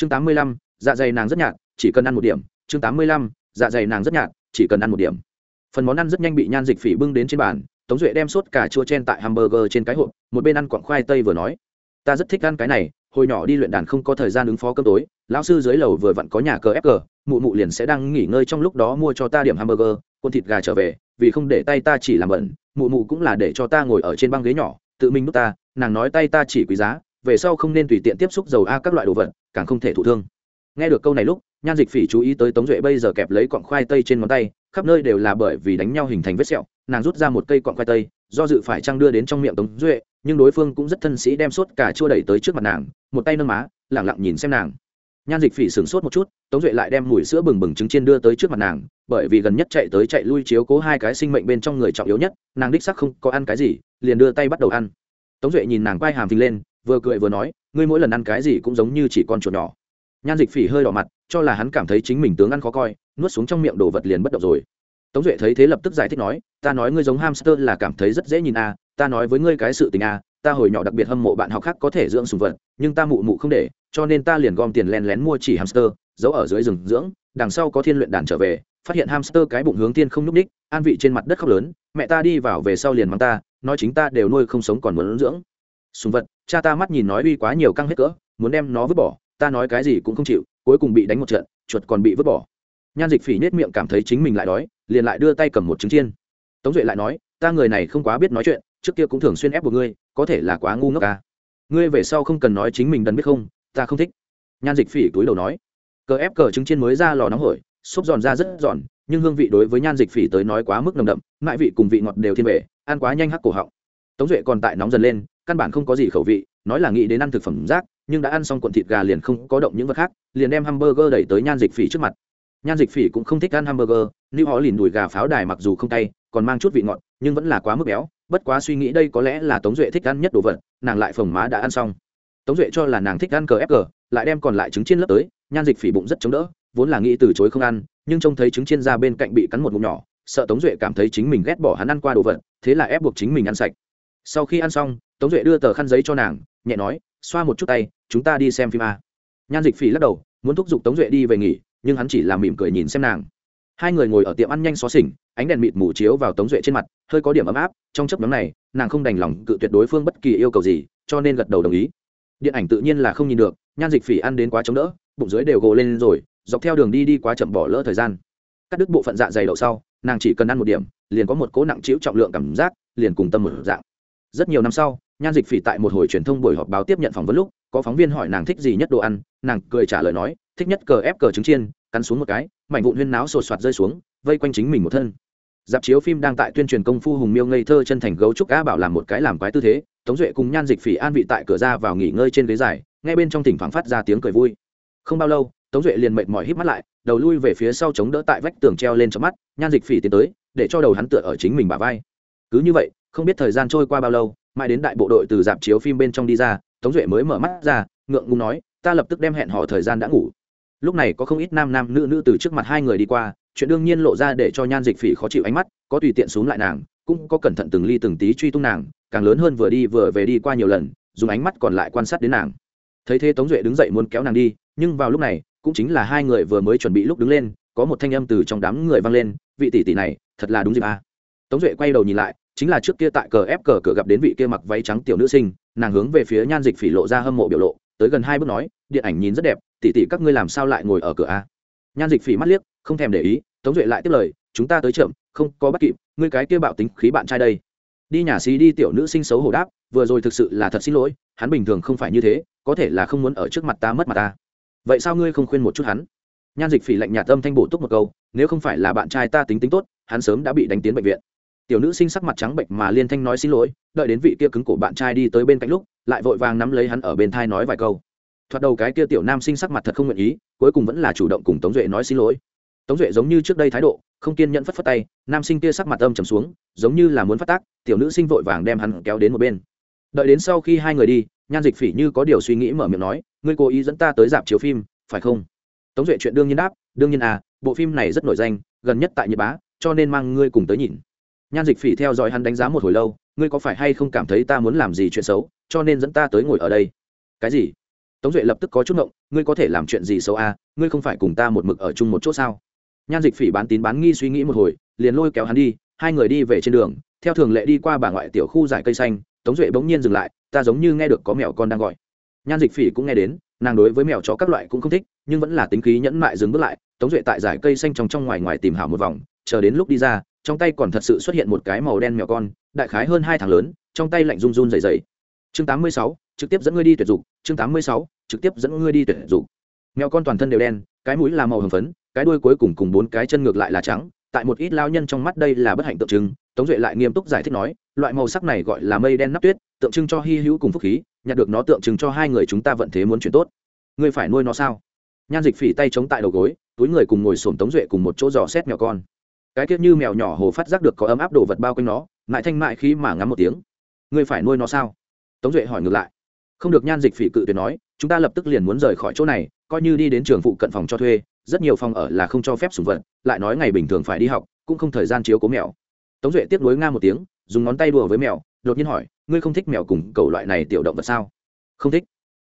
chương tám mươi lăm dạ dày nàng rất nhạt, chỉ cần ăn một điểm. Chương tám mươi lăm dạ dày nàng rất nhạt, chỉ cần ăn một điểm. Phần món ăn rất nhanh bị nhan dịch phỉ bưng đến trên bàn, tống duệ đem sốt cà chua chen tại hamburger trên cái hộp, một bên ăn quặng khoai tây vừa nói. Ta rất thích ăn cái này, hồi nhỏ đi luyện đàn không có thời gian ứng phó cơm tối, lão sư dưới lầu vừa vặn có nhà cờ ép cờ mụ mụ liền sẽ đang nghỉ ngơi trong lúc đó mua cho ta điểm hamburger con thịt gà trở về, vì không để tay ta chỉ làm bẩn, mụ mụ cũng là để cho ta ngồi ở trên băng ghế nhỏ, tự mình nút ta, nàng nói tay ta chỉ quý giá, về sau không nên tùy tiện tiếp xúc dầu a các loại đồ vật càng không thể thụ thương. Nghe được câu này lúc, nhan dịch phỉ chú ý tới tống duệ bây giờ kẹp lấy cọng khoai tây trên ngón tay, khắp nơi đều là bởi vì đánh nhau hình thành vết sẹo, nàng rút ra một cây cọng khoai tây, do dự phải trăng đưa đến trong miệng tống duệ, nhưng đối phương cũng rất thân sĩ đem sốt cả chua đẩy tới trước mặt nàng, một tay nâng má, lẳng lặng nhìn xem nàng. Nhan dịch phỉ sửng sốt một chút, tống duệ lại đem mùi sữa bừng bừng trứng chiên đưa tới trước mặt nàng, bởi vì gần nhất chạy tới chạy lui chiếu cố hai cái sinh mệnh bên trong người trọng yếu nhất, nàng đích sắc không có ăn cái gì, liền đưa tay bắt đầu ăn. Tống duệ nhìn nàng quay hàm phình lên, vừa cười vừa nói ngươi mỗi lần ăn cái gì cũng giống như chỉ con chuột nhỏ. Nhan dịch phỉ hơi đỏ mặt, cho là hắn cảm thấy chính mình tướng ăn khó coi, nuốt xuống trong miệng đồ vật liền bất động rồi. Tống duệ thấy thế lập tức giải thích nói, ta nói ngươi giống hamster là cảm thấy rất dễ nhìn a, ta nói với ngươi cái sự tình a, ta hồi nhỏ đặc biệt hâm mộ bạn học khác có thể dưỡng sùng vật, nhưng ta mụ mụ không để, cho nên ta liền gom tiền len lén mua chỉ hamster, giấu ở dưới rừng dưỡng, đằng sau có thiên luyện đàn trở về, phát hiện hamster cái bụng hướng tiên không nhúc ních an vị trên mặt đất khóc lớn, mẹ ta đi vào về sau liền mắng ta, nói chính ta đều nuôi không sống còn muốn dưỡng sùng vật, cha ta mắt nhìn nói uy quá nhiều căng hết cỡ, muốn đem nó vứt bỏ, ta nói cái gì cũng không chịu, cuối cùng bị đánh một trận, chuột còn bị vứt bỏ. Nhan dịch phỉ nết miệng cảm thấy chính mình lại đói, liền lại đưa tay cầm một trứng chiên. Tống duệ lại nói, ta người này không quá biết nói chuyện, trước kia cũng thường xuyên ép buộc ngươi, có thể là quá ngu ngốc à. ngươi về sau không cần nói chính mình đần biết không, ta không thích. Nhan dịch phỉ túi đầu nói. Cờ ép cờ trứng chiên mới ra lò nóng hổi, xốp giòn ra rất giòn, nhưng hương vị đối với nhan dịch phỉ tới nói quá mức nồng đậm mại vị cùng vị ngọt đều thiên về, ăn quá nhanh hắc cổ họng. Tống duệ còn tại nóng dần lên căn bản không có gì khẩu vị, nói là nghĩ đến ăn thực phẩm rác, nhưng đã ăn xong cuộn thịt gà liền không có động những vật khác, liền đem hamburger đẩy tới nhan dịch phỉ trước mặt. Nhan dịch phỉ cũng không thích ăn hamburger lưu họ lìn đùi gà pháo đài mặc dù không tay còn mang chút vị ngọt, nhưng vẫn là quá mức béo, bất quá suy nghĩ đây có lẽ là tống duệ thích ăn nhất đồ vật, nàng lại phồng má đã ăn xong. Tống duệ cho là nàng thích ăn cờ ép cờ lại đem còn lại trứng chiên lớp tới, nhan dịch phỉ bụng rất chống đỡ, vốn là nghĩ từ chối không ăn, nhưng trông thấy trứng chiên ra bên cạnh bị cắn một ngụm nhỏ, sợ tống duệ cảm thấy chính mình ghét bỏ hắn ăn qua đồ vật, thế là ép buộc chính mình ăn sạch sau khi ăn xong, tống duệ đưa tờ khăn giấy cho nàng, nhẹ nói, xoa một chút tay, chúng ta đi xem phim a. Nhan dịch phỉ lắc đầu, muốn thúc giục tống duệ đi về nghỉ, nhưng hắn chỉ làm mỉm cười nhìn xem nàng. Hai người ngồi ở tiệm ăn nhanh xó xỉnh, ánh đèn mịt mù chiếu vào tống duệ trên mặt, hơi có điểm ấm áp, trong chấp nhóm này, nàng không đành lòng cự tuyệt đối phương bất kỳ yêu cầu gì, cho nên gật đầu đồng ý. Điện ảnh tự nhiên là không nhìn được, nhan dịch phỉ ăn đến quá chống đỡ, bụng dưới đều gồ lên rồi, dọc theo đường đi đi quá chậm bỏ lỡ thời gian. Cắt đứt bộ phận dạ dày đậu sau, nàng chỉ cần ăn một điểm, liền có một cố nặng chịu trọng lượng cảm giác, liền cùng tâm một dạng rất nhiều năm sau, nhan dịch phỉ tại một hồi truyền thông buổi họp báo tiếp nhận phỏng vấn lúc, có phóng viên hỏi nàng thích gì nhất đồ ăn, nàng cười trả lời nói, thích nhất cờ ép cờ trứng chiên, cắn xuống một cái, mảnh vụn huyên náo sột soạt rơi xuống, vây quanh chính mình một thân. Dạp chiếu phim đang tại tuyên truyền công phu hùng miêu ngây thơ chân thành gấu trúc á bảo làm một cái làm quái tư thế, tống duệ cùng nhan dịch phỉ an vị tại cửa ra vào nghỉ ngơi trên ghế dài, ngay bên trong tỉnh thoảng phát ra tiếng cười vui. Không bao lâu, tống duệ liền mệt mỏi hít mắt lại, đầu lui về phía sau chống đỡ tại vách tường treo lên trong mắt, nhan dịch phỉ tiến tới, để cho đầu hắn tựa ở chính mình bà vai. Cứ như vậy không biết thời gian trôi qua bao lâu, mãi đến đại bộ đội từ dạp chiếu phim bên trong đi ra, tống duệ mới mở mắt ra, ngượng ngùng nói, ta lập tức đem hẹn hò thời gian đã ngủ lúc này có không ít nam nam nữ nữ từ trước mặt hai người đi qua, chuyện đương nhiên lộ ra để cho nhan dịch phỉ khó chịu ánh mắt, có tùy tiện xuống lại nàng, cũng có cẩn thận từng ly từng tí truy tung nàng, càng lớn hơn vừa đi vừa về đi qua nhiều lần, dùng ánh mắt còn lại quan sát đến nàng thấy thế tống duệ đứng dậy muốn kéo nàng đi, nhưng vào lúc này, cũng chính là hai người vừa mới chuẩn bị lúc đứng lên, có một thanh âm từ trong đám người vang lên, vị tỷ tỷ này, thật là đúng dịp à. tống duệ quay đầu nhìn lại chính là trước kia tại cờ ép cờ cửa gặp đến vị kia mặc váy trắng tiểu nữ sinh, nàng hướng về phía nhan dịch phỉ lộ ra hâm mộ biểu lộ, tới gần hai bước nói, điện ảnh nhìn rất đẹp tỉ tỉ các ngươi làm sao lại ngồi ở cửa a? Nhan dịch phỉ mắt liếc, không thèm để ý, tống duệ lại tiếp lời, chúng ta tới chậm, không có bắt kịp, ngươi cái kia bạo tính khí bạn trai đây. Đi nhà xí đi tiểu nữ sinh xấu hổ đáp, vừa rồi thực sự là thật xin lỗi, hắn bình thường không phải như thế, có thể là không muốn ở trước mặt ta mất mặt ta. Vậy sao ngươi không khuyên một chút hắn? Nhan dịch phỉ lạnh nhạt tâm thanh bổ túc một câu, nếu không phải là bạn trai ta tính tính tốt, hắn sớm đã bị đánh tiến bệnh viện tiểu nữ sinh sắc mặt trắng bệnh mà liên thanh nói xin lỗi, đợi đến vị kia cứng cổ bạn trai đi tới bên cạnh lúc, lại vội vàng nắm lấy hắn ở bên thai nói vài câu. Thoạt đầu cái kia tiểu nam sinh sắc mặt thật không nguyện ý, cuối cùng vẫn là chủ động cùng tống duệ nói xin lỗi. Tống duệ giống như trước đây thái độ, không kiên nhẫn phất phất tay, nam sinh kia sắc mặt âm trầm xuống, giống như là muốn phát tác, tiểu nữ sinh vội vàng đem hắn kéo đến một bên. Đợi đến sau khi hai người đi, nhan dịch phỉ như có điều suy nghĩ mở miệng nói, ngươi cố ý dẫn ta tới dạp chiếu phim, phải không? Tống duệ chuyện đương nhiên đáp, đương nhiên à bộ phim này rất nổi danh, gần nhất tại nhật bá, cho nên mang ngươi cùng tới nhìn nhan dịch phỉ theo dõi hắn đánh giá một hồi lâu, ngươi có phải hay không cảm thấy ta muốn làm gì chuyện xấu, cho nên dẫn ta tới ngồi ở đây? Cái gì? Tống duệ lập tức có chút ngộng, ngươi có thể làm chuyện gì xấu a ngươi không phải cùng ta một mực ở chung một chỗ sao? Nhan dịch phỉ bán tín bán nghi suy nghĩ một hồi, liền lôi kéo hắn đi, hai người đi về trên đường. Theo thường lệ đi qua bà ngoại tiểu khu giải cây xanh, tống duệ bỗng nhiên dừng lại, ta giống như nghe được có mèo con đang gọi. Nhan dịch phỉ cũng nghe đến, nàng đối với mèo chó các loại cũng không thích, nhưng vẫn là tính khí nhẫn mại dừng bước lại. Tống duệ tại giải cây xanh trong trong ngoài ngoài tìm hảo một vòng, chờ đến lúc đi ra trong tay còn thật sự xuất hiện một cái màu đen mèo con, đại khái hơn hai tháng lớn, trong tay lạnh run run dày dày chương tám mươi sáu, trực tiếp dẫn ngươi đi tuyệt dục. Chương tám mươi sáu, trực tiếp dẫn ngươi đi tuyệt dục. Mèo con toàn thân đều đen, cái mũi là màu hồng phấn, cái đuôi cuối cùng cùng bốn cái chân ngược lại là trắng. Tại một ít lao nhân trong mắt đây là bất hạnh tượng trưng. Tống duệ lại nghiêm túc giải thích nói, loại màu sắc này gọi là mây đen nắp tuyết, tượng trưng cho hy hữu cùng phúc khí, nhặt được nó tượng trưng cho hai người chúng ta vận thế muốn chuyển tốt. Ngươi phải nuôi nó sao? Nhan dịch phỉ tay chống tại đầu gối, túi người cùng ngồi xổm tống duệ cùng một chỗ dò xét mèo con cái tiết như mèo nhỏ hồ phát giác được có ấm áp đồ vật bao quanh nó, mại thanh mại khí mà ngắm một tiếng. Ngươi phải nuôi nó sao? Tống duệ hỏi ngược lại. Không được nhan dịch phỉ cự tuyệt nói, chúng ta lập tức liền muốn rời khỏi chỗ này, coi như đi đến trường phụ cận phòng cho thuê, rất nhiều phòng ở là không cho phép sùng vật, lại nói ngày bình thường phải đi học, cũng không thời gian chiếu cố mèo. Tống duệ tiếp nối nga một tiếng, dùng ngón tay đùa với mèo, đột nhiên hỏi, ngươi không thích mèo cùng cầu loại này tiểu động vật sao? Không thích.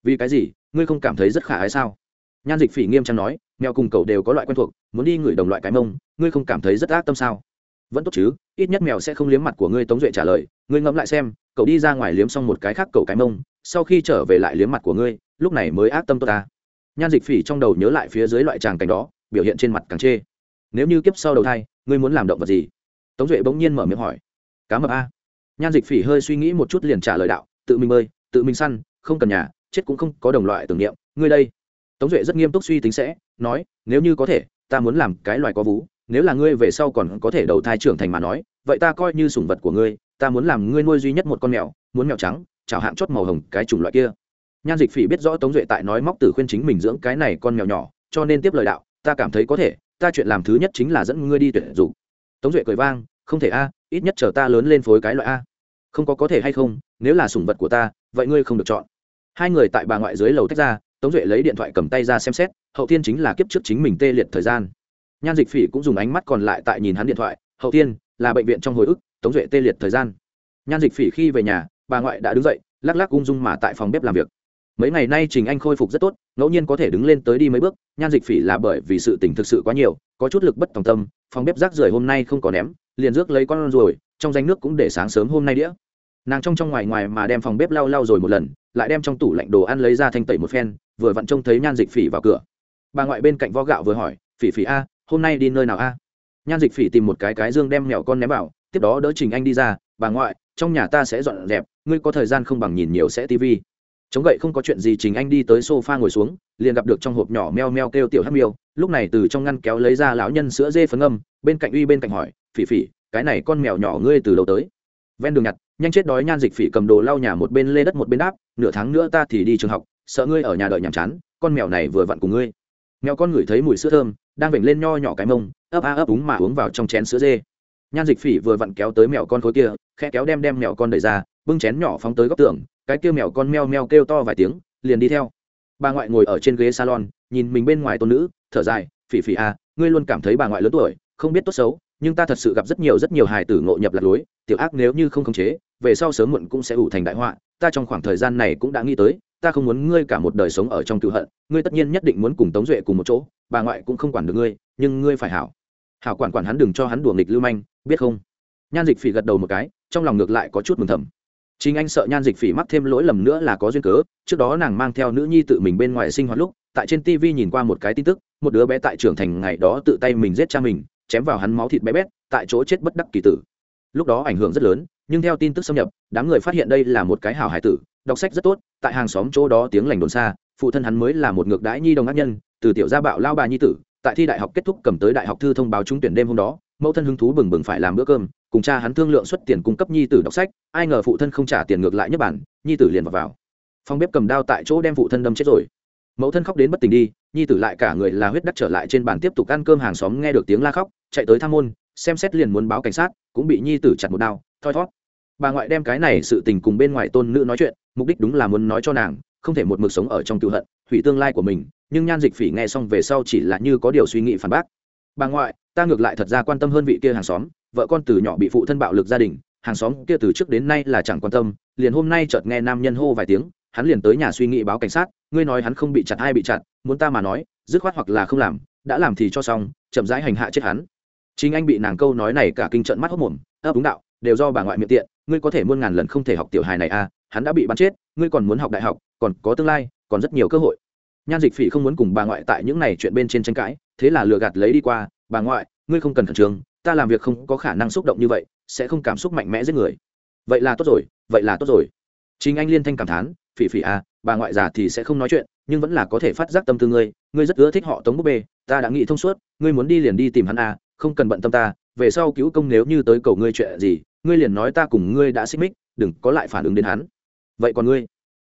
Vì cái gì? Ngươi không cảm thấy rất khả ái sao? Nhan dịch phỉ nghiêm trang nói, mèo cùng cậu đều có loại quen thuộc, muốn đi ngửi đồng loại cái mông, ngươi không cảm thấy rất ác tâm sao? Vẫn tốt chứ, ít nhất mèo sẽ không liếm mặt của ngươi tống duệ trả lời, ngươi ngẫm lại xem, cậu đi ra ngoài liếm xong một cái khác cầu cái mông, sau khi trở về lại liếm mặt của ngươi, lúc này mới ác tâm tôi ta. Nhan dịch phỉ trong đầu nhớ lại phía dưới loại tràng cảnh đó, biểu hiện trên mặt càng chê. Nếu như kiếp sau đầu thai, ngươi muốn làm động vật gì? Tống duệ bỗng nhiên mở miệng hỏi. Cá mập a. Nhan dịch phỉ hơi suy nghĩ một chút liền trả lời đạo, tự mình bơi, tự mình săn, không cần nhà, chết cũng không có đồng loại tưởng niệm, ngươi đây tống duệ rất nghiêm túc suy tính sẽ, nói, nếu như có thể, ta muốn làm cái loài có vú, nếu là ngươi về sau còn có thể đầu thai trưởng thành mà nói, vậy ta coi như sủng vật của ngươi, ta muốn làm ngươi nuôi duy nhất một con mèo, muốn mèo trắng chào hạng chót màu hồng, cái chủng loại kia. Nhan dịch phỉ biết rõ tống duệ tại nói móc từ khuyên chính mình dưỡng cái này con mèo nhỏ, cho nên tiếp lời đạo, ta cảm thấy có thể, ta chuyện làm thứ nhất chính là dẫn ngươi đi tuyển dụng. Tống duệ cười vang, không thể a, ít nhất chờ ta lớn lên phối cái loại a. Không có có thể hay không, nếu là sủng vật của ta, vậy ngươi không được chọn. Hai người tại bà ngoại dưới lầu tách ra tống duệ lấy điện thoại cầm tay ra xem xét, hậu tiên chính là kiếp trước chính mình tê liệt thời gian. Nhan dịch phỉ cũng dùng ánh mắt còn lại tại nhìn hắn điện thoại, hậu tiên, là bệnh viện trong hồi ức, tống duệ tê liệt thời gian. Nhan dịch phỉ khi về nhà, bà ngoại đã đứng dậy, lắc lắc ung dung mà tại phòng bếp làm việc. Mấy ngày nay trình anh khôi phục rất tốt, ngẫu nhiên có thể đứng lên tới đi mấy bước, nhan dịch phỉ là bởi vì sự tỉnh thực sự quá nhiều, có chút lực bất tòng tâm, phòng bếp rác rưởi hôm nay không có ném, liền rước lấy con ruồi, trong danh nước cũng để sáng sớm hôm nay đĩa nàng trong trong ngoài ngoài mà đem phòng bếp lau lau rồi một lần, lại đem trong tủ lạnh đồ ăn lấy ra thanh tẩy một phen, vừa vặn trông thấy nhan dịch phỉ vào cửa. Bà ngoại bên cạnh vo gạo vừa hỏi, phỉ phỉ a, hôm nay đi nơi nào a? Nhan dịch phỉ tìm một cái cái dương đem mèo con ném vào, tiếp đó đỡ trình anh đi ra, bà ngoại, trong nhà ta sẽ dọn dẹp, ngươi có thời gian không bằng nhìn nhiều sẽ tv chống gậy không có chuyện gì, trình anh đi tới sofa ngồi xuống, liền gặp được trong hộp nhỏ meo meo kêu tiểu hát miêu, lúc này từ trong ngăn kéo lấy ra lão nhân sữa dê phấn âm bên cạnh uy bên cạnh hỏi, phỉ phỉ, cái này con mèo nhỏ ngươi từ đầu tới? Ven đường nhặt nhanh chết đói nhan dịch phỉ cầm đồ lau nhà một bên lê đất một bên đáp, nửa tháng nữa ta thì đi trường học, sợ ngươi ở nhà đợi nhàm chán, con mèo này vừa vặn cùng ngươi. Mèo con ngửi thấy mùi sữa thơm, đang vểnh lên nho nhỏ cái mông, ấp a ấp úng mà uống vào trong chén sữa dê. Nhan dịch phỉ vừa vặn kéo tới mèo con khối kia khe kéo đem đem mèo con đẩy ra, bưng chén nhỏ phóng tới góc tường, cái kia mèo con meo meo kêu to vài tiếng, liền đi theo. Bà ngoại ngồi ở trên ghế salon, nhìn mình bên ngoài tôn nữ, thở dài, phỉ phỉ à ngươi luôn cảm thấy bà ngoại lớn tuổi, không biết tốt xấu, nhưng ta thật sự gặp rất nhiều rất nhiều hài tử ngộ nhập lạc lối tiểu ác nếu như không khống chế, về sau sớm muộn cũng sẽ ủ thành đại họa, ta trong khoảng thời gian này cũng đã nghĩ tới, ta không muốn ngươi cả một đời sống ở trong cựu hận, ngươi tất nhiên nhất định muốn cùng tống duệ cùng một chỗ, bà ngoại cũng không quản được ngươi, nhưng ngươi phải hảo. Hảo quản quản hắn đừng cho hắn đùa nghịch lưu manh, biết không? Nhan dịch phỉ gật đầu một cái, trong lòng ngược lại có chút mừng thầm. Chính anh sợ nhan dịch phỉ mắc thêm lỗi lầm nữa là có duyên cớ, trước đó nàng mang theo nữ nhi tự mình bên ngoài sinh hoạt lúc, tại trên tv nhìn qua một cái tin tức, một đứa bé tại trưởng thành ngày đó tự tay mình giết cha mình, chém vào hắn máu thịt bé bét, tại chỗ chết bất đắc kỳ tử lúc đó ảnh hưởng rất lớn nhưng theo tin tức xâm nhập đám người phát hiện đây là một cái hào hải tử đọc sách rất tốt tại hàng xóm chỗ đó tiếng lành đồn xa phụ thân hắn mới là một ngược đãi nhi đồng ác nhân từ tiểu gia bạo lao bà nhi tử tại thi đại học kết thúc cầm tới đại học thư thông báo trúng tuyển đêm hôm đó mẫu thân hứng thú bừng bừng phải làm bữa cơm cùng cha hắn thương lượng xuất tiền cung cấp nhi tử đọc sách ai ngờ phụ thân không trả tiền ngược lại nhất bản nhi tử liền vào, vào. phòng bếp cầm đao tại chỗ đem phụ thân đâm chết rồi mẫu thân khóc đến bất tỉnh đi nhi tử lại cả người là huyết đắc trở lại trên bàn tiếp tục ăn cơm hàng xóm nghe được tiếng la khóc chạy tới tham môn xem xét liền muốn báo cảnh sát, cũng bị nhi tử chặt một đao, thoi thót. Bà ngoại đem cái này sự tình cùng bên ngoài tôn nữ nói chuyện, mục đích đúng là muốn nói cho nàng, không thể một mực sống ở trong cựu hận, hủy tương lai của mình, nhưng nhan dịch phỉ nghe xong về sau chỉ là như có điều suy nghĩ phản bác. Bà ngoại, ta ngược lại thật ra quan tâm hơn vị kia hàng xóm, vợ con từ nhỏ bị phụ thân bạo lực gia đình, hàng xóm kia từ trước đến nay là chẳng quan tâm, liền hôm nay chợt nghe nam nhân hô vài tiếng, hắn liền tới nhà suy nghĩ báo cảnh sát, ngươi nói hắn không bị chặt ai bị chặt, muốn ta mà nói, dứt khoát hoặc là không làm, đã làm thì cho xong, chậm rãi hành hạ chết hắn chính anh bị nàng câu nói này cả kinh trận mắt hốc mồm ấp đúng đạo, đều do bà ngoại miệng tiện, ngươi có thể muôn ngàn lần không thể học tiểu hài này à hắn đã bị bắn chết, ngươi còn muốn học đại học, còn có tương lai, còn rất nhiều cơ hội. Nhan dịch phỉ không muốn cùng bà ngoại tại những này chuyện bên trên tranh cãi, thế là lừa gạt lấy đi qua, bà ngoại, ngươi không cần khẩn trương, ta làm việc không có khả năng xúc động như vậy, sẽ không cảm xúc mạnh mẽ giết người. Vậy là tốt rồi, vậy là tốt rồi. Chính anh liên thanh cảm thán, phỉ phỉ à bà ngoại già thì sẽ không nói chuyện, nhưng vẫn là có thể phát giác tâm tư ngươi ngươi rất ưa thích họ tống búp bê, ta đã nghĩ thông suốt, ngươi muốn đi liền đi tìm hắn à không cần bận tâm ta, về sau cứu công nếu như tới cầu ngươi chuyện gì, ngươi liền nói ta cùng ngươi đã xích mích, đừng có lại phản ứng đến hắn. Vậy còn ngươi?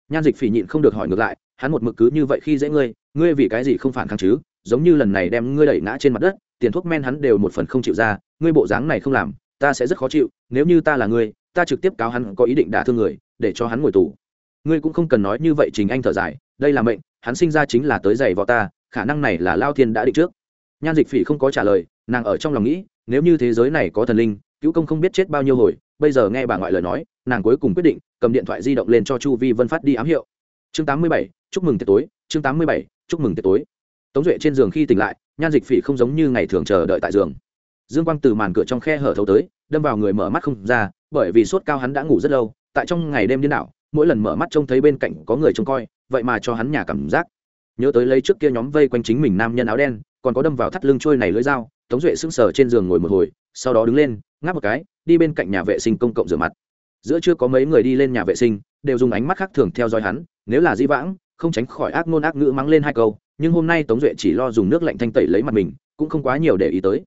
Nhan dịch phỉ nhịn không được hỏi ngược lại, hắn một mực cứ như vậy khi dễ ngươi ngươi vì cái gì không phản kháng chứ? Giống như lần này đem ngươi đẩy ngã trên mặt đất, tiền thuốc men hắn đều một phần không chịu ra, ngươi bộ dáng này không làm, ta sẽ rất khó chịu, nếu như ta là ngươi, ta trực tiếp cáo hắn có ý định đả thương người, để cho hắn ngồi tù. Ngươi cũng không cần nói như vậy chính anh thở dài, đây là mệnh, hắn sinh ra chính là tới giày vào ta, khả năng này là lao thiên đã định trước nhan dịch phỉ không có trả lời nàng ở trong lòng nghĩ nếu như thế giới này có thần linh cứu công không biết chết bao nhiêu hồi bây giờ nghe bà ngoại lời nói nàng cuối cùng quyết định cầm điện thoại di động lên cho chu vi vân phát đi ám hiệu. Chương 87, chúc mừng tiệc tối chương 87, chúc mừng tiệc tối. Tống duệ trên giường khi tỉnh lại nhan dịch phỉ không giống như ngày thường chờ đợi tại giường. Dương quang từ màn cửa trong khe hở thấu tới đâm vào người mở mắt không ra bởi vì sốt cao hắn đã ngủ rất lâu tại trong ngày đêm điên đảo mỗi lần mở mắt trông thấy bên cạnh có người trông coi vậy mà cho hắn nhà cảm giác. Nhớ tới lấy trước kia nhóm vây quanh chính mình nam nhân áo đen còn có đâm vào thắt lưng trôi này lưỡi dao, tống duệ sững sờ trên giường ngồi một hồi, sau đó đứng lên, ngáp một cái, đi bên cạnh nhà vệ sinh công cộng rửa mặt. Giữa chưa có mấy người đi lên nhà vệ sinh, đều dùng ánh mắt khác thường theo dõi hắn, nếu là di vãng, không tránh khỏi ác ngôn ác ngữ mắng lên hai câu, nhưng hôm nay tống duệ chỉ lo dùng nước lạnh thanh tẩy lấy mặt mình, cũng không quá nhiều để ý tới.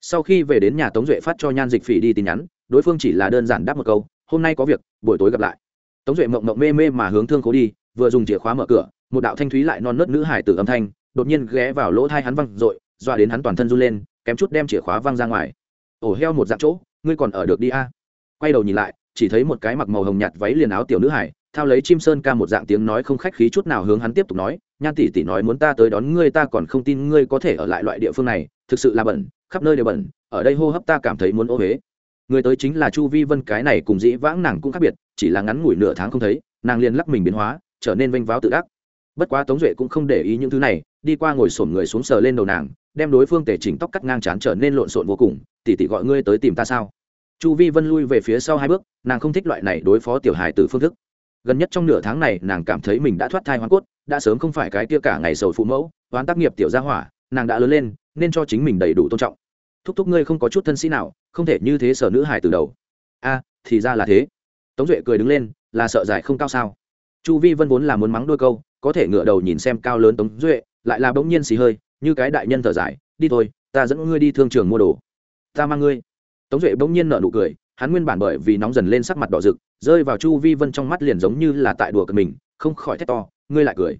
Sau khi về đến nhà tống duệ phát cho nhan dịch phỉ đi tin nhắn, đối phương chỉ là đơn giản đáp một câu, hôm nay có việc, buổi tối gặp lại. Tống duệ mộng mộng mê mê mà hướng thương cố đi, vừa dùng chìa khóa mở cửa, một đạo thanh thúy lại non nớt nữ hải tử âm thanh đột nhiên ghé vào lỗ thai hắn văng r ộ i dọa đến hắn toàn thân run lên, kém chút đem chìa khóa văng ra ngoài. Ổ heo một dạng chỗ, ngươi còn ở được đi a? Quay đầu nhìn lại, chỉ thấy một cái mặc màu hồng nhạt váy liền áo tiểu nữ hải, thao lấy chim sơn ca một dạng tiếng nói không khách khí chút nào hướng hắn tiếp tục nói, nhan tỷ tỷ nói muốn ta tới đón ngươi, ta còn không tin ngươi có thể ở lại loại địa phương này, thực sự là bẩn, khắp nơi đều bẩn, ở đây hô hấp ta cảm thấy muốn ô huế người tới chính là chu vi vân, cái này cùng dĩ vãng nàng cũng khác biệt, chỉ là ngắn ngủi nửa tháng không thấy, nàng liền lắc mình biến hóa, trở nên vênh váo tự đắc bất quá tống duệ cũng không để ý những thứ này, đi qua ngồi sổm người xuống sờ lên đầu nàng, đem đối phương tể chỉnh tóc cắt ngang chán trở nên lộn xộn vô cùng tỉ tỉ gọi ngươi tới tìm ta sao? Chu vi vân lui về phía sau hai bước, nàng không thích loại này đối phó tiểu hài từ phương thức. Gần nhất trong nửa tháng này, nàng cảm thấy mình đã thoát thai hoa cốt, đã sớm không phải cái kia cả ngày sầu phụ mẫu, oán tác nghiệp tiểu gia hỏa, nàng đã lớn lên, nên cho chính mình đầy đủ tôn trọng. Thúc thúc ngươi không có chút thân sĩ nào, không thể như thế sở nữ hài từ đầu a, thì ra là thế. Tống duệ cười đứng lên, là sợ giải không cao sao? Chu vi vân vốn là muốn mắng đôi câu có thể ngựa đầu nhìn xem cao lớn tống duệ, lại là bỗng nhiên xì hơi, như cái đại nhân thở dài, đi thôi, ta dẫn ngươi đi thương trường mua đồ. Ta mang ngươi. Tống duệ bỗng nhiên nở nụ cười, hắn nguyên bản bởi vì nóng dần lên sắc mặt đỏ rực, rơi vào chu vi vân trong mắt liền giống như là tại đùa cợt mình, không khỏi thét to, ngươi lại cười.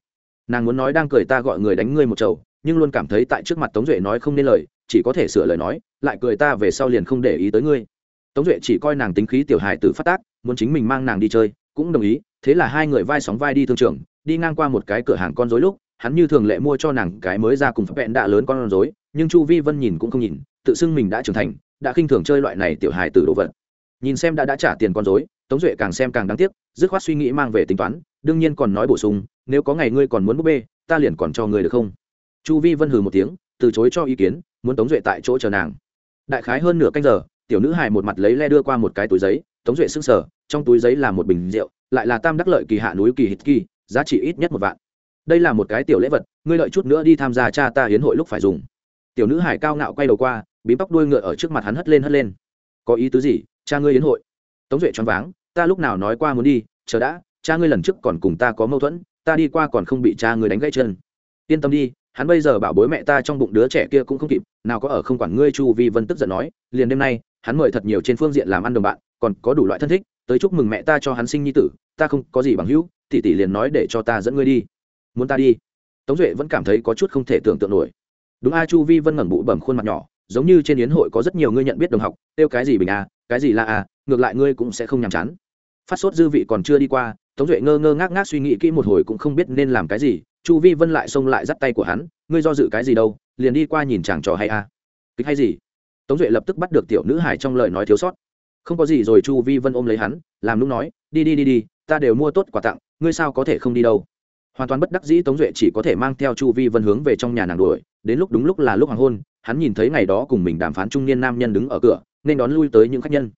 Nàng muốn nói đang cười ta gọi người đánh ngươi một chầu, nhưng luôn cảm thấy tại trước mặt tống duệ nói không nên lời, chỉ có thể sửa lời nói, lại cười ta về sau liền không để ý tới ngươi. Tống duệ chỉ coi nàng tính khí tiểu hài tử phát tác, muốn chính mình mang nàng đi chơi cũng đồng ý, thế là hai người vai sóng vai đi thương trường, đi ngang qua một cái cửa hàng con dối lúc, hắn như thường lệ mua cho nàng cái mới ra cùng vẹn đạ lớn con rối, nhưng chu vi vân nhìn cũng không nhìn, tự xưng mình đã trưởng thành, đã khinh thường chơi loại này tiểu hài tử đồ vật. Nhìn xem đã đã trả tiền con dối tống duệ càng xem càng đáng tiếc, dứt khoát suy nghĩ mang về tính toán, đương nhiên còn nói bổ sung, nếu có ngày ngươi còn muốn búp bê, ta liền còn cho ngươi được không? Chu vi vân hừ một tiếng, từ chối cho ý kiến, muốn tống duệ tại chỗ chờ nàng. Đại khái hơn nửa canh giờ, tiểu nữ hài một mặt lấy le đưa qua một cái túi giấy tống duệ sững sở, trong túi giấy là một bình rượu lại là tam đắc lợi kỳ hạ núi kỳ hít kỳ giá trị ít nhất một vạn. Đây là một cái tiểu lễ vật ngươi lợi chút nữa đi tham gia cha ta hiến hội lúc phải dùng. Tiểu nữ hải cao ngạo quay đầu qua bím tóc đuôi ngựa ở trước mặt hắn hất lên hất lên. Có ý tứ gì cha ngươi hiến hội? Tống duệ choáng váng ta lúc nào nói qua muốn đi chờ đã cha ngươi lần trước còn cùng ta có mâu thuẫn ta đi qua còn không bị cha ngươi đánh gãy chân. Yên tâm đi hắn bây giờ bảo bối mẹ ta trong bụng đứa trẻ kia cũng không kịp nào có ở không quản ngươi chu vi vân tức giận nói liền đêm nay hắn mời thật nhiều trên phương diện làm ăn đồng bạn còn có đủ loại thân thích, tới chúc mừng mẹ ta cho hắn sinh nhi tử, ta không có gì bằng hữu, tỷ tỷ liền nói để cho ta dẫn ngươi đi. Muốn ta đi? Tống duệ vẫn cảm thấy có chút không thể tưởng tượng nổi. Đúng a, chu vi vân ngẩng bụ bẩm khuôn mặt nhỏ, giống như trên yến hội có rất nhiều ngươi nhận biết đồng học, kêu cái gì bình a, cái gì là a, ngược lại ngươi cũng sẽ không nhàm chán. Phát sốt dư vị còn chưa đi qua, tống duệ ngơ ngơ ngác ngác suy nghĩ kỹ một hồi cũng không biết nên làm cái gì, chu vi vân lại xông lại dắt tay của hắn, ngươi do dự cái gì đâu, liền đi qua nhìn chàng trò hay a. Kịch hay gì? Tống duệ lập tức bắt được tiểu nữ hải trong lời nói thiếu sót không có gì rồi chu vi vân ôm lấy hắn, làm lúc nói, đi đi đi đi, ta đều mua tốt quà tặng, ngươi sao có thể không đi đâu? Hoàn toàn bất đắc dĩ tống duệ chỉ có thể mang theo chu vi vân hướng về trong nhà nàng đuổi, đến lúc đúng lúc là lúc hoàng hôn, hắn nhìn thấy ngày đó cùng mình đàm phán trung niên nam nhân đứng ở cửa, nên đón lui tới những khách nhân.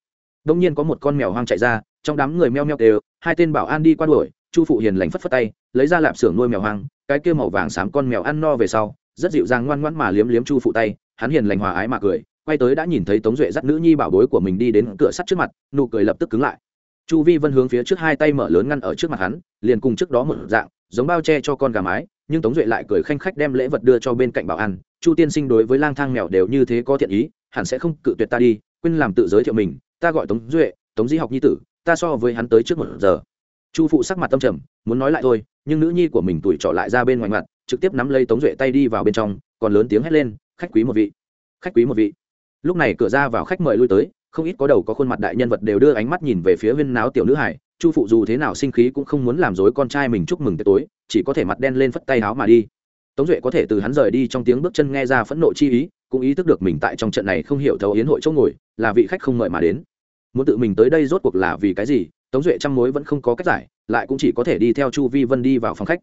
Đông nhiên có một con mèo hoang chạy ra, trong đám người meo meo đều, hai tên bảo an đi qua đuổi, chu phụ hiền lành phất phất tay, lấy ra lạp xưởng nuôi mèo hoang, cái kia màu vàng xám con mèo ăn no về sau, rất dịu dàng ngoan ngoãn mà liếm liếm chu phụ tay, hắn hiền lành hòa ái mà cười quay tới đã nhìn thấy tống duệ dắt nữ nhi bảo bối của mình đi đến cửa sắt trước mặt, nụ cười lập tức cứng lại. Chu vi vân hướng phía trước hai tay mở lớn ngăn ở trước mặt hắn, liền cùng trước đó một dạng, giống bao che cho con gà mái, nhưng tống duệ lại cười khanh khách đem lễ vật đưa cho bên cạnh bảo ăn. chu tiên sinh đối với lang thang mèo đều như thế có thiện ý, hẳn sẽ không cự tuyệt ta đi, quên làm tự giới thiệu mình, ta gọi tống duệ, tống di học nhi tử, ta so với hắn tới trước một giờ. Chu phụ sắc mặt tâm trầm, muốn nói lại thôi, nhưng nữ nhi của mình tuổi trọ lại ra bên ngoài mặt, trực tiếp nắm lấy tống duệ tay đi vào bên trong, còn lớn tiếng hét lên, khách quý một vị, khách quý một vị lúc này cửa ra vào khách mời lui tới, không ít có đầu có khuôn mặt đại nhân vật đều đưa ánh mắt nhìn về phía viên náo tiểu nữ hải. Chu phụ dù thế nào sinh khí cũng không muốn làm dối con trai mình chúc mừng tối, chỉ có thể mặt đen lên phất tay áo mà đi. Tống duệ có thể từ hắn rời đi trong tiếng bước chân nghe ra phẫn nộ chi ý, cũng ý thức được mình tại trong trận này không hiểu thấu yến hội chỗ ngồi, là vị khách không mời mà đến. Muốn tự mình tới đây rốt cuộc là vì cái gì? Tống duệ trăm mối vẫn không có cách giải, lại cũng chỉ có thể đi theo chu vi vân đi vào phòng khách.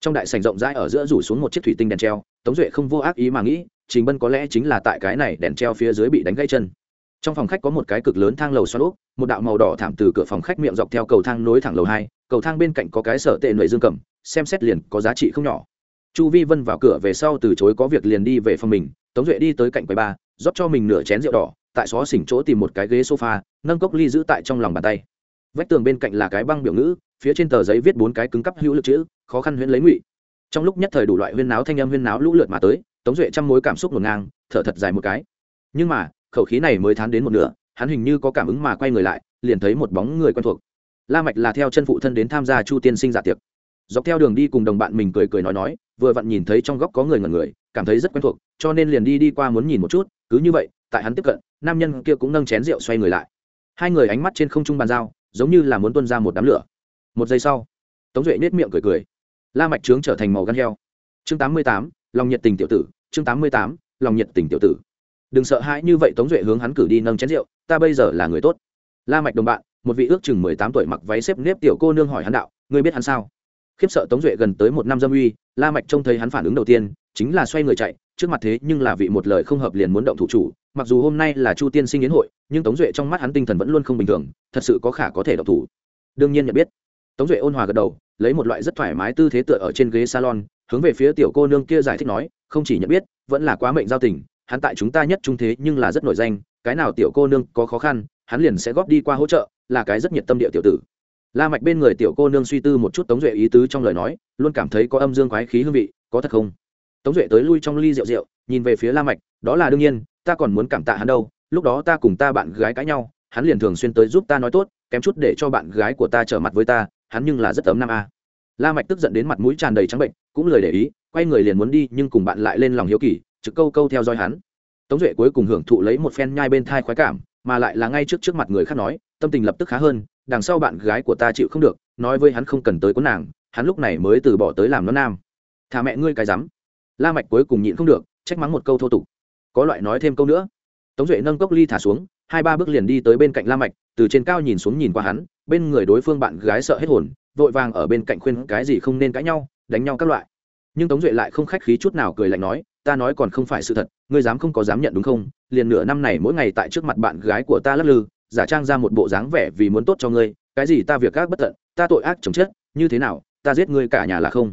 Trong đại sảnh rộng rãi ở giữa rủ xuống một chiếc thủy tinh đèn treo, tống duệ không vô ác ý mà nghĩ trình bân có lẽ chính là tại cái này đèn treo phía dưới bị đánh gãy chân. Trong phòng khách có một cái cực lớn thang lầu xoắn úp, một đạo màu đỏ thảm từ cửa phòng khách miệng dọc theo cầu thang nối thẳng lầu hai, cầu thang bên cạnh có cái sở tệ nầy dương cầm, xem xét liền có giá trị không nhỏ. Chu vi vân vào cửa về sau từ chối có việc liền đi về phòng mình, tống duệ đi tới cạnh quầy ba, rót cho mình nửa chén rượu đỏ, tại xó xỉnh chỗ tìm một cái ghế sofa, nâng cốc ly giữ tại trong lòng bàn tay. Vách tường bên cạnh là cái băng biểu ngữ, phía trên tờ giấy viết bốn cái cứng cắp hữu lực chữ, khó khăn huyễn lấy ngụy. Trong lúc nhất thời đủ loại huyên náo thanh âm huyên náo lũ lượt mà tới tống duệ trăm mối cảm xúc ngổn ngang, thở thật dài một cái. Nhưng mà, khẩu khí này mới thán đến một nửa, hắn hình như có cảm ứng mà quay người lại, liền thấy một bóng người quen thuộc. La mạch là theo chân phụ thân đến tham gia chu tiên sinh giả tiệc. Dọc theo đường đi cùng đồng bạn mình cười cười nói nói, vừa vặn nhìn thấy trong góc có người ngẩn người, cảm thấy rất quen thuộc, cho nên liền đi đi qua muốn nhìn một chút, cứ như vậy, tại hắn tiếp cận, nam nhân kia cũng nâng chén rượu xoay người lại. Hai người ánh mắt trên không trung bàn giao, giống như là muốn tuôn ra một đám lửa. Một giây sau, tống duệ nết miệng cười cười. La mạch trướng trở thành màu gan heo. Chương tám mươi tám lòng nhiệt tình tiểu tử chương tám mươi tám, lòng nhiệt tình tiểu tử. Đừng sợ hãi như vậy, tống duệ hướng hắn cử đi nâng chén rượu, ta bây giờ là người tốt. La mạch đồng bạn, một vị ước chừng mười tám tuổi mặc váy xếp nếp tiểu cô nương hỏi hắn đạo, ngươi biết hắn sao? Khiếp sợ tống duệ gần tới một năm dâm uy, la mạch trông thấy hắn phản ứng đầu tiên, chính là xoay người chạy, trước mặt thế nhưng là vị một lời không hợp liền muốn động thủ chủ, mặc dù hôm nay là chu tiên sinh yến hội, nhưng tống duệ trong mắt hắn tinh thần vẫn luôn không bình thường, thật sự có khả có thể động thủ. Đương nhiên nhận biết, tống duệ ôn hòa gật đầu, lấy một loại rất thoải mái tư thế tựa ở trên ghế salon, hướng về phía tiểu cô nương kia giải thích nói không chỉ nhận biết, vẫn là quá mệnh giao tình, hắn tại chúng ta nhất trung thế nhưng là rất nổi danh, cái nào tiểu cô nương có khó khăn, hắn liền sẽ góp đi qua hỗ trợ, là cái rất nhiệt tâm địa tiểu tử. La mạch bên người tiểu cô nương suy tư một chút tống duệ ý tứ trong lời nói, luôn cảm thấy có âm dương quái khí hương vị, có thật không? Tống duệ tới lui trong ly rượu rượu, nhìn về phía la mạch, đó là đương nhiên, ta còn muốn cảm tạ hắn đâu, lúc đó ta cùng ta bạn gái cãi nhau, hắn liền thường xuyên tới giúp ta nói tốt, kém chút để cho bạn gái của ta trở mặt với ta, hắn nhưng là rất ấm nam a. La mạch tức giận đến mặt mũi tràn đầy trắng bệnh, cũng lời để ý quay người liền muốn đi, nhưng cùng bạn lại lên lòng hiếu kỳ, trực câu câu theo dõi hắn. Tống duệ cuối cùng hưởng thụ lấy một phen nhai bên thai khoái cảm, mà lại là ngay trước trước mặt người khác nói, tâm tình lập tức khá hơn, đằng sau bạn gái của ta chịu không được, nói với hắn không cần tới cuốn nàng, hắn lúc này mới từ bỏ tới làm nó nam. Thà mẹ ngươi cái rắm. La mạch cuối cùng nhịn không được, trách mắng một câu thô tục. Có loại nói thêm câu nữa. Tống duệ nâng cốc ly thả xuống, hai ba bước liền đi tới bên cạnh la mạch, từ trên cao nhìn xuống nhìn qua hắn, bên người đối phương bạn gái sợ hết hồn, vội vàng ở bên cạnh khuyên cái gì không nên cãi nhau, đánh nhau các loại nhưng tống duệ lại không khách khí chút nào cười lạnh nói, ta nói còn không phải sự thật, ngươi dám không có dám nhận đúng không? Liền nửa năm này mỗi ngày tại trước mặt bạn gái của ta lắc lư, giả trang ra một bộ dáng vẻ vì muốn tốt cho ngươi, cái gì ta việc ác bất tận, ta tội ác chồng chết như thế nào, ta giết ngươi cả nhà là không?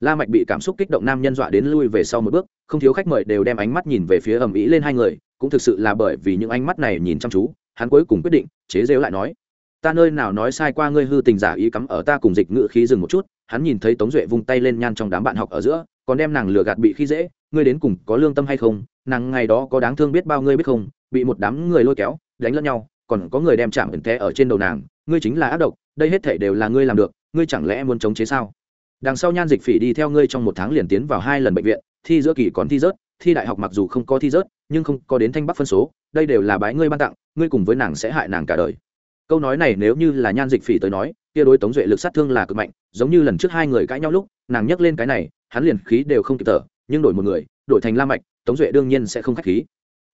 La mạch bị cảm xúc kích động nam nhân dọa đến lui về sau một bước, không thiếu khách mời đều đem ánh mắt nhìn về phía ầm ĩ lên hai người, cũng thực sự là bởi vì những ánh mắt này nhìn chăm chú, hắn cuối cùng quyết định chế rêu lại nói, ta nơi nào nói sai qua ngươi hư tình giả ý cắm ở ta cùng dịch ngự khí dừng một chút hắn nhìn thấy tống duệ vung tay lên nhan trong đám bạn học ở giữa, còn đem nàng lừa gạt bị khi dễ, ngươi đến cùng có lương tâm hay không? Nàng ngày đó có đáng thương biết bao ngươi biết không? Bị một đám người lôi kéo, đánh lẫn nhau, còn có người đem chạm ẩn té ở trên đầu nàng. Ngươi chính là ác độc, đây hết thể đều là ngươi làm được, ngươi chẳng lẽ muốn chống chế sao? Đằng sau nhan dịch phỉ đi theo ngươi trong một tháng liền tiến vào hai lần bệnh viện, thi giữa kỳ còn thi rớt, thi đại học mặc dù không có thi rớt, nhưng không có đến thanh bắc phân số, đây đều là bái ngươi ban tặng, ngươi cùng với nàng sẽ hại nàng cả đời câu nói này nếu như là nhan dịch phỉ tới nói, kia đối tống duệ lực sát thương là cực mạnh, giống như lần trước hai người cãi nhau lúc, nàng nhắc lên cái này, hắn liền khí đều không kịp thở, nhưng đổi một người, đổi thành la mạch, tống duệ đương nhiên sẽ không khách khí.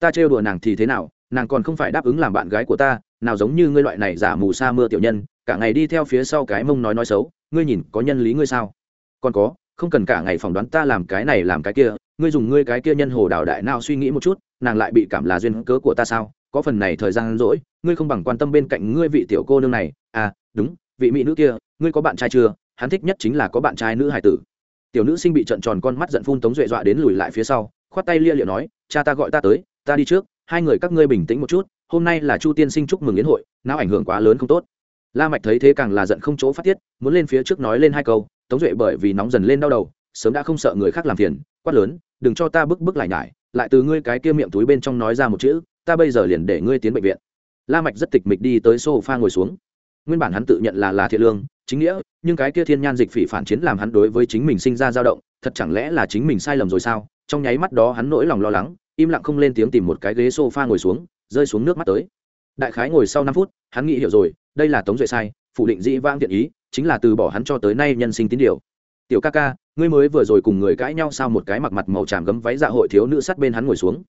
Ta trêu đùa nàng thì thế nào, nàng còn không phải đáp ứng làm bạn gái của ta, nào giống như ngươi loại này giả mù sa mưa tiểu nhân, cả ngày đi theo phía sau cái mông nói nói xấu, ngươi nhìn có nhân lý ngươi sao? Còn có, không cần cả ngày phỏng đoán ta làm cái này làm cái kia, ngươi dùng ngươi cái kia nhân hồ đào đại nào suy nghĩ một chút, nàng lại bị cảm là duyên cớ của ta sao? Có phần này thời gian rỗi, ngươi không bằng quan tâm bên cạnh ngươi vị tiểu cô nương này. À đúng, vị mỹ nữ kia, ngươi có bạn trai chưa? Hắn thích nhất chính là có bạn trai nữ hải tử. Tiểu nữ sinh bị trận tròn con mắt giận phun tống duệ dọa đến lùi lại phía sau, khoát tay lia liệu nói, cha ta gọi ta tới, ta đi trước, hai người các ngươi bình tĩnh một chút, hôm nay là chu tiên sinh chúc mừng yến hội, não ảnh hưởng quá lớn không tốt. La mạch thấy thế càng là giận không chỗ phát tiết, muốn lên phía trước nói lên hai câu, tống duệ bởi vì nóng dần lên đau đầu, sớm đã không sợ người khác làm phiền, quát lớn, đừng cho ta bức bức lại nhải, lại từ ngươi cái kia miệng túi bên trong nói ra một chữ ta bây giờ liền để ngươi tiến bệnh viện. La mạch rất tịch mịch đi tới sofa ngồi xuống. Nguyên bản hắn tự nhận là là thiện lương, chính nghĩa, nhưng cái kia thiên nhan dịch phỉ phản chiến làm hắn đối với chính mình sinh ra dao động, thật chẳng lẽ là chính mình sai lầm rồi sao? Trong nháy mắt đó hắn nỗi lòng lo lắng, im lặng không lên tiếng tìm một cái ghế sofa ngồi xuống, rơi xuống nước mắt tới. Đại khái ngồi sau năm phút, hắn nghĩ hiểu rồi, đây là tống duệ sai, phủ định dĩ vãng thiện ý, chính là từ bỏ hắn cho tới nay nhân sinh tín điều. Tiểu ca ca, ngươi mới vừa rồi cùng người cãi nhau sao một cái mặc mặt màu tràm gấm váy dạ hội thiếu nữ sát bên hắn ngồi xuống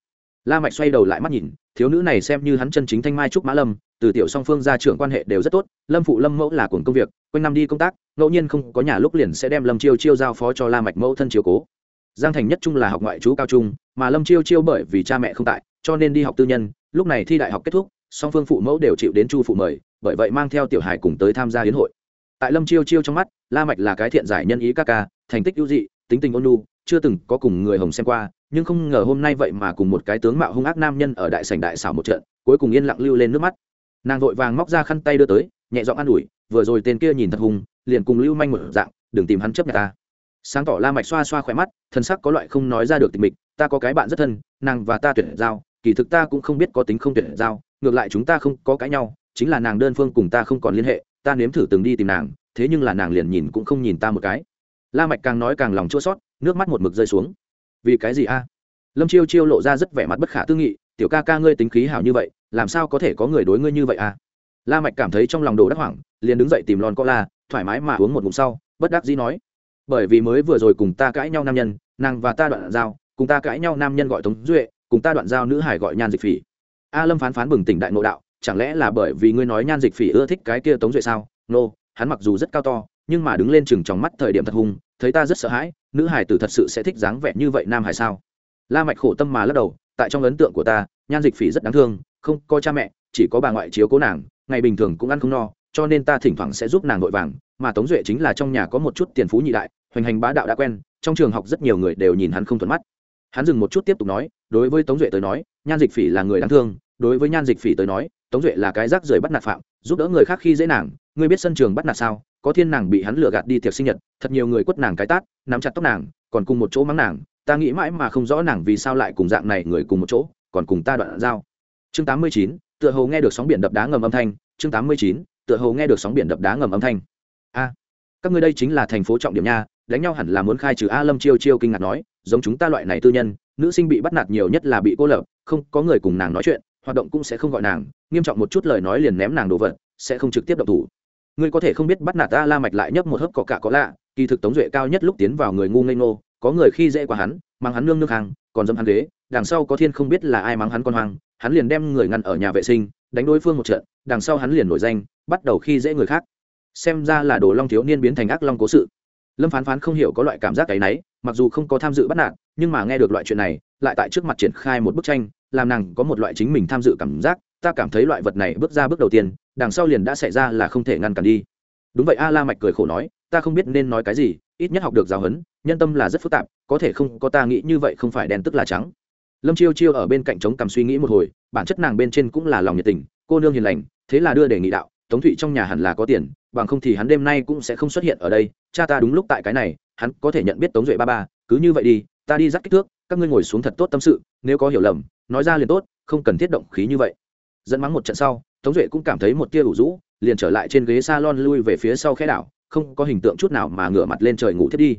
la mạch xoay đầu lại mắt nhìn, thiếu nữ này xem như hắn chân chính thanh mai trúc mã lâm, từ tiểu song phương gia trưởng quan hệ đều rất tốt, lâm phụ lâm mẫu là cuồng công việc, quanh năm đi công tác, ngẫu nhiên không có nhà lúc liền sẽ đem lâm chiêu chiêu giao phó cho la mạch mẫu thân chiếu cố. Giang thành nhất trung là học ngoại trú cao trung, mà lâm chiêu chiêu bởi vì cha mẹ không tại, cho nên đi học tư nhân, lúc này thi đại học kết thúc, song phương phụ mẫu đều chịu đến chu phụ mời, bởi vậy mang theo tiểu hải cùng tới tham gia hiến hội. Tại lâm chiêu chiêu trong mắt, la mạch là cái thiện giải nhân ý ca ca, thành tích ưu dị, tính tình ôn nhu, chưa từng có cùng người hồng xem qua nhưng không ngờ hôm nay vậy mà cùng một cái tướng mạo hung ác nam nhân ở đại sảnh đại xảo một trận, cuối cùng yên lặng lưu lên nước mắt. Nàng vội vàng móc ra khăn tay đưa tới, nhẹ giọng an ủi, vừa rồi tên kia nhìn thật hung, liền cùng lưu manh một dạng, đừng tìm hắn chấp nhận ta. Sáng tỏ la mạch xoa xoa khỏe mắt, thân sắc có loại không nói ra được tình mình ta có cái bạn rất thân, nàng và ta tuyệt giao, kỳ thực ta cũng không biết có tính không tuyệt giao, ngược lại chúng ta không có cãi nhau, chính là nàng đơn phương cùng ta không còn liên hệ, ta nếm thử từng đi tìm nàng, thế nhưng là nàng liền nhìn cũng không nhìn ta một cái. La mạch càng nói càng lòng chua xót, nước mắt một mực rơi xuống vì cái gì a? Lâm chiêu chiêu lộ ra rất vẻ mặt bất khả tư nghị tiểu ca ca ngươi tính khí hảo như vậy làm sao có thể có người đối ngươi như vậy a? La mạch cảm thấy trong lòng đồ đắc hoảng liền đứng dậy tìm lon cola thoải mái mà uống một ngụm sau bất đắc dĩ nói bởi vì mới vừa rồi cùng ta cãi nhau nam nhân nàng và ta đoạn giao cùng ta cãi nhau nam nhân gọi tống duệ cùng ta đoạn giao nữ hải gọi nhan dịch phỉ. A lâm phán phán bừng tỉnh đại nội đạo chẳng lẽ là bởi vì ngươi nói nhan dịch phỉ ưa thích cái kia tống duệ sao? Nô、no, hắn mặc dù rất cao to nhưng mà đứng lên chừng trong mắt thời điểm thật hung thấy ta rất sợ hãi, nữ hải tử thật sự sẽ thích dáng vẻ như vậy nam hải sao? La mạch khổ tâm mà lắc đầu, tại trong ấn tượng của ta, nhan dịch phỉ rất đáng thương, không có cha mẹ, chỉ có bà ngoại chiếu cố nàng, ngày bình thường cũng ăn không no, cho nên ta thỉnh thoảng sẽ giúp nàng vội vàng, mà tống duệ chính là trong nhà có một chút tiền phú nhị đại, hoành hành bá đạo đã quen, trong trường học rất nhiều người đều nhìn hắn không thuận mắt. Hắn dừng một chút tiếp tục nói, đối với tống duệ tới nói, nhan dịch phỉ là người đáng thương, đối với nhan dịch phỉ tới nói, tống duệ là cái rác rưởi bắt nạt phạm, giúp đỡ người khác khi dễ nàng, ngươi biết sân trường bắt nạt sao? Có thiên nàng bị hắn lừa gạt đi tiệc sinh nhật thật nhiều người quất nàng cái tát nắm chặt tóc nàng còn cùng một chỗ mắng nàng ta nghĩ mãi mà không rõ nàng vì sao lại cùng dạng này người cùng một chỗ còn cùng ta đoạn giao. Chương 89, tựa hồ nghe được sóng biển đập đá ngầm âm thanh chương 89, tựa hồ nghe được sóng biển đập đá ngầm âm thanh. A các ngươi đây chính là thành phố trọng điểm nha đánh nhau hẳn là muốn khai trừ a lâm chiêu chiêu kinh ngạc nói giống chúng ta loại này tư nhân nữ sinh bị bắt nạt nhiều nhất là bị cô lập không có người cùng nàng nói chuyện hoạt động cũng sẽ không gọi nàng nghiêm trọng một chút lời nói liền ném nàng đồ vật sẽ không trực tiếp động thủ ngươi có thể không biết bắt nạt ta la mạch lại nhấp một hớp cọ cả có lạ kỳ thực tống duệ cao nhất lúc tiến vào người ngu ngây ngô có người khi dễ qua hắn mang hắn nương nước hàng còn dâm hắn ghế đằng sau có thiên không biết là ai mắng hắn con hoang hắn liền đem người ngăn ở nhà vệ sinh đánh đối phương một trận đằng sau hắn liền nổi danh bắt đầu khi dễ người khác. Xem ra là đồ long thiếu niên biến thành ác long cố sự. Lâm phán phán không hiểu có loại cảm giác cái nấy, mặc dù không có tham dự bắt nạt nhưng mà nghe được loại chuyện này lại tại trước mặt triển khai một bức tranh làm nàng có một loại chính mình tham dự cảm giác ta cảm thấy loại vật này bước ra bước đầu tiên, đằng sau liền đã xảy ra là không thể ngăn cản đi. Đúng vậy, a la mạch cười khổ nói, ta không biết nên nói cái gì, ít nhất học được giáo huấn, nhân tâm là rất phức tạp, có thể không, có ta nghĩ như vậy không phải đen tức là trắng. Lâm chiêu chiêu ở bên cạnh chống cằm suy nghĩ một hồi, bản chất nàng bên trên cũng là lòng nhiệt tình, cô nương hiền lành, thế là đưa đề nghị đạo, tống thụy trong nhà hẳn là có tiền, bằng không thì hắn đêm nay cũng sẽ không xuất hiện ở đây, cha ta đúng lúc tại cái này, hắn có thể nhận biết tống duệ ba ba, cứ như vậy đi, ta đi dắt kích thước, các ngươi ngồi xuống thật tốt tâm sự, nếu có hiểu lầm, nói ra liền tốt, không cần thiết động khí như vậy dẫn mắng một trận sau, tống duệ cũng cảm thấy một tia ủ rũ, liền trở lại trên ghế s a lon lui về phía sau khe đảo, không có hình tượng chút nào mà ngửa mặt lên trời ngủ thiếp đi.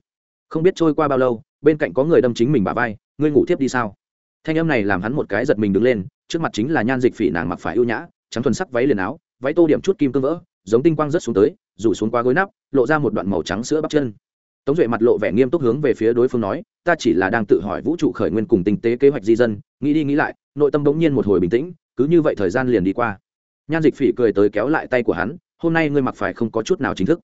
Không biết trôi qua bao lâu, bên cạnh có người đâm chính mình bà vai, ngươi ngủ thiếp đi sao? Thanh âm này làm hắn một cái giật mình đứng lên, trước mặt chính là nhan dịch phỉ nàng mặc phải ưu nhã, trắng thuần sắc váy liền áo, váy tô điểm chút kim cương vỡ, giống tinh quang rớt xuống tới, rủ xuống qua gối nắp, lộ ra một đoạn màu trắng sữa bắp chân. Tống duệ mặt lộ vẻ nghiêm túc hướng về phía đối phương nói, ta chỉ là đang tự hỏi vũ trụ khởi nguyên cùng tinh tế kế hoạch di dân, nghĩ đi nghĩ lại, nội tâm bỗng nhiên một hồi bình tĩnh cứ như vậy thời gian liền đi qua. Nhan dịch phỉ cười tới kéo lại tay của hắn, hôm nay ngươi mặc phải không có chút nào chính thức.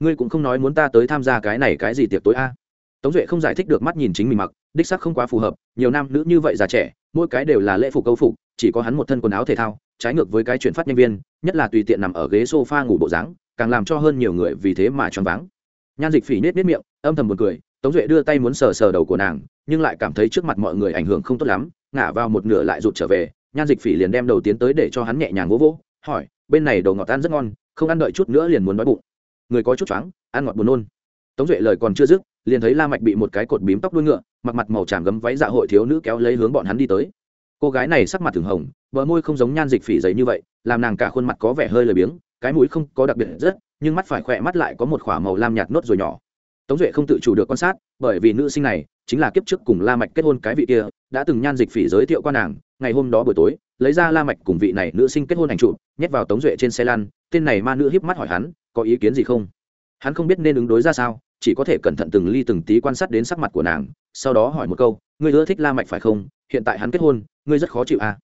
Ngươi cũng không nói muốn ta tới tham gia cái này cái gì tiệc tối a. Tống duệ không giải thích được mắt nhìn chính mình mặc, đích sắc không quá phù hợp, nhiều nam nữ như vậy già trẻ, mỗi cái đều là lễ phục câu phục, chỉ có hắn một thân quần áo thể thao, trái ngược với cái chuyện phát nhân viên, nhất là tùy tiện nằm ở ghế sofa ngủ bộ dáng, càng làm cho hơn nhiều người vì thế mà choáng váng. Nhan dịch phỉ nết nết miệng, âm thầm một cười, tống duệ đưa tay muốn sờ sờ đầu của nàng, nhưng lại cảm thấy trước mặt mọi người ảnh hưởng không tốt lắm, ngả vào một nửa lại rụt trở về nhan dịch phỉ liền đem đầu tiến tới để cho hắn nhẹ nhàng vỗ vỗ, hỏi, bên này đồ ngọt ăn rất ngon, không ăn đợi chút nữa liền muốn đói bụng. Người có chút choáng, ăn ngọt buồn nôn. Tống duệ lời còn chưa dứt, liền thấy la mạch bị một cái cột bím tóc đuôi ngựa, mặc mặt màu tràm gấm váy dạ hội thiếu nữ kéo lấy hướng bọn hắn đi tới. Cô gái này sắc mặt thường hồng, bờ môi không giống nhan dịch phỉ giấy như vậy, làm nàng cả khuôn mặt có vẻ hơi lười biếng, cái mũi không có đặc biệt rất, nhưng mắt phải khỏe mắt lại có một khỏa màu lam nhạt nốt rồi nhỏ. Tống duệ không tự chủ được quan sát, bởi vì nữ sinh này chính là kiếp trước cùng la mạch kết hôn cái vị kia, đã từng nhan dịch phỉ giới thiệu qua nàng, ngày hôm đó buổi tối, lấy ra la mạch cùng vị này nữ sinh kết hôn ảnh chụp, nhét vào tống duệ trên xe lăn, tên này ma nữ híp mắt hỏi hắn, có ý kiến gì không? Hắn không biết nên ứng đối ra sao, chỉ có thể cẩn thận từng ly từng tí quan sát đến sắc mặt của nàng, sau đó hỏi một câu, ngươi ưa thích la mạch phải không? Hiện tại hắn kết hôn, ngươi rất khó chịu à?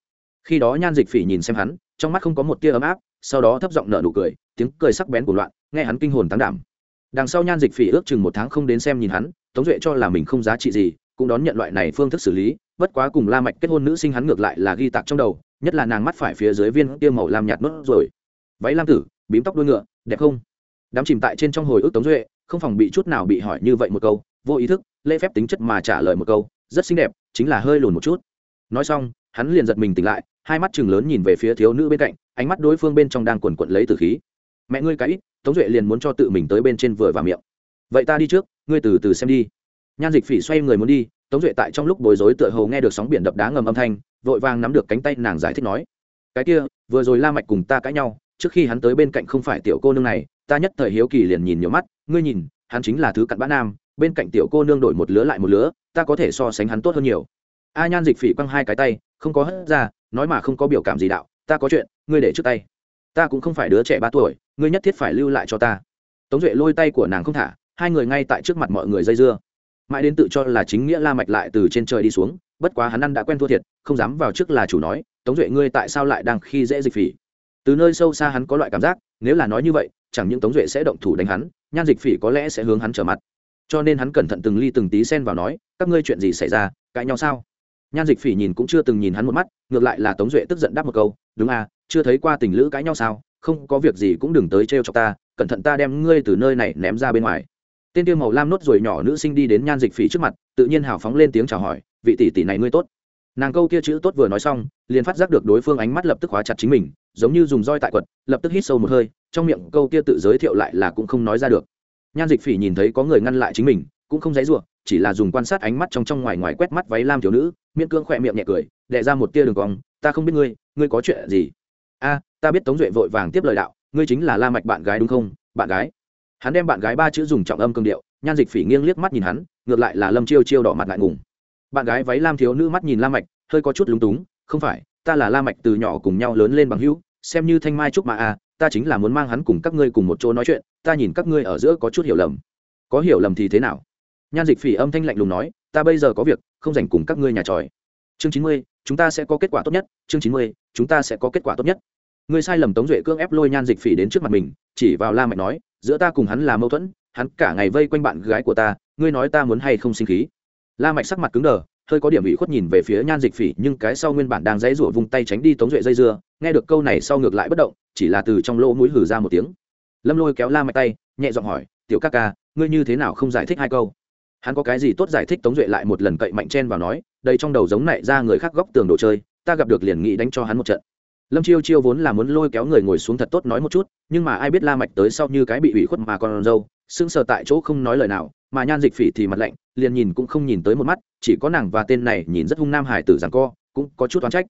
Khi đó nhan dịch phỉ nhìn xem hắn, trong mắt không có một tia ấm áp, sau đó thấp giọng nở nụ cười, tiếng cười sắc bén của loạn, nghe hắn kinh hồn tăng đảm. Đằng sau nhan dịch phỉ ước chừng một tháng không đến xem nhìn hắn tống duệ cho là mình không giá trị gì, cũng đón nhận loại này phương thức xử lý, bất quá cùng la mạch kết hôn nữ sinh hắn ngược lại là ghi tạc trong đầu, nhất là nàng mắt phải phía dưới viên kia màu lam nhạt nốt rồi. Váy lam tử, bím tóc đuôi ngựa, đẹp không? Đám chìm tại trên trong hồi ức tống duệ, không phòng bị chút nào bị hỏi như vậy một câu, vô ý thức, lễ phép tính chất mà trả lời một câu, rất xinh đẹp, chính là hơi lùn một chút. Nói xong, hắn liền giật mình tỉnh lại, hai mắt chừng lớn nhìn về phía thiếu nữ bên cạnh, ánh mắt đối phương bên trong đang quần quận lấy từ khí. Mẹ ngươi cái ít, tống duệ liền muốn cho tự mình tới bên trên vừa và miệng. Vậy ta đi trước ngươi từ từ xem đi. Nhan dịch phỉ xoay người muốn đi, tống duệ tại trong lúc bối rối tựa hồ nghe được sóng biển đập đá ngầm âm thanh, vội vàng nắm được cánh tay nàng giải thích nói, cái kia, vừa rồi la mạch cùng ta cãi nhau, trước khi hắn tới bên cạnh không phải tiểu cô nương này, ta nhất thời hiếu kỳ liền nhìn nhiều mắt, ngươi nhìn, hắn chính là thứ cặn bã nam, bên cạnh tiểu cô nương đổi một lứa lại một lứa, ta có thể so sánh hắn tốt hơn nhiều. A nhan dịch phỉ quăng hai cái tay, không có hất ra, nói mà không có biểu cảm gì đạo, ta có chuyện, ngươi để trước tay. Ta cũng không phải đứa trẻ ba tuổi, ngươi nhất thiết phải lưu lại cho ta. Tống duệ lôi tay của nàng không thả hai người ngay tại trước mặt mọi người dây dưa. Mãi đến tự cho là chính nghĩa la mạch lại từ trên trời đi xuống, bất quá hắn ăn đã quen thua thiệt, không dám vào trước là chủ nói, tống duệ, ngươi tại sao lại đang khi dễ dịch phỉ? Từ nơi sâu xa hắn có loại cảm giác, nếu là nói như vậy, chẳng những tống duệ sẽ động thủ đánh hắn, nhan dịch phỉ có lẽ sẽ hướng hắn trở mặt. Cho nên hắn cẩn thận từng ly từng tí xen vào nói, các ngươi chuyện gì xảy ra, cãi nhau sao? Nhan dịch phỉ nhìn cũng chưa từng nhìn hắn một mắt, ngược lại là tống duệ tức giận đáp một câu, đúng à chưa thấy qua tình lữ cãi nhau sao? Không có việc gì cũng đừng tới trêu cho ta, cẩn thận ta đem ngươi từ nơi này ném ra bên ngoài tên tiêu màu lam nốt rồi nhỏ nữ sinh đi đến nhan dịch phỉ trước mặt, tự nhiên hào phóng lên tiếng chào hỏi, vị tỷ tỷ này ngươi tốt. Nàng câu kia chữ tốt vừa nói xong, liền phát giác được đối phương ánh mắt lập tức hóa chặt chính mình, giống như dùng roi tại quật, lập tức hít sâu một hơi, trong miệng câu kia tự giới thiệu lại là cũng không nói ra được. Nhan dịch phỉ nhìn thấy có người ngăn lại chính mình, cũng không dãy r u ộ chỉ là dùng quan sát ánh mắt trong trong ngoài ngoài quét mắt váy lam thiếu nữ, miễn cưỡng khỏe miệng nhẹ cười đẻ ra một tia đường cong, ta không biết ngươi ngươi có chuyện gì? A, ta biết tống duệ vội vàng tiếp lời đạo, ngươi chính là la mạch bạn gái đúng không? Bạn gái hắn đem bạn gái ba chữ dùng trọng âm cương điệu, nhan dịch phỉ nghiêng liếc mắt nhìn hắn, ngược lại là lâm chiêu chiêu đỏ mặt ngại ngùng. Bạn gái váy lam thiếu nữ mắt nhìn la mạch, hơi có chút lúng túng, không phải, ta là la mạch từ nhỏ cùng nhau lớn lên bằng hữu, xem như thanh mai trúc mà a ta chính là muốn mang hắn cùng các ngươi cùng một chỗ nói chuyện, ta nhìn các ngươi ở giữa có chút hiểu lầm. Có hiểu lầm thì thế nào? Nhan dịch phỉ âm thanh lạnh lùng nói, ta bây giờ có việc, không dành cùng các ngươi nhà tròi. Chương chín mươi, chúng ta sẽ có kết quả tốt nhất, chương chín mươi, chúng ta sẽ có kết quả tốt nhất ngươi sai lầm tống duệ cưỡng ép lôi nhan dịch phỉ đến trước mặt mình, chỉ vào la mạch nói, giữa ta cùng hắn là mâu thuẫn, hắn cả ngày vây quanh bạn gái của ta, ngươi nói ta muốn hay không sinh khí? La mạch sắc mặt cứng đờ, hơi có điểm bị khuất nhìn về phía nhan dịch phỉ, nhưng cái sau nguyên bản đang dãy rủa vùng tay tránh đi tống duệ dây dưa, nghe được câu này sau ngược lại bất động, chỉ là từ trong lỗ mũi hừ ra một tiếng. Lâm lôi kéo la mạch tay, nhẹ giọng hỏi, tiểu ca ca, ngươi như thế nào không giải thích hai câu? Hắn có cái gì tốt giải thích tống duệ lại một lần cậy mạnh chen vào nói, đây trong đầu giống nảy ra người khác góc tường đồ chơi, ta gặp được liền nghĩ đánh cho hắn một trận lâm chiêu chiêu vốn là muốn lôi kéo người ngồi xuống thật tốt nói một chút, nhưng mà ai biết la mạch tới sau như cái bị ủy khuất mà còn dâu, sững sờ tại chỗ không nói lời nào, mà nhan dịch phỉ thì mặt lạnh, liền nhìn cũng không nhìn tới một mắt, chỉ có nàng và tên này nhìn rất hung nam hải tử giằng co, cũng có chút oán trách.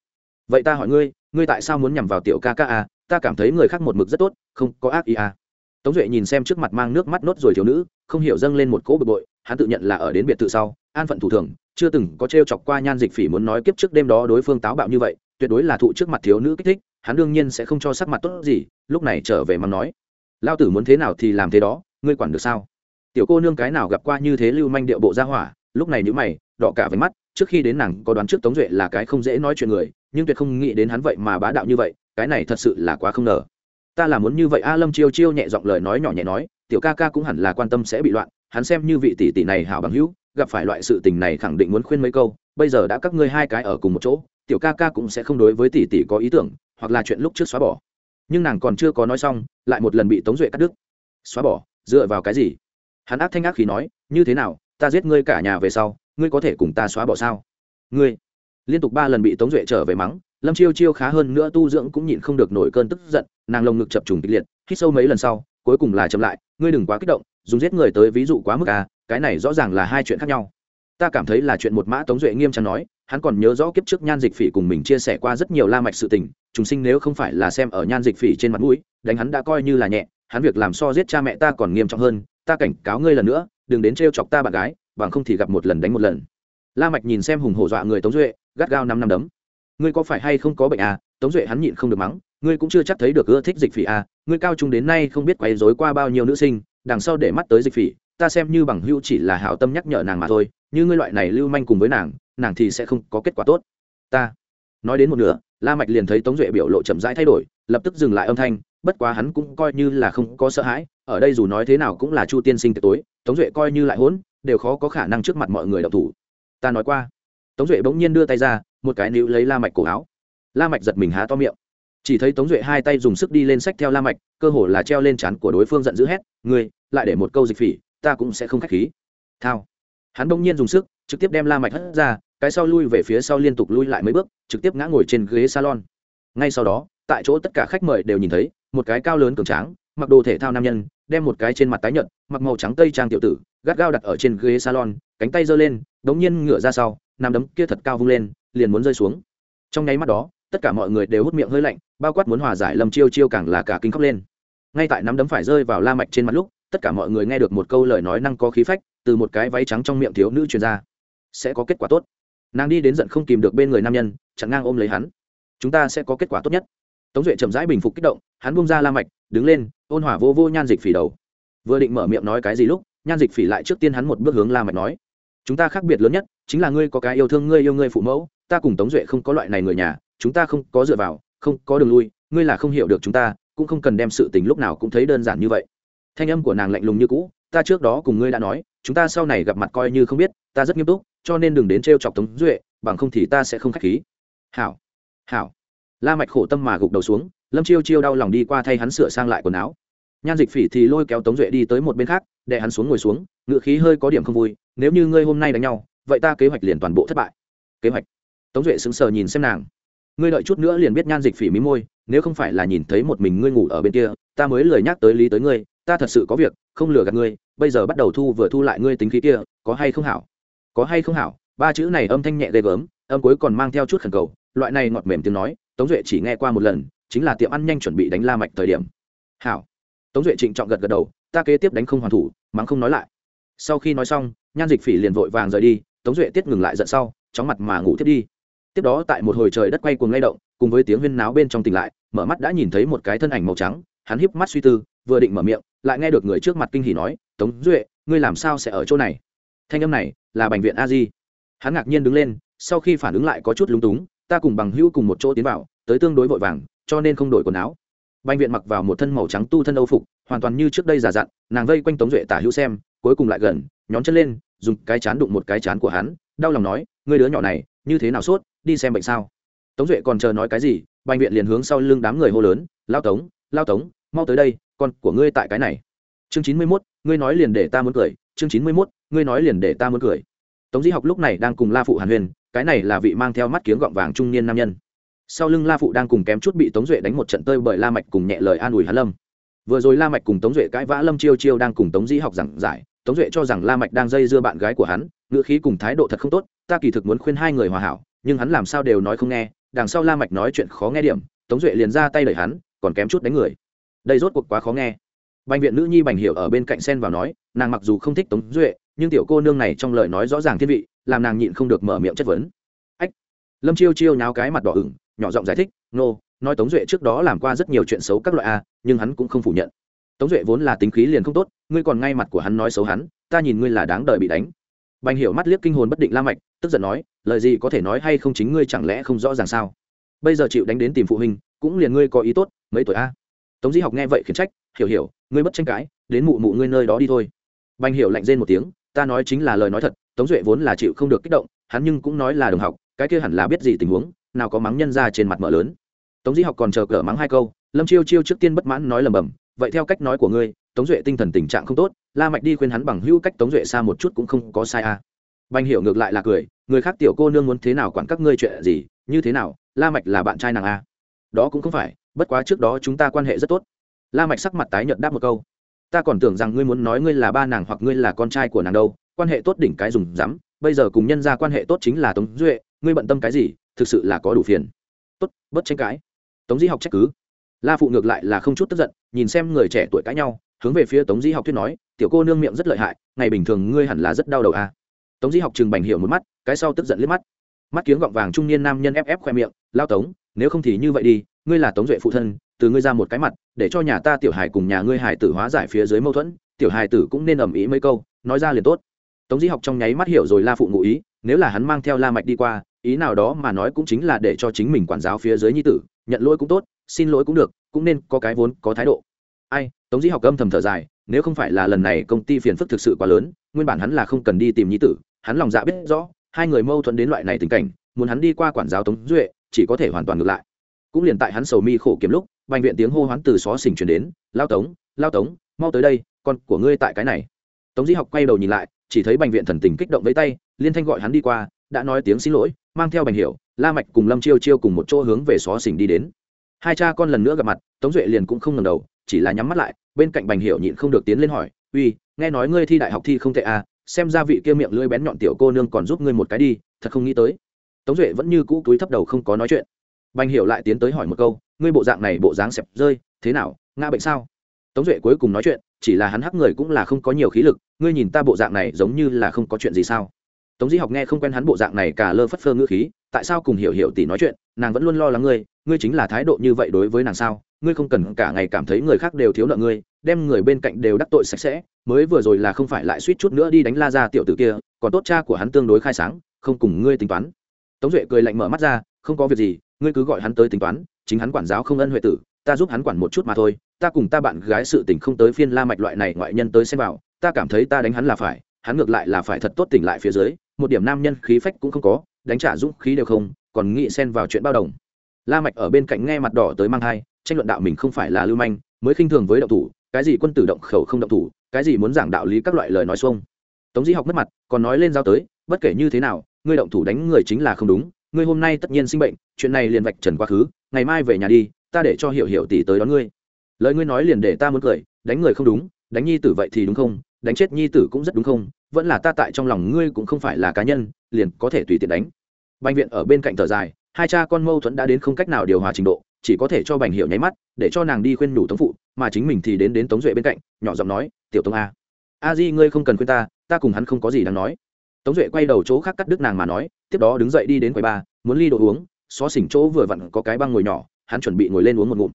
Vậy ta hỏi ngươi ngươi tại sao muốn nhằm vào tiểu ca ca à? Ta cảm thấy người khác một mực rất tốt, không có ác ý à? Tống duệ nhìn xem trước mặt mang nước mắt nốt rồi thiếu nữ, không hiểu dâng lên một cỗ bực bội, hắn tự nhận là ở đến biệt thự sau, an phận thủ thường, chưa từng có t chọc qua nhan dịch phỉ muốn nói kiếp trước đêm đó đối phương táo bạo như vậy tuyệt đối là thụ trước mặt thiếu nữ kích thích, hắn đương nhiên sẽ không cho sắc mặt tốt gì, lúc này trở về mắng nói. Lao tử muốn thế nào thì làm thế đó, ngươi quản được sao? Tiểu cô nương cái nào gặp qua như thế lưu manh điệu bộ ra hỏa, lúc này nhữ mày, đỏ cả với mắt, trước khi đến nàng có đoán trước tống duệ là cái không dễ nói chuyện người, nhưng tuyệt không nghĩ đến hắn vậy mà bá đạo như vậy, cái này thật sự là quá không ngờ. Ta là muốn như vậy, a lâm chiêu chiêu nhẹ giọng lời nói nhỏ nhẹ nói, tiểu ca ca cũng hẳn là quan tâm sẽ bị loạn, hắn xem như vị tỷ tỷ này hảo bằng hữu, gặp phải loại sự tình này khẳng định muốn khuyên mấy câu bây giờ đã các ngươi hai cái ở cùng một chỗ, tiểu ca ca cũng sẽ không đối với tỷ tỷ có ý tưởng, hoặc là chuyện lúc trước xóa bỏ. Nhưng nàng còn chưa có nói xong, lại một lần bị tống duệ cắt đứt. Xóa bỏ, dựa vào cái gì? Hắn ác thanh ác khí nói, như thế nào, ta giết ngươi cả nhà về sau, ngươi có thể cùng ta xóa bỏ sao? Ngươi. Liên tục ba lần bị tống duệ trở về mắng, lâm chiêu chiêu khá hơn nữa tu dưỡng cũng nhịn không được nổi cơn tức giận, nàng lồng ngực chập trùng kịch liệt, hít sâu mấy lần sau, cuối cùng là chậm lại, ngươi đừng quá kích động, dùng giết người tới ví dụ quá mức à cái này rõ ràng là hai chuyện khác nhau ta cảm thấy là chuyện một mã tống duệ nghiêm trang nói, hắn còn nhớ rõ kiếp trước nhan dịch phỉ cùng mình chia sẻ qua rất nhiều la mạch sự tình chúng sinh nếu không phải là xem ở nhan dịch phỉ trên mặt mũi, đánh hắn đã coi như là nhẹ, hắn việc làm so giết cha mẹ ta còn nghiêm trọng hơn, ta cảnh cáo ngươi lần nữa, đừng đến trêu chọc ta bạn gái, bằng không thì gặp một lần đánh một lần. La mạch nhìn xem hùng hổ dọa người tống duệ, gắt gao năm năm đấm. Ngươi có phải hay không có bệnh à? Tống duệ hắn nhịn không được mắng, ngươi cũng chưa chắc thấy được ưa thích dịch phỉ à ngươi cao trung đến nay không biết quấy rối qua bao nhiêu nữ sinh, đằng sau để mắt tới dịch phỉ, ta xem như bằng hữu chỉ là hảo tâm nhắc nhở nàng mà thôi như ngươi loại này lưu manh cùng với nàng nàng thì sẽ không có kết quả tốt. Ta. Nói đến một nửa, la mạch liền thấy tống duệ biểu lộ chậm rãi thay đổi, lập tức dừng lại âm thanh, bất quá hắn cũng coi như là không có sợ hãi, ở đây dù nói thế nào cũng là chu tiên sinh tối, tống duệ coi như lại hỗn, đều khó có khả năng trước mặt mọi người đậu thủ. Ta nói qua. Tống duệ bỗng nhiên đưa tay ra, một cái níu lấy la mạch cổ áo. La mạch giật mình há to miệng. Chỉ thấy tống duệ hai tay dùng sức đi lên sách theo la mạch, cơ hồ là treo lên chán của đối phương giận dữ hét, ngươi, lại để một câu dịch phỉ, ta cũng sẽ không khách khí. Thao hắn bỗng nhiên dùng sức, trực tiếp đem la mạch hất ra, cái sau lui về phía sau liên tục lui lại mấy bước, trực tiếp ngã ngồi trên ghế salon. Ngay sau đó, tại chỗ tất cả khách mời đều nhìn thấy, một cái cao lớn cường tráng, mặc đồ thể thao nam nhân, đem một cái trên mặt tái nhợt, mặc màu trắng tây trang tiểu tử, gắt gao đặt ở trên ghế salon, cánh tay giơ lên, đống nhiên ngửa ra sau nằm đấm kia thật cao vung lên, liền muốn rơi xuống. Trong nháy mắt đó, tất cả mọi người đều hút miệng hơi lạnh, bao quát muốn hòa giải lâm chiêu chiêu càng là cả kinh khóc lên. Ngay tại nắm đấm phải rơi vào la mạch trên mặt lúc, tất cả mọi người nghe được một câu lời nói năng có khí phách từ một cái váy trắng trong miệng thiếu nữ truyền ra. Sẽ có kết quả tốt. Nàng đi đến giận không kìm được bên người nam nhân, chặn ngang ôm lấy hắn. Chúng ta sẽ có kết quả tốt nhất. Tống duệ chậm rãi bình phục kích động, hắn bung ra la mạch, đứng lên, ôn hòa vô vô nhan dịch phỉ đầu. Vừa định mở miệng nói cái gì lúc, nhan dịch phỉ lại trước tiên hắn một bước hướng la mạch nói. Chúng ta khác biệt lớn nhất, chính là ngươi có cái yêu thương ngươi yêu ngươi phụ mẫu, ta cùng tống duệ không có loại này người nhà, chúng ta không có dựa vào, không có đường lui, ngươi là không hiểu được chúng ta, cũng không cần đem sự tình lúc nào cũng thấy đơn giản như vậy. Thanh âm của nàng lạnh lùng như cũ, ta trước đó cùng ngươi đã nói chúng ta sau này gặp mặt coi như không biết, ta rất nghiêm túc, cho nên đừng đến t chọc tống duệ, bằng không thì ta sẽ không k h á c h khí. Hảo hảo. La mạch khổ tâm mà gục đầu xuống, lâm chiêu chiêu đau lòng đi qua thay hắn sửa sang lại quần áo. Nhan dịch phỉ thì lôi kéo tống duệ đi tới một bên khác, để hắn xuống ngồi xuống, ngựa khí hơi có điểm không vui, nếu như ngươi hôm nay đánh nhau, vậy ta kế hoạch liền toàn bộ thất bại. Kế hoạch. Tống duệ sững sờ nhìn xem nàng. Ngươi đợi chút nữa liền biết nhan dịch phỉ mí môi, nếu không phải là nhìn thấy một mình ngươi ngủ ở bên kia ta mới lời nhắc tới lý tới ngươi, ta thật sự có việc, không lừa gạt ngươi, bây giờ bắt đầu thu vừa thu lại ngươi tính khí kia, có hay không hảo? Có hay không hảo? Ba chữ này âm thanh nhẹ ghê gớm, âm cuối còn mang theo chút khẩn cầu, loại này ngọt mềm tiếng nói, tống duệ chỉ nghe qua một lần, chính là tiệm ăn nhanh chuẩn bị đánh la mạch thời điểm. Hảo. Tống duệ trịnh trọng gật gật đầu, ta kế tiếp đánh không hoàn thủ, mắng không nói lại. Sau khi nói xong, nhan dịch phỉ liền vội vàng rời đi, tống duệ tiết ngừng lại giận sau, chóng mặt mà ngủ thiết đi. Tiếp đó tại một hồi trời đất quay cuồng lay động, cùng với tiếng huyên náo bên trong tỉnh lại, mở mắt đã nhìn thấy một cái thân ảnh màu trắng hắn híp mắt suy tư, vừa định mở miệng, lại nghe được người trước mặt kinh hỉ nói, tống duệ, ngươi làm sao sẽ ở chỗ này? Thanh âm này là bệnh viện a di. Hắn ngạc nhiên đứng lên, sau khi phản ứng lại có chút lúng túng, ta cùng bằng hữu cùng một chỗ tiến vào, tới tương đối vội vàng, cho nên không đổi quần áo. Bệnh viện mặc vào một thân màu trắng tu thân âu phục, hoàn toàn như trước đây giả dặn, nàng vây quanh tống duệ tả hữu xem, cuối cùng lại gần, nhón chân lên, dùng cái chán đụng một cái chán của hắn, đau lòng nói, ngươi đứa nhỏ này, như thế nào sốt, đi xem bệnh sao? Tống duệ còn chờ nói cái gì bệnh viện liền hướng sau lưng đám người hô lớn, lao tống lao tống, mau tới đây, con của ngươi tại cái này. Chương chín mươi mốt, ngươi nói liền để ta muốn cười. Chương chín mươi mốt, ngươi nói liền để ta muốn cười. Tống di học lúc này đang cùng la phụ hàn huyền cái này là vị mang theo mắt kiếng gọng vàng trung niên nam nhân. Sau lưng la phụ đang cùng kém chút bị tống duệ đánh một trận tơi bởi la mạch cùng nhẹ lời an ủi hàn lâm. Vừa rồi la mạch cùng tống duệ cãi vã lâm chiêu chiêu đang cùng tống di học giảng giải, tống duệ cho rằng la mạch đang dây dưa bạn gái của hắn, ngữ khí cùng thái độ thật không tốt, ta kỳ thực muốn khuyên hai người hòa hảo, nhưng hắn làm sao đều nói không nghe, đằng sau la mạch nói chuyện khó nghe điểm, tống duệ liền ra tay đẩy hắn còn kém chút đánh người. Đây rốt cuộc quá khó nghe. Bệnh viện nữ nhi bành hiểu ở bên cạnh sen vào nói nàng mặc dù không thích tống duệ nhưng tiểu cô nương này trong lời nói rõ ràng thiên vị làm nàng nhịn không được mở miệng chất vấn. Ách. Lâm chiêu chiêu nháo cái mặt đỏ ửng nhỏ giọng giải thích nô、no, nói tống duệ trước đó làm qua rất nhiều chuyện xấu các loại a nhưng hắn cũng không phủ nhận. Tống duệ vốn là tính khí liền không tốt ngươi còn ngay mặt của hắn nói xấu hắn ta nhìn ngươi là đáng đời bị đánh. Bành hiểu mắt liếc kinh hồn bất định la mạch tức giận nói lời gì có thể nói hay không chính ngươi chẳng lẽ không rõ ràng sao? Bây giờ chịu đánh đến tìm phụ huynh cũng liền ngươi có ý tốt, mấy tuổi a tống di học nghe vậy khiển trách, hiểu hiểu, ngươi bất tranh cãi, đến mụ mụ ngươi nơi đó đi thôi bành hiểu lạnh rên một tiếng, ta nói chính là lời nói thật, tống duệ vốn là chịu không được kích động, hắn nhưng cũng nói là đồng học, cái kia hẳn là biết gì tình huống, nào có mắng nhân ra trên mặt mở lớn tống di học còn chờ cờ mắng hai câu, lâm chiêu chiêu trước tiên bất mãn nói lầm bầm, vậy theo cách nói của ngươi, tống duệ tinh thần tình trạng không tốt, la mạch đi khuyên hắn bằng hữu cách tống duệ xa một chút cũng không có sai à. banh hiểu ngược lại là cười, người khác tiểu cô nương muốn thế nào quản các ngươi chuyện gì, như thế nào, la mạch là bạn trai nàng à đó cũng không phải, bất quá trước đó chúng ta quan hệ rất tốt. La mạch sắc mặt tái nhợt đáp một câu. Ta còn tưởng rằng ngươi muốn nói ngươi là ba nàng hoặc ngươi là con trai của nàng đâu, quan hệ tốt đỉnh cái dùng dám, bây giờ cùng nhân gia quan hệ tốt chính là tống duệ, ngươi bận tâm cái gì, thực sự là có đủ phiền. Tốt, bớt tranh cãi. Tống di học trách cứ. La phụ ngược lại là không chút tức giận, nhìn xem người trẻ tuổi cãi nhau, hướng về phía tống di học thuyết nói, tiểu cô nương miệng rất lợi hại, ngày bình thường ngươi hẳn là rất đau đầu à. tống di học trường bành hiểu một mắt, cái sau tức giận liếc mắt. Mắt kiếng gọng vàng trung niên nam nhân ép ép khoe miệng lao tống, nếu không thì như vậy đi, ngươi là tống duệ phụ thân, từ ngươi ra một cái mặt, để cho nhà ta tiểu hài cùng nhà ngươi hài tử hóa giải phía dưới mâu thuẫn, tiểu hài tử cũng nên ầm ĩ mấy câu, nói ra liền tốt. Tống di học trong nháy mắt hiểu rồi la phụ ngụ ý, nếu là hắn mang theo la mạch đi qua, ý nào đó mà nói cũng chính là để cho chính mình quản giáo phía dưới nhi tử, nhận lỗi cũng tốt, xin lỗi cũng được, cũng nên có cái vốn, có thái độ. Ai, tống di học âm thầm thở dài, nếu không phải là lần này công ty phiền phức thực sự quá lớn, nguyên bản hắn là không cần đi tìm nhi tử, hắn lòng dạ biết rõ, hai người mâu thuẫn đến loại này tình cảnh, muốn hắn đi qua quản giáo tống duệ chỉ có thể hoàn toàn ngược lại. Cũng liền tại hắn sầu mi khổ kiếm lúc bệnh viện tiếng hô hoán từ xó xỉnh truyền đến, lao tống lao tống, mau tới đây, con của ngươi tại cái này. Tống di học quay đầu nhìn lại, chỉ thấy bệnh viện thần tình kích động với tay, liên thanh gọi hắn đi qua, đã nói tiếng xin lỗi, mang theo bành hiểu la mạch cùng lâm chiêu chiêu cùng một chỗ hướng về xó xỉnh đi đến. Hai cha con lần nữa gặp mặt, tống duệ liền cũng không ngẩng đầu, chỉ là nhắm mắt lại, bên cạnh bành hiểu nhịn không được tiến lên hỏi, uy, nghe nói ngươi thi đại học thi không tệ à xem ra vị kia miệng lưỡi bén nhọn tiểu cô nương còn giúp ngươi một cái đi, thật không nghĩ tới tống duệ vẫn như cũ túi thấp đầu không có nói chuyện. Bành hiểu lại tiến tới hỏi một câu, ngươi bộ dạng này bộ dáng xẹp rơi, thế nào, ngã bệnh sao? Tống duệ cuối cùng nói chuyện, chỉ là hắn hắc người cũng là không có nhiều khí lực, ngươi nhìn ta bộ dạng này giống như là không có chuyện gì sao? Tống di học nghe không quen hắn bộ dạng này cả lơ phất phơ ngữ khí, tại sao cùng hiểu hiểu tỷ nói chuyện, nàng vẫn luôn lo lắng ngươi ngươi chính là thái độ như vậy đối với nàng sao? Ngươi không cần cả ngày cảm thấy người khác đều thiếu nợ ngươi, đem người bên cạnh đều đắc tội sạch sẽ, mới vừa rồi là không phải lại suýt chút nữa đi đánh la ra tiểu tử kia, còn tốt cha của hắn tương đối khai sáng, không cùng ngươi tính toán tống duệ cười lạnh mở mắt ra không có việc gì ngươi cứ gọi hắn tới tính toán chính hắn quản giáo không ân huệ tử ta giúp hắn quản một chút mà thôi ta cùng ta bạn gái sự tình không tới phiên la mạch loại này ngoại nhân tới xem vào ta cảm thấy ta đánh hắn là phải hắn ngược lại là phải thật tốt tỉnh lại phía dưới một điểm nam nhân khí phách cũng không có đánh trả dũng khí đều không còn nghĩ xen vào chuyện bao đồng. La mạch ở bên cạnh nghe mặt đỏ tới mang hai, tranh luận đạo mình không phải là lưu manh mới khinh thường với động thủ cái gì quân tử động khẩu không động thủ cái gì muốn giảng đạo lý các loại lời nói xuông. Tống di học mất mặt còn nói lên giao tới bất kể như thế nào ngươi động thủ đánh người chính là không đúng, ngươi hôm nay tất nhiên sinh bệnh, chuyện này liền vạch trần quá khứ, ngày mai về nhà đi, ta để cho hiểu hiểu tỷ tới đón ngươi. Lời ngươi nói liền để ta muốn cười, đánh người không đúng, đánh nhi tử vậy thì đúng không, đánh chết nhi tử cũng rất đúng không, vẫn là ta tại trong lòng ngươi cũng không phải là cá nhân, liền có thể tùy tiện đánh. Bệnh viện ở bên cạnh thở dài, hai cha con mâu thuẫn đã đến không cách nào điều hòa trình độ, chỉ có thể cho bành hiệu nháy mắt, để cho nàng đi khuyên nhủ tống phụ, mà chính mình thì đến đến tống duệ bên cạnh, nhỏ giọng nói, tiểu tống a a di ngươi không cần khuyên ta ta cùng hắn không có gì đáng nói tống duệ quay đầu chỗ khác cắt đứt nàng mà nói, tiếp đó đứng dậy đi đến quầy ba muốn ly đồ uống, xó xỉnh chỗ vừa vặn có cái băng ngồi nhỏ, hắn chuẩn bị ngồi lên uống một ngụm.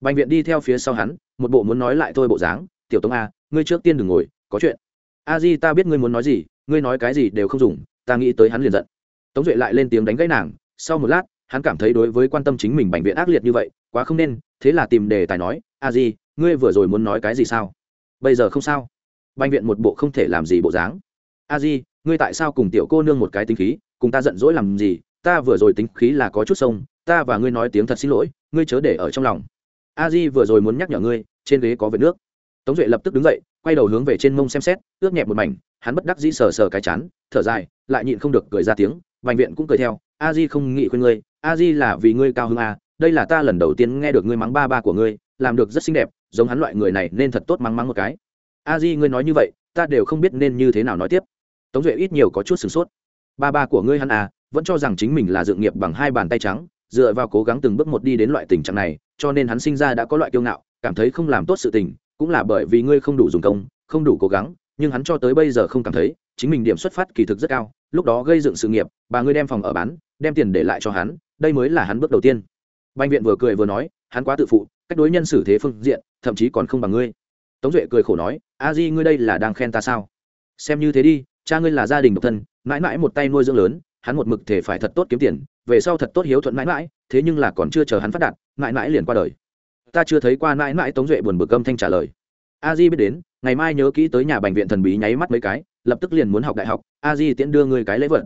Bệnh viện đi theo phía sau hắn, một bộ muốn nói lại thôi bộ dáng, tiểu tống a, ngươi trước tiên đừng ngồi, có chuyện. A di, ta biết ngươi muốn nói gì, ngươi nói cái gì đều không dùng, ta nghĩ tới hắn liền giận. Tống duệ lại lên tiếng đánh gãy nàng, sau một lát, hắn cảm thấy đối với quan tâm chính mình bệnh viện ác liệt như vậy, quá không nên, thế là tìm đề tài nói, a di, ngươi vừa rồi muốn nói cái gì sao? Bây giờ không sao. Bệnh viện một bộ không thể làm gì bộ dáng. A di ngươi tại sao cùng tiểu cô nương một cái tính khí, cùng ta giận dỗi làm gì? Ta vừa rồi tính khí là có chút sông, ta và ngươi nói tiếng thật xin lỗi, ngươi chớ để ở trong lòng. A di vừa rồi muốn nhắc nhở ngươi, trên ghế có vệt nước. Tống duệ lập tức đứng dậy, quay đầu hướng về trên mông xem xét ướt nhẹ một mảnh, hắn bất đắc dĩ sờ sờ cái chán, thở dài, lại nhịn không được cười ra tiếng, vành viện cũng cười theo, a di không nghĩ khuyên ngươi, a di là vì ngươi cao hơn a à, đây là ta lần đầu tiên nghe được ngươi mắng ba ba của ngươi, làm được rất xinh đẹp, giống hắn loại người này nên thật tốt mắng mắng một cái. A di, ngươi nói như vậy, ta đều không biết nên như thế nào nói tiếp tống duệ ít nhiều có chút sửng sốt. Ba ba của ngươi hắn à vẫn cho rằng chính mình là dự nghiệp bằng hai bàn tay trắng, dựa vào cố gắng từng bước một đi đến loại tình trạng này, cho nên hắn sinh ra đã có loại kiêu ngạo, cảm thấy không làm tốt sự tình, cũng là bởi vì ngươi không đủ dùng công, không đủ cố gắng, nhưng hắn cho tới bây giờ không cảm thấy, chính mình điểm xuất phát kỳ thực rất cao, lúc đó gây dựng sự nghiệp, bà ngươi đem phòng ở bán, đem tiền để lại cho hắn, đây mới là hắn bước đầu tiên. Bệnh viện vừa cười vừa nói, hắn quá tự phụ, cách đối nhân xử thế phương diện, thậm chí còn không bằng ngươi. Tống duệ cười khổ nói, a di, ngươi đây là đang khen ta sao? Xem như thế đi cha ngươi là gia đình độc thân, mãi mãi một tay nuôi dưỡng lớn, hắn một mực thể phải thật tốt kiếm tiền, về sau thật tốt hiếu thuận mãi mãi, thế nhưng là còn chưa chờ hắn phát đạt, mãi mãi liền qua đời. Ta chưa thấy qua mãi mãi tống duệ buồn bực âm thanh trả lời. A di biết đến, ngày mai nhớ kỹ tới nhà bệnh viện thần bí nháy mắt mấy cái, lập tức liền muốn học đại học, a di tiễn đưa người cái lễ vật.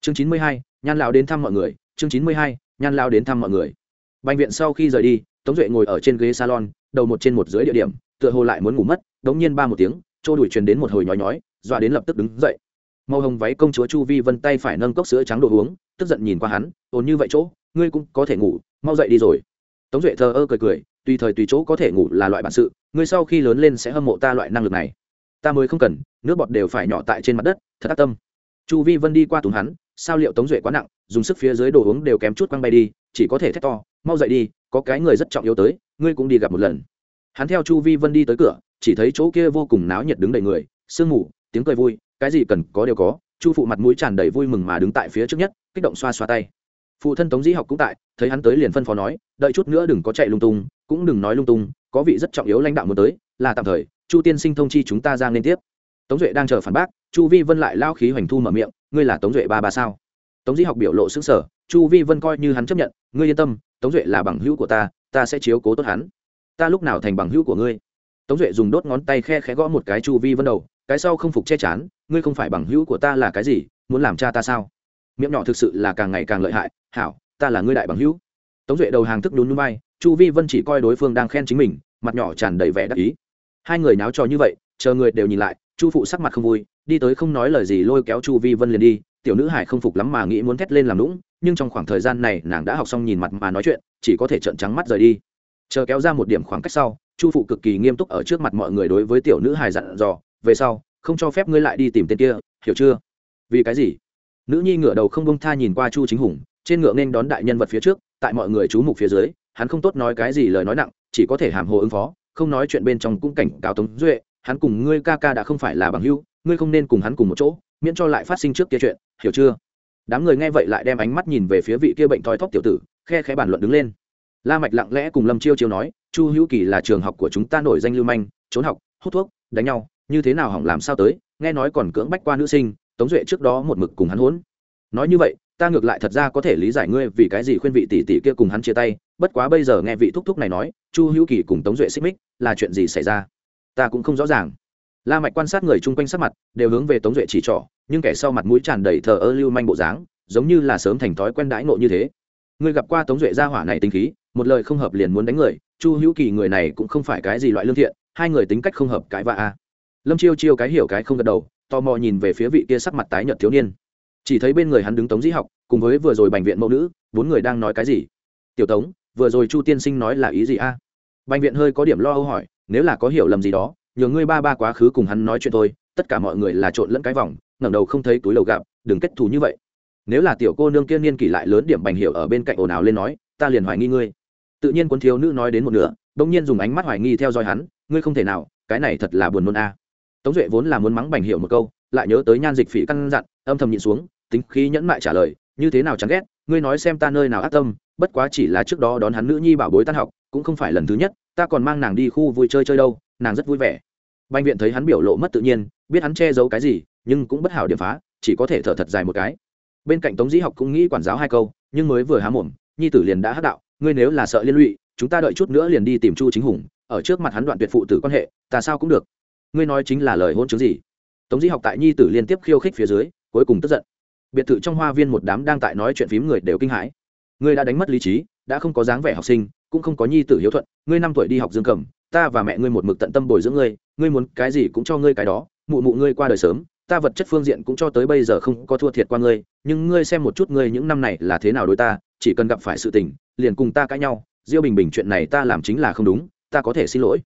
Chương chín mươi hai, nhan lão đến thăm mọi người, chương chín mươi hai, nhan lao đến thăm mọi người. Bệnh viện sau khi rời đi, tống duệ ngồi ở trên ghế salon, đầu một trên một dưới địa điểm, tựa hồ lại muốn ngủ mất, đống nhiên ba một tiếng trôi đuổi truyền đến một hồi nhói nhói dọa đến lập tức đứng dậy. Màu hồng váy công chúa chu vi vân tay phải nâng cốc sữa trắng đồ uống, tức giận nhìn qua hắn, ồn như vậy chỗ, ngươi cũng có thể ngủ, mau dậy đi rồi. Tống duệ thờ ơ cười cười, tùy thời tùy chỗ có thể ngủ là loại bản sự, ngươi sau khi lớn lên sẽ hâm mộ ta loại năng lực này. Ta mới không cần, nước bọt đều phải nhỏ tại trên mặt đất, thật tác tâm. Chu vi vân đi qua tùng hắn, sao liệu tống duệ quá nặng, dùng sức phía dưới đồ uống đều kém chút quăng bay đi, chỉ có thể thét to, mau dậy đi, có cái người rất trọng yếu tới, ngươi cũng đi gặp một lần. Hắn theo chu vi vân đi tới cửa, chỉ thấy chỗ kia vô cùng náo nhiệt đứng đầy người, sương mù tiếng cười vui, cái gì cần có đều có, chu phụ mặt mũi tràn đầy vui mừng mà đứng tại phía trước nhất, kích động xoa xoa tay. Phụ thân tống dĩ học cũng tại, thấy hắn tới liền phân phó nói, đợi chút nữa đừng có chạy lung tung, cũng đừng nói lung tung, có vị rất trọng yếu lãnh đạo muốn tới, là tạm thời, chu tiên sinh thông chi chúng ta giang liên tiếp. Tống duệ đang chờ phản bác, chu vi vân lại lao khí hoành thu mở miệng, ngươi là tống duệ ba ba sao? Tống dĩ học biểu lộ xứng sở chu vi vân coi như hắn chấp nhận, ngươi yên tâm, tống duệ là bằng hữu của ta ta sẽ chiếu cố tốt hắn. Ta lúc nào thành bằng hữu của ngươi? Tống duệ dùng đốt ngón tay khe khẽ gõ một cái chu vi vân đầu cái sau không phục che chắn ngươi không phải bằng hữu của ta là cái gì, muốn làm cha ta sao? Miệng nhỏ thực sự là càng ngày càng lợi hại, hảo, ta là ngươi đại bằng hữu. Tống duệ đầu hàng thức đún núi bay chu vi vân chỉ coi đối phương đang khen chính mình, mặt nhỏ tràn đầy vẻ đắc ý. Hai người náo trò như vậy, chờ người đều nhìn lại, chu phụ sắc mặt không vui, đi tới không nói lời gì lôi kéo chu vi vân liền đi. Tiểu nữ hải không phục lắm mà nghĩ muốn thét lên làm lũng nhưng trong khoảng thời gian này nàng đã học xong nhìn mặt mà nói chuyện, chỉ có thể trợn trắng mắt rời đi. Chờ kéo ra một điểm khoảng cách sau, chu phụ cực kỳ nghiêm túc ở trước mặt mọi người đối với tiểu nữ hải dặn dò về sau, không cho phép ngươi lại đi tìm tên kia, hiểu chưa? Vì cái gì? Nữ nhi ngửa đầu không bông tha nhìn qua chu chính hùng, trên ngựa nên đón đại nhân vật phía trước, tại mọi người chú mục phía dưới, hắn không tốt nói cái gì lời nói nặng, chỉ có thể hàm hồ ứng phó, không nói chuyện bên trong cũng cảnh cáo tống duệ, hắn cùng ngươi ca ca đã không phải là bằng hữu, ngươi không nên cùng hắn cùng một chỗ, miễn cho lại phát sinh trước kia chuyện, hiểu chưa? Đám người nghe vậy lại đem ánh mắt nhìn về phía vị kia bệnh thói thóp tiểu tử, khe khẽ bàn luận đứng lên. La mạch lặng lẽ cùng lâm chiêu chiêu nói, chu hữu kỳ là trường học của chúng ta nổi danh lưu manh, trốn học, hút thuốc, đánh nhau như thế nào hỏng làm sao tới, nghe nói còn cưỡng bách qua nữ sinh, tống duệ trước đó một mực cùng hắn hỗn. Nói như vậy, ta ngược lại thật ra có thể lý giải ngươi vì cái gì khuyên vị tỷ tỷ kia cùng hắn chia tay, bất quá bây giờ nghe vị thúc thúc này nói, chu hữu kỳ cùng tống duệ xích mích, là chuyện gì xảy ra? Ta cũng không rõ ràng. La mạch quan sát người chung quanh sát mặt, đều hướng về tống duệ chỉ trỏ, nhưng kẻ sau mặt mũi tràn đầy thờ ơ lưu manh bộ dáng, giống như là sớm thành thói quen đãi ngộ như thế. Ngươi gặp qua tống duệ gia hỏa này tính khí, một lời không hợp liền muốn đánh người, chu hữu kỳ người này cũng không phải cái gì loại lương thiện, hai người tính cách không hợp cãi vã a lâm chiêu chiêu cái hiểu cái không gật đầu, tò mò nhìn về phía vị kia sắc mặt tái nhợt thiếu niên. Chỉ thấy bên người hắn đứng tống dĩ học, cùng với vừa rồi bệnh viện mẫu nữ, bốn người đang nói cái gì? Tiểu tống, vừa rồi chu tiên sinh nói là ý gì a? Bệnh viện hơi có điểm lo âu hỏi, nếu là có hiểu lầm gì đó, nhờ ngươi ba ba quá khứ cùng hắn nói chuyện thôi, tất cả mọi người là trộn lẫn cái vòng, ngẩng đầu không thấy túi lầu gặp, đừng kết thù như vậy. Nếu là tiểu cô nương kia niên kỷ lại lớn điểm bành hiểu ở bên cạnh ồn ào lên nói, ta liền hoài nghi ngươi. Tự nhiên quân thiếu nữ nói đến một nửa đông nhiên dùng ánh mắt hoài nghi theo dõi hắn, ngươi không thể nào, cái này thật là buồn nôn a tống duệ vốn là muốn mắng bành hiệu một câu, lại nhớ tới nhan dịch phỉ căn dặn, âm thầm nhịn xuống, tính khí nhẫn mại trả lời, như thế nào chẳng ghét, ngươi nói xem ta nơi nào ác tâm, bất quá chỉ là trước đó đón hắn nữ nhi bảo bối tan học, cũng không phải lần thứ nhất, ta còn mang nàng đi khu vui chơi chơi đâu, nàng rất vui vẻ. Bệnh viện thấy hắn biểu lộ mất tự nhiên, biết hắn che giấu cái gì, nhưng cũng bất hảo điểm phá, chỉ có thể thở thật dài một cái. Bên cạnh tống dĩ học cũng nghĩ quản giáo hai câu, nhưng mới vừa há mồm, nhi tử liền đã hát đạo, ngươi nếu là sợ liên lụy, chúng ta đợi chút nữa liền đi tìm chu chính hùng, ở trước mặt hắn đoạn tuyệt phụ tử quan hệ, ta sao cũng được ngươi nói chính là lời hôn chứng gì? Tống dĩ học tại nhi tử liên tiếp khiêu khích phía dưới, cuối cùng tức giận. Biệt thự trong hoa viên một đám đang tại nói chuyện phím người đều kinh hãi. Ngươi đã đánh mất lý trí, đã không có dáng vẻ học sinh, cũng không có nhi tử hiếu thuận, ngươi năm tuổi đi học dương cầm ta và mẹ ngươi một mực tận tâm bồi dưỡng ngươi ngươi muốn cái gì cũng cho ngươi cái đó, mụ mụ ngươi qua đời sớm, ta vật chất phương diện cũng cho tới bây giờ không có thua thiệt qua ngươi, nhưng ngươi xem một chút ngươi những năm này là thế nào đối ta, chỉ cần gặp phải sự tình, liền cùng ta cãi nhau, diêu bình bình chuyện này ta làm chính là không đúng, ta có thể xin lỗi.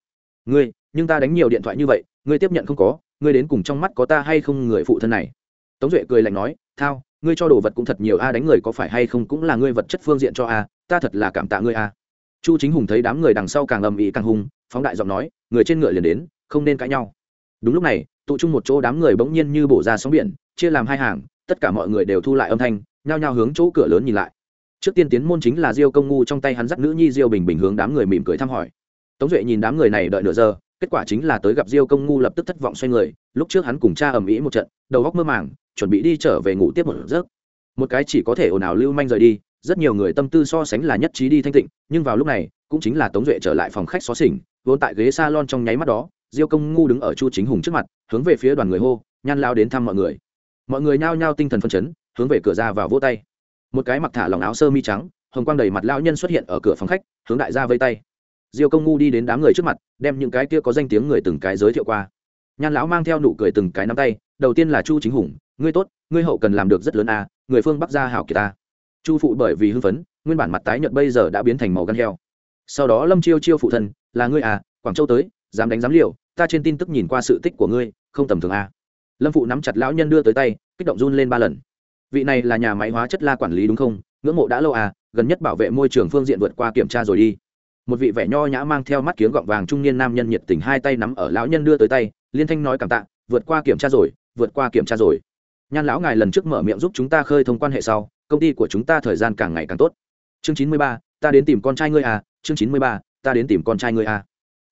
Ngươi, nhưng ta đánh nhiều điện thoại như vậy ngươi tiếp nhận không có, ngươi đến cùng trong mắt có ta hay không người phụ thân này? Tống duệ cười lạnh nói, thao, ngươi cho đồ vật cũng thật nhiều a, đánh người có phải hay không cũng là ngươi vật chất phương diện cho a, ta thật là cảm tạ ngươi a. Chu chính hùng thấy đám người đằng sau càng ầm ĩ càng hung, phóng đại giọng nói, người trên ngựa liền đến, không nên cãi nhau. Đúng lúc này, tụ chung một chỗ đám người bỗng nhiên như bổ ra sóng biển, chia làm hai hàng, tất cả mọi người đều thu lại âm thanh, nhao nhao hướng chỗ cửa lớn nhìn lại. Trước tiên tiến môn chính là diêu công ngu, trong tay hắn dắt nữ nhi diêu bình bình hướng đám người mỉm cười thăm hỏi. Tống duệ nhìn đám người này đợi nửa giờ kết quả chính là tới gặp diêu công ngu lập tức thất vọng xoay người, lúc trước hắn cùng cha ầm ĩ một trận, đầu góc mơ màng, chuẩn bị đi trở về ngủ tiếp một giấc. Một cái chỉ có thể ồn ào lưu manh rời đi, rất nhiều người tâm tư so sánh là nhất trí đi thanh tịnh, nhưng vào lúc này, cũng chính là tống duệ trở lại phòng khách xó xỉnh, vốn tại ghế s a lon trong nháy mắt đó, diêu công ngu đứng ở chu chính hùng trước mặt, hướng về phía đoàn người hô nhan lao đến thăm mọi người. Mọi người nhao nhao tinh thần phân chấn, hướng về cửa ra vào vỗ tay. Một cái mặc thả lòng áo sơ mi trắng, hồng quang đầy mặt lao nhân xuất hiện ở cửa phòng khách, hướng đại gia vây tay diêu công ngu đi đến đám người trước mặt, đem những cái kia có danh tiếng người từng cái giới thiệu qua. Nhan lão mang theo nụ cười từng cái nắm tay, đầu tiên là chu chính hùng, ngươi tốt, ngươi hậu cần làm được rất lớn à người phương bắc gia hảo kỳ ta. Chu phụ bởi vì hưng phấn, nguyên bản mặt tái nhợt bây giờ đã biến thành màu gan heo. Sau đó lâm chiêu chiêu phụ thân, là ngươi à quảng châu tới, dám đánh dám liều, ta trên tin tức nhìn qua sự tích của ngươi, không tầm thường à. Lâm phụ nắm chặt lão nhân đưa tới tay, kích động run lên ba lần. Vị này là nhà máy hóa chất la quản lý đúng không? Ngưỡng mộ đã lâu à gần nhất bảo vệ môi trường phương diện vượt qua kiểm tra rồi đi một vị vẻ nho nhã mang theo mắt kiếng gọng vàng trung niên nam nhân nhiệt tình hai tay nắm ở lão nhân đưa tới tay, liên thanh nói cảm tạ, vượt qua kiểm tra rồi, vượt qua kiểm tra rồi. Nhan lão ngài lần trước mở miệng giúp chúng ta khơi thông quan hệ sau, công ty của chúng ta thời gian càng ngày càng tốt. Chương chín mươi ba, ta đến tìm con trai ngươi à chương chín mươi ba, ta đến tìm con trai ngươi à.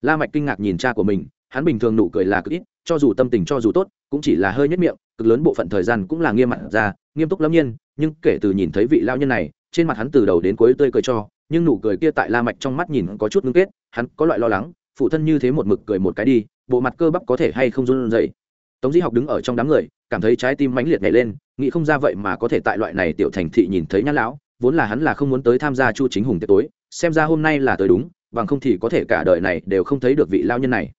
La mạch kinh ngạc nhìn cha của mình, hắn bình thường nụ cười là cực ít, cho dù tâm tình cho dù tốt, cũng chỉ là hơi nhất miệng, cực lớn bộ phận thời gian cũng là nghiêm mặt ra, nghiêm túc lắm nhiên, nhưng kể từ nhìn thấy vị lão nhân này, trên mặt hắn từ đầu đến cuối tươi cười cho nhưng nụ cười kia tại la mạch trong mắt nhìn có chút ngưng kết, hắn có loại lo lắng, phụ thân như thế một mực cười một cái đi, bộ mặt cơ bắp có thể hay không run rẩy. Tống di học đứng ở trong đám người, cảm thấy trái tim mãnh liệt nhảy lên, nghĩ không ra vậy mà có thể tại loại này tiểu thành thị nhìn thấy nhã lão, vốn là hắn là không muốn tới tham gia chu chính hùng tiệc tối, xem ra hôm nay là tới đúng, bằng không thì có thể cả đời này đều không thấy được vị lao nhân này.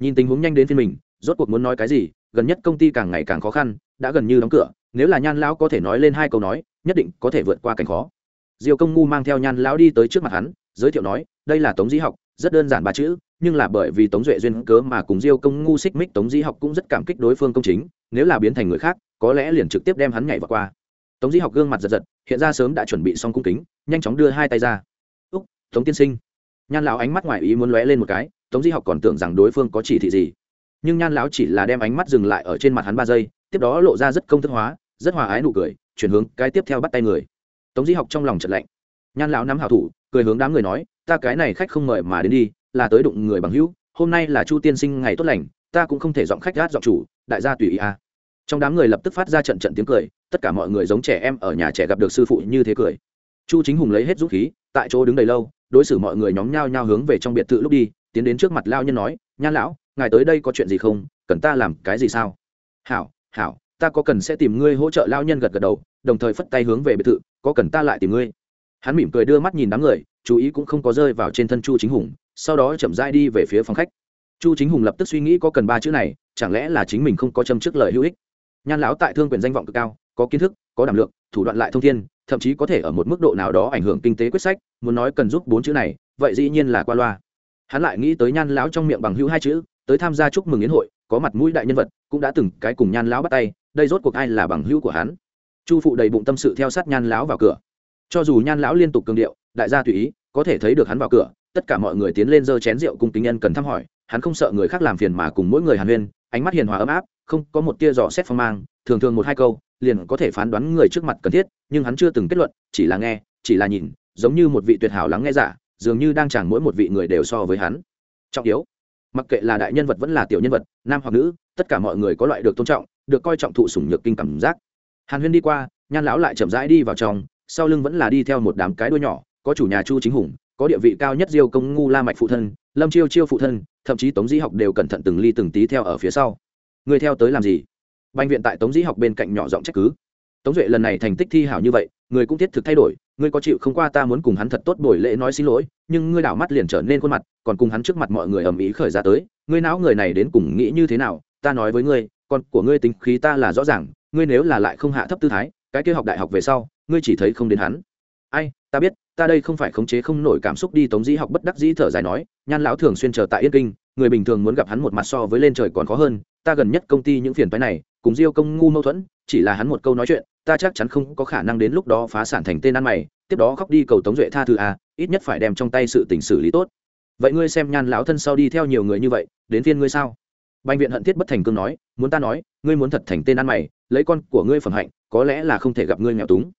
Nhìn tình huống nhanh đến phiên mình, rốt cuộc muốn nói cái gì, gần nhất công ty càng ngày càng khó khăn, đã gần như đóng cửa, nếu là nhan lão có thể nói lên hai câu nói, nhất định có thể vượt qua cảnh khó diêu công ngu mang theo nhan lão đi tới trước mặt hắn, giới thiệu nói, đây là tống dĩ học, rất đơn giản ba chữ, nhưng là bởi vì tống duệ duyên cớ mà cùng diêu công ngu xích mích, tống dĩ học cũng rất cảm kích đối phương công chính, nếu là biến thành người khác, có lẽ liền trực tiếp đem hắn nhảy vào qua. Tống dĩ học gương mặt giật giật, hiện ra sớm đã chuẩn bị xong cung kính, nhanh chóng đưa hai tay ra. Úc, tống tiên sinh. Nhan lão ánh mắt ngoài ý muốn lóe lên một cái, tống dĩ học còn tưởng rằng đối phương có chỉ thị gì. Nhưng nhan lão chỉ là đem ánh mắt dừng lại ở trên mặt hắn ba giây, tiếp đó lộ ra rất công thức hóa, rất hòa ái nụ cười, chuyển hướng cái tiếp theo bắt tay người tống Di học trong lòng chật lạnh. Nhan lão nắm hảo thủ, cười hướng đám người nói, ta cái này khách không mời mà đến đi, là tới đụng người bằng hữu, hôm nay là chu tiên sinh ngày tốt lành, ta cũng không thể giọng khách gát giọng chủ, đại gia tùy ý a. Trong đám người lập tức phát ra trận trận tiếng cười, tất cả mọi người giống trẻ em ở nhà trẻ gặp được sư phụ như thế cười. Chu chính hùng lấy hết dũng khí, tại chỗ đứng đầy lâu, đối xử mọi người nhóm nhao nhao hướng về trong biệt thự lúc đi, tiến đến trước mặt lao nhân nói, nhan lão, ngài tới đây có chuyện gì không? Cần ta làm cái gì sao? Hảo hảo ta có cần sẽ tìm ngươi hỗ trợ lao nhân gật gật đầu, đồng thời phất tay hướng về biệt thự, có cần ta lại tìm ngươi? Hắn mỉm cười đưa mắt nhìn đám người, chú ý cũng không có rơi vào trên thân chu chính hùng, sau đó chậm rãi đi về phía phòng khách. Chu chính hùng lập tức suy nghĩ có cần ba chữ này, chẳng lẽ là chính mình không có châm trước lời hữu ích? Nhan lão tại thương quyền danh vọng cực cao, có kiến thức, có đảm lượng, thủ đoạn lại thông thiên, thậm chí có thể ở một mức độ nào đó ảnh hưởng kinh tế quyết sách, muốn nói cần giúp bốn chữ này, vậy dĩ nhiên là qua loa. Hắn lại nghĩ tới nhan lão trong miệng bằng hữu hai chữ, tới tham gia chúc mừng yến hội, có mặt mũi đại nhân vật, cũng đã từng cái cùng nhan lão bắt tay đây rốt cuộc ai là bằng hữu của hắn? Chu phụ đầy bụng tâm sự theo sát nhan lão vào cửa. Cho dù nhan lão liên tục cường điệu, đại gia tùy ý, có thể thấy được hắn vào cửa, tất cả mọi người tiến lên giơ chén rượu cùng kính nhân cần thăm hỏi, hắn không sợ người khác làm phiền mà cùng mỗi người hàn huyên, ánh mắt hiền hòa ấm áp, không có một tia dò xét phong mang, thường thường một hai câu, liền có thể phán đoán người trước mặt cần thiết, nhưng hắn chưa từng kết luận, chỉ là nghe, chỉ là nhìn, giống như một vị tuyệt hảo lắng nghe giả, dường như đang chẳng mỗi một vị người đều so với hắn. Trọng yếu, mặc kệ là đại nhân vật vẫn là tiểu nhân vật, nam hoặc nữ, tất cả mọi người có loại được tôn trọng được coi trọng thụ sủng nhược kinh cảm giác. Hàn huyên đi qua, nhan lão lại chậm rãi đi vào trong, sau lưng vẫn là đi theo một đám cái đuôi nhỏ, có chủ nhà chu chính hùng, có địa vị cao nhất diêu công ngu la mạch phụ thân, lâm chiêu chiêu phụ thân, thậm chí tống dĩ học đều cẩn thận từng ly từng tí theo ở phía sau. Người theo tới làm gì? Bệnh viện tại tống dĩ học bên cạnh nhỏ giọng trách cứ. Tống duệ lần này thành tích thi hảo như vậy, người cũng thiết thực thay đổi ngươi có chịu không qua ta muốn cùng hắn thật tốt buổi lễ nói xin lỗi, nhưng ngươi đảo mắt liền trở nên khuôn mặt, còn cùng hắn trước mặt mọi người ầm ĩ khởi ra tới, ngươi não người này đến cùng nghĩ như thế nào, ta nói với ngươi con của ngươi tính khí ta là rõ ràng, ngươi nếu là lại không hạ thấp tư thái, cái kia học đại học về sau, ngươi chỉ thấy không đến hắn. Ai, ta biết, ta đây không phải khống chế không nổi cảm xúc đi, tống dĩ học bất đắc dĩ thở dài nói, nhan lão thường xuyên chờ tại yên kinh, người bình thường muốn gặp hắn một mặt so với lên trời còn khó hơn, ta gần nhất công ty những phiền phái này, cùng diêu công ngu mâu thuẫn, chỉ là hắn một câu nói chuyện, ta chắc chắn không có khả năng đến lúc đó phá sản thành tên ăn mày, tiếp đó khóc đi cầu tống duệ tha thứ à ít nhất phải đem trong tay sự tình xử lý tốt. Vậy ngươi xem nhan lão thân sau đi theo nhiều người như vậy, đến phiên ngươi sao? Bệnh viện hận thiết bất thành cương nói, muốn ta nói, ngươi muốn thật thành tên ăn mày, lấy con của ngươi phẩm hạnh, có lẽ là không thể gặp ngươi nghèo túng.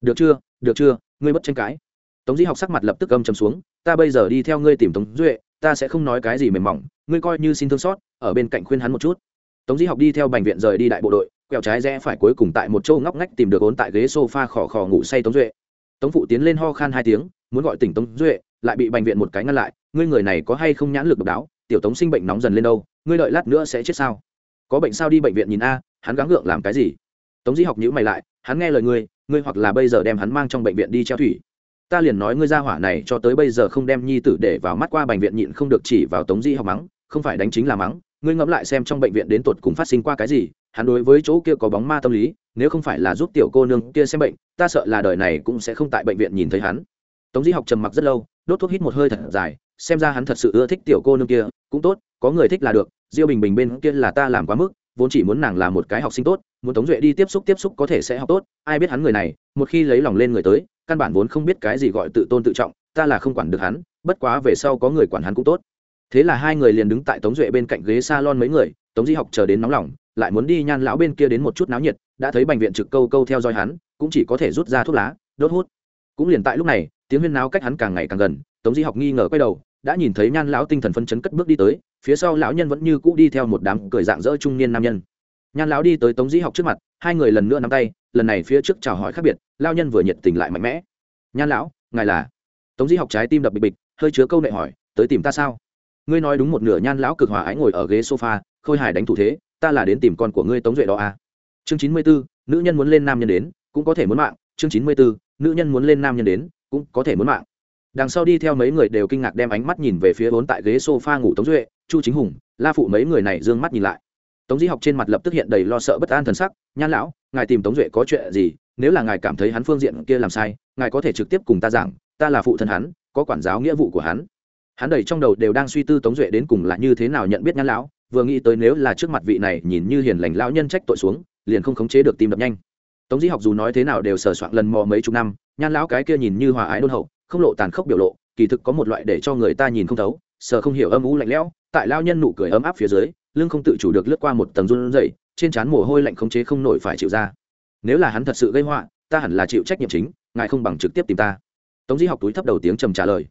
Được chưa được chưa, ngươi bất tranh cãi. Tống Dĩ học sắc mặt lập tức âm trầm xuống, ta bây giờ đi theo ngươi tìm tống duệ, ta sẽ không nói cái gì mềm mỏng, ngươi coi như xin thương xót, ở bên cạnh khuyên hắn một chút. Tống Dĩ học đi theo bệnh viện rời đi đại bộ đội, quẹo trái rẽ phải cuối cùng tại một châu ngóc ngách tìm được ốn tại ghế sofa khò khò ngủ say tống duệ. Tống phụ tiến lên ho khan hai tiếng, muốn gọi tỉnh tống duệ, lại bị bệnh viện một cái ngăn lại, ngươi người này có hay không nhãn lực độc đáo, tiểu tống sinh bệnh nóng dần lên đâu? Ngươi đợi lát nữa sẽ chết sao? Có bệnh sao đi bệnh viện nhìn a, hắn gắng gượng làm cái gì? Tống di học nhữ mày lại, hắn nghe lời ngươi ngươi hoặc là bây giờ đem hắn mang trong bệnh viện đi treo thủy. Ta liền nói ngươi ra hỏa này cho tới bây giờ không đem nhi tử để vào mắt qua bệnh viện nhịn không được chỉ vào tống di học mắng, không phải đánh chính là mắng, ngươi ngẫm lại xem trong bệnh viện đến tột cùng phát sinh qua cái gì, hắn đối với chỗ kia có bóng ma tâm lý, nếu không phải là giúp tiểu cô nương kia xem bệnh, ta sợ là đời này cũng sẽ không tại bệnh viện nhìn thấy hắn. Tống di học trầm mặc rất lâu, đốt thuốc hít một hơi thật dài, xem ra hắn thật sự ưa thích tiểu cô nương kia, cũng tốt có người thích là được, diêu bình bình bên kia là ta làm quá mức, vốn chỉ muốn nàng là một cái học sinh tốt, muốn tống duệ đi tiếp xúc tiếp xúc có thể sẽ học tốt, ai biết hắn người này, một khi lấy lòng lên người tới, căn bản vốn không biết cái gì gọi tự tôn tự trọng, ta là không quản được hắn, bất quá về sau có người quản hắn cũng tốt. Thế là hai người liền đứng tại tống duệ bên cạnh ghế s a lon mấy người, tống di học chờ đến nóng lòng, lại muốn đi nhan lão bên kia đến một chút náo nhiệt, đã thấy bệnh viện trực câu câu theo dõi hắn, cũng chỉ có thể rút ra thuốc lá, đốt hút. Cũng liền tại lúc này, tiếng huyên náo cách hắn càng ngày càng gần, tống di học nghi ngờ quay đầu đã nhìn thấy nhan lão tinh thần phân chấn cất bước đi tới, phía sau lão nhân vẫn như cũ đi theo một đám cười dạng dỡ trung niên nam nhân. Nhan lão đi tới tống dĩ học trước mặt, hai người lần nữa nắm tay, lần này phía trước chào hỏi khác biệt lao nhân vừa nhiệt tình lại mạnh mẽ. Nhan lão, ngài là? Tống dĩ học trái tim đập bịch bịch, hơi chứa câu nệ hỏi, tới tìm ta sao? Ngươi nói đúng một nửa nhan lão cực hòa ái ngồi ở ghế sofa, khôi hài đánh thủ thế, ta là đến tìm con của ngươi tống duệ đó à. chương chín mươi bốn, nữ nhân muốn lên nam nhân đến, cũng có thể muốn mạng. Chương chín mươi bốn, nữ nhân muốn lên nam nhân đến, cũng có thể muốn mạng đằng sau đi theo mấy người đều kinh ngạc đem ánh mắt nhìn về phía bốn tại ghế sofa ngủ tống duệ, chu chính hùng, la phụ mấy người này d ư ơ n g mắt nhìn lại. Tống di học trên mặt lập tức hiện đầy lo sợ bất an thần sắc, nhan lão, ngài tìm tống duệ có chuyện gì? Nếu là ngài cảm thấy hắn phương diện kia làm sai, ngài có thể trực tiếp cùng ta giảng, ta là phụ thân hắn, có quản giáo nghĩa vụ của hắn. Hắn đầy trong đầu đều đang suy tư tống duệ đến cùng là như thế nào nhận biết nhan lão, vừa nghĩ tới nếu là trước mặt vị này nhìn như hiền lành lão nhân trách tội xuống, liền không khống chế được tim đập nhanh. Tống di học dù nói thế nào đều sờ soạn lần mò mấy chục năm, nhan lão cái kia nhìn như hòa ái đôn hậu không lộ tàn khốc biểu lộ, kỳ thực có một loại để cho người ta nhìn không thấu, sờ không hiểu âm u lạnh lẽo, tại lao nhân nụ cười ấm áp phía dưới, lưng không tự chủ được lướt qua một tầng run rẩy, trên trán mồ hôi lạnh khống chế không nổi phải chịu ra. Nếu là hắn thật sự gây họa, ta hẳn là chịu trách nhiệm chính, ngài không bằng trực tiếp tìm ta. Tống di học túi thấp đầu tiếng trầm trả lời.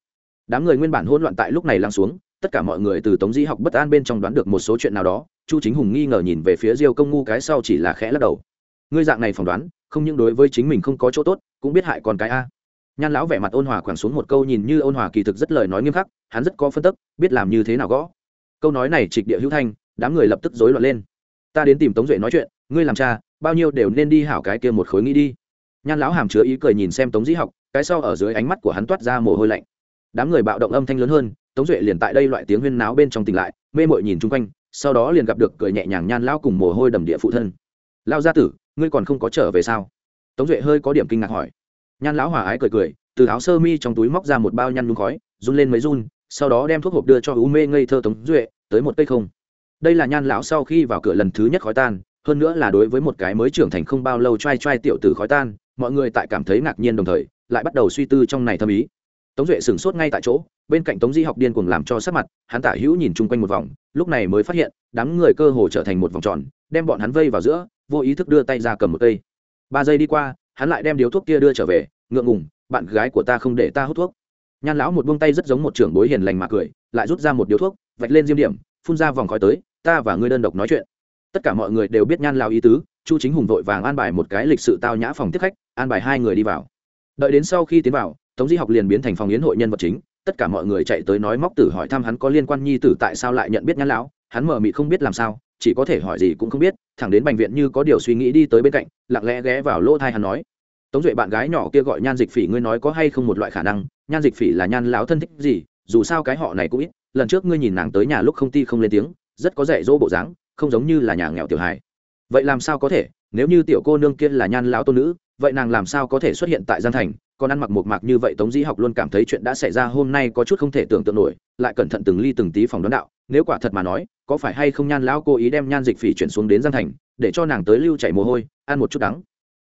Đám người nguyên bản hỗn loạn tại lúc này lắng xuống, tất cả mọi người từ tống di học bất an bên trong đoán được một số chuyện nào đó, chu chính hùng nghi ngờ nhìn về phía diêu công ngu cái sau chỉ là khẽ lắc đầu. Ngươi dạng này phỏng đoán, không những đối với chính mình không có chỗ tốt, cũng biết hại con cái a nhan lão vẻ mặt ôn hòa quẳng xuống một câu nhìn như ôn hòa kỳ thực rất lời nói nghiêm khắc, hắn rất có phân tức, biết làm như thế nào gõ. Câu nói này trịch địa hữu thanh, đám người lập tức rối loạn lên. Ta đến tìm tống duệ nói chuyện, ngươi làm cha, bao nhiêu đều nên đi hảo cái kia một khối nghĩ đi. Nhan lão hàm chứa ý cười nhìn xem tống dĩ học, cái sau ở dưới ánh mắt của hắn toát ra mồ hôi lạnh. Đám người bạo động âm thanh lớn hơn, tống duệ liền tại đây loại tiếng huyên náo bên trong tỉnh lại, mê mội nhìn chung quanh, sau đó liền gặp được cười nhẹ nhàng nhan lão cùng mồ hôi đầm địa phụ thân. Lao gia tử, ngươi còn không có trở về sao? Tống duệ hơi có điểm kinh ngạc hỏi nhan lão hòa ái cười cười, từ áo sơ mi trong túi móc ra một bao nhăn nhung khói, run lên mấy run, sau đó đem thuốc hộp đưa cho u mê ngây thơ tống duệ, tới một cây không. Đây là nhan lão sau khi vào cửa lần thứ nhất khói tan, hơn nữa là đối với một cái mới trưởng thành không bao lâu t r a i t r a i tiểu tử khói tan, mọi người tại cảm thấy ngạc nhiên đồng thời, lại bắt đầu suy tư trong này thâm ý. Tống duệ sửng sốt ngay tại chỗ, bên cạnh tống di học điên cuồng làm cho sắc mặt, hắn tả hữu nhìn chung quanh một vòng, lúc này mới phát hiện, đám người cơ hồ trở thành một vòng tròn, đem bọn hắn vây vào giữa, vô ý thức đưa tay ra cầm một cây. Ba giây đi qua hắn lại đem điếu thuốc kia đưa trở về, ngượng ngùng, bạn gái của ta không để ta hút thuốc. Nhan lão một buông tay rất giống một trưởng bối hiền lành mà cười, lại rút ra một điếu thuốc, vạch lên diêm điểm, phun ra vòng khói tới, ta và ngươi đơn độc nói chuyện. Tất cả mọi người đều biết nhan lão ý tứ, chu chính hùng vội vàng an bài một cái lịch sự tao nhã phòng tiếp khách, an bài hai người đi vào. Đợi đến sau khi tiến vào, tống di học liền biến thành phòng yến hội nhân vật chính, tất cả mọi người chạy tới nói móc tử hỏi thăm hắn có liên quan nhi tử tại sao lại nhận biết nhan lão, hắn mở mị không biết làm sao chỉ có thể hỏi gì cũng không biết, thẳng đến bệnh viện như có điều suy nghĩ đi tới bên cạnh, lặng lẽ ghé vào lỗ thai hắn nói, tống duệ, bạn gái nhỏ kia gọi nhan dịch phỉ, ngươi nói có hay không một loại khả năng? Nhan dịch phỉ là nhan lão thân thích gì? Dù sao cái họ này cũng ít, lần trước ngươi nhìn nàng tới nhà lúc không ti không lên tiếng, rất có dạy dỗ bộ dáng, không giống như là nhà nghèo tiểu hài. Vậy làm sao có thể? Nếu như tiểu cô nương kia là nhan lão tôn nữ, vậy nàng làm sao có thể xuất hiện tại giang thành? Còn ăn mặc một mạc như vậy tống dĩ học luôn cảm thấy chuyện đã xảy ra hôm nay có chút không thể tưởng tượng nổi, lại cẩn thận từng ly từng tí phòng đoán đạo nếu quả thật mà nói, có phải hay không nhan lão cố ý đem nhan dịch phỉ chuyển xuống đến giang thành, để cho nàng tới lưu chảy mồ hôi, ăn một chút đắng?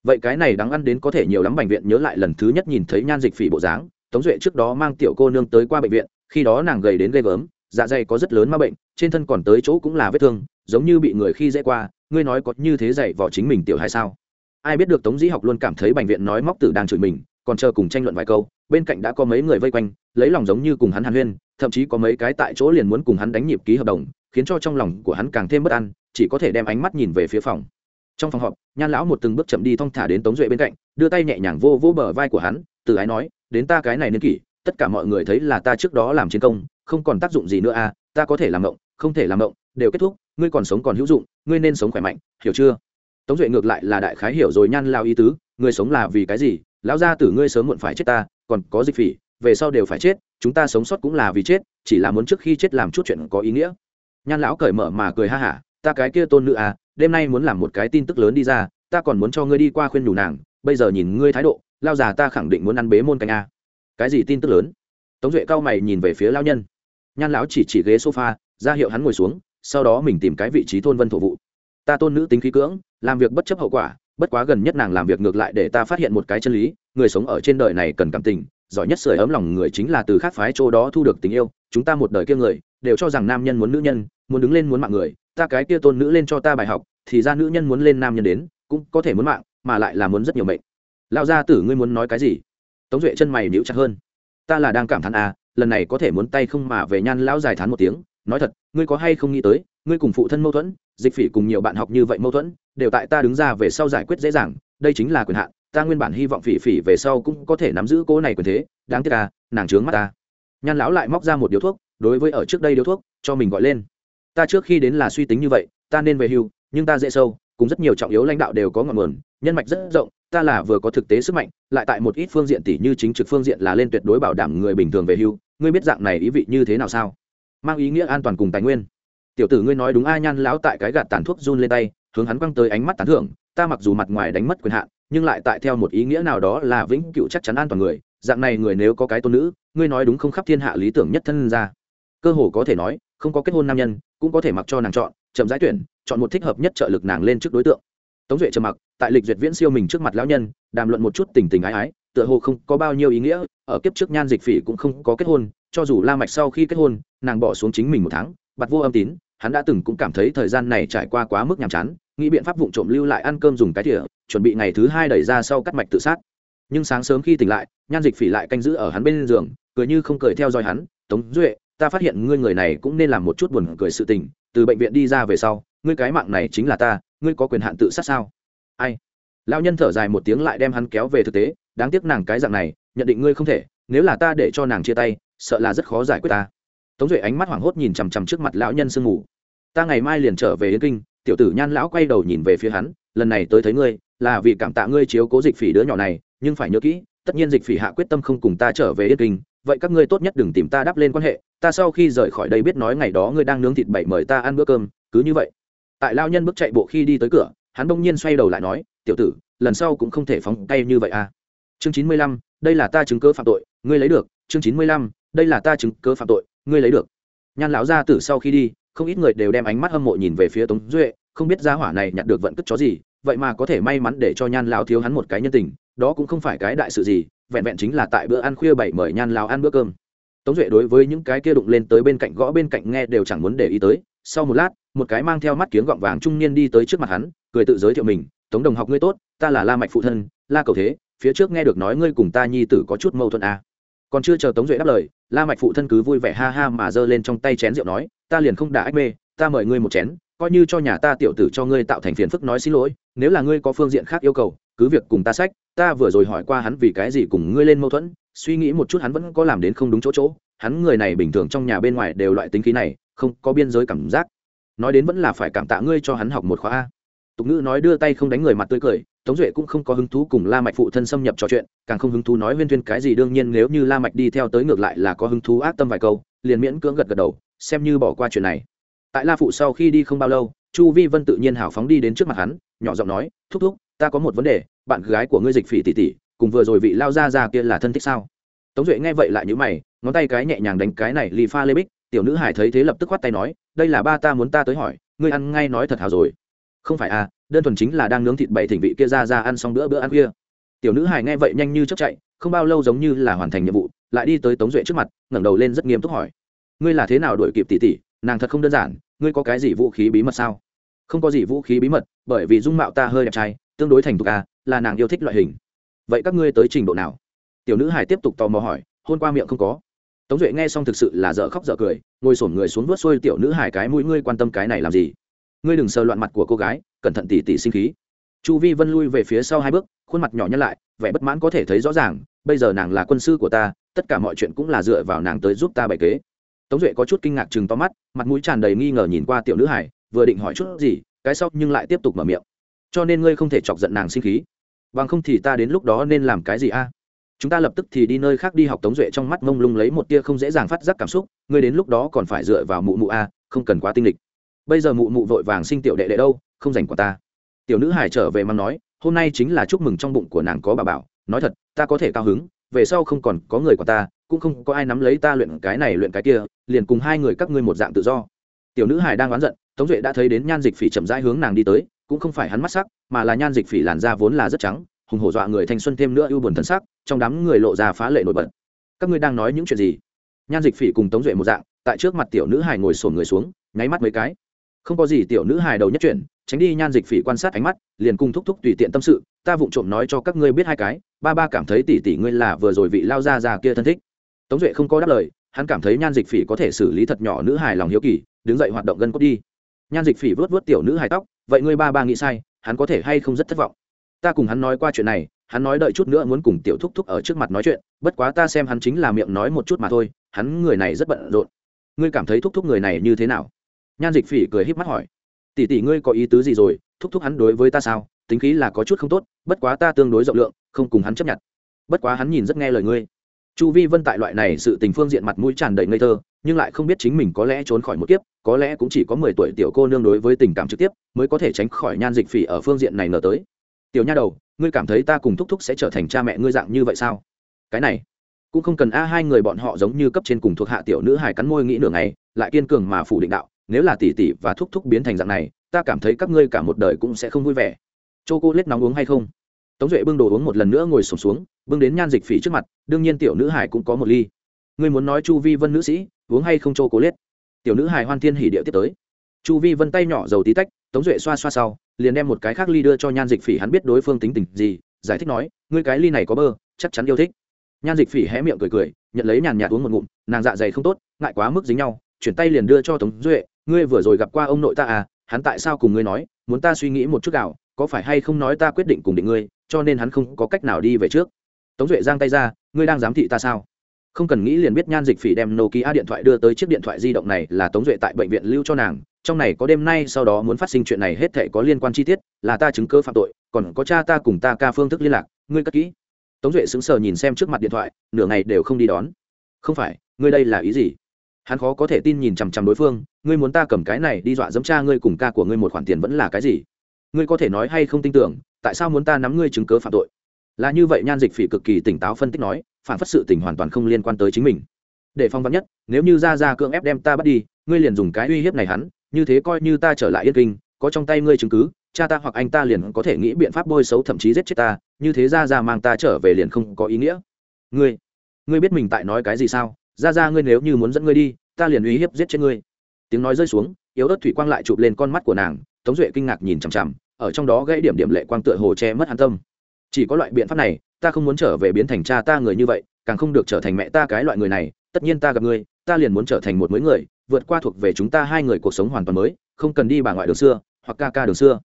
Vậy cái này đáng ăn đến có thể nhiều lắm bệnh viện nhớ lại lần thứ nhất nhìn thấy nhan dịch phỉ bộ dáng, tống duệ trước đó mang tiểu cô nương tới qua bệnh viện, khi đó nàng gầy đến ghê gớm dạ dày có rất lớn ma bệnh, trên thân còn tới chỗ cũng là vết thương, giống như bị người khi dễ qua, ngươi nói có như thế dạy vỏ chính mình tiểu hay sao? Ai biết được tống dĩ học luôn cảm thấy bệnh viện nói móc tử đang chửi mình, còn chờ cùng tranh luận vài câu bên cạnh đã có mấy người vây quanh, lấy lòng giống như cùng hắn hàn huyên, thậm chí có mấy cái tại chỗ liền muốn cùng hắn đánh nhịp ký hợp đồng, khiến cho trong lòng của hắn càng thêm bất an, chỉ có thể đem ánh mắt nhìn về phía phòng. Trong phòng họp, nhan lão một từng bước chậm đi thong thả đến tống duệ bên cạnh, đưa tay nhẹ nhàng vô vô bờ vai của hắn, từ ái nói, đến ta cái này niên kỷ, tất cả mọi người thấy là ta trước đó làm chiến công, không còn tác dụng gì nữa à ta có thể làm động không thể làm động đều kết thúc, ngươi còn sống còn hữu dụng, ngươi nên sống khỏe mạnh, hiểu chưa? Tống duệ ngược lại là đại khái hiểu rồi nhan lao ý tứ, ngươi sống là vì cái gì? Lão gia tử ngươi sớm muộn phải chết ta còn có dịch phỉ, về sau đều phải chết, chúng ta sống sót cũng là vì chết, chỉ là muốn trước khi chết làm chút chuyện có ý nghĩa. Nhan lão cởi mở mà cười ha hả, ta cái kia tôn nữ à đêm nay muốn làm một cái tin tức lớn đi ra, ta còn muốn cho ngươi đi qua khuyên nhủ nàng, bây giờ nhìn ngươi thái độ, lao già ta khẳng định muốn ăn bế môn canh a. Cái gì tin tức lớn? Tống duệ cao mày nhìn về phía lao nhân. Nhan lão chỉ chỉ ghế sofa, ra hiệu hắn ngồi xuống, sau đó mình tìm cái vị trí thôn vân thổ vụ. Ta tôn nữ tính khí cưỡng, làm việc bất chấp hậu quả bất quá gần nhất nàng làm việc ngược lại để ta phát hiện một cái chân lý, người sống ở trên đời này cần cảm tình, giỏi nhất sưởi ấm lòng người chính là từ khác phái chỗ đó thu được tình yêu, chúng ta một đời kia người, đều cho rằng nam nhân muốn nữ nhân, muốn đứng lên muốn mạng người, ta cái kia tôn nữ lên cho ta bài học, thì ra nữ nhân muốn lên nam nhân đến, cũng có thể muốn mạng, mà lại là muốn rất nhiều mệnh. Lão gia tử ngươi muốn nói cái gì? Tống duệ chân mày níu chặt hơn. Ta là đang cảm thán à lần này có thể muốn tay không mà về nhan lão dài thán một tiếng, nói thật, ngươi có hay không nghĩ tới ngươi cùng phụ thân mâu thuẫn, dịch phỉ cùng nhiều bạn học như vậy mâu thuẫn, đều tại ta đứng ra về sau giải quyết dễ dàng, đây chính là quyền hạn, ta nguyên bản hy vọng phỉ phỉ về sau cũng có thể nắm giữ cô này quyền thế, đáng tiếc ta nàng trướng mắt ta. Nhan lão lại móc ra một điếu thuốc, đối với ở trước đây điếu thuốc, cho mình gọi lên. Ta trước khi đến là suy tính như vậy, ta nên về hưu, nhưng ta dễ sâu, cùng rất nhiều trọng yếu lãnh đạo đều có ngọn nguồn, nhân mạch rất rộng, ta là vừa có thực tế sức mạnh, lại tại một ít phương diện tỷ như chính trực phương diện là lên tuyệt đối bảo đảm người bình thường về hưu, ngươi biết dạng này ý vị như thế nào sao? Mang ý nghĩa an toàn cùng tài nguyên tiểu tử ngươi nói đúng a nhan lão tại cái gạt tàn thuốc run lên tay, hướng hắn quăng tới ánh mắt tán thưởng, ta mặc dù mặt ngoài đánh mất quyền hạn, nhưng lại tại theo một ý nghĩa nào đó là vĩnh cựu chắc chắn an toàn người, dạng này người nếu có cái tôn nữ, ngươi nói đúng không khắp thiên hạ lý tưởng nhất thân ra. Cơ hồ có thể nói, không có kết hôn nam nhân, cũng có thể mặc cho nàng chọn, chậm giải tuyển, chọn một thích hợp nhất trợ lực nàng lên trước đối tượng. Tống duệ trầm mặc, tại lịch duyệt viễn siêu mình trước mặt lão nhân, đàm luận một chút tình tình ái ái, tựa hồ không có bao nhiêu ý nghĩa, ở kiếp trước nhan dịch phỉ cũng không có kết hôn, cho dù la mạch sau khi kết hôn, nàng bỏ xuống chính mình một tháng bặt vô âm tín hắn đã từng cũng cảm thấy thời gian này trải qua quá mức nhàm chán, nghĩ biện pháp vụng trộm lưu lại ăn cơm dùng cái thìa, chuẩn bị ngày thứ hai đẩy ra sau cắt mạch tự sát. Nhưng sáng sớm khi tỉnh lại, nhan dịch phỉ lại canh giữ ở hắn bên giường, cười như không cười theo dõi hắn, tống duệ, ta phát hiện ngươi người này cũng nên làm một chút buồn cười sự tình, từ bệnh viện đi ra về sau, ngươi cái mạng này chính là ta, ngươi có quyền hạn tự sát sao? Ai? Lão nhân thở dài một tiếng lại đem hắn kéo về thực tế, đáng tiếc nàng cái dạng này, nhận định ngươi không thể, nếu là ta để cho nàng chia tay, sợ là rất khó giải quyết ta tống duệ ánh mắt hoảng hốt nhìn chằm chằm trước mặt lão nhân sương ngủ ta ngày mai liền trở về yên kinh, tiểu tử nhan lão quay đầu nhìn về phía hắn, lần này tới thấy ngươi, là vì cảm tạ ngươi chiếu cố dịch phỉ đứa nhỏ này, nhưng phải nhớ kỹ, tất nhiên dịch phỉ hạ quyết tâm không cùng ta trở về yên kinh, vậy các ngươi tốt nhất đừng tìm ta đáp lên quan hệ, ta sau khi rời khỏi đây biết nói ngày đó ngươi đang nướng thịt bậy mời ta ăn bữa cơm, cứ như vậy. Tại lao nhân bước chạy bộ khi đi tới cửa, hắn bỗng nhiên xoay đầu lại nói, tiểu tử, lần sau cũng không thể phóng tay như vậy à. Chương chín mươi lăm, đây là ta chứng cớ phạm tội, ngươi lấy được. Chương chín mươi lăm, đây là ta chứng cớ phạm tội ngươi lấy được nhan lão gia tử sau khi đi, không ít người đều đem ánh mắt hâm mộ nhìn về phía tống duệ, không biết gia hỏa này nhặt được vận cất chó gì, vậy mà có thể may mắn để cho nhan lão thiếu hắn một cái nhân tình, đó cũng không phải cái đại sự gì, vẹn vẹn chính là tại bữa ăn khuya bảy mời nhan lão ăn bữa cơm tống duệ đối với những cái kia đụng lên tới bên cạnh gõ bên cạnh nghe đều chẳng muốn để ý tới, sau một lát, một cái mang theo mắt kiếng gọng vàng trung niên đi tới trước mặt hắn, cười tự giới thiệu mình, tống đồng học ngươi tốt, ta là la mạch phụ thân, la cầu thế, phía trước nghe được nói ngươi cùng ta nhi tử có chút mâu thuẫn à còn chưa chờ tống duệ đáp lời, la mạch phụ thân cứ vui vẻ ha ha mà giơ lên trong tay chén rượu nói, ta liền không đả ách mê, ta mời ngươi một chén, coi như cho nhà ta tiểu tử cho ngươi tạo thành phiền phức nói xin lỗi, nếu là ngươi có phương diện khác yêu cầu, cứ việc cùng ta sách, ta vừa rồi hỏi qua hắn vì cái gì cùng ngươi lên mâu thuẫn, suy nghĩ một chút hắn vẫn có làm đến không đúng chỗ chỗ, hắn người này bình thường trong nhà bên ngoài đều loại tính khí này, không có biên giới cảm giác. Nói đến vẫn là phải cảm tạ ngươi cho hắn học một khóa a. Tục ngữ nói đưa tay không đánh người mặt tươi cười tống duệ cũng không có hứng thú cùng la mạch phụ thân xâm nhập trò chuyện, càng không hứng thú nói huyên thuyên cái gì, đương nhiên nếu như la mạch đi theo tới ngược lại là có hứng thú ác tâm vài câu, liền miễn cưỡng gật gật đầu, xem như bỏ qua chuyện này. Tại la phụ sau khi đi không bao lâu, chu vi vân tự nhiên hào phóng đi đến trước mặt hắn, nhỏ giọng nói, thúc thúc, ta có một vấn đề, bạn gái của ngươi dịch phỉ tỷ tỷ, cùng vừa rồi vị lao ra ra kia là thân thích sao? Tống duệ nghe vậy lại nhíu mày, ngón tay cái nhẹ nhàng đánh cái này lì pha lê bích, tiểu nữ hải thấy thế lập tức khoát tay nói, đây là ba ta muốn ta tới hỏi, ngươi ăn ngay nói thật hào rồi. Không phải à đơn thuần chính là đang nướng thịt bảy thỉnh vị kia ra ra ăn xong bữa bữa ăn kia tiểu nữ hải nghe vậy nhanh như chớp chạy, không bao lâu giống như là hoàn thành nhiệm vụ, lại đi tới tống duệ trước mặt, ngẩng đầu lên rất nghiêm túc hỏi. Ngươi là thế nào đuổi kịp tỷ tỷ? Nàng thật không đơn giản, ngươi có cái gì vũ khí bí mật sao? Không có gì vũ khí bí mật, bởi vì dung mạo ta hơi đẹp trai, tương đối thành thục à là nàng yêu thích loại hình. Vậy các ngươi tới trình độ nào? Tiểu nữ hải tiếp tục tò mò hỏi, hôn qua miệng không có. Tống duệ nghe xong thực sự là dở khóc dở cười, ngồi xổm người xuống vớt xuôi tiểu nữ hải cái mũi, ngươi quan tâm cái này làm gì? Ngươi đừng sờ loạn mặt của cô gái, cẩn thận tỉ tỉ sinh khí. Chu vi vân lui về phía sau hai bước, khuôn mặt nhỏ nhăn lại, vẻ bất mãn có thể thấy rõ ràng, bây giờ nàng là quân sư của ta, tất cả mọi chuyện cũng là dựa vào nàng tới giúp ta bày kế. Tống duệ có chút kinh ngạc chừng to mắt, mặt mũi tràn đầy nghi ngờ nhìn qua tiểu nữ hải vừa định hỏi chút gì, cái sau nhưng lại tiếp tục mở miệng. Cho nên ngươi không thể chọc giận nàng sinh khí. Bằng không thì ta đến lúc đó nên làm cái gì a? Chúng ta lập tức thì đi nơi khác đi học tống duệ trong mắt mông lung lấy một tia không dễ dàng phát giác cảm xúc, ngươi đến lúc đó còn phải dựa vào mụ mụ a, không cần quá tinh lịch bây giờ mụ mụ vội vàng sinh tiểu đệ đệ đâu, không dành của ta. Tiểu nữ hải trở về mắng nói, hôm nay chính là chúc mừng trong bụng của nàng có bà bảo. Nói thật, ta có thể cao hứng, về sau không còn có người của ta, cũng không có ai nắm lấy ta luyện cái này luyện cái kia, liền cùng hai người các ngươi một dạng tự do. Tiểu nữ hải đang oán giận, tống duệ đã thấy đến nhan dịch phỉ chậm rãi hướng nàng đi tới, cũng không phải hắn mắt sắc, mà là nhan dịch phỉ làn da vốn là rất trắng, hùng hổ dọa người thanh xuân thêm nữa ưu buồn thân sắc, trong đám người lộ ra phá lệ nổi bật. Các ngươi đang nói những chuyện gì? Nhan dịch phỉ cùng tống duệ một dạng, tại trước mặt tiểu nữ hải ngồi sổn người xuống, nháy mắt mấy cái không có gì tiểu nữ hài đầu nhất chuyển tránh đi nhan dịch phỉ quan sát ánh mắt, liền cung thúc thúc tùy tiện tâm sự, ta vụng trộm nói cho các ngươi biết hai cái, ba ba cảm thấy tỷ tỷ ngươi là vừa rồi vị lao ra ra kia thân thích. Tống duệ không có đáp lời, hắn cảm thấy nhan dịch phỉ có thể xử lý thật nhỏ nữ hài lòng hiếu kỳ, đứng dậy hoạt động gân cốt đi. Nhan dịch phỉ vớt vớt tiểu nữ hài tóc, vậy ngươi ba ba nghĩ sai, hắn có thể hay không rất thất vọng. Ta cùng hắn nói qua chuyện này, hắn nói đợi chút nữa muốn cùng tiểu thúc thúc ở trước mặt nói chuyện, bất quá ta xem hắn chính là miệng nói một chút mà thôi, hắn người này rất bận rộn. Ngươi cảm thấy thúc thúc người này như thế nào? Nhan dịch phỉ cười híp mắt hỏi, tỷ tỷ ngươi có ý tứ gì rồi? Thúc thúc hắn đối với ta sao? Tính khí là có chút không tốt, bất quá ta tương đối rộng lượng, không cùng hắn chấp nhận. Bất quá hắn nhìn rất nghe lời ngươi. Chu vi vân tại loại này sự tình phương diện mặt mũi tràn đầy ngây thơ, nhưng lại không biết chính mình có lẽ trốn khỏi một kiếp, có lẽ cũng chỉ có mười tuổi tiểu cô nương đối với tình cảm trực tiếp, mới có thể tránh khỏi nhan dịch phỉ ở phương diện này nở tới. Tiểu nha đầu, ngươi cảm thấy ta cùng thúc thúc sẽ trở thành cha mẹ ngươi dạng như vậy sao? Cái này, cũng không cần a, hai người bọn họ giống như cấp trên cùng thuộc hạ tiểu nữ hài cắn môi nghĩ nửa ngày, lại kiên cường mà phủ định đạo nếu là tỷ tỷ và thúc thúc biến thành dạng này ta cảm thấy các ngươi cả một đời cũng sẽ không vui vẻ. Chô cô lết nóng uống hay không? Tống duệ bưng đồ uống một lần nữa ngồi sổm xuống, xuống bưng đến nhan dịch phỉ trước mặt đương nhiên tiểu nữ hải cũng có một ly. Ngươi muốn nói chu vi vân nữ sĩ uống hay không chô cô lết tiểu nữ hải hoan thiên hỉ điệu tiếp tới. Chu vi vân tay nhỏ dầu tí tách tống duệ xoa xoa sau liền đem một cái khác ly đưa cho nhan dịch phỉ hắn biết đối phương tính tình gì giải thích nói ngươi cái ly này có bơ chắc chắn yêu thích. Nhan dịch phỉ hé miệng cười cười nhận lấy nhàn nhạt uống một ngụm nàng dạ dày không tốt ngại quá mức dính nhau chuyển tay liền đưa cho tống duệ ngươi vừa rồi gặp qua ông nội ta à hắn tại sao cùng ngươi nói, muốn ta suy nghĩ một chút nào có phải hay không nói ta quyết định cùng định ngươi, cho nên hắn không có cách nào đi về trước. Tống duệ giang tay ra, ngươi đang giám thị ta sao? Không cần nghĩ liền biết nhan dịch phỉ đem nokia điện thoại đưa tới chiếc điện thoại di động này là tống duệ tại bệnh viện lưu cho nàng, trong này có đêm nay sau đó muốn phát sinh chuyện này hết thể có liên quan chi tiết, là ta chứng cơ phạm tội, còn có cha ta cùng ta ca phương thức liên lạc, ngươi cất kỹ. Tống duệ sững sờ nhìn xem trước mặt điện thoại, nửa ngày đều không đi đón. Không phải, ngươi đây là ý gì? Hắn khó có thể tin nhìn chằm chằm đối phương, ngươi muốn ta cầm cái này đi dọa dẫm cha ngươi cùng ca của ngươi một khoản tiền vẫn là cái gì? Ngươi có thể nói hay không tin tưởng, tại sao muốn ta nắm ngươi chứng cớ phạm tội? Là như vậy, nhan dịch phỉ cực kỳ tỉnh táo phân tích nói, phản phất sự tình hoàn toàn không liên quan tới chính mình. Để phong vắn nhất, nếu như ra ra cưỡng ép đem ta bắt đi, ngươi liền dùng cái uy hiếp này hắn, như thế coi như ta trở lại yên kinh, có trong tay ngươi chứng cứ, cha ta hoặc anh ta liền có thể nghĩ biện pháp bôi xấu thậm chí giết chết ta, như thế ra ra mang ta trở về liền không có ý nghĩa. Ngươi ngươi biết mình tại nói cái gì sao? Ra ra ngươi nếu như muốn dẫn ngươi đi, ta liền uy hiếp giết chết ngươi. Tiếng nói rơi xuống, yếu ớt thủy quang lại chụp lên con mắt của nàng, tống duệ kinh ngạc nhìn chằm chằm, ở trong đó gãy điểm điểm lệ quang tựa hồ che mất an tâm. Chỉ có loại biện pháp này, ta không muốn trở về biến thành cha ta người như vậy, càng không được trở thành mẹ ta cái loại người này, tất nhiên ta gặp ngươi, ta liền muốn trở thành một mới người, vượt qua thuộc về chúng ta hai người cuộc sống hoàn toàn mới, không cần đi bà ngoại đường xưa, hoặc ca ca đường xưa.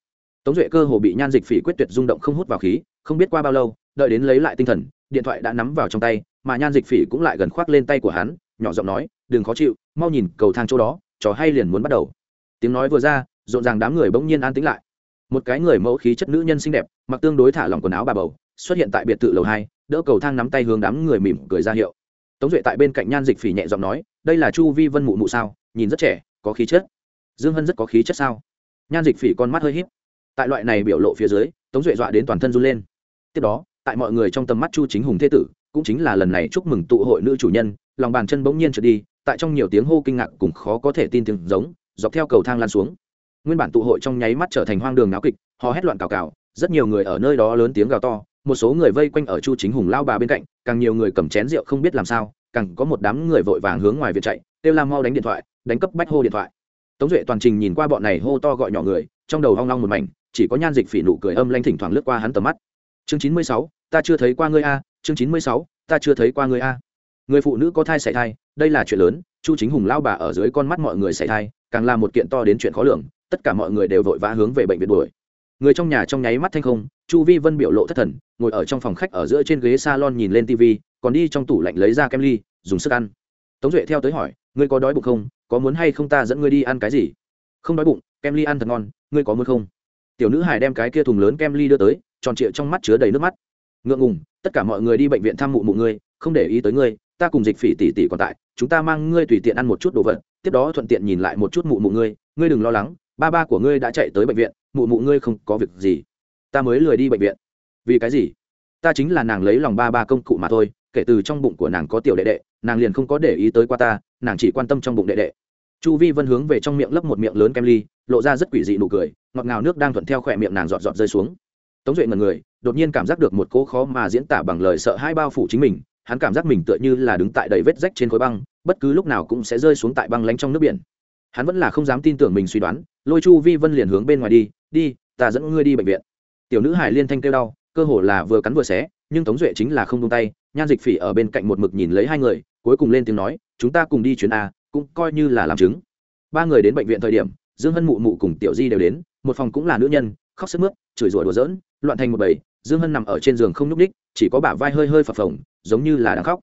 Tống duệ cơ hồ bị nhan dịch phỉ quyết tuyệt rung động không hút vào khí, không biết qua bao lâu, đợi đến lấy lại tinh thần, điện thoại đã nắm vào trong tay mà nhan dịch phỉ cũng lại gần khoác lên tay của hắn, nhỏ giọng nói, đừng khó chịu, mau nhìn cầu thang chỗ đó, trò hay liền muốn bắt đầu. Tiếng nói vừa ra, rộn ràng đám người bỗng nhiên an tĩnh lại. Một cái người mẫu khí chất nữ nhân xinh đẹp, mặc tương đối thả lỏng quần áo bà bầu, xuất hiện tại biệt thự lầu hai, đỡ cầu thang nắm tay hướng đám người mỉm cười ra hiệu. Tống duệ tại bên cạnh nhan dịch phỉ nhẹ giọng nói, đây là chu vi vân mụ mụ sao? Nhìn rất trẻ, có khí chất. Dương hân rất có khí chất sao? Nhan dịch phỉ con mắt hơi h í p tại loại này biểu lộ phía dưới, tống duệ dọa đến toàn thân run lên. Tiếp đó, tại mọi người trong tầm mắt chu chính hùng thế tử cũng chính là lần này chúc mừng tụ hội nữ chủ nhân, lòng bàn chân bỗng nhiên trượt đi, tại trong nhiều tiếng hô kinh ngạc cùng khó có thể tin tiếng giống, dọc theo cầu thang lan xuống. Nguyên bản tụ hội trong nháy mắt trở thành hoang đường náo kịch họ hét loạn cào cào, rất nhiều người ở nơi đó lớn tiếng gào to, một số người vây quanh ở chu chính hùng lao bà bên cạnh, càng nhiều người cầm chén rượu không biết làm sao, càng có một đám người vội vàng hướng ngoài viện chạy, kêu la mau đánh điện thoại, đánh cấp bách hô điện thoại. Tống duệ toàn trình nhìn qua bọn này hô to gọi nhỏ người, trong đầu hoang long một mảnh, chỉ có nhan dịch phỉ nụ cười âm lanh thỉnh thoảng lướt qua hắn tầm mắt. Chương chín mươi sáu, ta chưa thấy qua ngươi a chương chín mươi sáu, ta chưa thấy qua người a. Người phụ nữ có thai sảy thai, đây là chuyện lớn, chu chính hùng lao bà ở dưới con mắt mọi người sảy thai, càng là một kiện to đến chuyện khó lường, tất cả mọi người đều vội vã hướng về bệnh viện đuổi. Người trong nhà trong nháy mắt thanh không, chu vi vân biểu lộ thất thần, ngồi ở trong phòng khách ở giữa trên ghế salon nhìn lên tv còn đi trong tủ lạnh lấy ra kem ly, dùng sức ăn. Tống duệ theo tới hỏi, ngươi có đói bụng không? Có muốn hay không ta dẫn ngươi đi ăn cái gì? Không đói bụng, kem ly ăn thật ngon, ngươi có muốn không? Tiểu nữ hải đem cái kia thùng lớn kem ly đưa tới, tròn trịa trong mắt chứa đầy nước mắt. Ngượng ngùng tất cả mọi người đi bệnh viện thăm mụ mụ ngươi, không để ý tới ngươi, ta cùng dịch phỉ tỷ tỷ còn tại, chúng ta mang ngươi tùy tiện ăn một chút đồ vật, tiếp đó thuận tiện nhìn lại một chút mụ mụ ngươi ngươi đừng lo lắng, ba ba của ngươi đã chạy tới bệnh viện, mụ mụ ngươi không có việc gì, ta mới lười đi bệnh viện. Vì cái gì? Ta chính là nàng lấy lòng ba ba công cụ mà thôi, kể từ trong bụng của nàng có tiểu đệ đệ, nàng liền không có để ý tới qua ta, nàng chỉ quan tâm trong bụng đệ đệ. Chu vi vân hướng về trong miệng lấp một miệng lớn kem ly, lộ ra rất quỷ dị nụ cười, ngọt ngào nước đang thuận theo khỏe miệng nàng giọt giọt rơi xuống. Tống duệ ngần người đột nhiên cảm giác được một cỗ khó mà diễn tả bằng lời sợ hai bao phủ chính mình, hắn cảm giác mình tựa như là đứng tại đầy vết rách trên khối băng, bất cứ lúc nào cũng sẽ rơi xuống tại băng lánh trong nước biển. Hắn vẫn là không dám tin tưởng mình suy đoán, lôi chu vi vân liền hướng bên ngoài đi đi, ta dẫn ngươi đi bệnh viện. Tiểu nữ hải liên thanh kêu đau, cơ hồ là vừa cắn vừa xé, nhưng tống duệ chính là không tung tay, nhan dịch phỉ ở bên cạnh một mực nhìn lấy hai người, cuối cùng lên tiếng nói, chúng ta cùng đi chuyến a, cũng coi như là làm chứng. Ba người đến bệnh viện thời điểm, dương hân mụ mụ cùng tiểu di đều đến, một phòng cũng là nữ nhân, khóc sức mướt, chửi rủa đùa giỡn, loạn thành một bầy dương hân nằm ở trên giường không nhúc ních chỉ có bả vai hơi hơi phập phồng, giống như là đang khóc.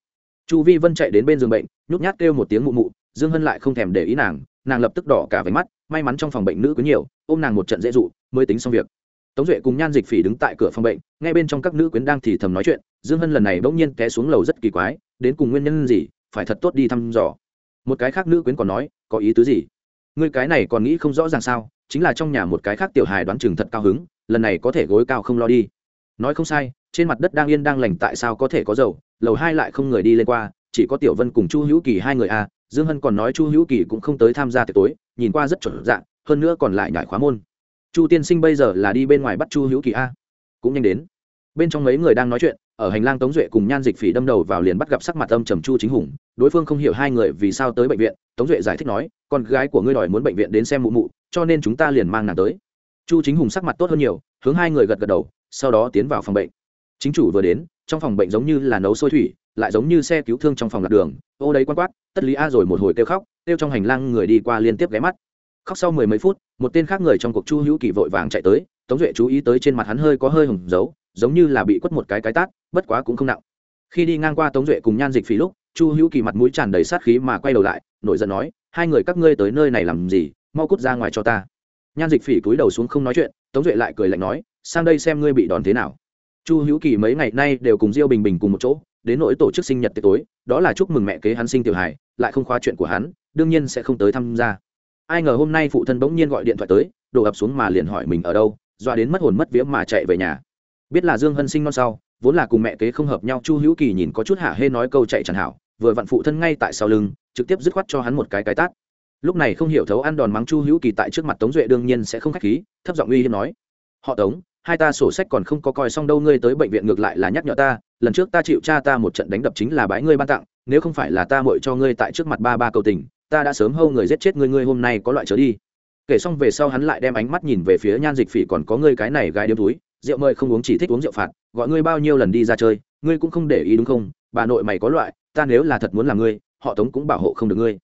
Chu vi vân chạy đến bên giường bệnh, nhút nhát kêu một tiếng mụ mụ, dương hân lại không thèm để ý nàng nàng lập tức đỏ cả váy mắt, may mắn trong phòng bệnh nữ có nhiều, ôm nàng một trận dễ dụ, mới tính xong việc. Tống duệ cùng nhan dịch phỉ đứng tại cửa phòng bệnh, ngay bên trong các nữ quyến đang thì thầm nói chuyện, dương hân lần này bỗng nhiên té xuống lầu rất kỳ quái, đến cùng nguyên nhân gì, phải thật tốt đi thăm dò. Một cái khác nữ quyến còn nói, có ý tứ gì? Ngươi cái này còn nghĩ không rõ ràng sao, chính là trong nhà một cái khác tiểu hài đoán chừng thật cao hứng, lần này có thể gối cao không lo đi nói không sai, trên mặt đất đang yên đang lành tại sao có thể có dầu, lầu hai lại không người đi lên qua, chỉ có tiểu vân cùng chu hữu kỳ hai người a à. dương hân còn nói chu hữu kỳ cũng không tới tham gia tiệc tối, nhìn qua rất chuẩn dạng, hơn nữa còn lại nhải khóa môn. Chu tiên sinh bây giờ là đi bên ngoài bắt chu hữu kỳ a. Cũng nhanh đến. Bên trong mấy người đang nói chuyện, ở hành lang tống duệ cùng nhan dịch phỉ đâm đầu vào liền bắt gặp sắc mặt âm trầm chu chính hùng, đối phương không hiểu hai người vì sao tới bệnh viện, tống duệ giải thích nói, con gái của ngươi đòi muốn bệnh viện đến xem mụ mụ, cho nên chúng ta liền mang nàng tới. Chu chính hùng sắc mặt tốt hơn nhiều, hướng hai người gật gật đầu sau đó tiến vào phòng bệnh. Chính chủ vừa đến, trong phòng bệnh giống như là nấu sôi thủy, lại giống như xe cứu thương trong phòng lạc đường. Ô đấy quan quát, tất lý a rồi một hồi kêu khóc. Kêu trong hành lang người đi qua liên tiếp ghé mắt. Khóc sau mười mấy phút, một tên khác người trong cuộc chu hữu kỳ vội vàng chạy tới. Tống duệ chú ý tới trên mặt hắn hơi có hơi hồng dấu, giống như là bị quất một cái cái tát, bất quá cũng không nặng. Khi đi ngang qua tống duệ cùng nhan dịch phí lúc, chu hữu kỳ mặt mũi tràn đầy sát khí mà quay đầu lại, nổi giận nói, hai người các ngươi tới nơi này làm gì? Mau cút ra ngoài cho ta nhan dịch phỉ cúi đầu xuống không nói chuyện, tống duệ lại cười lạnh nói, sang đây xem ngươi bị đòn thế nào. Chu hữu kỳ mấy ngày nay đều cùng diêu bình bình cùng một chỗ, đến nỗi tổ chức sinh nhật tối, đó là chúc mừng mẹ kế hắn sinh tiểu hài, lại không khóa chuyện của hắn, đương nhiên sẽ không tới tham gia. Ai ngờ hôm nay phụ thân bỗng nhiên gọi điện thoại tới, đổ ập xuống mà liền hỏi mình ở đâu, dọa đến mất hồn mất vía mà chạy về nhà. Biết là dương hân sinh non sau, vốn là cùng mẹ kế không hợp nhau, chu hữu kỳ nhìn có chút hạ hê nói câu chạy chẳng hảo, vừa vặn phụ thân ngay tại sau lưng, trực tiếp dứt khoát cho hắn một cái cái tát lúc này không hiểu thấu ăn đòn mắng chu hữu kỳ tại trước mặt tống duệ đương nhiên sẽ không k h á c h khí, thấp giọng uy hiếp nói, họ tống, hai ta sổ sách còn không có coi xong đâu, ngươi tới bệnh viện ngược lại là nhắc nhở ta, lần trước ta chịu cha ta một trận đánh đập chính là bái ngươi ban tặng, nếu không phải là ta mội cho ngươi tại trước mặt ba ba cầu tình, ta đã sớm hâu người giết chết ngươi ngươi hôm nay có loại trở đi. Kể xong về sau hắn lại đem ánh mắt nhìn về phía nhan dịch phỉ, còn có ngươi cái này gái điếm túi, rượu mời không uống chỉ thích uống rượu phạt, gọi ngươi bao nhiêu lần đi ra chơi, ngươi cũng không để ý đúng không? Bà nội mày có loại, ta nếu là thật muốn là ngươi, họ tống cũng bảo hộ không được ngươi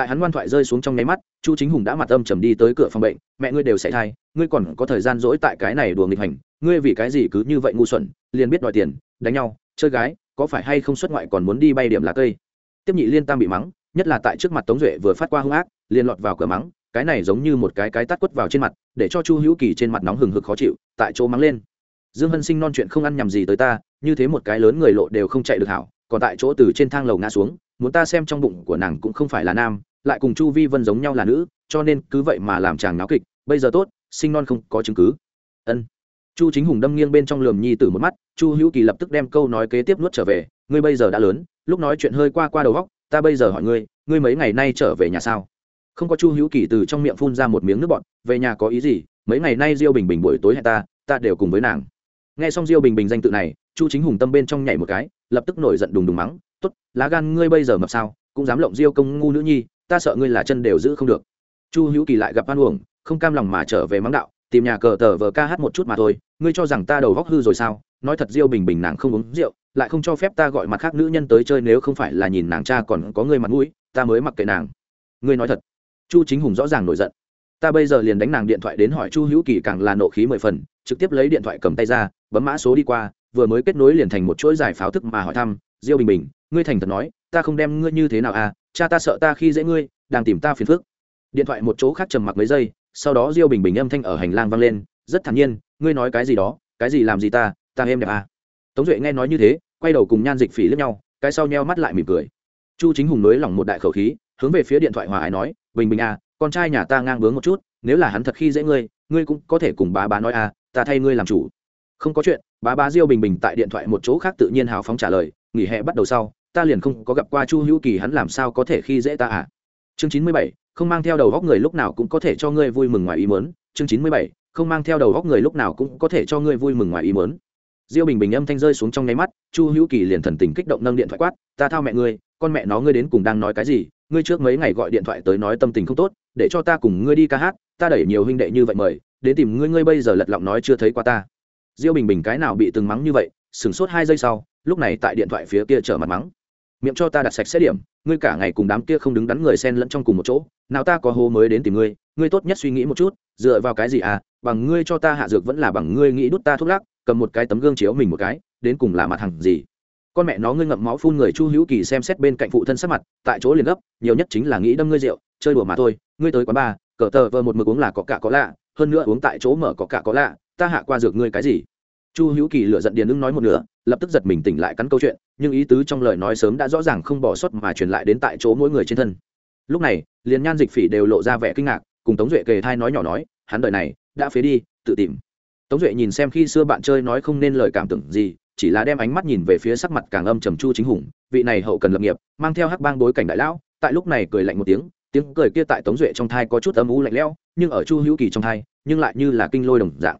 tại hắn ngoan thoại rơi xuống trong nháy mắt, chu chính hùng đã mặt âm trầm đi tới cửa phòng bệnh, mẹ ngươi đều sẽ thai, ngươi còn có thời gian dỗi tại cái này đùa nghịch hành, ngươi vì cái gì cứ như vậy ngu xuẩn, liền biết đòi tiền, đánh nhau, chơi gái, có phải hay không xuất ngoại còn muốn đi bay điểm lá cây? Tiếp nhị liên tam bị mắng, nhất là tại trước mặt tống duệ vừa phát qua hung ác, liền lọt vào cửa mắng, cái này giống như một cái cái tát quất vào trên mặt, để cho chu hữu kỳ trên mặt nóng hừng hực khó chịu, tại chỗ mắng lên. Dương hân sinh non chuyện không ăn nhầm gì tới ta, như thế một cái lớn người lộ đều không chạy được hảo, còn tại chỗ từ trên thang lầu ngã xuống, muốn ta xem trong bụng của nàng cũng không phải là nam lại cùng chu vi vân giống nhau là nữ, cho nên cứ vậy mà làm chàng náo kịch, bây giờ tốt, sinh non không có chứng cứ. Ân. Chu chính hùng đâm nghiêng bên trong lườm nhi tử một mắt, chu hữu kỳ lập tức đem câu nói kế tiếp nuốt trở về, ngươi bây giờ đã lớn, lúc nói chuyện hơi qua qua đầu góc ta bây giờ hỏi ngươi ngươi mấy ngày nay trở về nhà sao? Không có chu hữu kỳ từ trong miệng phun ra một miếng nước bọt, về nhà có ý gì? Mấy ngày nay diêu bình bình buổi tối hẹn ta ta đều cùng với nàng. Nghe xong diêu bình bình danh tự này, chu chính hùng tâm bên trong nhảy một cái, lập tức nổi giận đùng đùng mắng t ố t lá gan ngươi bây giờ mập sao, cũng dám lộng diêu công ngu nữ nhi ta sợ ngươi là chân đều giữ không được. Chu hữu kỳ lại gặp an uổng, không cam lòng mà trở về mắng đạo, tìm nhà cờ tờ vờ ca hát một chút mà thôi, ngươi cho rằng ta đầu góc hư rồi sao? Nói thật diêu bình bình nàng không uống rượu, lại không cho phép ta gọi mặt khác nữ nhân tới chơi nếu không phải là nhìn nàng cha còn có người mặt mũi, ta mới mặc kệ nàng. Ngươi nói thật. Chu chính hùng rõ ràng nổi giận. Ta bây giờ liền đánh nàng điện thoại đến hỏi chu hữu kỳ càng là nộ khí mười phần, trực tiếp lấy điện thoại cầm tay ra, bấm mã số đi qua, vừa mới kết nối liền thành một chuỗi giải pháo thức mà hỏi thăm, diêu bình bình, ngươi thành thật nói, ta không đem ngươi như thế nào à cha ta sợ ta khi dễ ngươi, đang tìm ta phiền phức. Điện thoại một chỗ khác trầm mặc mấy giây, sau đó diêu bình bình âm thanh ở hành lang vang lên, rất thản nhiên, ngươi nói cái gì đó, cái gì làm gì ta ta em đẹp à. tống duệ nghe nói như thế, quay đầu cùng nhan dịch phỉ lướt nhau, cái sau nheo mắt lại mỉm cười. Chu chính hùng nới lỏng một đại khẩu khí, hướng về phía điện thoại hòa ái nói, bình bình à con trai nhà ta ngang bướng một chút, nếu là hắn thật khi dễ ngươi ngươi cũng có thể cùng bá bá nói à ta thay ngươi làm chủ. Không có chuyện, bá bá diêu bình bình tại điện thoại một chỗ khác tự nhiên hào phóng trả lời, nghỉ hè bắt đầu sau ta liền không có gặp qua chu hữu kỳ, hắn làm sao có thể khi dễ ta à? Chương chín mươi bảy, không mang theo đầu góc người lúc nào cũng có thể cho ngươi vui mừng ngoài ý mớn chương chín mươi bảy, không mang theo đầu góc người lúc nào cũng có thể cho ngươi vui mừng ngoài ý mớn diêu bình bình âm thanh rơi xuống trong nháy mắt, chu hữu kỳ liền thần tình kích động nâng điện thoại quát, ta thao mẹ ngươi, con mẹ nó ngươi đến cùng đang nói cái gì? Ngươi trước mấy ngày gọi điện thoại tới nói tâm tình không tốt, để cho ta cùng ngươi đi ca hát, ta đẩy nhiều huynh đệ như vậy mời, đến tìm ngươi ngươi bây giờ lật lọng nói chưa thấy qua ta. Diêu bình bình cái nào bị từng mắng như vậy, sửng sốt hai giây sau, lúc này tại điện thoại phía kia trở mặt mắng miệng cho ta đặt sạch xét điểm, ngươi cả ngày cùng đám kia không đứng đắn người xen lẫn trong cùng một chỗ, nào ta có hô mới đến tìm ngươi ngươi tốt nhất suy nghĩ một chút, dựa vào cái gì à bằng ngươi cho ta hạ dược vẫn là bằng ngươi nghĩ đút ta thuốc lắc, cầm một cái tấm gương chiếu mình một cái, đến cùng là mặt hằng gì? Con mẹ nó ngươi ngậm máu phun người chu hữu kỳ xem xét bên cạnh phụ thân sắc mặt, tại chỗ liền gấp, nhiều nhất chính là nghĩ đâm ngươi rượu, chơi đùa mà thôi, ngươi tới quán bar, cờ tờ vờ một mực uống là có cả có lạ, hơn nữa uống tại chỗ mở có cả có lạ, ta hạ qua dược ngươi cái gì? Chu hữu kỳ lựa giận điền ưng nói một nửa, lập tức giật mình tỉnh lại cắn câu chuyện, nhưng ý tứ trong lời nói sớm đã rõ ràng không bỏ sót mà truyền lại đến tại chỗ mỗi người trên thân. Lúc này, liền nhan dịch phỉ đều lộ ra vẻ kinh ngạc, cùng tống duệ kề thai nói nhỏ nói, hắn đời này đã phế đi, tự tìm. Tống duệ nhìn xem khi xưa bạn chơi nói không nên lời cảm tưởng gì, chỉ là đem ánh mắt nhìn về phía sắc mặt càng âm trầm chu chính hùng, vị này hậu cần lập nghiệp, mang theo hắc bang bối cảnh đại lão, tại lúc này cười lạnh một tiếng tiếng cười kia tại tống duệ trong thai có chút âm u lạnh lẽo, nhưng ở chu hữu kỳ trong thai, nhưng lại như là kinh lôi đồng dạng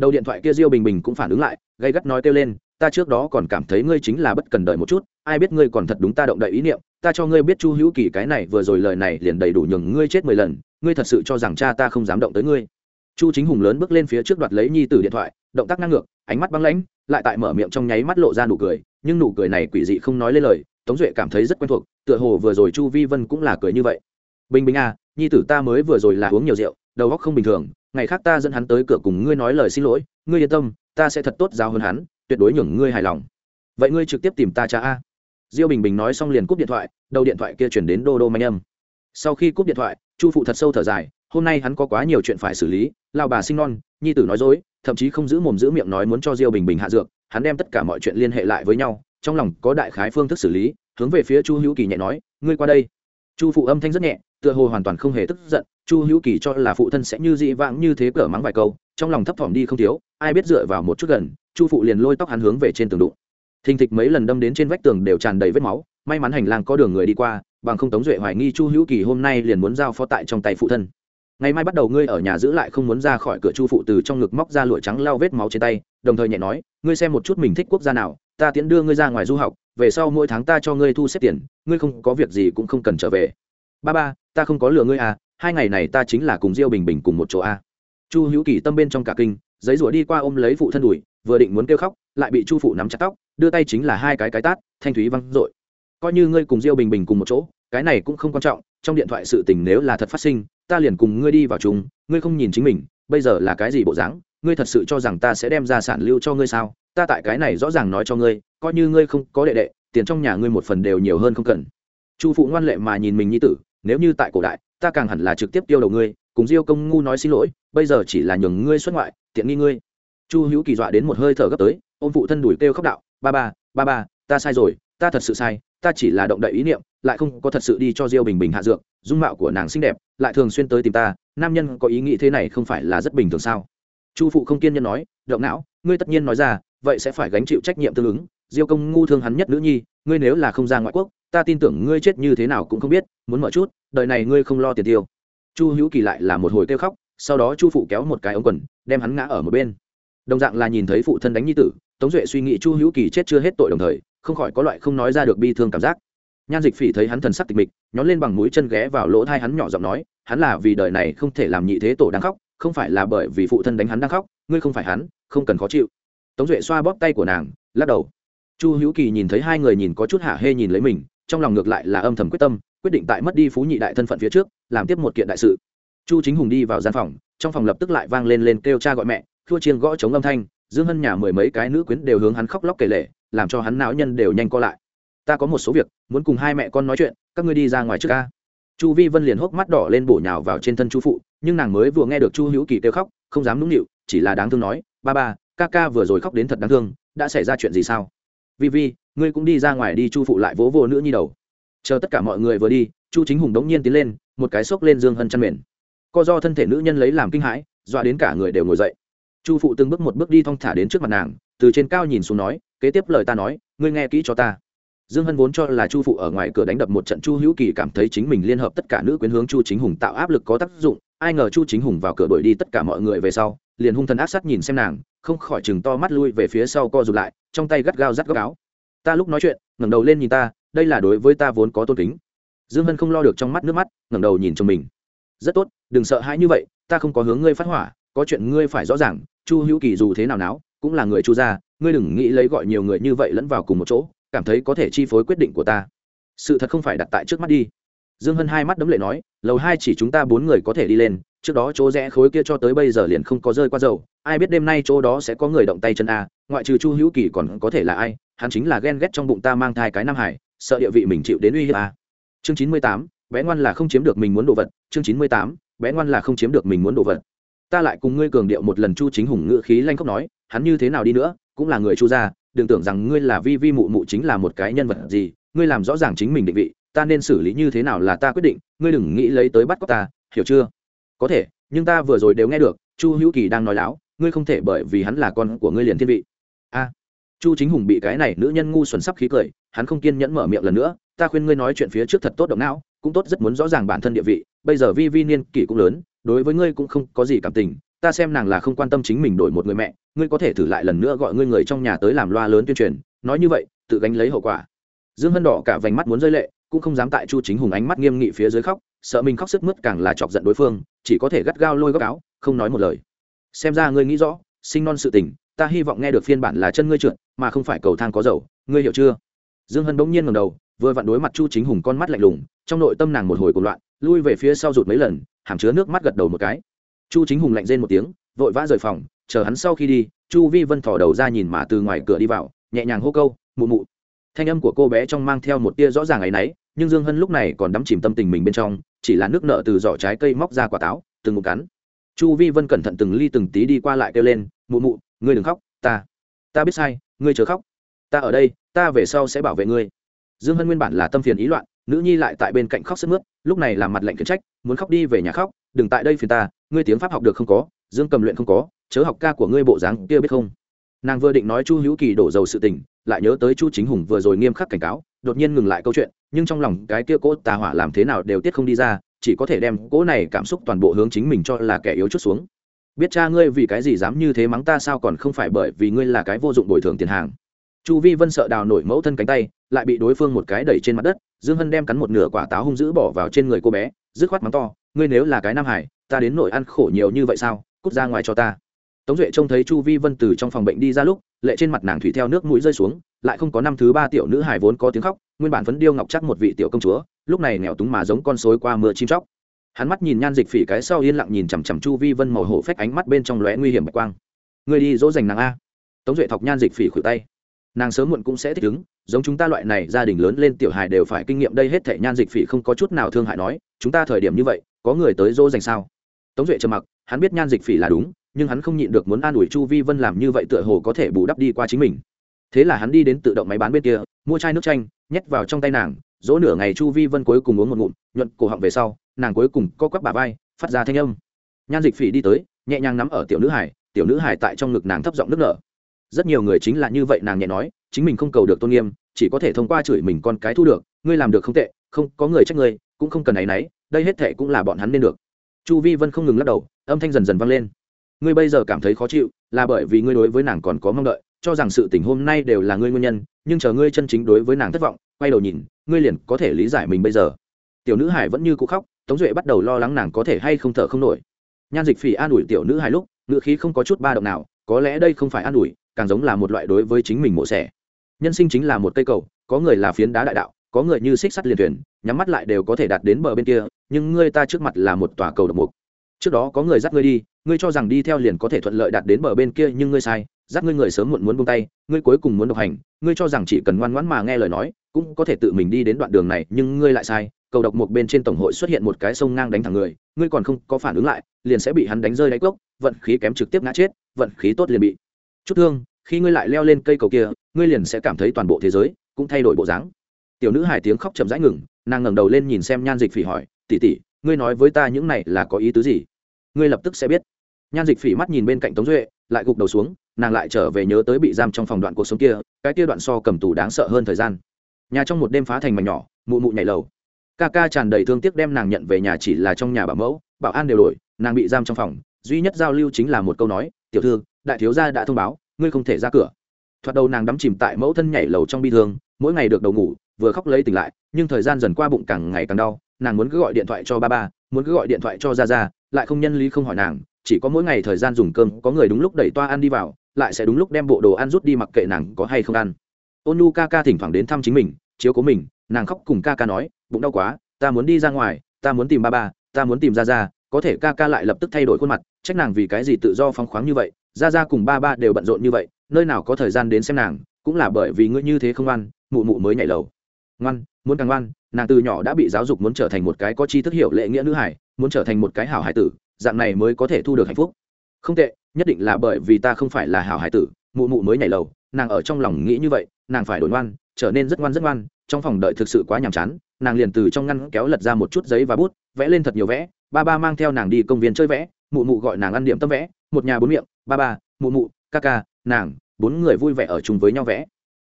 đầu điện thoại kia diêu bình bình cũng phản ứng lại gây gắt nói kêu lên, ta trước đó còn cảm thấy ngươi chính là bất cần đợi một chút, ai biết ngươi còn thật đúng ta động đậy ý niệm, ta cho ngươi biết chu hữu kỳ cái này vừa rồi lời này liền đầy đủ nhường ngươi chết mười lần, ngươi thật sự cho rằng cha ta không dám động tới ngươi. Chu chính hùng lớn bước lên phía trước đoạt lấy nhi tử điện thoại, động tác ngang ngược, ánh mắt băng lãnh, lại tại mở miệng trong nháy mắt lộ ra nụ cười, nhưng nụ cười này quỷ dị không nói lên lời, tống duệ cảm thấy rất quen thuộc, tựa hồ vừa rồi chu vi vân cũng là cười như vậy. Bình bình à nhi tử ta mới vừa rồi là uống nhiều rượu, đầu óc không bình thường ngày khác ta dẫn hắn tới cửa cùng ngươi nói lời xin lỗi, ngươi yên tâm, ta sẽ thật tốt giao hơn hắn, tuyệt đối nhường ngươi hài lòng. Vậy ngươi trực tiếp tìm ta cha a. Diêu bình bình nói xong liền cúp điện thoại, đầu điện thoại kia chuyển đến đô đô manh âm. Sau khi cúp điện thoại, chu phụ thật sâu thở dài, hôm nay hắn có quá nhiều chuyện phải xử lý lao bà sinh non, nhi tử nói dối, thậm chí không giữ mồm giữ miệng nói muốn cho diêu bình bình hạ dược, hắn đem tất cả mọi chuyện liên hệ lại với nhau, trong lòng có đại khái phương thức xử lý, hướng về phía chu hữu kỳ nhẹ nói, ngươi qua đây. Chu phụ âm thanh rất nhẹ, tựa hồ hoàn toàn không hề tức giận chu hữu kỳ cho là phụ thân sẽ như dị vãng như thế cỡ mắng vài câu, trong lòng thấp thỏm đi không thiếu, ai biết dựa vào một chút gần, chu phụ liền lôi tóc hắn hướng về trên tường đụng. Thình thịch mấy lần đâm đến trên vách tường đều tràn đầy vết máu, may mắn hành lang có đường người đi qua, bằng không tống duệ hoài nghi chu hữu kỳ hôm nay liền muốn giao phó tại trong tay phụ thân. Ngày mai bắt đầu ngươi ở nhà giữ lại không muốn ra khỏi cửa chu phụ từ trong ngực móc ra lụa trắng lau vết máu trên tay, đồng thời nhẹ nói, ngươi xem một chút mình thích quốc gia nào, ta tiễn đưa ngươi ra ngoài du học, về sau mỗi tháng ta cho ngươi thu xếp tiền, ngươi không có việc gì cũng không cần trở về. Ba ba, ta không có lừa ngươi à hai ngày này ta chính là cùng diêu bình bình cùng một chỗ a. Chu hữu kỳ tâm bên trong cả kinh, giấy rủa đi qua ôm lấy phụ thân đùi vừa định muốn kêu khóc, lại bị chu phụ nắm chặt tóc, đưa tay chính là hai cái cái tát, thanh thúy văng dội. Coi như ngươi cùng diêu bình bình cùng một chỗ, cái này cũng không quan trọng, trong điện thoại sự tình nếu là thật phát sinh, ta liền cùng ngươi đi vào chúng ngươi không nhìn chính mình, bây giờ là cái gì bộ dáng, ngươi thật sự cho rằng ta sẽ đem ra sản lưu cho ngươi sao? Ta tại cái này rõ ràng nói cho ngươi, coi như ngươi không có đệ đệ, tiền trong nhà ngươi một phần đều nhiều hơn không cần. Chu phụ ngoan lệ mà nhìn mình như tử nếu như tại cổ đại, ta càng hẳn là trực tiếp tiêu đầu ngươi, cùng diêu công ngu nói xin lỗi, bây giờ chỉ là nhường ngươi xuất ngoại, tiện nghi ngươi. Chu hữu kỳ dọa đến một hơi thở gấp tới, ôm phụ thân đuổi kêu khóc đạo, ba ba ba ba, ta sai rồi, ta thật sự sai, ta chỉ là động đậy ý niệm, lại không có thật sự đi cho diêu bình bình hạ dược, dung mạo của nàng xinh đẹp, lại thường xuyên tới tìm ta, nam nhân có ý nghĩ thế này không phải là rất bình thường sao? Chu phụ không kiên nhân nói, động não, ngươi tất nhiên nói ra, vậy sẽ phải gánh chịu trách nhiệm tương ứng, diêu công ngu thương hắn nhất nữ nhi ngươi nếu là không ra ngoại quốc, ta tin tưởng ngươi chết như thế nào cũng không biết, muốn mở chút, đời này ngươi không lo tiền tiêu. Chu hữu kỳ lại là một hồi kêu khóc, sau đó chu phụ kéo một cái ống quần, đem hắn ngã ở một bên. Đồng dạng là nhìn thấy phụ thân đánh nhi tử, tống duệ suy nghĩ chu hữu kỳ chết chưa hết tội đồng thời, không khỏi có loại không nói ra được bi thương cảm giác. Nhan dịch phỉ thấy hắn thần sắc tịch mịch, nhón lên bằng mũi chân ghé vào lỗ thai hắn nhỏ giọng nói, hắn là vì đời này không thể làm nhị thế tổ đang khóc, không phải là bởi vì phụ thân đánh hắn đang khóc, ngươi không phải hắn, không cần khó chịu. Tống duệ xoa bóp tay của nàng, lắc đầu chu hữu kỳ nhìn thấy hai người nhìn có chút hạ hê nhìn lấy mình, trong lòng ngược lại là âm thầm quyết tâm, quyết định tại mất đi phú nhị đại thân phận phía trước, làm tiếp một kiện đại sự. Chu chính hùng đi vào gian phòng, trong phòng lập tức lại vang lên lên kêu cha gọi mẹ thua chiên gõ chống âm thanh, dương hân nhà mười mấy cái nữ quyến đều hướng hắn khóc lóc kể lể, làm cho hắn não nhân đều nhanh co lại. Ta có một số việc, muốn cùng hai mẹ con nói chuyện, các ngươi đi ra ngoài trước ca chu vi vân liền hốc mắt đỏ lên bổ nhào vào trên thân chu phụ, nhưng nàng mới vừa nghe được chu hữu kỳ kêu khóc, không dám nũng nịu, chỉ là đáng thương nói, ba ba, ca ca vừa rồi khóc đến thật đáng thương, đã xảy ra chuyện gì sao? Vi vi, ngươi cũng đi ra ngoài đi chu phụ lại vỗ vô nữa nhi đầu. Chờ tất cả mọi người vừa đi, chu chính hùng đống nhiên tiến lên, một cái xốc lên dương hân chăn mền. Co do thân thể nữ nhân lấy làm kinh hãi, dọa đến cả người đều ngồi dậy. Chu phụ từng bước một bước đi thong thả đến trước mặt nàng, từ trên cao nhìn xuống nói, kế tiếp lời ta nói, ngươi nghe kỹ cho ta. Dương hân vốn cho là chu phụ ở ngoài cửa đánh đập một trận chu hữu kỳ cảm thấy chính mình liên hợp tất cả nữ quyến hướng chu chính hùng tạo áp lực có tác dụng, ai ngờ chu chính hùng vào cửa đuổi đi tất cả mọi người về sau, liền hung thần ác sát nhìn xem nàng không khỏi chừng to mắt lui về phía sau co rụt lại, trong tay gắt gao rắt góc áo. Ta lúc nói chuyện, ngẩng đầu lên nhìn ta, đây là đối với ta vốn có tôn kính. Dương hân không lo được trong mắt nước mắt, ngẩng đầu nhìn chồng mình. Rất tốt, đừng sợ hãi như vậy, ta không có hướng ngươi phát hỏa, có chuyện ngươi phải rõ ràng, chu hữu kỳ dù thế nào náo, cũng là người chu gia, ngươi đừng nghĩ lấy gọi nhiều người như vậy lẫn vào cùng một chỗ, cảm thấy có thể chi phối quyết định của ta. Sự thật không phải đặt tại trước mắt đi dương hân hai mắt đấm lệ nói, lầu hai chỉ chúng ta bốn người có thể đi lên, trước đó chỗ rẽ khối kia cho tới bây giờ liền không có rơi qua dầu, ai biết đêm nay chỗ đó sẽ có người động tay chân a, ngoại trừ chu hữu kỳ còn có thể là ai, hắn chính là ghen ghét trong bụng ta mang thai cái nam hải, sợ địa vị mình chịu đến uy hiếp a. Chương chín mươi tám, bé ngoan là không chiếm được mình muốn đồ vật, chương chín mươi tám, bé ngoan là không chiếm được mình muốn đồ vật. Ta lại cùng ngươi cường điệu một lần chu chính hùng ngữ khí lanh khóc nói, hắn như thế nào đi nữa, cũng là người chu gia, đừng tưởng rằng ngươi là vi vi mụ mụ chính là một cái nhân vật gì, ngươi làm rõ ràng chính mình định vị ta nên xử lý như thế nào là ta quyết định, ngươi đừng nghĩ lấy tới bắt cóc ta, hiểu chưa? Có thể, nhưng ta vừa rồi đều nghe được, chu hữu kỳ đang nói láo, ngươi không thể bởi vì hắn là con của ngươi liền thiên vị. A, chu chính hùng bị cái này nữ nhân ngu xuẩn sắp khí cười, hắn không kiên nhẫn mở miệng lần nữa, ta khuyên ngươi nói chuyện phía trước thật tốt động não, cũng tốt rất muốn rõ ràng bản thân địa vị, bây giờ vi vi niên kỷ cũng lớn, đối với ngươi cũng không có gì cảm tình, ta xem nàng là không quan tâm chính mình đổi một người mẹ, ngươi có thể thử lại lần nữa gọi ngươi người trong nhà tới làm loa lớn tuyên truyền, nói như vậy, tự gánh lấy hậu quả. Dương hân đỏ cả vành mắt muốn rơi lệ cũng không dám tại chu chính hùng ánh mắt nghiêm nghị phía dưới khóc, sợ mình khóc sức mướt càng là chọc giận đối phương, chỉ có thể gắt gao lôi góc áo, không nói một lời. Xem ra ngươi nghĩ rõ, sinh non sự tình, ta hy vọng nghe được phiên bản là chân ngươi trượt, mà không phải cầu thang có dầu, ngươi hiểu chưa? Dương hân bỗng nhiên ngầm đầu, vừa vặn đối mặt chu chính hùng con mắt lạnh lùng, trong nội tâm nàng một hồi cuộc loạn, lui về phía sau rụt mấy lần, hàm chứa nước mắt gật đầu một cái. Chu chính hùng lạnh rên một tiếng, vội vã rời phòng, chờ hắn sau khi đi, chu vi vân thỏ đầu ra nhìn mà từ ngoài cửa đi vào, nhẹ nhàng hô câu, mụ mụ. Thanh âm của cô bé trong mang theo một tia rõ ràng ấ y n ấ y nhưng dương hân lúc này còn đắm chìm tâm tình mình bên trong, chỉ là nước nợ từ giỏ trái cây móc ra quả táo, từng một cắn. Chu vi vân cẩn thận từng ly từng tí đi qua lại kêu lên, mụ mụ, ngươi đừng khóc, ta ta biết sai, ngươi chớ khóc. Ta ở đây, ta về sau sẽ bảo vệ ngươi. Dương hân nguyên bản là tâm phiền ý loạn, nữ nhi lại tại bên cạnh khóc sức mướt, lúc này làm mặt lạnh khiển trách, muốn khóc đi về nhà khóc, đừng tại đây phiền ta, ngươi tiếng pháp học được không có, dương cầm luyện không có, chớ học ca của ngươi bộ dáng kia biết không? Nàng vừa định nói chu hữu kỳ đổ dầu sự tình, lại nhớ tới chu chính hùng vừa rồi nghiêm khắc cảnh cáo đột nhiên ngừng lại câu chuyện, nhưng trong lòng cái kia cỗ tà hỏa làm thế nào đều tiết không đi ra, chỉ có thể đem cỗ này cảm xúc toàn bộ hướng chính mình cho là kẻ yếu chút xuống. Biết cha ngươi vì cái gì dám như thế mắng ta sao còn không phải bởi vì ngươi là cái vô dụng bồi thường tiền hàng. Chu vi vân sợ đào nổi mẫu thân cánh tay, lại bị đối phương một cái đẩy trên mặt đất, dương hân đem cắn một nửa quả táo hung dữ bỏ vào trên người cô bé, dứt khoát mắng to, ngươi nếu là cái nam hải, ta đến nội ăn khổ nhiều như vậy sao, cút ra ngoài cho ta. Tống duệ trông thấy chu vi vân từ trong phòng bệnh đi ra lúc, lệ trên mặt nàng thủy theo nước mũi rơi xuống lại không có năm thứ ba tiểu nữ hài vốn có tiếng khóc, nguyên bản phấn điêu ngọc chắc một vị tiểu công chúa, lúc này nghèo túng mà giống con sối qua mưa chim chóc. Hắn mắt nhìn nhan dịch phỉ cái sau yên lặng nhìn chằm chằm chu vi vân màu hổ phách ánh mắt bên trong lóe nguy hiểm bạch quang. Người đi dỗ dành nàng a. Tống duệ thọc nhan dịch phỉ khuỷu tay. Nàng sớm muộn cũng sẽ thích ứng, giống chúng ta loại này, gia đình lớn lên tiểu hài đều phải kinh nghiệm đây hết thể nhan dịch phỉ không có chút nào thương hại nói, chúng ta thời điểm như vậy, có người tới dỗ dành sao? Tống duệ trầm mặc, hắn biết nhan dịch phỉ là đúng, nhưng hắn không nhịn được muốn an ủi chu vi vân làm như vậy tựa hồ có thể bù đắp đi qua chính mình thế là hắn đi đến tự động máy bán bên kia, mua chai nước chanh, nhét vào trong tay nàng, dỗ nửa ngày chu vi vân cuối cùng uống một ngụm, nhuận cổ họng về sau, nàng cuối cùng co quắp bà vai, phát ra thanh âm. Nhan dịch phỉ đi tới, nhẹ nhàng nắm ở tiểu nữ hải, tiểu nữ hải tại trong ngực nàng thấp giọng nước nở. Rất nhiều người chính là như vậy nàng nhẹ nói, chính mình không cầu được tôn nghiêm, chỉ có thể thông qua chửi mình con cái thu được, ngươi làm được không tệ, không, có người trách ngươi, cũng không cần áy náy đây hết thệ cũng là bọn hắn nên được. Chu vi vân không ngừng lắc đầu, âm thanh dần dần vang lên. Ngươi bây giờ cảm thấy khó chịu, là bởi vì ngươi đối với nàng còn có mong đợi cho rằng sự tình hôm nay đều là ngươi nguyên nhân, nhưng chờ ngươi chân chính đối với nàng thất vọng, quay đầu nhìn, ngươi liền có thể lý giải mình bây giờ. Tiểu nữ hải vẫn như cũ khóc, tống duệ bắt đầu lo lắng nàng có thể hay không thở không nổi. Nhan dịch phỉ an ủi tiểu nữ hải lúc, ngữ khí không có chút ba động nào, có lẽ đây không phải an ủi, càng giống là một loại đối với chính mình mổ xẻ. Nhân sinh chính là một cây cầu, có người là phiến đá đại đạo, có người như xích sắt liền thuyền, nhắm mắt lại đều có thể đạt đến bờ bên kia, nhưng ngươi ta trước mặt là một tòa cầu độc mục. Trước đó có người dắt ngươi đi, ngươi cho rằng đi theo liền có thể thuận lợi đạt đến bờ bên kia, nhưng ngươi sai dắt ngươi người sớm muộn muốn buông tay, ngươi cuối cùng muốn độc hành, ngươi cho rằng chỉ cần ngoan ngoãn mà nghe lời nói, cũng có thể tự mình đi đến đoạn đường này, nhưng ngươi lại sai, cầu độc một bên trên tổng hội xuất hiện một cái sông ngang đánh thẳng người, ngươi còn không có phản ứng lại, liền sẽ bị hắn đánh rơi đáy cốc, vận khí kém trực tiếp ngã chết, vận khí tốt liền bị. Chút thương, khi ngươi lại leo lên cây cầu kia, ngươi liền sẽ cảm thấy toàn bộ thế giới cũng thay đổi bộ dáng. Tiểu nữ hải tiếng khóc chậm rãi ngừng, nàng ngẩng đầu lên nhìn xem nhan dịch phỉ hỏi tỉ tỉ ngươi nói với ta những này là có ý tứ gì? Ngươi lập tức sẽ biết. Nhan dịch phỉ mắt nhìn bên cạnh tống duệ, lại gục đầu xuống nàng lại trở về nhớ tới bị giam trong phòng đoạn cuộc sống kia, cái kia đoạn so cầm tù đáng sợ hơn thời gian. Nhà trong một đêm phá thành mảnh nhỏ, mụ mụ nhảy lầu. Ca ca tràn đầy thương tiếc đem nàng nhận về nhà chỉ là trong nhà bảo mẫu, bảo an đều đổi, nàng bị giam trong phòng. Duy nhất giao lưu chính là một câu nói, tiểu thư, đại thiếu gia đã thông báo, ngươi không thể ra cửa. Thoạt đầu nàng đắm chìm tại mẫu thân nhảy lầu trong bi thương, mỗi ngày được đầu ngủ, vừa khóc lấy tỉnh lại, nhưng thời gian dần qua bụng càng ngày càng đau, nàng muốn cứ gọi điện thoại cho ba ba, muốn cứ gọi điện thoại cho ra ra lại không nhân lý không hỏi nàng, chỉ có mỗi ngày thời gian dùng cơm, có người đúng lúc đẩy toa ăn đi vào lại sẽ đúng lúc đem bộ đồ ăn rút đi mặc kệ nàng có hay không ăn. Ôn nu ca ca thỉnh thoảng đến thăm chính mình chiếu cố mình nàng khóc cùng ca ca nói bụng đau quá ta muốn đi ra ngoài ta muốn tìm ba ba ta muốn tìm ra ra có thể ca ca lại lập tức thay đổi khuôn mặt trách nàng vì cái gì tự do phóng khoáng như vậy ra ra cùng ba ba đều bận rộn như vậy nơi nào có thời gian đến xem nàng cũng là bởi vì ngươi như thế không ăn, mụ mụ mới nhảy lầu. Ngoan muốn càng ngoan nàng từ nhỏ đã bị giáo dục muốn trở thành một cái có chi thức hiểu lệ nghĩa nữ hải muốn trở thành một cái hảo hải tử dạng này mới có thể thu được hạnh phúc. Không tệ nhất định là bởi vì ta không phải là hảo hải tử, mụ mụ mới nhảy lầu, nàng ở trong lòng nghĩ như vậy, nàng phải đổi ngoan trở nên rất ngoan rất ngoan, trong phòng đợi thực sự quá nhàm chán, nàng liền từ trong ngăn kéo lật ra một chút giấy và bút, vẽ lên thật nhiều vẽ, ba ba mang theo nàng đi công viên chơi vẽ, mụ mụ gọi nàng ăn điểm tâm vẽ, một nhà bốn miệng, ba ba, mụ mụ, ca ca, nàng, bốn người vui vẻ ở chung với nhau vẽ.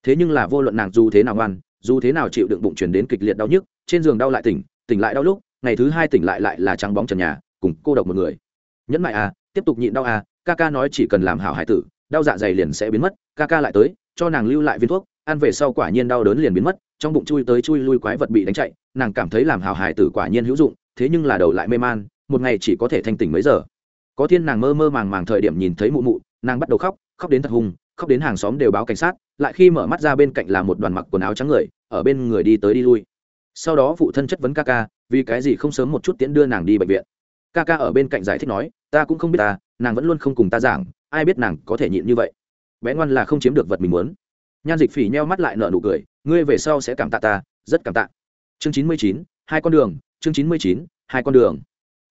Thế nhưng là vô luận nàng dù thế nào ngoan, dù thế nào chịu đựng bụng chuyển đến kịch liệt đau nhức, trên giường đau lại tỉnh tỉnh lại đau lúc, ngày thứ hai tỉnh lại lại là trắng bóng trần nhà, cùng cô độc một người. Nhẫn mại à tiếp tục nhịn đau à ca ca nói chỉ cần làm hảo hải tử, đau dạ dày liền sẽ biến mất, ca ca lại tới, cho nàng lưu lại viên thuốc, ăn về sau quả nhiên đau đớn liền biến mất, trong bụng chui tới chui lui quái vật bị đánh chạy, nàng cảm thấy làm hảo hải tử quả nhiên hữu dụng, thế nhưng là đầu lại mê man, một ngày chỉ có thể thanh tỉnh mấy giờ. Có thiên nàng mơ mơ màng màng thời điểm nhìn thấy mụ mụ, nàng bắt đầu khóc khóc đến thật hùng khóc đến hàng xóm đều báo cảnh sát, lại khi mở mắt ra bên cạnh là một đoàn mặc quần áo trắng người, ở bên người đi tới đi lui. Sau đó phụ thân chất vấn ca ca, vì cái gì không sớm một chút tiễn đưa nàng đi bệnh viện. Ca ca ở bên cạnh giải thích nói, ta cũng không biết ta nàng vẫn luôn không cùng ta giảng, ai biết nàng có thể nhịn như vậy. Bé ngoan là không chiếm được vật mình muốn. Nhan dịch phỉ nheo mắt lại nợ nụ cười, ngươi về sau sẽ cảm tạ ta, rất cảm tạ. Chương chín mươi chín, hai con đường, chương chín mươi chín, hai con đường.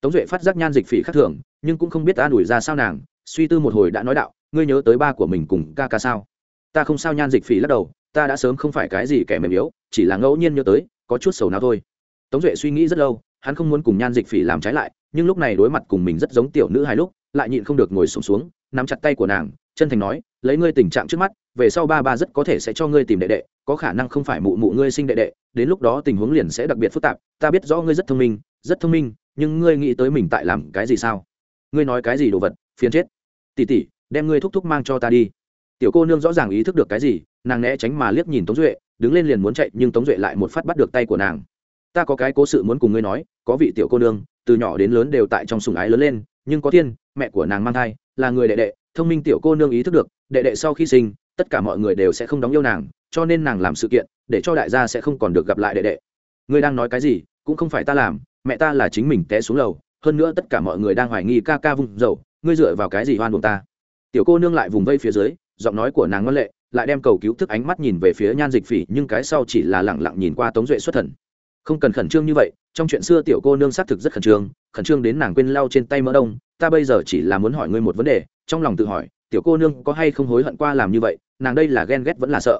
Tống duệ phát giác nhan dịch phỉ khác thường, nhưng cũng không biết ta đuổi ra sao nàng, suy tư một hồi đã nói đạo, ngươi nhớ tới ba của mình cùng ca ca sao? Ta không sao nhan dịch phỉ lắc đầu, ta đã sớm không phải cái gì kẻ mềm yếu, chỉ là ngẫu nhiên nhớ tới, có chút sầu nào thôi. Tống duệ suy nghĩ rất lâu, hắn không muốn cùng nhan dịch phỉ làm trái lại, nhưng lúc này đối mặt cùng mình rất giống tiểu nữ hai lúc lại nhịn không được ngồi sụp xuống, xuống nắm chặt tay của nàng chân thành nói lấy ngươi tình trạng trước mắt về sau ba ba rất có thể sẽ cho ngươi tìm đệ đệ có khả năng không phải mụ mụ ngươi sinh đệ đệ đến lúc đó tình huống liền sẽ đặc biệt phức tạp ta biết rõ ngươi rất thông minh rất thông minh nhưng ngươi nghĩ tới mình tại làm cái gì sao? Ngươi nói cái gì đồ vật phiền chết. Tỉ tỉ đem ngươi thúc thúc mang cho ta đi. Tiểu cô nương rõ ràng ý thức được cái gì nàng né tránh mà liếc nhìn tống duệ đứng lên liền muốn chạy nhưng tống duệ lại một phát bắt được tay của nàng. Ta có cái cố sự muốn cùng ngươi nói có vị tiểu cô nương từ nhỏ đến lớn đều tại trong sùng ái lớn lên nhưng có thiên, mẹ của nàng mang thai, là người đệ đệ, thông minh tiểu cô nương ý thức được, đệ đệ sau khi sinh, tất cả mọi người đều sẽ không đóng yêu nàng, cho nên nàng làm sự kiện, để cho đại gia sẽ không còn được gặp lại đệ đệ. Ngươi đang nói cái gì, cũng không phải ta làm, mẹ ta là chính mình té xuống lầu, hơn nữa tất cả mọi người đang hoài nghi ca ca vung dầu, ngươi dựa vào cái gì hoan buồn ta? Tiểu cô nương lại vùng vây phía dưới, giọng nói của nàng ngân lệ, lại đem cầu cứu thức ánh mắt nhìn về phía nhan dịch phỉ, nhưng cái sau chỉ là lẳng lặng nhìn qua tống duệ xuất thần không cần khẩn trương như vậy, trong chuyện xưa tiểu cô nương xác thực rất khẩn trương khẩn trương đến nàng quên lau trên tay mỡ đông, ta bây giờ chỉ là muốn hỏi ngươi một vấn đề, trong lòng tự hỏi, tiểu cô nương có hay không hối hận qua làm như vậy, nàng đây là ghen ghét vẫn là sợ?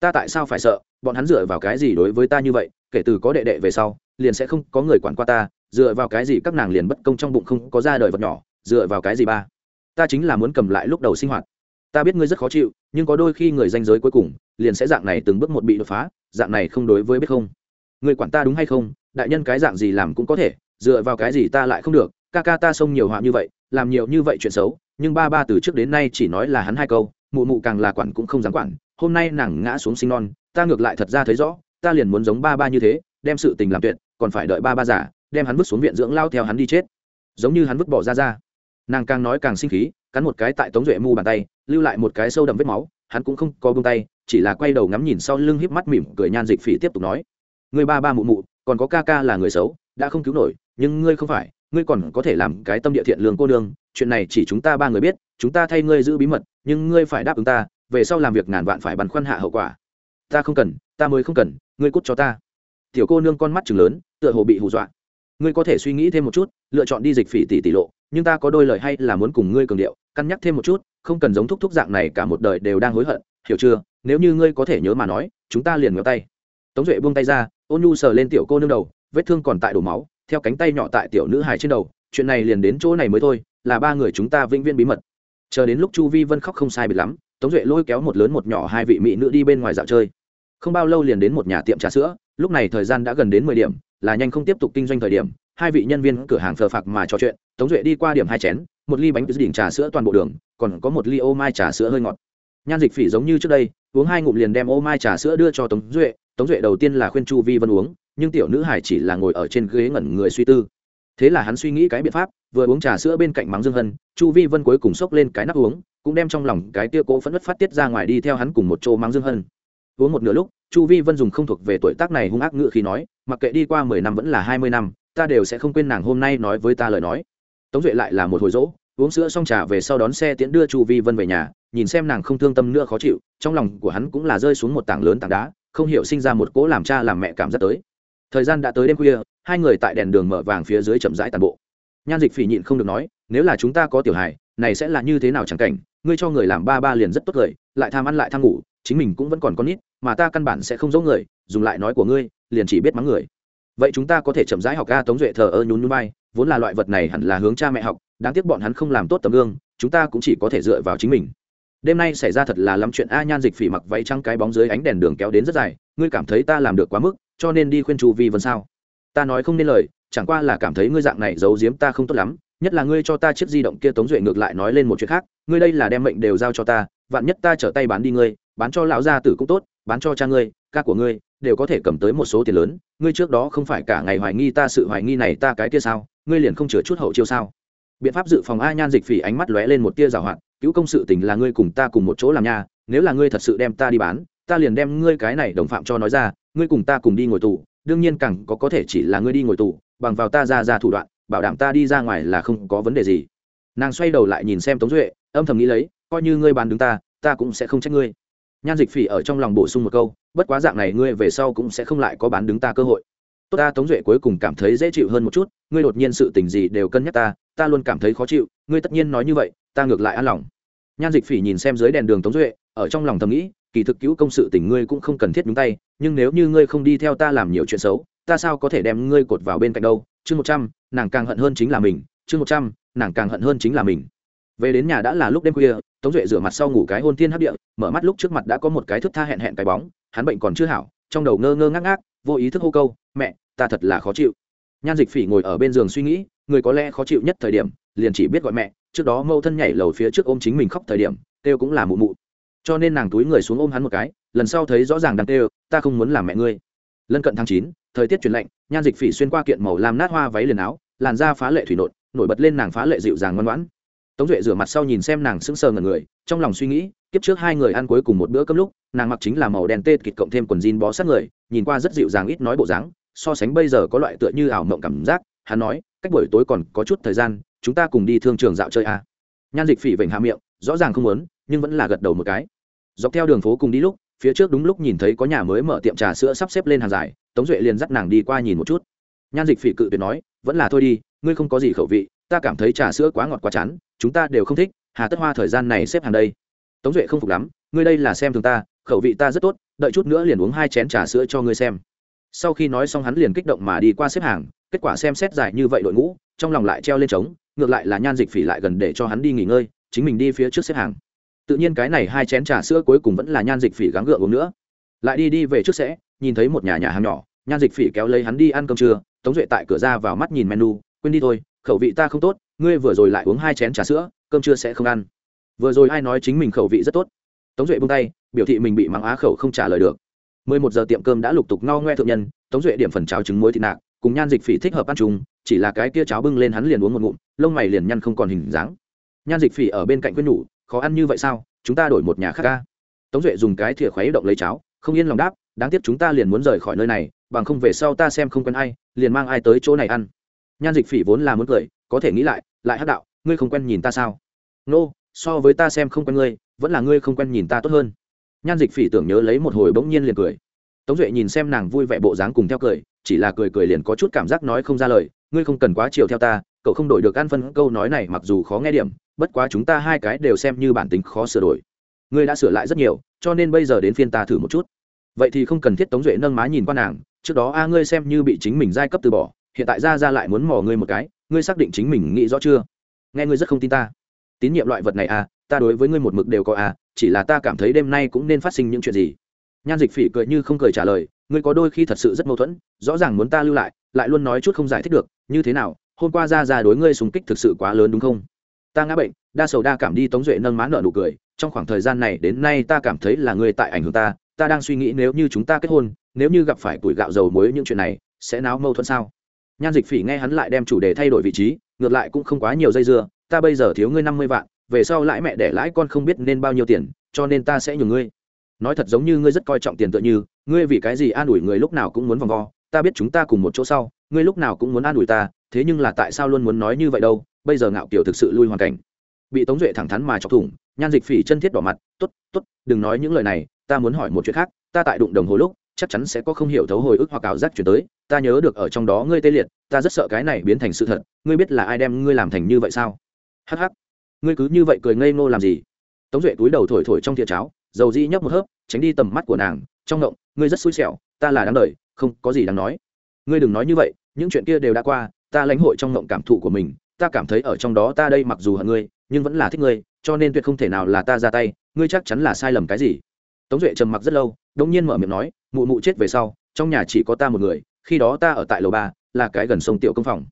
Ta tại sao phải sợ, bọn hắn dựa vào cái gì đối với ta như vậy, kể từ có đệ đệ về sau, liền sẽ không có người quản qua ta, dựa vào cái gì các nàng liền bất công trong bụng không có ra đời vật nhỏ, dựa vào cái gì ba? Ta chính là muốn cầm lại lúc đầu sinh hoạt. Ta biết ngươi rất khó chịu, nhưng có đôi khi người danh giới cuối cùng, liền sẽ dạng này từng bước một bị đột phá, dạng này không đối với biết không? Người quản ta đúng hay không, đại nhân cái dạng gì làm cũng có thể, dựa vào cái gì ta lại không được, ca ca ta xông nhiều họa như vậy, làm nhiều như vậy chuyện xấu, nhưng ba ba từ trước đến nay chỉ nói là hắn hai câu, mụ mụ càng là quản cũng không dám quản, hôm nay nàng ngã xuống sinh non, ta ngược lại thật ra thấy rõ, ta liền muốn giống ba ba như thế, đem sự tình làm tuyệt, còn phải đợi ba ba giả đem hắn vứt xuống viện dưỡng lao theo hắn đi chết. Giống như hắn vứt bỏ ra ra. Nàng càng nói càng sinh khí, cắn một cái tại tống duệ mu bàn tay, lưu lại một cái sâu đậm vết máu, hắn cũng không có bông tay, chỉ là quay đầu ngắm nhìn sau lưng híp mắt mỉm cười nhan dịch phỉ tiếp tục nói. Ngươi ba ba mụ mụ, còn có ca ca là người xấu, đã không cứu nổi, nhưng ngươi không phải, ngươi còn có thể làm cái tâm địa thiện lương cô nương, chuyện này chỉ chúng ta ba người biết, chúng ta thay ngươi giữ bí mật, nhưng ngươi phải đáp ứng ta, về sau làm việc ngàn vạn phải băn khoăn hạ hậu quả. Ta không cần, ta mới không cần, ngươi cút cho ta. Tiểu cô nương con mắt chừng lớn, tựa hồ bị hù dọa. Ngươi có thể suy nghĩ thêm một chút, lựa chọn đi dịch phỉ tỷ tỷ lộ, nhưng ta có đôi lời hay là muốn cùng ngươi cường điệu, cân nhắc thêm một chút, không cần giống thúc thúc dạng này cả một đời đều đang hối hận, hiểu chưa? Nếu như ngươi có thể nhớ mà nói, chúng ta liền ngéo tay tống duệ buông tay ra, ôn nhu sờ lên tiểu cô nương đầu, vết thương còn tại đổ máu, theo cánh tay nhỏ tại tiểu nữ hài trên đầu, chuyện này liền đến chỗ này mới thôi, là ba người chúng ta vĩnh viễn bí mật. Chờ đến lúc chu vi vân khóc không sai biệt lắm, tống duệ lôi kéo một lớn một nhỏ hai vị mỹ nữ đi bên ngoài dạo chơi. Không bao lâu liền đến một nhà tiệm trà sữa, lúc này thời gian đã gần đến mười điểm, là nhanh không tiếp tục kinh doanh thời điểm, hai vị nhân viên cửa hàng phờ phạc mà trò chuyện, tống duệ đi qua điểm hai chén, một ly bánh đỉnh trà sữa toàn bộ đường, còn có một ly ô mai trà sữa hơi ngọt nhan dịch phỉ giống như trước đây, uống hai ngụm liền đem ô mai trà sữa đưa cho tống duệ. Tống duệ đầu tiên là khuyên chu vi vân uống, nhưng tiểu nữ hải chỉ là ngồi ở trên ghế ngẩn người suy tư. Thế là hắn suy nghĩ cái biện pháp, vừa uống trà sữa bên cạnh mắng dương hân, chu vi vân cuối cùng xốc lên cái nắp uống, cũng đem trong lòng cái tia cố phẫn nứt phát tiết ra ngoài đi theo hắn cùng một chỗ mắng dương hân. Uống một nửa lúc, chu vi vân dùng không thuộc về tuổi tác này hung ác ngự khi nói, mặc kệ đi qua mười năm vẫn là hai mươi năm, ta đều sẽ không quên nàng hôm nay nói với ta lời nói. Tống duệ lại là một hồi dỗ, uống sữa xong trà về sau đón xe tiễn đưa chu vi vân về nhà nhìn xem nàng không thương tâm nữa khó chịu, trong lòng của hắn cũng là rơi xuống một tảng lớn tảng đá, không hiểu sinh ra một cỗ làm cha làm mẹ cảm giác tới. Thời gian đã tới đêm khuya, hai người tại đèn đường mở vàng phía dưới chậm rãi tàn bộ. Nhan dịch phỉ nhịn không được nói, nếu là chúng ta có tiểu hài, này sẽ là như thế nào chẳng cảnh, ngươi cho người làm ba ba liền rất tốt cười lại tham ăn lại tham ngủ, chính mình cũng vẫn còn con nít, mà ta căn bản sẽ không giấu người, dùng lại nói của ngươi, liền chỉ biết mắng người. Vậy chúng ta có thể chậm rãi học ca tống duệ thờ ơ nhún nhún bay vốn là loại vật này hẳn là hướng cha mẹ học, đáng tiếc bọn hắn không làm tốt tấm gương, chúng ta cũng chỉ có thể dựa vào chính mình đêm nay xảy ra thật là lắm chuyện a nhan dịch phỉ mặc váy trăng cái bóng dưới ánh đèn đường kéo đến rất dài, ngươi cảm thấy ta làm được quá mức, cho nên đi khuyên chu vi vân sao? Ta nói không nên lời, chẳng qua là cảm thấy ngươi dạng này giấu giếm ta không tốt lắm, nhất là ngươi cho ta chiếc di động kia tống duệ ngược lại nói lên một chuyện khác, ngươi đây là đem mệnh đều giao cho ta, vạn nhất ta trở tay bán đi ngươi, bán cho lão gia tử cũng tốt, bán cho cha ngươi, ca của ngươi, đều có thể cầm tới một số tiền lớn, ngươi trước đó không phải cả ngày hoài nghi ta sự hoài nghi này ta cái kia sao, ngươi liền không chừa chút hậu chiêu sao? Biện pháp dự phòng a nhan dịch phỉ ánh mắt lóe lên một tia giảo hoạt cứu công sự tình là ngươi cùng ta cùng một chỗ làm nha, nếu là ngươi thật sự đem ta đi bán, ta liền đem ngươi cái này đồng phạm cho nói ra, ngươi cùng ta cùng đi ngồi tù, đương nhiên càng có có thể chỉ là ngươi đi ngồi tù, bằng vào ta ra ra thủ đoạn, bảo đảm ta đi ra ngoài là không có vấn đề gì. Nàng xoay đầu lại nhìn xem tống duệ, âm thầm nghĩ lấy, coi như ngươi bán đứng ta ta cũng sẽ không trách ngươi. Nhan dịch phỉ ở trong lòng bổ sung một câu, bất quá dạng này ngươi về sau cũng sẽ không lại có bán đứng ta cơ hội tốt ta tống duệ cuối cùng cảm thấy dễ chịu hơn một chút, ngươi đột nhiên sự tình gì đều cân nhắc ta ta luôn cảm thấy khó chịu, ngươi tất nhiên nói như vậy, ta ngược lại an lòng. Nhan dịch phỉ nhìn xem dưới đèn đường tống duệ, ở trong lòng thầm nghĩ, kỳ thực cứu công sự tình ngươi cũng không cần thiết nhúng tay, nhưng nếu như ngươi không đi theo ta làm nhiều chuyện xấu, ta sao có thể đem ngươi cột vào bên cạnh đâu? Chương một trăm, nàng càng hận hơn chính là mình, chương một trăm, nàng càng hận hơn chính là mình. Về đến nhà đã là lúc đêm khuya, tống duệ rửa mặt sau ngủ cái hôn thiên hấp địa, mở mắt lúc trước mặt đã có một cái thức tha hẹn hẹn cái bóng, hắn bệnh còn chưa hảo, trong đầu ngơ ngơ ngác ngác, vô ý thức hô câu mẹ, ta thật là khó chịu. Nhan dịch phỉ ngồi ở bên giường suy nghĩ, người có lẽ khó chịu nhất thời điểm, liền chỉ biết gọi mẹ, trước đó mâu thân nhảy lầu phía trước ôm chính mình khóc thời điểm, kêu cũng là mụ mụ. Cho nên nàng túi người xuống ôm hắn một cái, lần sau thấy rõ ràng đang kêu, ta không muốn làm mẹ ngươi. Lân cận tháng chín, thời tiết chuyển lạnh, nhan dịch phỉ xuyên qua kiện màu làm nát hoa váy liền áo, làn da phá lệ thủy nộn, nổi bật lên nàng phá lệ dịu dàng ngoan ngoãn. Tống duệ rửa mặt sau nhìn xem nàng sững sờ ngẩn người, trong lòng suy nghĩ, kiếp trước hai người ăn cuối cùng một bữa cơm lúc, nàng mặc chính là màu đen tê kịt cộng thêm quần jean bó sát người, nhìn qua rất dịu dàng ít nói bộ dáng so sánh bây giờ có loại tựa như ảo mộng cảm giác, hắn nói, cách buổi tối còn có chút thời gian, chúng ta cùng đi thương trường dạo chơi à. nhan dịch phỉ vểnh hạ miệng, rõ ràng không muốn, nhưng vẫn là gật đầu một cái. Dọc theo đường phố cùng đi lúc, phía trước đúng lúc nhìn thấy có nhà mới mở tiệm trà sữa sắp xếp lên hàng dài, tống duệ liền dắt nàng đi qua nhìn một chút. Nhan dịch phỉ cự tuyệt nói, vẫn là thôi đi, ngươi không có gì khẩu vị, ta cảm thấy trà sữa quá ngọt quá chán, chúng ta đều không thích, hà tất hoa thời gian này xếp hàng đây. Tống duệ không phục lắm, ngươi đây là xem thường ta, khẩu vị ta rất tốt, đợi chút nữa liền uống hai chén trà sữa cho ngươi xem sau khi nói xong hắn liền kích động mà đi qua xếp hàng, kết quả xem xét dài như vậy đội ngũ, trong lòng lại treo lên trống, ngược lại là nhan dịch phỉ lại gần để cho hắn đi nghỉ ngơi, chính mình đi phía trước xếp hàng. Tự nhiên cái này hai chén trà sữa cuối cùng vẫn là nhan dịch phỉ gắng gượng uống nữa. Lại đi đi về trước sẽ, nhìn thấy một nhà nhà hàng nhỏ, nhan dịch phỉ kéo lấy hắn đi ăn cơm trưa, tống duệ tại cửa ra vào mắt nhìn menu, quên đi thôi, khẩu vị ta không tốt, ngươi vừa rồi lại uống hai chén trà sữa, cơm trưa sẽ không ăn. Vừa rồi ai nói chính mình khẩu vị rất tốt. Tống duệ buông tay, biểu thị mình bị mắng á khẩu không trả lời được mười một giờ tiệm cơm đã lục tục no ngoe thượng nhân tống duệ điểm phần cháo trứng muối thịt nạc cùng nhan dịch phỉ thích hợp ăn chung chỉ là cái kia cháo bưng lên hắn liền uống một ngụm lông mày liền nhăn không còn hình dáng. Nhan dịch phỉ ở bên cạnh quyết nhủ khó ăn như vậy sao? Chúng ta đổi một nhà khác ca. Tống duệ dùng cái thìa khuấy động lấy cháo không yên lòng đáp đáng tiếc chúng ta liền muốn rời khỏi nơi này bằng không về sau ta xem không quen ai liền mang ai tới chỗ này ăn. Nhan dịch phỉ vốn là muốn cười có thể nghĩ lại lại hát đạo ngươi không quen nhìn ta sao? Nô、no, so với ta xem không quen ngươi vẫn là ngươi không quen nhìn ta tốt hơn nhan dịch phỉ tưởng nhớ lấy một hồi bỗng nhiên liền cười. Tống duệ nhìn xem nàng vui vẻ bộ dáng cùng theo cười chỉ là cười cười liền có chút cảm giác nói không ra lời ngươi không cần quá chiều theo ta cậu không đổi được ăn phân. Câu nói này mặc dù khó nghe điểm bất quá chúng ta hai cái đều xem như bản tính khó sửa đổi. Ngươi đã sửa lại rất nhiều cho nên bây giờ đến phiên ta thử một chút. Vậy thì không cần thiết tống duệ nâng má nhìn qua nàng trước đó a ngươi xem như bị chính mình giai cấp từ bỏ hiện tại ra ra lại muốn mò ngươi một cái ngươi xác định chính mình nghĩ rõ chưa? Nghe ngươi rất không tin ta. Tín nhiệm loại vật này a, ta đối với ngươi một mực đều có a, chỉ là ta cảm thấy đêm nay cũng nên phát sinh những chuyện gì. Nhan dịch phỉ cười như không cười trả lời, ngươi có đôi khi thật sự rất mâu thuẫn, rõ ràng muốn ta lưu lại lại luôn nói chút không giải thích được, như thế nào, hôm qua ra ra đối ngươi súng kích thực sự quá lớn đúng không? Ta ngã bệnh, đa sầu đa cảm đi tống duệ nâng má nợ nụ cười, trong khoảng thời gian này đến nay ta cảm thấy là ngươi tại ảnh hưởng ta ta đang suy nghĩ nếu như chúng ta kết hôn, nếu như gặp phải tuổi gạo dầu muối những chuyện này, sẽ náo mâu thuẫn sao? Nhan dịch phỉ nghe hắn lại đem chủ đề thay đổi vị trí, ngược lại cũng không quá nhiều dây dưa, ta bây giờ thiếu ngươi năm mươi vạn về sau lãi mẹ để lãi con không biết nên bao nhiêu tiền, cho nên ta sẽ nhường ngươi. Nói thật giống như ngươi rất coi trọng tiền tựa như, ngươi vì cái gì an ủi người lúc nào cũng muốn vòng vo, ta biết chúng ta cùng một chỗ sau, ngươi lúc nào cũng muốn an ủi ta, thế nhưng là tại sao luôn muốn nói như vậy đâu, bây giờ ngạo kiểu thực sự lui hoàn cảnh. Bị tống duệ thẳng thắn mà chọc thủng, nhan dịch phỉ chân thiết đỏ mặt t ố t t ố t đừng nói những lời này, ta muốn hỏi một chuyện khác, ta tại đụng đồng hồ lúc, chắc chắn sẽ có không hiểu thấu hồi ức hoặc ảo giác chuyển tới, ta nhớ được ở trong đó ngươi tê liệt, ta rất sợ cái này biến thành sự thật, ngươi biết là ai đem ngươi làm thành như vậy sao? Hh ngươi cứ như vậy cười ngây ngô làm gì? Tống duệ túi đầu thổi thổi trong thìa cháo, dầu di nhấp một hớp, tránh đi tầm mắt của nàng, trong ngộng, ngươi rất xui xẻo, ta là đáng đời, không có gì đáng nói. Ngươi đừng nói như vậy, những chuyện kia đều đã qua, ta lãnh hội trong ngộng cảm thụ của mình, ta cảm thấy ở trong đó ta đây mặc dù hận ngươi, nhưng vẫn là thích ngươi, cho nên tuyệt không thể nào là ta ra tay, ngươi chắc chắn là sai lầm cái gì? Tống duệ trầm mặc rất lâu đông nhiên mở miệng nói, mụ mụ chết về sau, trong nhà chỉ có ta một người, khi đó ta ở tại lầu ba, là cái gần sông tiểu công phòng.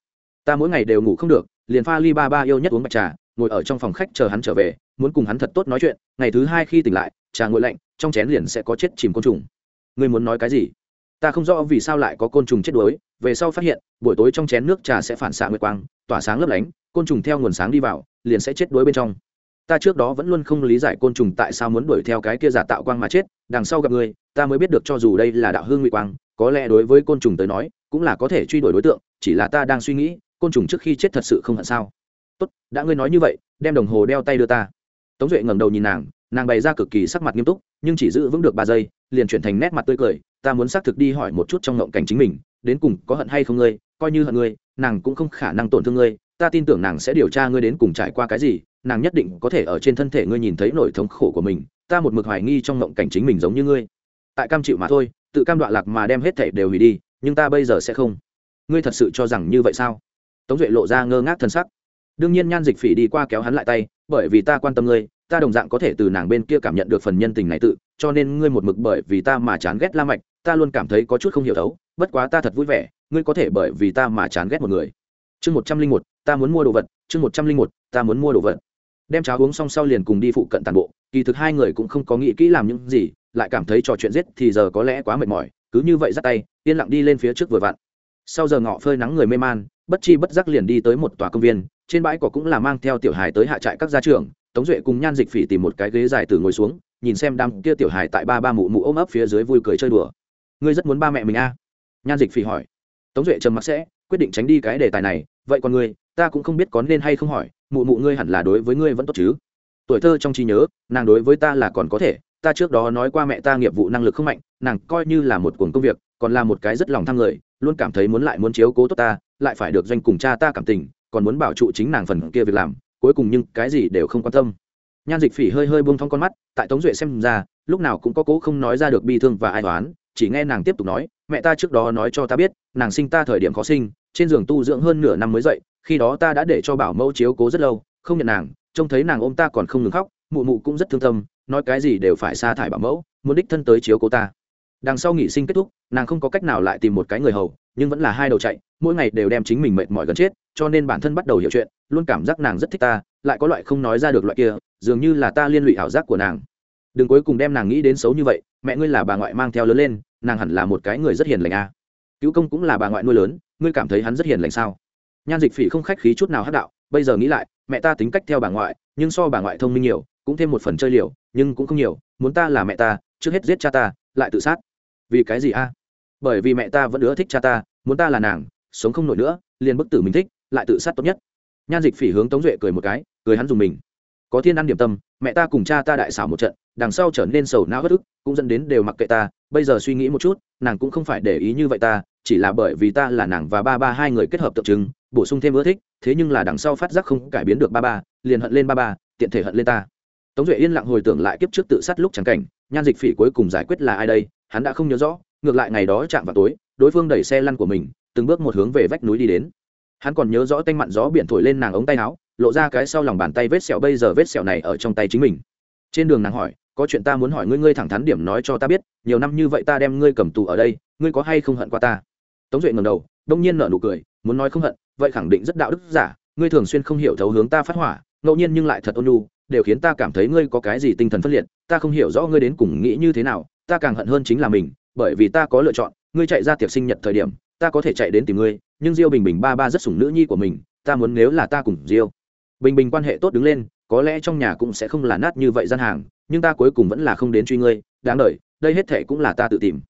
Ta mỗi ngày đều ngủ không được, liền pha ly ba ba yêu nhất uống bạch trà ngồi ở trong phòng khách chờ hắn trở về, muốn cùng hắn thật tốt nói chuyện, ngày thứ hai khi tỉnh lại, trà nguội lạnh, trong chén liền sẽ có chết chìm côn trùng. Ngươi muốn nói cái gì? Ta không rõ vì sao lại có côn trùng chết đuối, về sau phát hiện, buổi tối trong chén nước trà sẽ phản xạ nguyệt quang, tỏa sáng lấp lánh, côn trùng theo nguồn sáng đi vào, liền sẽ chết đuối bên trong. Ta trước đó vẫn luôn không lý giải côn trùng tại sao muốn đuổi theo cái kia giả tạo quang mà chết, đằng sau gặp ngươi, ta mới biết được cho dù đây là đạo hương nguyệt quang, có lẽ đối với côn trùng tới nói, cũng là có thể truy đuổi đối tượng, chỉ là ta đang suy nghĩ, côn trùng trước khi chết thật sự không hận sao? Tốt, đã ngươi nói như vậy, đem đồng hồ đeo tay đưa ta. Tống duệ ngẩng đầu nhìn nàng nàng bày ra cực kỳ sắc mặt nghiêm túc, nhưng chỉ giữ vững được ba giây, liền chuyển thành nét mặt tươi cười, ta muốn xác thực đi hỏi một chút trong ngộng cảnh chính mình, đến cùng có hận hay không ngươi, coi như hận ngươi, nàng cũng không khả năng tổn thương ngươi, ta tin tưởng nàng sẽ điều tra ngươi đến cùng trải qua cái gì, nàng nhất định có thể ở trên thân thể ngươi nhìn thấy nỗi thống khổ của mình, ta một mực hoài nghi trong ngộng cảnh chính mình giống như ngươi. Tại cam chịu mà thôi, tự cam đoạn lạc mà đem hết thể đều hủy đi, nhưng ta bây giờ sẽ không. Ngươi thật sự cho rằng như vậy sao? Tống duệ lộ ra ngơ ngác thân sắc đương nhiên nhan dịch phỉ đi qua kéo hắn lại tay, bởi vì ta quan tâm ngươi, ta đồng dạng có thể từ nàng bên kia cảm nhận được phần nhân tình này tự, cho nên ngươi một mực bởi vì ta mà chán ghét la mạch, ta luôn cảm thấy có chút không hiểu thấu, bất quá ta thật vui vẻ, ngươi có thể bởi vì ta mà chán ghét một người. Chương một trăm linh một, ta muốn mua đồ vật, chương một trăm linh một, ta muốn mua đồ vật. Đem cháo uống xong sau liền cùng đi phụ cận tàn bộ, kỳ thực hai người cũng không có nghĩ kỹ làm những gì, lại cảm thấy trò chuyện giết thì giờ có lẽ quá mệt mỏi, cứ như vậy dắt tay, yên lặng đi lên phía trước vừa vặn. Sau giờ ngọ phơi nắng người mê man bất chi bất giác liền đi tới một tòa công viên, trên bãi cỏ cũng là mang theo tiểu hài tới hạ trại các gia trưởng, tống duệ cùng nhan dịch phỉ tìm một cái ghế dài từ ngồi xuống, nhìn xem đám kia tiểu hài tại ba ba mụ mụ ôm ấp phía dưới vui cười chơi đùa. Ngươi rất muốn ba mẹ mình a à? nhan dịch phỉ hỏi. Tống duệ trầm mặc sẽ, quyết định tránh đi cái đề tài này, vậy còn ngươi, ta cũng không biết có nên hay không hỏi, mụ mụ ngươi hẳn là đối với ngươi vẫn tốt chứ? Tuổi thơ trong trí nhớ, nàng đối với ta là còn có thể, ta trước đó nói qua mẹ ta nghiệp vụ năng lực không mạnh, nàng coi như là một cuồng công việc, còn là một cái rất lòng tham người, luôn cảm thấy muốn lại muốn chiếu cố tốt ta lại phải được doanh cùng cha ta cảm tình, còn muốn bảo trụ chính nàng phần kia việc làm, cuối cùng nhưng cái gì đều không quan tâm. Nhan dịch phỉ hơi hơi buông thong con mắt, tại tống duệ xem ra, lúc nào cũng có cố không nói ra được bi thương và ai toán chỉ nghe nàng tiếp tục nói, mẹ ta trước đó nói cho ta biết, nàng sinh ta thời điểm khó sinh, trên giường tu dưỡng hơn nửa năm mới dậy, khi đó ta đã để cho bảo mẫu chiếu cố rất lâu, không nhận nàng, trông thấy nàng ôm ta còn không ngừng khóc, mụ mụ cũng rất thương tâm, nói cái gì đều phải sa thải bảo mẫu, muốn đích thân tới chiếu cố ta đằng sau nghỉ sinh kết thúc, nàng không có cách nào lại tìm một cái người hầu, nhưng vẫn là hai đầu chạy, mỗi ngày đều đem chính mình mệt mỏi gần chết, cho nên bản thân bắt đầu hiểu chuyện, luôn cảm giác nàng rất thích ta, lại có loại không nói ra được loại kia, dường như là ta liên lụy ảo giác của nàng. Đừng cuối cùng đem nàng nghĩ đến xấu như vậy, mẹ ngươi là bà ngoại mang theo lớn lên, nàng hẳn là một cái người rất hiền lành a à. cứu công cũng là bà ngoại nuôi lớn, ngươi cảm thấy hắn rất hiền lành sao? Nhan dịch phỉ không khách khí chút nào hát đạo, bây giờ nghĩ lại, mẹ ta tính cách theo bà ngoại, nhưng so bà ngoại thông minh nhiều, cũng thêm một phần chơi liều, nhưng cũng không nhiều, muốn ta là mẹ ta, trước hết giết cha ta, lại tự sát vì cái gì a? Bởi vì mẹ ta vẫn ưa thích cha ta, muốn ta là nàng, sống không nổi nữa, liền bức tử mình thích, lại tự sát tốt nhất. Nhan dịch phỉ hướng tống duệ cười một cái, cười hắn dùng mình. Có thiên ăn điểm tâm, mẹ ta cùng cha ta đại xảo một trận, đằng sau trở nên sầu não bất ức, cũng dẫn đến đều mặc kệ ta, bây giờ suy nghĩ một chút, nàng cũng không phải để ý như vậy ta, chỉ là bởi vì ta là nàng và ba ba hai người kết hợp tượng trưng, bổ sung thêm ưa thích, thế nhưng là đằng sau phát giác không cải biến được ba ba, liền hận lên ba ba, tiện thể hận lên ta. Tống duệ yên lặng hồi tưởng lại kiếp trước tự sát lúc trắng cảnh, nhan dịch phỉ cuối cùng giải quyết là ai đây hắn đã không nhớ rõ, ngược lại ngày đó chạm vào tối, đối phương đẩy xe lăn của mình, từng bước một hướng về vách núi đi đến. Hắn còn nhớ rõ tanh mặn gió biển thổi lên nàng ống tay áo, lộ ra cái sau lòng bàn tay vết sẹo bây giờ vết sẹo này ở trong tay chính mình. Trên đường nàng hỏi, có chuyện ta muốn hỏi ngươi ngươi thẳng thắn điểm nói cho ta biết, nhiều năm như vậy ta đem ngươi cầm tù ở đây, ngươi có hay không hận qua ta? Tống duệ ngầm đầu, đông nhiên nở nụ cười, muốn nói không hận, vậy khẳng định rất đạo đức giả, ngươi thường xuyên không hiểu thấu hướng ta phát hỏa, ngẫu nhiên nhưng lại thật ôn nhu, đều khiến ta cảm thấy ngươi có cái gì tinh thần phân liệt, ta không hiểu rõ ngươi đến cùng nghĩ như thế nào ta càng hận hơn chính là mình, bởi vì ta có lựa chọn, ngươi chạy ra tiệc sinh nhật thời điểm, ta có thể chạy đến tìm ngươi, nhưng diêu bình bình ba ba rất sủng nữ nhi của mình, ta muốn nếu là ta cùng diêu bình bình quan hệ tốt đứng lên, có lẽ trong nhà cũng sẽ không là nát như vậy gian hàng, nhưng ta cuối cùng vẫn là không đến truy ngươi, đáng đ đây hết thệ cũng là ta tự tìm.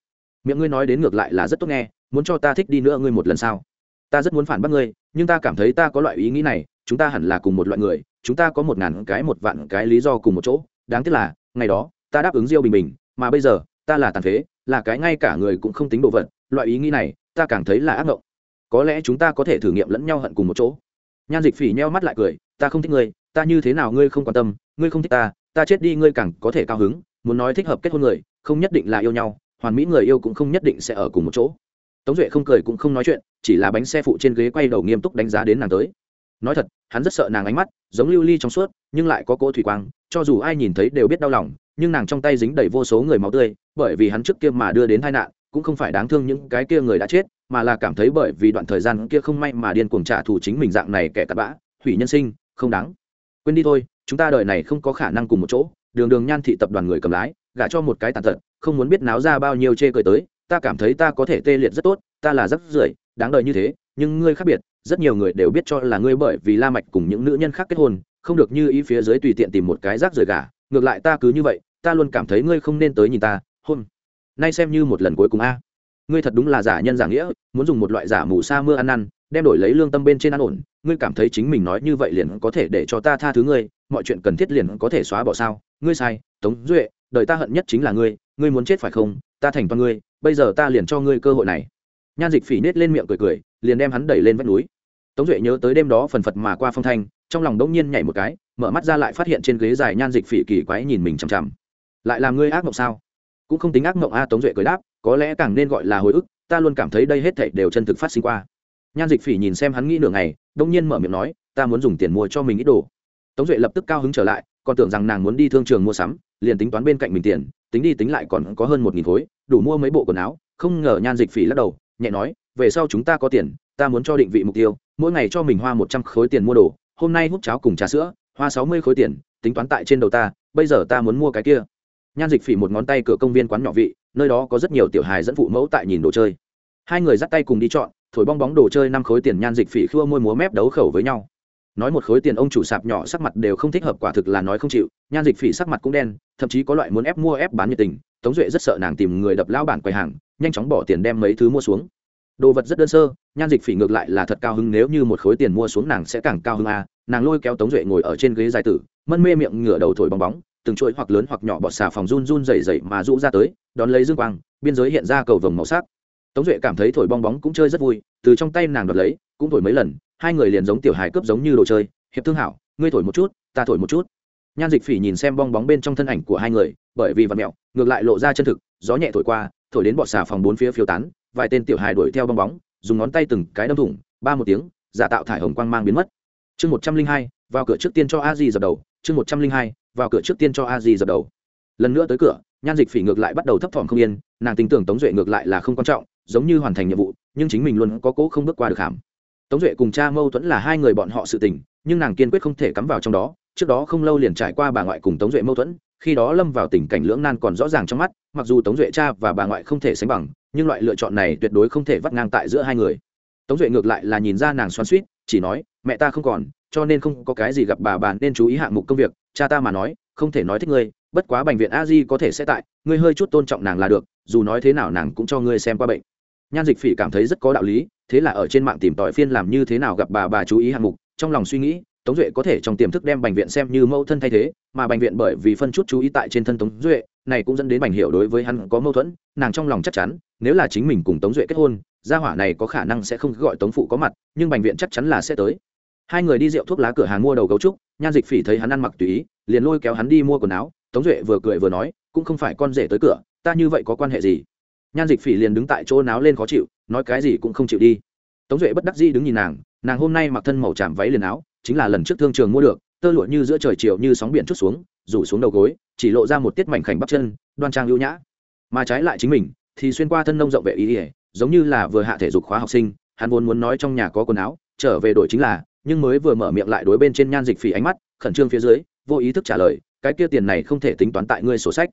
Miệng ngươi nói đến ngược lại là rất tốt nghe, muốn cho ta thích đi nữa ngươi một lần sao? Ta rất muốn phản bác ngươi, nhưng ta cảm thấy ta có loại ý nghĩ này, chúng ta hẳn là cùng một loại người, chúng ta có một ngàn cái một vạn cái lý do cùng một chỗ, đáng tiếc là, ngày đó, ta đáp ứng diêu bình bình mà bây giờ, ta là tàn phế, là cái ngay cả người cũng không tính đồ vật, loại ý nghĩ này, ta càng thấy là ác mộng có lẽ chúng ta có thể thử nghiệm lẫn nhau hận cùng một chỗ. Nhan dịch phỉ nheo mắt lại cười, ta không thích ngươi, ta như thế nào ngươi không quan tâm, ngươi không thích ta ta chết đi ngươi càng có thể cao hứng, muốn nói thích hợp kết hôn người, không nhất định là yêu nhau, hoàn mỹ người yêu cũng không nhất định sẽ ở cùng một chỗ. Tống duệ không cười cũng không nói chuyện, chỉ là bánh xe phụ trên ghế quay đầu nghiêm túc đánh giá đến nàng tới. Nói thật, hắn rất sợ nàng ánh mắt, giống lưu ly trong suốt, nhưng lại có cỗ thủy quang, cho dù ai nhìn thấy đều biết đau lòng nhưng nàng trong tay dính đầy vô số người máu tươi, bởi vì hắn trước kia mà đưa đến tai nạn, cũng không phải đáng thương những cái kia người đã chết, mà là cảm thấy bởi vì đoạn thời gian kia không may mà điên cuồng trả thù chính mình dạng này kẻ cặn bã, hủy nhân sinh, không đáng. Quên đi thôi, chúng ta đời này không có khả năng cùng một chỗ, đường đường nhan thị tập đoàn người cầm lái, gả cho một cái tàn tật, không muốn biết náo ra bao nhiêu chê cười tới, ta cảm thấy ta có thể tê liệt rất tốt, ta là rất rưởi, đáng đời như thế, nhưng ngươi khác biệt, rất nhiều người đều biết cho là ngươi bởi vì la mạch cùng những nữ nhân khác kết hôn, không được như ý phía dưới tùy tiện tìm một cái rác rưởi gả ngược lại ta cứ như vậy, ta luôn cảm thấy ngươi không nên tới nhìn ta hôn nay xem như một lần cuối cùng a. Ngươi thật đúng là giả nhân giả nghĩa, muốn dùng một loại giả mù sa mưa ăn năn, đem đổi lấy lương tâm bên trên ăn ổn. Ngươi cảm thấy chính mình nói như vậy liền có thể để cho ta tha thứ ngươi, mọi chuyện cần thiết liền có thể xóa bỏ sao? Ngươi sai, tống duệ, đời ta hận nhất chính là ngươi ngươi muốn chết phải không? Ta thành toàn ngươi, bây giờ ta liền cho ngươi cơ hội này. Nhan dịch phỉ nết lên miệng cười cười, liền đem hắn đẩy lên vách núi. Tống duệ nhớ tới đêm đó phần phật mà qua phong thanh, trong lòng đống nhiên nhảy một cái mở mắt ra lại phát hiện trên ghế dài nhan dịch phỉ kỳ quái nhìn mình chằm chằm. Lại làm ngươi ác mộng sao? Cũng không tính ác mộng a tống duệ cười đáp, có lẽ càng nên gọi là hồi ức, ta luôn cảm thấy đây hết thảy đều chân thực phát sinh qua. Nhan dịch phỉ nhìn xem hắn nghĩ nửa ngày, đông nhiên mở miệng nói, ta muốn dùng tiền mua cho mình ít đồ. Tống duệ lập tức cao hứng trở lại, còn tưởng rằng nàng muốn đi thương trường mua sắm, liền tính toán bên cạnh mình tiền, tính đi tính lại còn có hơn một nghìn khối, đủ mua mấy bộ quần áo, không ngờ nhan dịch phỉ lắc đầu, nhẹ nói, về sau chúng ta có tiền, ta muốn cho định vị mục tiêu, mỗi ngày cho mình hoa một trăm khối tiền mua đồ, hôm nay hút cháo cùng trà sữa hoa sáu mươi khối tiền, tính toán tại trên đầu ta, bây giờ ta muốn mua cái kia. Nhan dịch phỉ một ngón tay cửa công viên quán nhỏ vị, nơi đó có rất nhiều tiểu hài dẫn phụ mẫu tại nhìn đồ chơi. Hai người dắt tay cùng đi chọn, thổi bong bóng đồ chơi năm khối tiền, nhan dịch phỉ khua môi múa mép đấu khẩu với nhau. Nói một khối tiền, ông chủ sạp nhỏ sắc mặt đều không thích hợp, quả thực là nói không chịu. Nhan dịch phỉ sắc mặt cũng đen, thậm chí có loại muốn ép mua, ép bán nhiệt tình. Tống duệ rất sợ nàng tìm người đập lao bản quầy hàng, nhanh chóng bỏ tiền đem mấy thứ mua xuống. Đồ vật rất đơn sơ, nhan dịch phỉ ngược lại là thật cao hứng, nếu như một khối tiền mua xuống nàng sẽ càng cao hứng a nàng lôi kéo tống duệ ngồi ở trên ghế dài tử, mân mê miệng ngửa đầu thổi bong bóng, từng chuỗi hoặc lớn hoặc nhỏ bọt xà phòng run run dày dày mà rũ ra tới, đón lấy dương quang, biên giới hiện ra cầu vồng màu sắc. Tống duệ cảm thấy thổi bong bóng cũng chơi rất vui, từ trong tay nàng đoạt lấy, cũng thổi mấy lần, hai người liền giống tiểu hài cướp giống như đồ chơi, hiệp thương hảo, ngươi thổi một chút, ta thổi một chút. Nhan dịch phỉ nhìn xem bong bóng bên trong thân ảnh của hai người, bởi vì vật mẹo, ngược lại lộ ra chân thực, gió nhẹ thổi qua, thổi đến bọt xà phòng bốn phía phiêu tán, vài tên tiểu hài đuổi theo bong bóng, dùng ngón tay từng cái đâm thủng, ba một tiếng, giả tạo thải hồng quang mang biến mất chương một trăm linh hai, vào cửa trước tiên cho a di dập đầu. Chương một trăm linh hai, vào cửa trước tiên cho a di dập đầu. Lần nữa tới cửa, nhan dịch phỉ ngược lại bắt đầu thấp thỏm không yên, nàng tin tưởng tống duệ ngược lại là không quan trọng, giống như hoàn thành nhiệm vụ, nhưng chính mình luôn có cố không bước qua được hàm. Tống duệ cùng cha mâu thuẫn là hai người bọn họ sự tình, nhưng nàng kiên quyết không thể cắm vào trong đó. Trước đó không lâu liền trải qua bà ngoại cùng tống duệ mâu thuẫn, khi đó lâm vào tình cảnh lưỡng nan còn rõ ràng trong mắt, mặc dù tống duệ cha và bà ngoại không thể sánh bằng, nhưng loại lựa chọn này tuyệt đối không thể vắt ngang tại giữa hai người. Tống duệ ngược lại là nhìn ra nàng xoắn suýt chỉ nói, mẹ ta không còn, cho nên không có cái gì gặp bà bà nên chú ý hạng mục công việc, cha ta mà nói, không thể nói thích ngươi, bất quá bệnh viện a di có thể sẽ tại, ngươi hơi chút tôn trọng nàng là được, dù nói thế nào nàng cũng cho ngươi xem qua bệnh. Nhan dịch phỉ cảm thấy rất có đạo lý, thế là ở trên mạng tìm tòi phiên làm như thế nào gặp bà bà chú ý hạng mục, trong lòng suy nghĩ, tống duệ có thể trong tiềm thức đem bệnh viện xem như mâu thân thay thế, mà bệnh viện bởi vì phân chút chú ý tại trên thân tống duệ, này cũng dẫn đến bành hiệu đối với hắn có mâu thuẫn, nàng trong lòng chắc chắn, nếu là chính mình cùng tống duệ kết hôn gia hỏa này có khả năng sẽ không gọi tống phụ có mặt, nhưng bệnh viện chắc chắn là sẽ tới. Hai người đi rượu thuốc lá cửa hàng mua đầu gấu trúc, nhan dịch phỉ thấy hắn ăn mặc tùy ý, liền lôi kéo hắn đi mua quần áo. Tống duệ vừa cười vừa nói, cũng không phải con rể tới cửa, ta như vậy có quan hệ gì? Nhan dịch phỉ liền đứng tại chỗ náo lên khó chịu, nói cái gì cũng không chịu đi. Tống duệ bất đắc dĩ đứng nhìn nàng nàng hôm nay mặc thân màu tràm váy liền áo, chính là lần trước thương trường mua được, tơ lụa như giữa trời chiều như sóng biển chút xuống, rủ xuống đầu gối, chỉ lộ ra một tiết mảnh khảnh bắp chân, đoan trang ưu nhã. Mà trái lại chính mình, thì xuyên qua thân nông rộng vệ ý ỉa giống như là vừa hạ thể dục khóa học sinh, hắn vốn muốn nói trong nhà có quần áo, trở về đổi chính là, nhưng mới vừa mở miệng lại đối bên trên nhan dịch phỉ ánh mắt, khẩn trương phía dưới, vô ý thức trả lời, cái kia tiền này không thể tính toán tại ngươi sổ sách.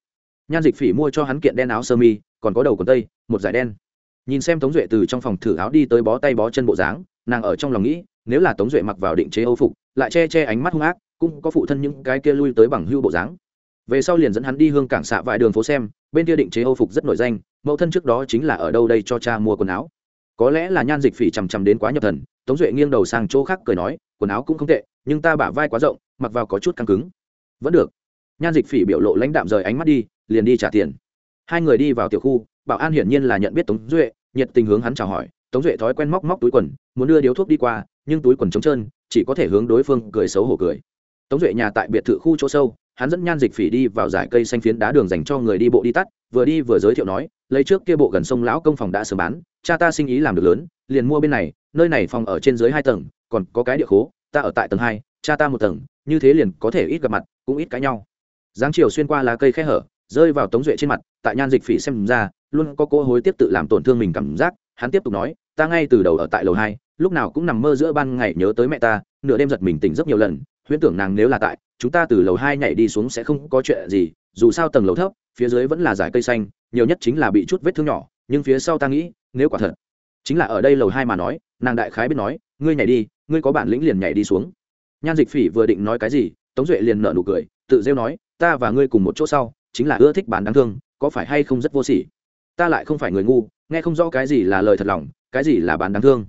Nhan dịch phỉ mua cho hắn kiện đen áo sơ mi, còn có đầu còn tây, một giải đen. Nhìn xem tống duệ từ trong phòng thử áo đi tới bó tay bó chân bộ dáng, nàng ở trong lòng nghĩ, nếu là tống duệ mặc vào định chế âu phục, lại che che ánh mắt hung ác, cũng có phụ thân những cái kia lui tới bằng hưu bộ dáng về sau liền dẫn hắn đi hương cảng xạ vài đường phố xem, bên kia định chế âu phục rất nổi danh, mẫu thân trước đó chính là ở đâu đây cho cha mua quần áo. Có lẽ là nhan dịch phỉ chằm chằm đến quá nhập thần, tống duệ nghiêng đầu sang chỗ khác cười nói, quần áo cũng không tệ, nhưng ta bả vai quá rộng, mặc vào có chút căng cứng. Vẫn được. Nhan dịch phỉ biểu lộ lãnh đạm rời ánh mắt đi, liền đi trả tiền. Hai người đi vào tiểu khu, bảo an hiển nhiên là nhận biết tống duệ, nhiệt tình hướng hắn chào hỏi. Tống duệ thói quen móc móc túi quần, muốn đưa điếu thuốc đi qua, nhưng túi quần trống trơn, chỉ có thể hướng đối phương cười xấu hổ cười. Tống duệ nhà tại biệt thự khu chỗ sâu hắn dẫn nhan dịch phỉ đi vào giải cây xanh phiến đá đường dành cho người đi bộ đi tắt, vừa đi vừa giới thiệu nói, lấy trước kia bộ gần sông lão công phòng đã sớm bán, cha ta sinh ý làm được lớn, liền mua bên này, nơi này phòng ở trên dưới hai tầng, còn có cái địa khố, ta ở tại tầng hai, cha ta một tầng, như thế liền có thể ít gặp mặt, cũng ít cãi nhau. Giáng chiều xuyên qua lá cây khe hở, rơi vào tống duệ trên mặt, tại nhan dịch phỉ xem ra, luôn có cô hối tiếp tự làm tổn thương mình cảm giác, hắn tiếp tục nói, ta ngay từ đầu ở tại lầu hai, lúc nào cũng nằm mơ giữa ban ngày nhớ tới mẹ ta, nửa đêm giật mình tỉnh rất nhiều lần, huyễn tưởng nàng nếu là tại chúng ta từ lầu hai nhảy đi xuống sẽ không có chuyện gì, dù sao tầng lầu thấp, phía dưới vẫn là dải cây xanh, nhiều nhất chính là bị chút vết thương nhỏ, nhưng phía sau ta nghĩ, nếu quả thật chính là ở đây lầu hai mà nói, nàng đại khái biết nói, ngươi nhảy đi, ngươi có bản lĩnh liền nhảy đi xuống. Nhan dịch phỉ vừa định nói cái gì, tống duệ liền nở nụ cười, tự rêu nói, ta và ngươi cùng một chỗ sau, chính là ưa thích bán đáng thương, có phải hay không rất vô sỉ? Ta lại không phải người ngu, nghe không rõ cái gì là lời thật lòng, cái gì là bán đáng thương.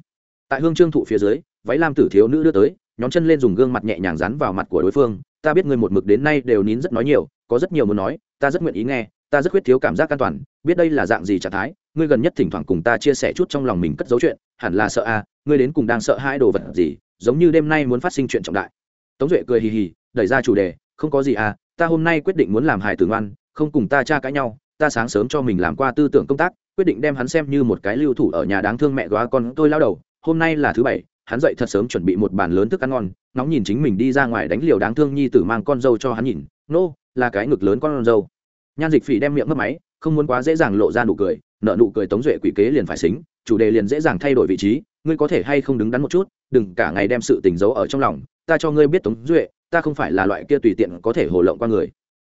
Tại hương trương thụ phía dưới, váy lam tử thiếu nữ đưa tới nhóm chân lên dùng gương mặt nhẹ nhàng dán vào mặt của đối phương ta biết ngươi một mực đến nay đều nín rất nói nhiều, có rất nhiều muốn nói, ta rất nguyện ý nghe, ta rất khuyết thiếu cảm giác an toàn, biết đây là dạng gì trạng thái, ngươi gần nhất thỉnh thoảng cùng ta chia sẻ chút trong lòng mình cất dấu chuyện, hẳn là sợ à ngươi đến cùng đang sợ hai đồ vật gì, giống như đêm nay muốn phát sinh chuyện trọng đại. Tống duệ cười hì hì, đẩy ra chủ đề, không có gì à ta hôm nay quyết định muốn làm hài tử ngoan, không cùng ta cha cãi nhau, ta sáng sớm cho mình làm qua tư tưởng công tác, quyết định đem hắn xem như một cái lưu thủ ở nhà đáng thương mẹ góa con tôi lao đầu, hôm nay là thứ bảy hắn dậy thật sớm chuẩn bị một bàn lớn thức ăn ngon nóng nhìn chính mình đi ra ngoài đánh liều đáng thương nhi tử mang con dâu cho hắn nhìn. Nô、no, là cái ngực lớn con dâu. Nhan dịch phỉ đem miệng mất máy không muốn quá dễ dàng lộ ra nụ cười nợ nụ cười tống duệ quỷ kế liền phải xính chủ đề liền dễ dàng thay đổi vị trí ngươi có thể hay không đứng đắn một chút đừng cả ngày đem sự tình giấu ở trong lòng ta cho ngươi biết tống duệ ta không phải là loại kia tùy tiện có thể hồ lộng qua người.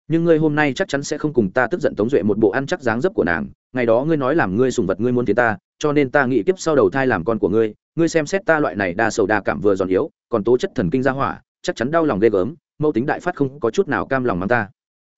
Nhưng ngươi hôm nay chắc chắn sẽ không cùng ta tức giận tống duệ một bộ ăn chắc dáng dấp của nàng ngày đó ngươi nói làm ngươi sùng vật ngươi muốn thế ta cho nên ta nghĩ kiếp sau đầu thai làm con của ngươi ngươi xem xét ta loại này đa sầu đa cảm vừa giòn yếu, còn tố chất thần kinh ra hỏa, chắc chắn đau lòng ghê gớm mâu tính đại phát không có chút nào cam lòng mang ta.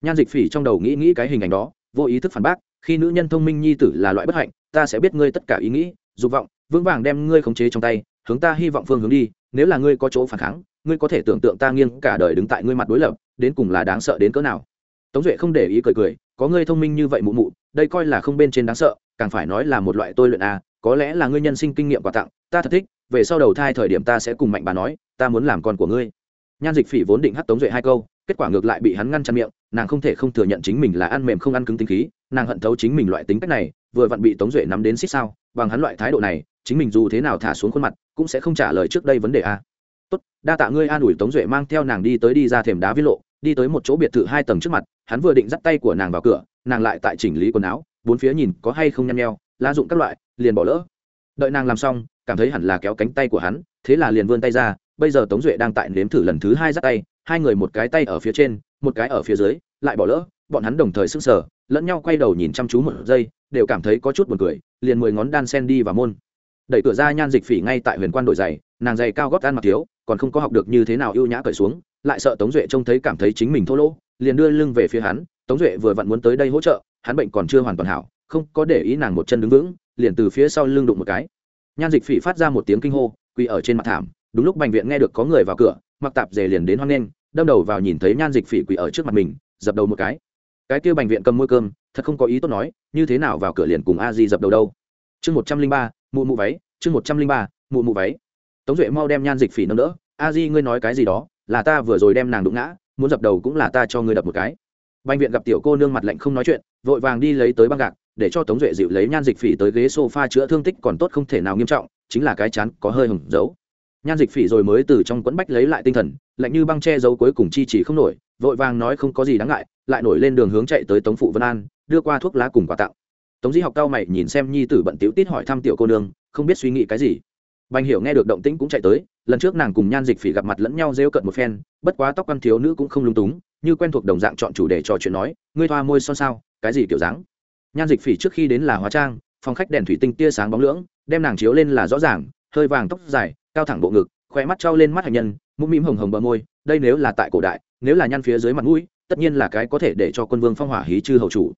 Nhan dịch phỉ trong đầu nghĩ nghĩ cái hình ảnh đó, vô ý thức phản bác, khi nữ nhân thông minh nhi tử là loại bất hạnh, ta sẽ biết ngươi tất cả ý nghĩ, dục vọng, vững vàng đem ngươi khống chế trong tay, hướng ta hy vọng phương hướng đi, nếu là ngươi có chỗ phản kháng, ngươi có thể tưởng tượng ta nghiêng cả đời đứng tại ngươi mặt đối lập, đến cùng là đáng sợ đến cỡ nào. Tống duệ không để ý cười cười, có ngươi thông minh như vậy mụ mụ, đây coi là không bên trên đáng sợ, càng phải nói là một loại tôi luyện a có lẽ là ngươi nhân sinh kinh nghiệm quà tặng ta thật thích, về sau đầu thai thời điểm ta sẽ cùng mạnh bà nói, ta muốn làm con của ngươi. Nhan dịch phỉ vốn định hắt tống duệ hai câu, kết quả ngược lại bị hắn ngăn chặn miệng, nàng không thể không thừa nhận chính mình là ăn mềm không ăn cứng tính khí, nàng hận thấu chính mình loại tính cách này, vừa vặn bị tống duệ nắm đến xích sao, bằng hắn loại thái độ này, chính mình dù thế nào thả xuống khuôn mặt, cũng sẽ không trả lời trước đây vấn đề a. Tốt, đa tạ ngươi an ủi tống duệ mang theo nàng đi tới đi ra thềm đá viết lộ, đi tới một chỗ biệt thự hai tầng trước mặt, hắn vừa định dắt tay của nàng vào cửa, nàng lại tại chỉnh lý quần áo, bốn phía nhìn có hay không nhăn nheo la dụng các loại, liền bỏ lỡ. Đợi nàng làm xong cảm thấy hẳn là kéo cánh tay của hắn, thế là liền vươn tay ra, bây giờ tống duệ đang tại nếm thử lần thứ hai dắt tay, hai người một cái tay ở phía trên, một cái ở phía dưới, lại bỏ lỡ, bọn hắn đồng thời sững sờ, lẫn nhau quay đầu nhìn chăm chú một giây, đều cảm thấy có chút buồn cười, liền mười ngón đan sen đi vào môn. Đẩy cửa ra nhan dịch phỉ ngay tại huyền quan đổi giày, nàng giày cao gót ăn mặc thiếu, còn không có học được như thế nào ưu nhã cởi xuống, lại sợ tống duệ trông thấy cảm thấy chính mình thô lỗ, liền đưa lưng về phía hắn, tống duệ vừa vặn muốn tới đây hỗ trợ, hắn bệnh còn chưa hoàn toàn hảo, không có để ý nàng một chân đứng vững, liền từ phía sau lưng đụng một cái nhan dịch phỉ phát ra một tiếng kinh hô, quỳ ở trên mặt thảm. Đúng lúc bệnh viện nghe được có người vào cửa, mặc tạp dề liền đến hoang nghênh, đâm đầu vào nhìn thấy nhan dịch phỉ quỳ ở trước mặt mình, dập đầu một cái. Cái kia bệnh viện cầm môi cơm, thật không có ý tốt nói, như thế nào vào cửa liền cùng a di dập đầu đâu. Chương một trăm linh ba, mụ mụ váy, chương một trăm linh ba, mụ mụ váy. Tống duệ mau đem nhan dịch phỉ nâng đỡ. A di, ngươi nói cái gì đó? Là ta vừa rồi đem nàng đụng ngã, muốn dập đầu cũng là ta cho ngươi đập một cái. Bệnh viện gặp tiểu cô nương mặt lạnh không nói chuyện, vội vàng đi lấy tới băng gạc để cho tống duệ dịu lấy nhan dịch phỉ tới ghế s o f a chữa thương tích còn tốt không thể nào nghiêm trọng, chính là cái chán có hơi hừng giấu nhan dịch phỉ rồi mới từ trong quẫn bách lấy lại tinh thần, lạnh như băng che giấu cuối cùng chi chỉ không nổi, vội vàng nói không có gì đáng ngại, lại nổi lên đường hướng chạy tới tống phụ vân an, đưa qua thuốc lá cùng quà tặng. Tống di học cao mày nhìn xem nhi tử bận tiểu tít hỏi thăm tiểu cô nương, không biết suy nghĩ cái gì. Bành hiểu nghe được động tĩnh cũng chạy tới, lần trước nàng cùng nhan dịch phỉ gặp mặt lẫn nhau rêu cận một phen, bất quá tóc quan thiếu nữ cũng không lung túng, như quen thuộc đồng dạng chọn chủ đề trò chuyện nói, ngươi thoa môi son sao, cái gì kiểu dáng? Nhan dịch phỉ trước khi đến là hóa trang, phòng khách đèn thủy tinh tia sáng bóng lưỡng, đem nàng chiếu lên là rõ ràng, hơi vàng tóc dài, cao thẳng bộ ngực khỏe mắt trao lên mắt hạnh nhân, mũm mĩm hồng hồng bờ môi, đây nếu là tại cổ đại, nếu là nhăn phía dưới mặt mũi, tất nhiên là cái có thể để cho quân vương phong hỏa hí chư hầu chủ.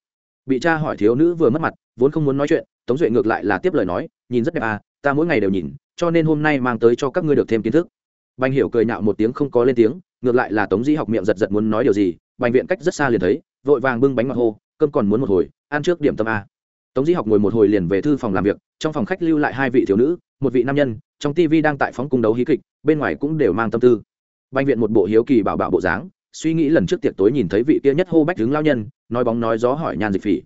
Bị cha hỏi thiếu nữ vừa mất mặt, vốn không muốn nói chuyện, tống duệ ngược lại là tiếp lời nói, nhìn rất đẹp à ta mỗi ngày đều nhìn, cho nên hôm nay mang tới cho các ngươi được thêm kiến thức. Bành hiểu cười nạo một tiếng không có lên tiếng, ngược lại là tống di học miệng giật giật muốn nói điều gì, bành viện cách rất xa liền thấy, vội vàng bưng bánh ngọt hô, cơm còn muốn một hồi ăn trước điểm tâm a. Tống di học ngồi một hồi liền về thư phòng làm việc, trong phòng khách lưu lại hai vị thiếu nữ, một vị nam nhân, trong tv đang tại phóng cung đấu hí kịch, bên ngoài cũng đều mang tâm tư. Banh viện một bộ hiếu kỳ bảo bảo bộ dáng, suy nghĩ lần trước tiệc tối nhìn thấy vị kia nhất hô bách đứng lao nhân, nói bóng nói gió hỏi nhan dịch phỉ.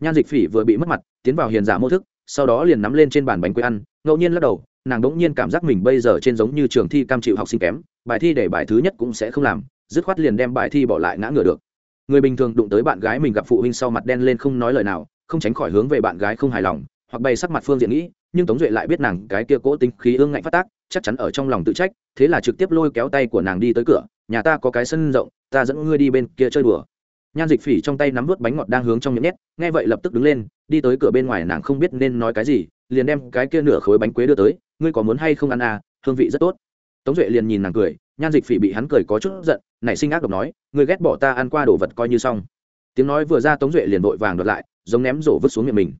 Nhan dịch phỉ vừa bị mất mặt, tiến vào hiền giả mô thức, sau đó liền nắm lên trên bàn bánh quế ăn, ngẫu nhiên lắc đầu, nàng đỗng nhiên cảm giác mình bây giờ trên giống như trường thi cam chịu học sinh kém, bài thi để bài thứ nhất cũng sẽ không làm, dứt khoát liền đem bài thi bỏ lại ngã ngửa được người bình thường đụng tới bạn gái mình gặp phụ huynh sau mặt đen lên không nói lời nào, không tránh khỏi hướng về bạn gái không hài lòng, hoặc bày sắc mặt phương diện nghĩ, nhưng tống duệ lại biết nàng cái kia cố tính khí ương ngạnh phát tác, chắc chắn ở trong lòng tự trách, thế là trực tiếp lôi kéo tay của nàng đi tới cửa, nhà ta có cái sân rộng, ta dẫn ngươi đi bên kia chơi đùa. Nhan dịch phỉ trong tay nắm vớt bánh ngọt đang hướng trong những nét nghe vậy lập tức đứng lên, đi tới cửa bên ngoài nàng không biết nên nói cái gì, liền đem cái kia nửa khối bánh quế đưa tới, ngươi có muốn hay không ăn à hương vị rất tốt. Tống duệ liền nhìn nàng cười, nhan dịch phỉ bị hắn cười có chút giận nảy sinh ác độc nói, ngươi ghét bỏ ta ăn qua đồ vật coi như xong. Tiếng nói vừa ra tống duệ liền vội vàng đột lại, giống ném rổ vứt xuống miệng mình.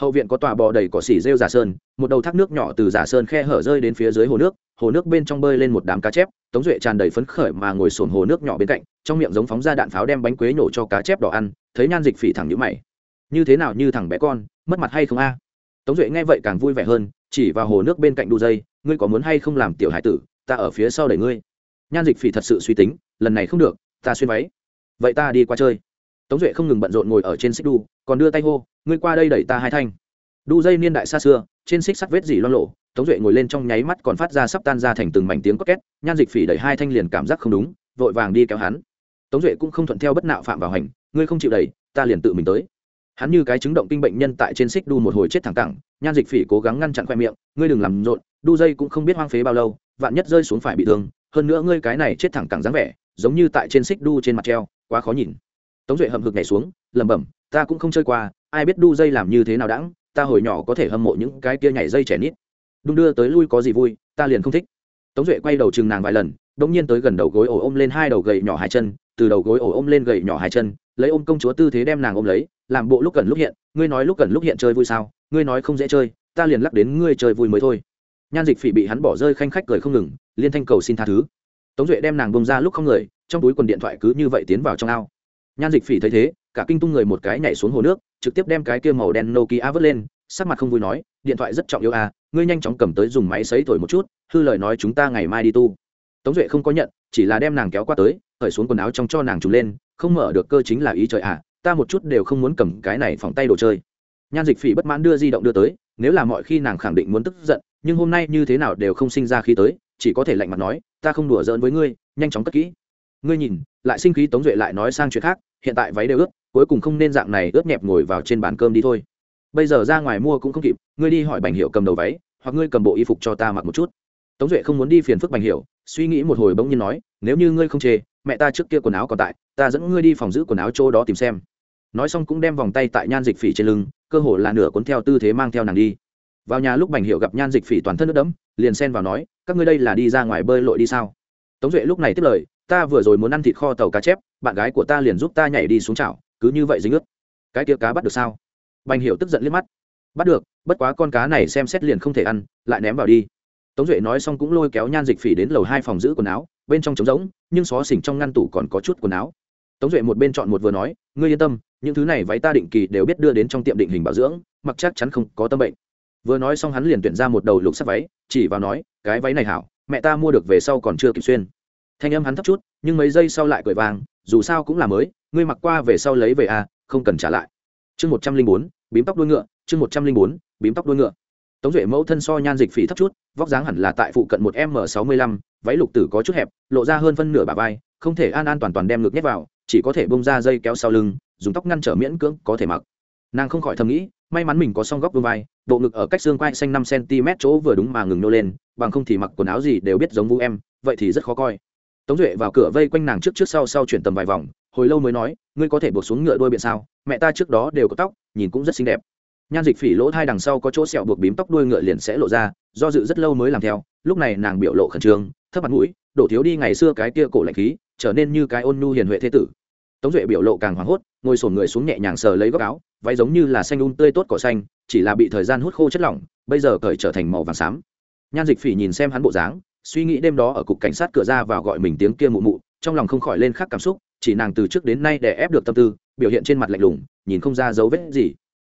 Hậu viện có tòa bò đầy cỏ xỉ rêu giả sơn, một đầu thác nước nhỏ từ giả sơn khe hở rơi đến phía dưới hồ nước hồ nước bên trong bơi lên một đám cá chép, tống duệ tràn đầy phấn khởi mà ngồi sồn hồ nước nhỏ bên cạnh, trong miệng giống phóng ra đạn pháo đem bánh quế nổ cho cá chép đỏ ăn, thấy nhan dịch phỉ thẳng nhữ mày. Như thế nào như thằng bé con, mất mặt hay không a? Tống duệ nghe vậy càng vui vẻ hơn, chỉ vào hồ nước bên cạnh đu dây, ngươi có muốn hay không làm tiểu hải tử, ta ở phía sau đẩy ngươi. Nhan dịch phỉ thật sự suy tính lần này không được, ta xuyên váy. Vậy ta đi qua chơi. Tống duệ không ngừng bận rộn ngồi ở trên xích đu, còn đưa tay hô, ngươi qua đây đẩy ta hai thanh. Đu dây niên đại xa xưa, trên xích sắt vết dỉ loan lộ tống duệ ngồi lên trong nháy mắt còn phát ra sắp tan ra thành từng mảnh tiếng có két nhan dịch phỉ đẩy hai thanh liền cảm giác không đúng, vội vàng đi kéo hắn. Tống duệ cũng không thuận theo bất nạo phạm vào hành, ngươi không chịu đẩy, ta liền tự mình tới. Hắn như cái chứng động kinh bệnh nhân tại trên xích đu một hồi chết thẳng cẳng, nhan dịch phỉ cố gắng ngăn chặn khoe miệng, ngươi đừng làm rộn, đu dây cũng không biết hoang phế bao lâu, vạn nhất rơi xuống phải bị thương, hơn nữa ngươi cái này chết thẳng cẳng dáng vẻ giống như tại trên xích đu trên mặt treo, quá khó nhìn. Tống duệ hậm hực nhảy xuống, lẩm bẩm, ta cũng không chơi qua, ai biết đu dây làm như thế nào đãng, ta hồi nhỏ có thể hâm mộ những cái kia nhảy dây trẻ nít. Đung đưa tới lui có gì vui, ta liền không thích. Tống duệ quay đầu chừng nàng vài lần đ ỗ n g nhiên tới gần đầu gối ổ ôm lên hai đầu gậy nhỏ hai chân, từ đầu gối ổ ôm lên gậy nhỏ hai chân, lấy ôm công chúa tư thế đem nàng ôm lấy, làm bộ lúc cần lúc hiện, ngươi nói lúc cần lúc hiện chơi vui sao, ngươi nói không dễ chơi, ta liền lắc đến ngươi chơi vui mới thôi. Nhan dịch phỉ bị hắn bỏ rơi khanh khách cười không ngừng, liên thanh cầu xin tha thứ tống duệ đem nàng bông ra lúc không người, trong túi quần điện thoại cứ như vậy tiến vào trong ao. Nhan dịch phỉ thấy thế, cả kinh tung người một cái nhảy xuống hồ nước, trực tiếp đem cái kia màu đen nokia vớt lên, sắc mặt không vui nói, điện thoại rất trọng yếu à ngươi nhanh chóng cầm tới dùng máy xấy thổi một chút, hư lời nói chúng ta ngày mai đi tu. Tống duệ không có nhận, chỉ là đem nàng kéo qua tới khởi xuống quần áo trong cho nàng trùm lên, không mở được cơ chính là ý trời à ta một chút đều không muốn cầm cái này phòng tay đồ chơi. Nhan dịch phỉ bất mãn đưa di động đưa tới, nếu là mọi khi nàng khẳng định muốn tức giận, nhưng hôm nay như thế nào đều không sinh ra khi tới chỉ có thể lạnh mặt nói, ta không đùa giỡn với ngươi, nhanh chóng cất kỹ. Ngươi nhìn, lại sinh khí tống duệ lại nói sang chuyện khác, hiện tại váy đều ướt, cuối cùng không nên dạng này ướt nhẹp ngồi vào trên bàn cơm đi thôi. Bây giờ ra ngoài mua cũng không kịp, ngươi đi hỏi bành hiệu cầm đầu váy, hoặc ngươi cầm bộ y phục cho ta mặc một chút. Tống duệ không muốn đi phiền phức bành hiệu suy nghĩ một hồi bỗng nhiên nói, nếu như ngươi không chê, mẹ ta trước kia quần áo còn tại, ta dẫn ngươi đi phòng giữ quần áo chỗ đó tìm xem. Nói xong cũng đem vòng tay tại nhan dịch phỉ trên lưng, cơ hồ là nửa cuốn theo tư thế mang theo nàng đi vào nhà lúc bành hiệu gặp nhan dịch phỉ toàn thân nước đẫm, liền xen vào nói, các ngươi đây là đi ra ngoài bơi lội đi sao? Tống duệ lúc này tiếp lời, ta vừa rồi muốn ăn thịt kho tàu cá chép, bạn gái của ta liền giúp ta nhảy đi xuống chảo, cứ như vậy dính ướt. Cái tia cá bắt được sao? Bành hiệu tức giận liếc mắt. Bắt được, bất quá con cá này xem xét liền không thể ăn, lại ném vào đi. Tống duệ nói xong cũng lôi kéo nhan dịch phỉ đến lầu hai phòng giữ quần áo, bên trong trống rỗng, nhưng xó xỉnh trong ngăn tủ còn có chút quần áo. Tống duệ một bên chọn một vừa nói, ngươi yên tâm, những thứ này váy ta định kỳ đều biết đưa đến trong tiệm định hình bảo dưỡng, mặc chắc chắn không có tâm bệnh vừa nói xong hắn liền tuyển ra một đầu lục sắc váy, chỉ vào nói, cái váy này hảo, mẹ ta mua được về sau còn chưa kịp xuyên. Thanh âm hắn thấp chút, nhưng mấy giây sau lại cười vàng, dù sao cũng là mới, ngươi mặc qua về sau lấy về à không cần trả lại. Chương một trăm linh bốn, bím tóc đuôi ngựa, chương một trăm linh bốn, bím tóc đuôi ngựa. Tống duệ mẫu thân so nhan dịch phỉ thấp chút, vóc dáng hẳn là tại phụ cận một m sáu mươi lăm, váy lục tử có chút hẹp, lộ ra hơn phân nửa bà vai, không thể an an toàn toàn đem ngực nhét vào, chỉ có thể bông ra dây kéo sau lưng, dùng tóc ngăn trở miễn cưỡng có thể mặc. Nàng không khỏi thầm nghĩ may mắn mình có song góc vương vai, bộ ngực ở cách xương quai xanh năm cm chỗ vừa đúng mà ngừng nô lên, bằng không thì mặc quần áo gì đều biết giống vũ em, vậy thì rất khó coi. Tống duệ vào cửa vây quanh nàng trước trước sau sau chuyển tầm vài vòng, hồi lâu mới nói, ngươi có thể buộc xuống ngựa đôi biện sao? Mẹ ta trước đó đều có tóc, nhìn cũng rất xinh đẹp. Nhan dịch phỉ lỗ thai đằng sau có chỗ sẹo buộc bím tóc đuôi ngựa liền sẽ lộ ra, do dự rất lâu mới làm theo, lúc này nàng biểu lộ khẩn trương, thấp mặt mũi, đổ thiếu đi ngày xưa cái kia cổ lạnh khí, trở nên như cái ôn nhu hiền huệ thế tử tống duệ biểu lộ càng hoảng hốt, ngồi sổn người xuống nhẹ nhàng sờ lấy góc áo, váy giống như là xanh un tươi tốt cỏ xanh, chỉ là bị thời gian hút khô chất lỏng, bây giờ cởi trở thành màu vàng xám. Nhan dịch phỉ nhìn xem hắn bộ dáng, suy nghĩ đêm đó ở cục cảnh sát cửa ra vào gọi mình tiếng kia mụ mụ, trong lòng không khỏi lên khắc cảm xúc, chỉ nàng từ trước đến nay để ép được tâm tư, biểu hiện trên mặt lạnh lùng, nhìn không ra dấu vết gì.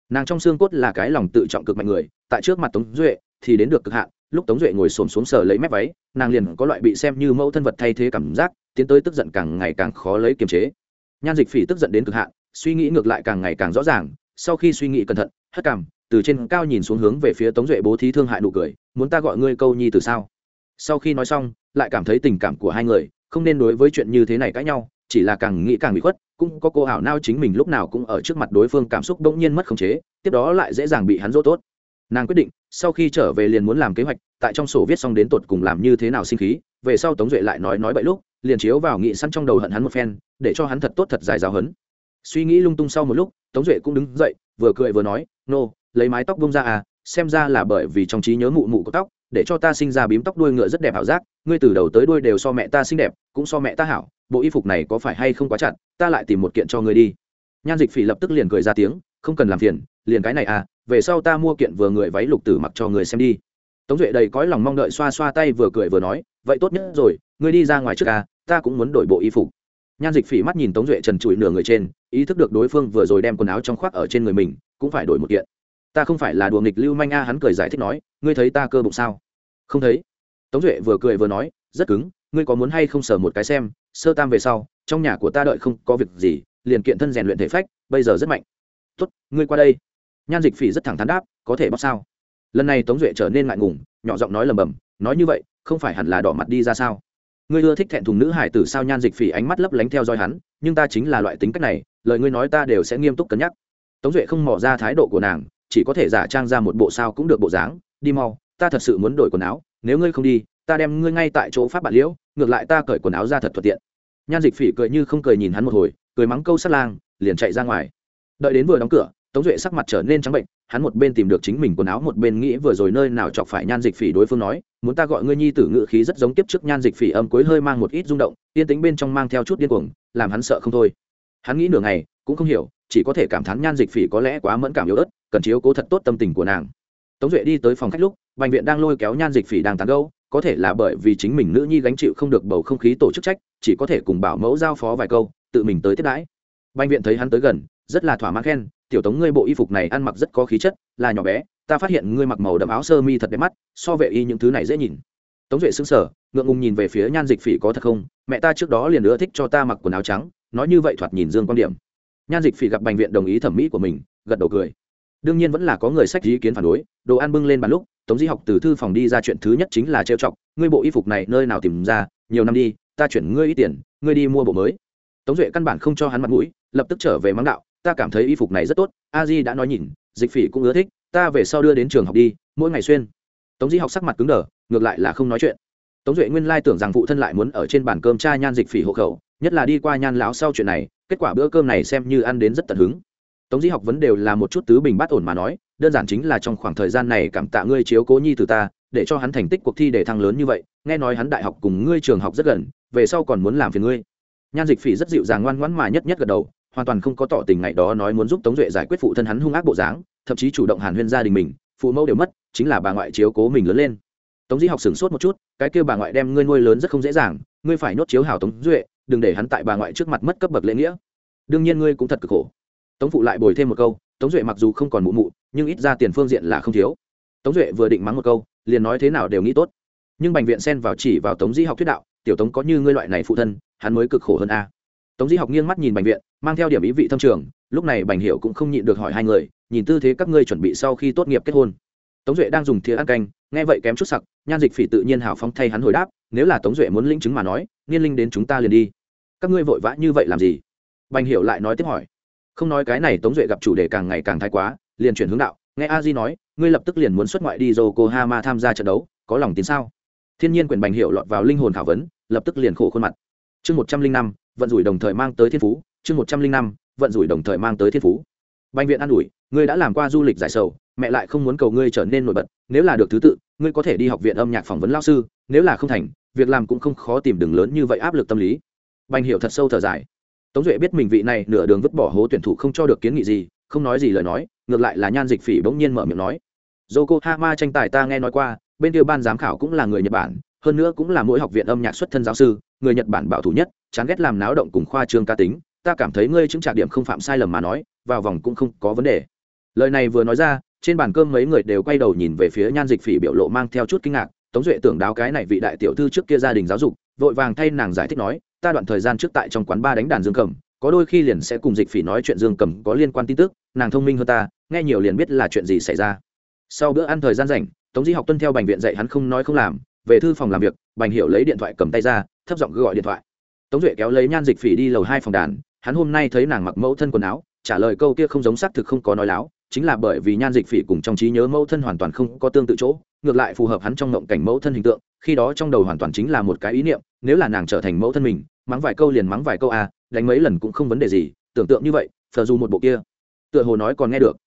Nàng trong xương cốt là cái lòng tự trọng cực mạnh người, tại trước mặt tống duệ thì đến được cực hạn, lúc tống duệ ngồi xổm xuống sờ lấy mép váy, nàng liền có loại bị xem như mẫu thân vật thay thế cảm giác, tiến tới tức giận càng ngày càng khó lấy kiềm chế nhan dịch phỉ tức giận đến cực hạn, suy nghĩ ngược lại càng ngày càng rõ ràng, sau khi suy nghĩ cẩn thận, hất cảm từ trên cao nhìn xuống hướng về phía tống duệ bố thí thương hại nụ cười, muốn ta gọi ngươi câu nhi từ sao? Sau khi nói xong, lại cảm thấy tình cảm của hai người không nên đối với chuyện như thế này cãi nhau, chỉ là càng nghĩ càng bị khuất, cũng có cô ảo nao chính mình lúc nào cũng ở trước mặt đối phương cảm xúc bỗng nhiên mất khống chế, tiếp đó lại dễ dàng bị hắn dỗ tốt. Nàng quyết định, sau khi trở về liền muốn làm kế hoạch, tại trong sổ viết xong đến tột cùng làm như thế nào sinh khí, về sau tống duệ lại nói nói bậy lúc liền chiếu vào nghị săn trong đầu hận hắn một phen, để cho hắn thật tốt thật dài giáo hấn suy nghĩ lung tung sau một lúc, tống duệ cũng đứng dậy, vừa cười vừa nói, nô, lấy mái tóc bông ra à xem ra là bởi vì trong trí nhớ mụ mụ có tóc, để cho ta sinh ra bím tóc đuôi ngựa rất đẹp ảo giác, ngươi từ đầu tới đuôi đều so mẹ ta xinh đẹp, cũng so mẹ ta hảo, bộ y phục này có phải hay không quá chặt, ta lại tìm một kiện cho ngươi đi. Nhan dịch phỉ lập tức liền cười ra tiếng, không cần làm phiền, liền cái này à về sau ta mua kiện vừa người váy lục tử mặc cho người xem đi. Tống duệ đầy cõi lòng mong đợi xoa xoa tay vừa cười vừa nói, vậy tốt nhất rồi ngươi đi ra ngoài trước a, ta cũng muốn đổi bộ y phục. Nhan dịch phỉ mắt nhìn tống duệ trần trụi nửa người trên ý thức được đối phương vừa rồi đem quần áo trong khoác ở trên người mình cũng phải đổi một kiện. Ta không phải là đùa nghịch lưu manh a hắn cười giải thích nói ngươi thấy ta cơ bụng sao? Không thấy. Tống duệ vừa cười vừa nói rất cứng ngươi có muốn hay không sờ một cái xem sơ tam về sau trong nhà của ta đợi không có việc gì liền kiện thân rèn luyện thể phách bây giờ rất mạnh. Tốt ngươi qua đây. Nhan dịch phỉ rất thẳng thắn đáp có thể bóc sao? Lần này tống duệ trở nên ngại ngùng nhỏ giọng nói lầm bầm nói như vậy không phải hẳn là đỏ mặt đi ra sao? Ngươi ưa thích thẹn thùng nữ hải tử sao nhan dịch phỉ ánh mắt lấp lánh theo dõi hắn, nhưng ta chính là loại tính cách này, lời ngươi nói ta đều sẽ nghiêm túc cân nhắc. Tống duệ không mỏ ra thái độ của nàng, chỉ có thể giả trang ra một bộ sao cũng được bộ dáng, đi mau, ta thật sự muốn đổi quần áo, nếu ngươi không đi, ta đem ngươi ngay tại chỗ pháp bạn liễu, ngược lại ta cởi quần áo ra thật thuận tiện. Nhan dịch phỉ cười như không cười nhìn hắn một hồi, cười mắng câu sát lang, liền chạy ra ngoài. Đợi đến vừa đóng cửa, tống duệ sắc mặt trở nên trắng bệnh hắn một bên tìm được chính mình quần áo, một bên nghĩ vừa rồi nơi nào chọc phải nhan dịch phỉ đối phương nói, muốn ta gọi ngươi nhi tử ngự khí rất giống tiếp trước nhan dịch phỉ âm cuối hơi mang một ít rung động, yên tính bên trong mang theo chút điên cuồng, làm hắn sợ không thôi. Hắn nghĩ nửa ngày, cũng không hiểu, chỉ có thể cảm thán nhan dịch phỉ có lẽ quá mẫn cảm yếu ớt, cần chiếu cố thật tốt tâm tình của nàng. Tống duệ đi tới phòng khách lúc bệnh viện đang lôi kéo nhan dịch phỉ đang tán gâu có thể là bởi vì chính mình nữ nhi gánh chịu không được bầu không khí tổ chức trách, chỉ có thể cùng bảo mẫu giao phó vài câu, tự mình tới tiếp đãi. Bệnh viện thấy hắn tới gần, rất là thỏa mãn khen tiểu tống ngươi bộ y phục này ăn mặc rất có khí chất, là nhỏ bé, ta phát hiện ngươi mặc màu đậm áo sơ mi thật đẹp mắt, so vệ y những thứ này dễ nhìn. Tống duệ xứng sở ngượng ngùng nhìn về phía nhan dịch phỉ có thật không? Mẹ ta trước đó liền ưa thích cho ta mặc quần áo trắng, nói như vậy thoạt nhìn dương quan điểm. Nhan dịch phỉ gặp bệnh viện đồng ý thẩm mỹ của mình, gật đầu cười. Đương nhiên vẫn là có người sách ý kiến phản đối, đồ ăn bưng lên bàn lúc, tống di học từ thư phòng đi ra chuyện thứ nhất chính là trêu chọc, ngươi bộ y phục này nơi nào tìm ra, nhiều năm đi, ta chuyển ngươi ít tiền, ngươi đi mua bộ mới. Tống duệ căn bản không cho hắn mặt mũi, lập tức trở về mắng đạo ta cảm thấy y phục này rất tốt, a di đã nói nhìn, dịch phỉ cũng ưa thích, ta về sau đưa đến trường học đi, mỗi ngày xuyên. Tống di học sắc mặt cứng đờ, ngược lại là không nói chuyện. Tống duệ nguyên lai tưởng rằng phụ thân lại muốn ở trên bàn cơm cha nhan dịch phỉ hộ khẩu, nhất là đi qua nhan lão sau chuyện này, kết quả bữa cơm này xem như ăn đến rất tận hứng. Tống di học vấn đều là một chút tứ bình bát ổn mà nói, đơn giản chính là trong khoảng thời gian này cảm tạ ngươi chiếu cố nhi từ ta, để cho hắn thành tích cuộc thi để thăng lớn như vậy, nghe nói hắn đại học cùng ngươi trường học rất gần, về sau còn muốn làm phiền ngươi. Nhan dịch phỉ rất dịu dàng ngoan ngoãn mà nhất nhất gật đầu hoàn toàn không có tỏ tình ngày đó nói muốn giúp tống duệ giải quyết phụ thân hắn hung ác bộ dáng, thậm chí chủ động hàn huyên gia đình mình, phụ mẫu đều mất, chính là bà ngoại chiếu cố mình lớn lên. Tống di học sửng sốt một chút, cái kêu bà ngoại đem ngươi nuôi lớn rất không dễ dàng, ngươi phải nhốt chiếu hảo tống duệ, đừng để hắn tại bà ngoại trước mặt mất cấp bậc lễ nghĩa. Đương nhiên ngươi cũng thật cực khổ. Tống phụ lại bồi thêm một câu, tống duệ mặc dù không còn mụ mụ, nhưng ít ra tiền phương diện là không thiếu. Tống duệ vừa định mắng một câu, liền nói thế nào đều nghĩ tốt. Nhưng bệnh viện xen vào chỉ vào tống di học thuyết đạo, tiểu tống có như ngươi loại này phụ thân, hắn mới cực khổ hơn a. Tống di học nghiêng mắt nhìn bệnh viện mang theo điểm ý vị thâm trường, lúc này bành hiệu cũng không nhịn được hỏi hai người, nhìn tư thế các ngươi chuẩn bị sau khi tốt nghiệp kết hôn. Tống duệ đang dùng thìa ăn canh, nghe vậy kém chút sặc, nhan dịch phỉ tự nhiên hào phóng thay hắn hồi đáp, nếu là tống duệ muốn linh chứng mà nói, niên linh đến chúng ta liền đi. Các ngươi vội vã như vậy làm gì? Bành hiệu lại nói tiếp hỏi. Không nói cái này tống duệ gặp chủ đề càng ngày càng thái quá, liền chuyển hướng đạo, nghe a di nói, ngươi lập tức liền muốn xuất ngoại đi yokohama tham gia trận đấu, có lòng tin sao? Thiên nhiên quyền bành hiệu lọt vào linh hồn thảo vấn, lập tức liền khổ khuôn mặt. Chương một trăm linh năm, vận rủi đồng thời mang tới thiên phú chương một trăm linh năm, vận rủi đồng thời mang tới thiên phú. Bệnh viện an ủi, ngươi đã làm qua du lịch giải sầu, mẹ lại không muốn cầu ngươi trở nên nổi bật, nếu là được thứ tự, ngươi có thể đi học viện âm nhạc phỏng vấn lao sư, nếu là không thành, việc làm cũng không khó tìm đường lớn như vậy áp lực tâm lý. Bành hiểu thật sâu thở dài. Tống duệ biết mình vị này nửa đường vứt bỏ hố tuyển thủ không cho được kiến nghị gì, không nói gì lời nói, ngược lại là nhan dịch phỉ bỗng nhiên mở miệng nói. Yokohama tranh tài ta nghe nói qua, bên kia ban giám khảo cũng là người nhật bản, hơn nữa cũng là mỗi học viện âm nhạc xuất thân giáo sư, người nhật bản bảo thủ nhất, chán ghét làm náo động cùng khoa trương ca tính ta cảm thấy ngươi chứng trả điểm không phạm sai lầm mà nói, vào vòng cũng không có vấn đề. Lời này vừa nói ra, trên bàn cơm mấy người đều quay đầu nhìn về phía nhan dịch phỉ biểu lộ mang theo chút kinh ngạc, tống duệ tưởng đáo cái này vị đại tiểu thư trước kia gia đình giáo dục, vội vàng thay nàng giải thích nói, ta đoạn thời gian trước tại trong quán ba đánh đàn dương cầm có đôi khi liền sẽ cùng dịch phỉ nói chuyện dương cầm có liên quan tin tức, nàng thông minh hơn ta, nghe nhiều liền biết là chuyện gì xảy ra. Sau bữa ăn thời gian rảnh, tống di học tuân theo bệnh viện dạy hắn không nói không làm, về thư phòng làm việc, bành hiệu lấy điện thoại cầm tay ra, thấp giọng gọi điện thoại. Tống duệ kéo lấy nhan dịch phỉ đi lầu hai phòng đàn hắn hôm nay thấy nàng mặc mẫu thân quần áo, trả lời câu kia không giống xác thực không có nói láo, chính là bởi vì nhan dịch phỉ cùng trong trí nhớ mẫu thân hoàn toàn không có tương tự chỗ, ngược lại phù hợp hắn trong ngộng cảnh mẫu thân hình tượng, khi đó trong đầu hoàn toàn chính là một cái ý niệm, nếu là nàng trở thành mẫu thân mình, mắng vài câu liền mắng vài câu à đánh mấy lần cũng không vấn đề gì, tưởng tượng như vậy phờ dù một bộ kia. Tựa hồ nói còn nghe được.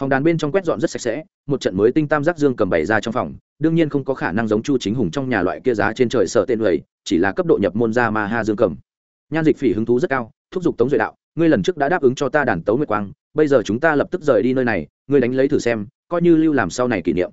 Phòng đàn bên trong quét dọn rất sạch sẽ, một trận mới tinh tam giác dương cầm bày ra trong phòng, đương nhiên không có khả năng giống chu chính hùng trong nhà loại kia giá trên trời sợ tên người chỉ là cấp độ nhập môn ra ma ha dương cầm. Nhan dịch phỉ hứng thú rất cao thúc giục tống duệ đạo, ngươi lần trước đã đáp ứng cho ta đàn tấu nguyệt quang, bây giờ chúng ta lập tức rời đi nơi này, ngươi đánh lấy thử xem, coi như lưu làm sau này kỷ niệm.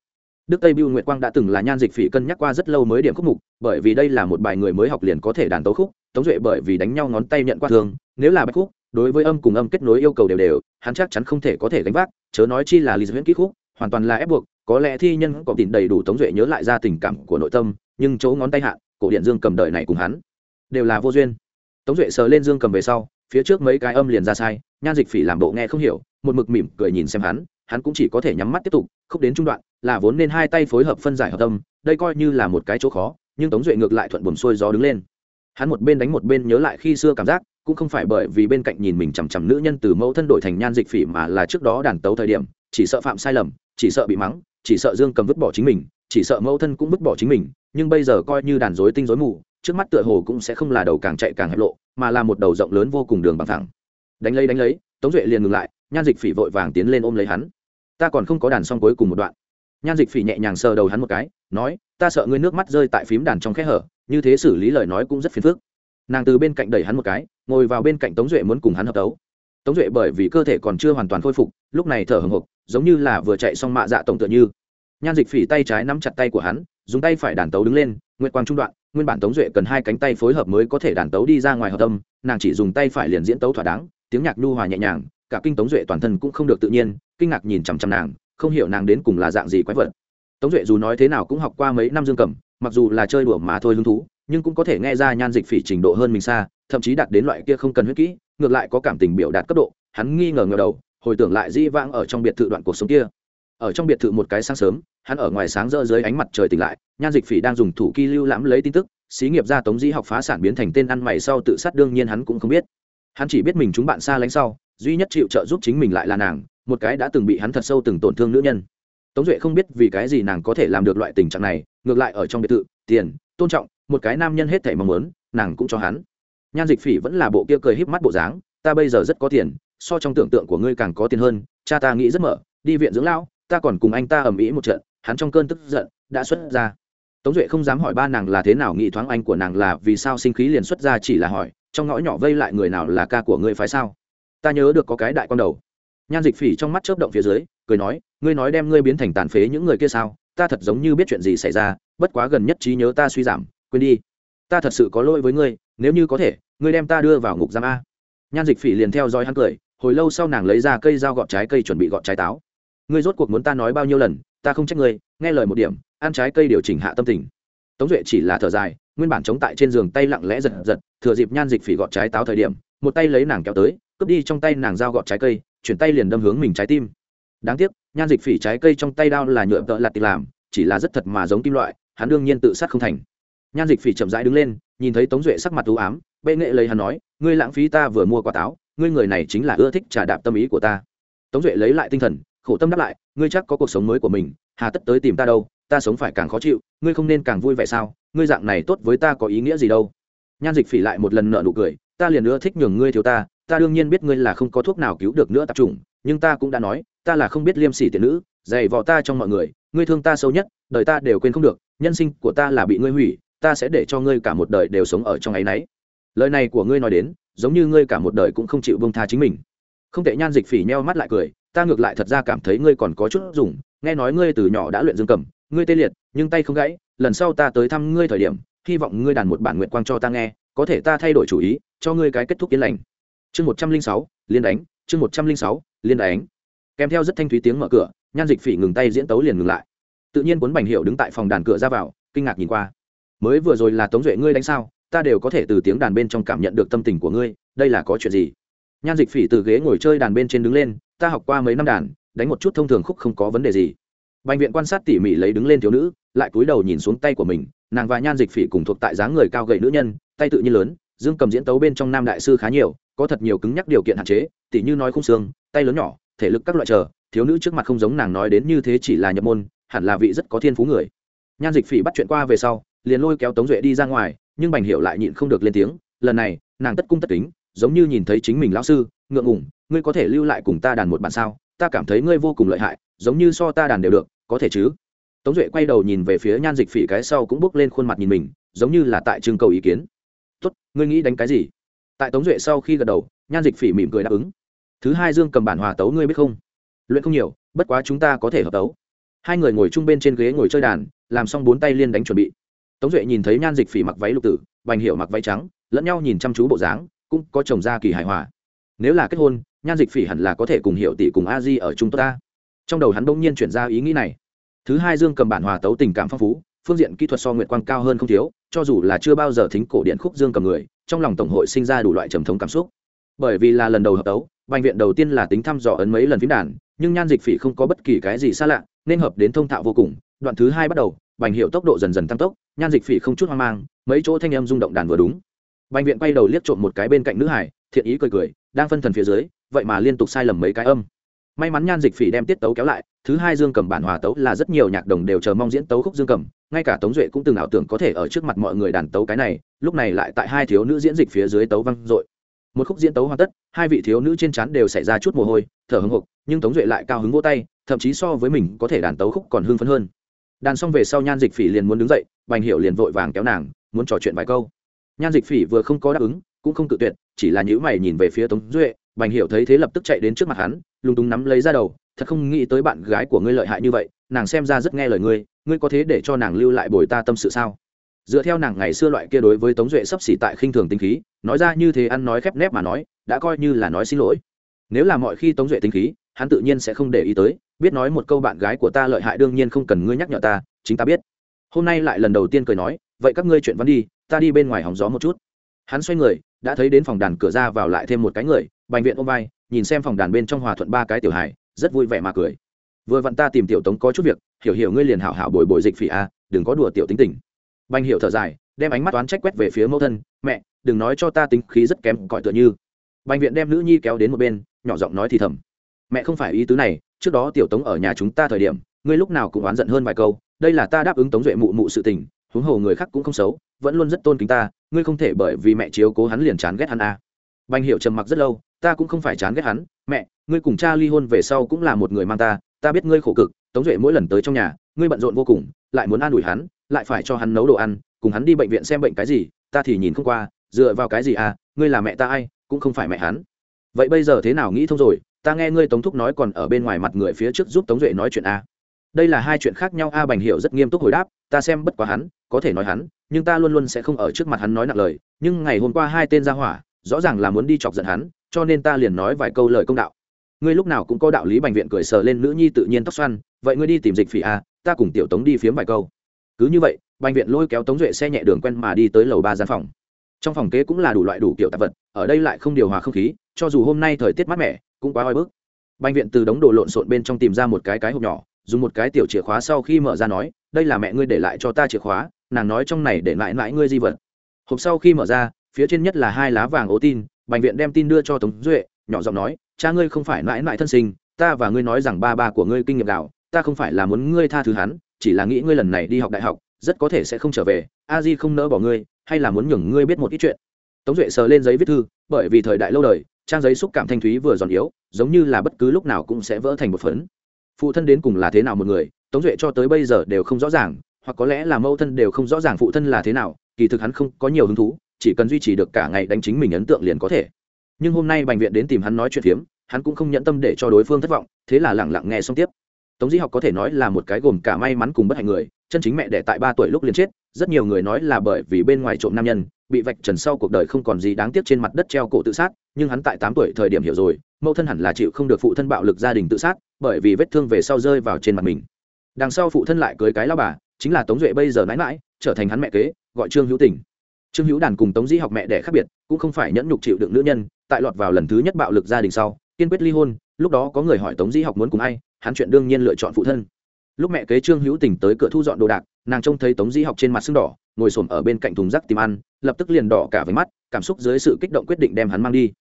Đức tây biêu nguyệt quang đã từng là nhan dịch phỉ cân nhắc qua rất lâu mới điểm khúc mục, bởi vì đây là một bài người mới học liền có thể đàn tấu khúc, tống duệ bởi vì đánh nhau ngón tay nhận qua thương, nếu là bách khúc, đối với âm cùng âm kết nối yêu cầu đều đều, hắn chắc chắn không thể có thể gánh vác, chớ nói chi là lý diễn kỹ khúc, hoàn toàn là ép buộc, có lẽ thi nhân có tìm đầy đủ tống duệ nhớ lại ra tình cảm của nội tâm, nhưng chỗ ngón tay hạ, cổ điện dương cầm đời này cùng hắn, đều là vô duyên tống duệ sờ lên dương cầm về sau, phía trước mấy cái âm liền ra sai, nhan dịch phỉ làm bộ nghe không hiểu, một mực mỉm cười nhìn xem hắn hắn cũng chỉ có thể nhắm mắt tiếp tục khúc đến trung đoạn, là vốn nên hai tay phối hợp phân giải hợp tâm đây coi như là một cái chỗ khó, nhưng tống duệ ngược lại thuận buồn xuôi gió đứng lên. Hắn một bên đánh một bên nhớ lại khi xưa cảm giác, cũng không phải bởi vì bên cạnh nhìn mình chằm chằm nữ nhân từ mẫu thân đổi thành nhan dịch phỉ mà là trước đó đàn tấu thời điểm, chỉ sợ phạm sai lầm, chỉ sợ bị mắng, chỉ sợ dương cầm vứt bỏ chính mình, chỉ sợ mẫu thân cũng vứt bỏ chính mình, nhưng bây giờ coi như đàn dối tinh dối mù trước mắt tựa hồ cũng sẽ không là đầu càng chạy càng hẹp lộ, mà là một đầu rộng lớn vô cùng đường bằng thẳng. Đánh lấy đánh lấy, tống duệ liền ngừng lại, nhan dịch phỉ vội vàng tiến lên ôm lấy hắn. Ta còn không có đàn xong cuối cùng một đoạn. Nhan dịch phỉ nhẹ nhàng sờ đầu hắn một cái, nói, ta sợ ngươi nước mắt rơi tại phím đàn trong khe hở, như thế xử lý lời nói cũng rất phiền phức. Nàng từ bên cạnh đẩy hắn một cái, ngồi vào bên cạnh tống duệ muốn cùng hắn hợp tấu tống duệ bởi vì cơ thể còn chưa hoàn toàn khôi phục, lúc này thở hồng hộc, giống như là vừa chạy xong mạ dạ tổng tựa như. Nhan dịch phỉ tay trái nắm chặt tay của hắn, dùng tay phải đàn tấu đứng lên nguyện quang trung đoạn nguyên bản tống duệ cần hai cánh tay phối hợp mới có thể đàn tấu đi ra ngoài hợp tâm nàng chỉ dùng tay phải liền diễn tấu thỏa đáng, tiếng nhạc nhu hòa nhẹ nhàng, cả kinh tống duệ toàn thân cũng không được tự nhiên, kinh ngạc nhìn chằm chằm nàng, không hiểu nàng đến cùng là dạng gì quái vật. Tống duệ dù nói thế nào cũng học qua mấy năm dương cầm, mặc dù là chơi đùa mà thôi hứng thú, nhưng cũng có thể nghe ra nhan dịch phỉ trình độ hơn mình xa, thậm chí đạt đến loại kia không cần huyết kỹ, ngược lại có cảm tình biểu đạt cấp độ, hắn nghi ngờ ngờ đầu, hồi tưởng lại di vãng ở trong biệt thự đoạn cuộc sống kia. Ở trong biệt thự một cái sáng sớm hắn ở ngoài sáng rỡ dưới ánh mặt trời tỉnh lại, nhan dịch phỉ đang dùng thủ kỳ lưu lãm lấy tin tức, xí nghiệp gia tống dĩ học phá sản biến thành tên ăn mày sau tự sát đương nhiên hắn cũng không biết. Hắn chỉ biết mình chúng bạn xa lánh sau, duy nhất chịu trợ giúp chính mình lại là nàng, một cái đã từng bị hắn thật sâu từng tổn thương nữ nhân. Tống duệ không biết vì cái gì nàng có thể làm được loại tình trạng này, ngược lại ở trong biệt thự, tiền, tôn trọng, một cái nam nhân hết thảy mong muốn, nàng cũng cho hắn. Nhan dịch phỉ vẫn là bộ kia cười híp mắt bộ dáng, ta bây giờ rất có tiền, so trong tưởng tượng của ngươi càng có tiền hơn, cha ta nghĩ rất mở, đi viện dưỡng lão, ta còn cùng anh ta ầm ĩ một trận hắn trong cơn tức giận đã xuất ra. Tống duệ không dám hỏi ba nàng là thế nào nghĩ thoáng anh của nàng là vì sao sinh khí liền xuất ra chỉ là hỏi, trong ngõ nhỏ vây lại người nào là ca của ngươi phái sao? Ta nhớ được có cái đại con đầu. Nhan dịch phỉ trong mắt chớp động phía dưới, cười nói, ngươi nói đem ngươi biến thành tàn phế những người kia sao? Ta thật giống như biết chuyện gì xảy ra, bất quá gần nhất trí nhớ ta suy giảm, quên đi. Ta thật sự có lỗi với ngươi, nếu như có thể, ngươi đem ta đưa vào ngục giam a. Nhan dịch phỉ liền theo dõi hắn cười, hồi lâu sau nàng lấy ra cây dao gọt trái cây chuẩn bị gọt trái táo. Ngươi rốt cuộc muốn ta nói bao nhiêu lần ta không trách ngươi, nghe lời một điểm, ăn trái cây điều chỉnh hạ tâm tình. Tống duệ chỉ là thở dài, nguyên bản chống tại trên giường tay lặng lẽ giật giật, thừa dịp nhan dịch phỉ gọt trái táo thời điểm, một tay lấy nàng kéo tới, cướp đi trong tay nàng dao gọt trái cây, chuyển tay liền đâm hướng mình trái tim. Đáng tiếc, nhan dịch phỉ trái cây trong tay đao là nhựa vợ lặt tịch làm, chỉ là rất thật mà giống kim loại, hắn đương nhiên tự sát không thành. Nhan dịch phỉ chậm rãi đứng lên, nhìn thấy tống duệ sắc mặt u ám, bệ nghệ lấy hắn nói, ngươi lãng phí ta vừa mua quả táo, ngươi người này chính là ưa thích trà đạp tâm ý của ta. Tống duệ lấy lại tinh thần khổ tâm đáp lại, ngươi chắc có cuộc sống mới của mình, hà tất tới tìm ta đâu, ta sống phải càng khó chịu, ngươi không nên càng vui vẻ sao, ngươi dạng này tốt với ta có ý nghĩa gì đâu. Nhan dịch phỉ lại một lần nợ nụ cười, ta liền nữa thích nhường ngươi thiếu ta ta đương nhiên biết ngươi là không có thuốc nào cứu được nữa tập trung nhưng ta cũng đã nói, ta là không biết liêm sỉ tiền nữ, dày vò ta trong mọi người, ngươi thương ta sâu nhất, đời ta đều quên không được, nhân sinh của ta là bị ngươi hủy, ta sẽ để cho ngươi cả một đời đều sống ở trong áy náy. Lời này của ngươi nói đến, giống như ngươi cả một đời cũng không chịu bông tha chính mình. Không thể nhan dịch phỉ nheo mắt lại cười ta ngược lại thật ra cảm thấy ngươi còn có chút dùng, nghe nói ngươi từ nhỏ đã luyện dương cầm, ngươi tê liệt, nhưng tay không gãy, lần sau ta tới thăm ngươi thời điểm, hy vọng ngươi đàn một bản nguyện quang cho ta nghe, có thể ta thay đổi chủ ý, cho ngươi cái kết thúc yên lành. Chương một trăm linh sáu, liên đánh, chương một trăm linh sáu, liên đánh. Kèm theo rất thanh thúy tiếng mở cửa, nhan dịch phỉ ngừng tay diễn tấu liền ngừng lại. Tự nhiên cuốn bành hiệu đứng tại phòng đàn cửa ra vào, kinh ngạc nhìn qua. Mới vừa rồi là tống duệ ngươi đánh sao, ta đều có thể từ tiếng đàn bên trong cảm nhận được tâm tình của ngươi, đây là có chuyện gì? Nhan dịch phỉ từ ghế ngồi chơi đàn bên trên đứng lên, ta học qua mấy năm đàn, đánh một chút thông thường khúc không có vấn đề gì. Bệnh viện quan sát tỉ mỉ lấy đứng lên thiếu nữ, lại cúi đầu nhìn xuống tay của mình, nàng và nhan dịch phỉ cùng thuộc tại dáng người cao gầy nữ nhân, tay tự nhiên lớn, dương cầm diễn tấu bên trong nam đại sư khá nhiều, có thật nhiều cứng nhắc điều kiện hạn chế, tỉ như nói khung xương, tay lớn nhỏ, thể lực các loại chờ, thiếu nữ trước mặt không giống nàng nói đến như thế chỉ là nhập môn, hẳn là vị rất có thiên phú người. Nhan dịch phỉ bắt chuyện qua về sau, liền lôi kéo tống duệ đi ra ngoài, nhưng bành hiệu lại nhịn không được lên tiếng, lần này, nàng tất cung tất kính giống như nhìn thấy chính mình lão sư, ngượng ngủng ngươi có thể lưu lại cùng ta đàn một bản sao? Ta cảm thấy ngươi vô cùng lợi hại, giống như so ta đàn đều được, có thể chứ? Tống duệ quay đầu nhìn về phía nhan dịch phỉ cái sau cũng bước lên khuôn mặt nhìn mình, giống như là tại trưng cầu ý kiến. Tốt, ngươi nghĩ đánh cái gì? Tại tống duệ sau khi gật đầu, nhan dịch phỉ mỉm cười đáp ứng. Thứ hai dương cầm bản hòa tấu ngươi biết không? Luyện không nhiều, bất quá chúng ta có thể hợp tấu. Hai người ngồi chung bên trên ghế ngồi chơi đàn, làm xong bốn tay liên đánh chuẩn bị. Tống duệ nhìn thấy nhan dịch phỉ mặc váy lục tử, bành hiệu mặc váy trắng, lẫn nhau nhìn chăm chú bộ dáng cũng có chồng ra kỳ hài hòa. Nếu là kết hôn, nhan dịch phỉ hẳn là có thể cùng hiệu tỷ cùng a di ở chung tốt ta. Trong đầu hắn bỗng nhiên chuyển ra ý nghĩ này. Thứ hai dương cầm bản hòa tấu tình cảm phong phú, phương diện kỹ thuật so nguyện quang cao hơn không thiếu, cho dù là chưa bao giờ thính cổ điện khúc dương cầm người, trong lòng tổng hội sinh ra đủ loại trầm thống cảm xúc. Bởi vì là lần đầu hợp tấu bệnh viện đầu tiên là tính thăm dò ấn mấy lần phím đàn, nhưng nhan dịch phỉ không có bất kỳ cái gì xa lạ, nên hợp đến thông thạo vô cùng. Đoạn thứ hai bắt đầu, bành hiệu tốc độ dần dần tăng tốc, nhan dịch phỉ không chút hoang mang, mấy chỗ thanh em rung động đàn vừa đúng. Bành viện quay đầu liếc trộm một cái bên cạnh nữ hải, thiện ý cười cười, đang phân thần phía dưới, vậy mà liên tục sai lầm mấy cái âm. May mắn nhan dịch phỉ đem tiết tấu kéo lại, thứ hai dương cầm bản hòa tấu là rất nhiều nhạc đồng đều chờ mong diễn tấu khúc dương cầm, ngay cả tống duệ cũng từng ảo tưởng có thể ở trước mặt mọi người đàn tấu cái này, lúc này lại tại hai thiếu nữ diễn dịch phía dưới tấu văng dội. Một khúc diễn tấu hoàn tất, hai vị thiếu nữ trên trán đều xảy ra chút mồ hôi, thở hững hục nhưng tống duệ lại cao hứng vỗ tay, thậm chí so với mình có thể đàn tấu khúc còn hưng phấn hơn. Đàn xong về sau nhan dịch phỉ liền muốn đứng dậy, bành Hiểu liền vội vàng kéo nàng, muốn trò chuyện vài câu nhan dịch phỉ vừa không có đáp ứng, cũng không tự tuyệt, chỉ là nhữ mày nhìn về phía tống duệ, bành hiểu thấy thế lập tức chạy đến trước mặt hắn, lúng túng nắm lấy ra đầu, thật không nghĩ tới bạn gái của ngươi lợi hại như vậy, nàng xem ra rất nghe lời ngươi ngươi có thế để cho nàng lưu lại bồi ta tâm sự sao? Dựa theo nàng ngày xưa loại kia đối với tống duệ sắp xỉ tại khinh thường tinh khí, nói ra như thế ăn nói khép nép mà nói, đã coi như là nói xin lỗi. Nếu là mọi khi tống duệ tinh khí, hắn tự nhiên sẽ không để ý tới, biết nói một câu bạn gái của ta lợi hại đương nhiên không cần ngươi nhắc nhở ta, chính ta biết. Hôm nay lại lần đầu tiên cười nói, vậy các ngươi chuyện văn đi ta đi bên ngoài hóng gió một chút. Hắn xoay người, đã thấy đến phòng đàn cửa ra vào lại thêm một cái người, bành viện ôm vai, nhìn xem phòng đàn bên trong hòa thuận ba cái tiểu hài, rất vui vẻ mà cười. Vừa vặn ta tìm tiểu tống có chút việc, hiểu hiểu ngươi liền hảo hảo bồi bồi dịch phỉ a, đừng có đùa tiểu tính tình. Bành hiệu thở dài, đem ánh mắt toán trách quét về phía mẫu thân, mẹ, đừng nói cho ta tính khí rất kém cỏi tựa như. Bành viện đem nữ nhi kéo đến một bên, nhỏ giọng nói thì thầm, mẹ không phải ý tứ này, trước đó tiểu tống ở nhà chúng ta thời điểm, ngươi lúc nào cũng oán giận hơn vài câu, đây là ta đáp ứng tống duệ mụ mụ sự tình huống hồ người khác cũng không xấu, vẫn luôn rất tôn kính ta, ngươi không thể bởi vì mẹ chiếu cố hắn liền chán ghét hắn à. bành hiệu trầm mặc rất lâu, ta cũng không phải chán ghét hắn, mẹ, ngươi cùng cha ly hôn về sau cũng là một người mang ta ta biết ngươi khổ cực, tống duệ mỗi lần tới trong nhà, ngươi bận rộn vô cùng, lại muốn an ủi hắn, lại phải cho hắn nấu đồ ăn, cùng hắn đi bệnh viện xem bệnh cái gì, ta thì nhìn không qua, dựa vào cái gì à ngươi là mẹ ta ai, cũng không phải mẹ hắn vậy bây giờ thế nào nghĩ thông rồi, ta nghe ngươi tống thúc nói còn ở bên ngoài mặt người phía trước giúp tống duệ nói chuyện à? Đây là hai chuyện khác nhau, a bành hiểu rất nghiêm túc hồi đáp, ta xem bất quá hắn, có thể nói hắn, nhưng ta luôn luôn sẽ không ở trước mặt hắn nói nặng lời, nhưng ngày hôm qua hai tên ra hỏa, rõ ràng là muốn đi chọc giận hắn, cho nên ta liền nói vài câu lời công đạo. Ngươi lúc nào cũng có đạo lý bành viện cười sờ lên nữ nhi tự nhiên tóc xoăn, vậy ngươi đi tìm dịch phỉ à ta cùng tiểu tống đi phiếm vài câu. Cứ như vậy, bành viện lôi kéo tống duệ xe nhẹ đường quen mà đi tới lầu ba gian phòng. Trong phòng kế cũng là đủ loại đủ kiểu tạp vật, ở đây lại không điều hòa không khí, cho dù hôm nay thời tiết mát mẻ, cũng quá oi bức. Bành viện từ đống đồ lộn xộn bên trong tìm ra một cái cái hộp nhỏ dùng một cái tiểu chìa khóa sau khi mở ra nói, đây là mẹ ngươi để lại cho ta chìa khóa, nàng nói trong này để lại mãi ngươi di vật. Hộp sau khi mở ra, phía trên nhất là hai lá vàng ố tin, bành viện đem tin đưa cho tống duệ, nhỏ giọng nói, cha ngươi không phải mãi mãi thân sinh, ta và ngươi nói rằng ba ba của ngươi kinh nghiệm đạo ta không phải là muốn ngươi tha thứ hắn, chỉ là nghĩ ngươi lần này đi học đại học, rất có thể sẽ không trở về, a di không nỡ bỏ ngươi, hay là muốn nhường ngươi biết một ít chuyện. Tống duệ sờ lên giấy viết thư, bởi vì thời đại lâu đời, trang giấy xúc cảm thanh thúy vừa giòn yếu, giống như là bất cứ lúc nào cũng sẽ vỡ thành một phấn phụ thân đến cùng là thế nào một người, tống duệ cho tới bây giờ đều không rõ ràng, hoặc có lẽ là mâu thân đều không rõ ràng phụ thân là thế nào, kỳ thực hắn không có nhiều hứng thú, chỉ cần duy trì được cả ngày đánh chính mình ấn tượng liền có thể. Nhưng hôm nay bệnh viện đến tìm hắn nói chuyện phiếm, hắn cũng không nhẫn tâm để cho đối phương thất vọng, thế là lẳng lặng nghe xong tiếp. Tống di học có thể nói là một cái gồm cả may mắn cùng bất hạnh người, chân chính mẹ đẻ tại ba tuổi lúc liền chết, rất nhiều người nói là bởi vì bên ngoài trộm nam nhân, bị vạch trần sau cuộc đời không còn gì đáng tiếc trên mặt đất treo cổ tự sát, nhưng hắn tại tám tuổi thời điểm hiểu rồi, mẫu thân hẳn là chịu không được phụ thân bạo lực gia đình tự sát bởi vì vết thương về sau rơi vào trên mặt mình. Đằng sau phụ thân lại cưới cái lao bà, chính là tống duệ bây giờ mãi mãi, trở thành hắn mẹ kế, gọi trương hữu tình. Trương hữu đàn cùng tống di học mẹ đẻ khác biệt, cũng không phải nhẫn nhục chịu đựng nữ nhân, tại lọt vào lần thứ nhất bạo lực gia đình sau, kiên quyết ly hôn, lúc đó có người hỏi tống di học muốn cùng ai, hắn chuyện đương nhiên lựa chọn phụ thân. Lúc mẹ kế trương hữu tình tới cửa thu dọn đồ đạc, nàng trông thấy tống di học trên mặt sưng đỏ, ngồi s ở bên cạnh thùng rác tìm ăn, lập tức liền đỏ cả với mắt, cảm xúc dưới sự kích động quyết định đem hắn mang đi.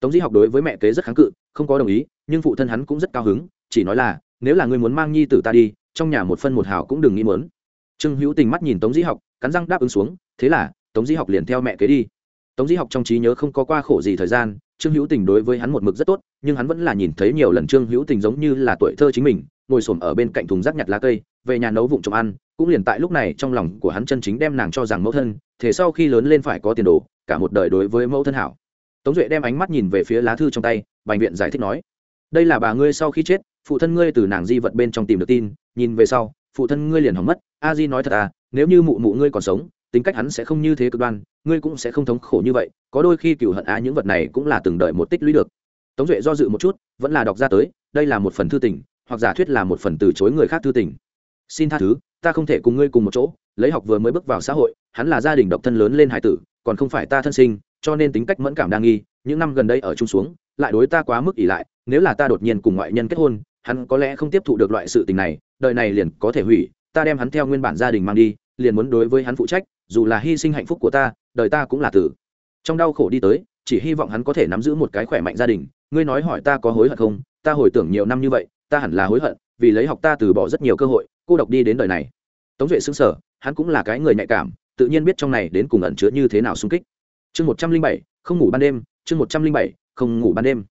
Tống di học đối với mẹ kế rất kháng cự, không có đồng ý, nhưng phụ thân hắn cũng rất cao hứng chỉ nói là, nếu là người muốn mang nhi tử ta đi, trong nhà một phân một hào cũng đừng nghĩ mớn trương hữu tình mắt nhìn tống di học, cắn răng đáp ứng xuống, thế là, tống di học liền theo mẹ kế đi. Tống di học trong trí nhớ không có qua khổ gì thời gian, trương hữu tình đối với hắn một mực rất tốt, nhưng hắn vẫn là nhìn thấy nhiều lần trương hữu tình giống như là tuổi thơ chính mình, ngồi s ở bên cạnh thùng rác nhặt lá cây, về nhà nấu vụng trộm ăn, cũng liền tại lúc này trong lòng của hắn chân chính đem nàng cho rằng mẫu thân, thế sau khi lớn lên phải có tiền đồ, cả một đời đối với mẫu thân hảo. Tống duệ đem ánh mắt nhìn về phía lá thư trong tay, bành viện giải thích nói đây là bà ngươi sau khi chết, phụ thân ngươi từ nàng di vật bên trong tìm được tin, nhìn về sau, phụ thân ngươi liền hỏng mất. A di nói thật à nếu như mụ mụ ngươi còn sống, tính cách hắn sẽ không như thế cực đoan, ngươi cũng sẽ không thống khổ như vậy, có đôi khi cựu hận á những vật này cũng là từng đợi một tích lũy được. Tống duệ do dự một chút, vẫn là đọc ra tới, đây là một phần thư tình, hoặc giả thuyết là một phần từ chối người khác thư tình. Xin tha thứ, ta không thể cùng ngươi cùng một chỗ, lấy học vừa mới bước vào xã hội, hắn là gia đình độc thân lớn lên hải tử, còn không phải ta thân sinh, cho nên tính cách mẫn cảm đa nghi, những năm gần đây ở chung xuống lại đối ta quá mức ỷ lại, nếu là ta đột nhiên cùng ngoại nhân kết hôn, hắn có lẽ không tiếp thụ được loại sự tình này, đời này liền có thể hủy, ta đem hắn theo nguyên bản gia đình mang đi, liền muốn đối với hắn phụ trách, dù là hy sinh hạnh phúc của ta, đời ta cũng là tử. Trong đau khổ đi tới, chỉ hy vọng hắn có thể nắm giữ một cái khỏe mạnh gia đình, ngươi nói hỏi ta có hối hận không, ta hồi tưởng nhiều năm như vậy, ta hẳn là hối hận, vì lấy học ta từ bỏ rất nhiều cơ hội, cô độc đi đến đời này. Tống duệ xứng sở hắn cũng là cái người nhạy cảm, tự nhiên biết trong này đến cùng ẩn chứa như thế nào xung kích. Chương một trăm linh bảy, không ngủ ban đêm, chương một trăm linh bảy không ngủ ban đêm.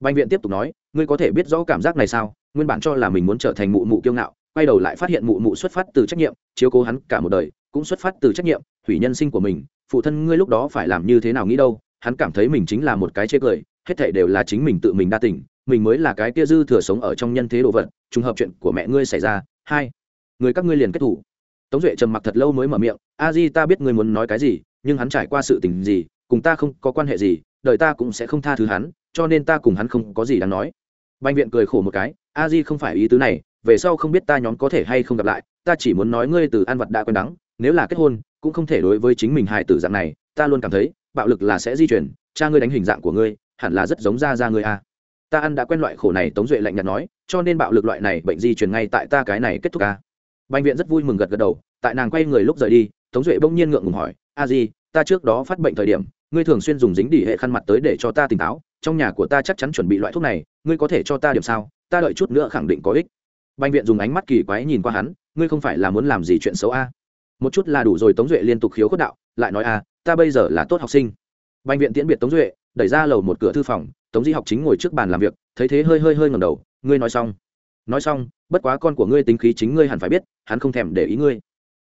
Bệnh viện tiếp tục nói, ngươi có thể biết rõ cảm giác này sao? Nguyên bản cho là mình muốn trở thành mụ mụ kiêu ngạo, quay đầu lại phát hiện mụ mụ xuất phát từ trách nhiệm, chiếu cố hắn cả một đời, cũng xuất phát từ trách nhiệm, hủy nhân sinh của mình. Phụ thân ngươi lúc đó phải làm như thế nào nghĩ đâu, hắn cảm thấy mình chính là một cái chê cười, hết thảy đều là chính mình tự mình đa tỉnh mình mới là cái kia dư thừa sống ở trong nhân thế đồ vật, trùng hợp chuyện của mẹ ngươi xảy ra. Hai, người các ngươi liền kết thủ. Tống duệ trầm mặc thật lâu mới mở miệng, a di, ta biết ngươi muốn nói cái gì, nhưng hắn trải qua sự tình gì, cùng ta không có quan hệ gì đời ta cũng sẽ không tha thứ hắn, cho nên ta cùng hắn không có gì đáng nói. Banh viện cười khổ một cái, a di không phải ý tứ này, về sau không biết ta nhóm có thể hay không gặp lại, ta chỉ muốn nói ngươi từ ăn vật đã quen đắng, nếu là kết hôn, cũng không thể đối với chính mình hại tử dạng này, ta luôn cảm thấy, bạo lực là sẽ di chuyển, cha ngươi đánh hình dạng của ngươi, hẳn là rất giống ra ra ngươi a. Ta ăn đã quen loại khổ này, tống duệ lạnh nhạt nói, cho nên bạo lực loại này bệnh di chuyển ngay tại ta cái này kết thúc a. Bệnh viện rất vui mừng gật gật đầu, tại nàng quay người lúc rời đi, tống duệ bỗng nhiên ngượng ngùng hỏi, a di, ta trước đó phát bệnh thời điểm ngươi thường xuyên dùng dính đỉ hệ khăn mặt tới để cho ta tỉnh táo, trong nhà của ta chắc chắn chuẩn bị loại thuốc này, ngươi có thể cho ta điểm sao? Ta đợi chút nữa khẳng định có ích. Bệnh viện dùng ánh mắt kỳ quái nhìn qua hắn, ngươi không phải là muốn làm gì chuyện xấu a một chút là đủ rồi, tống duệ liên tục khiếu khuất đạo, lại nói a ta bây giờ là tốt học sinh. Bệnh viện tiễn biệt tống duệ, đẩy ra lầu một cửa thư phòng, tống di học chính ngồi trước bàn làm việc, thấy thế hơi hơi hơi ngầm đầu, ngươi nói xong nói xong, bất quá con của ngươi tính khí chính ngươi hẳn phải biết, hắn không thèm để ý ngươi.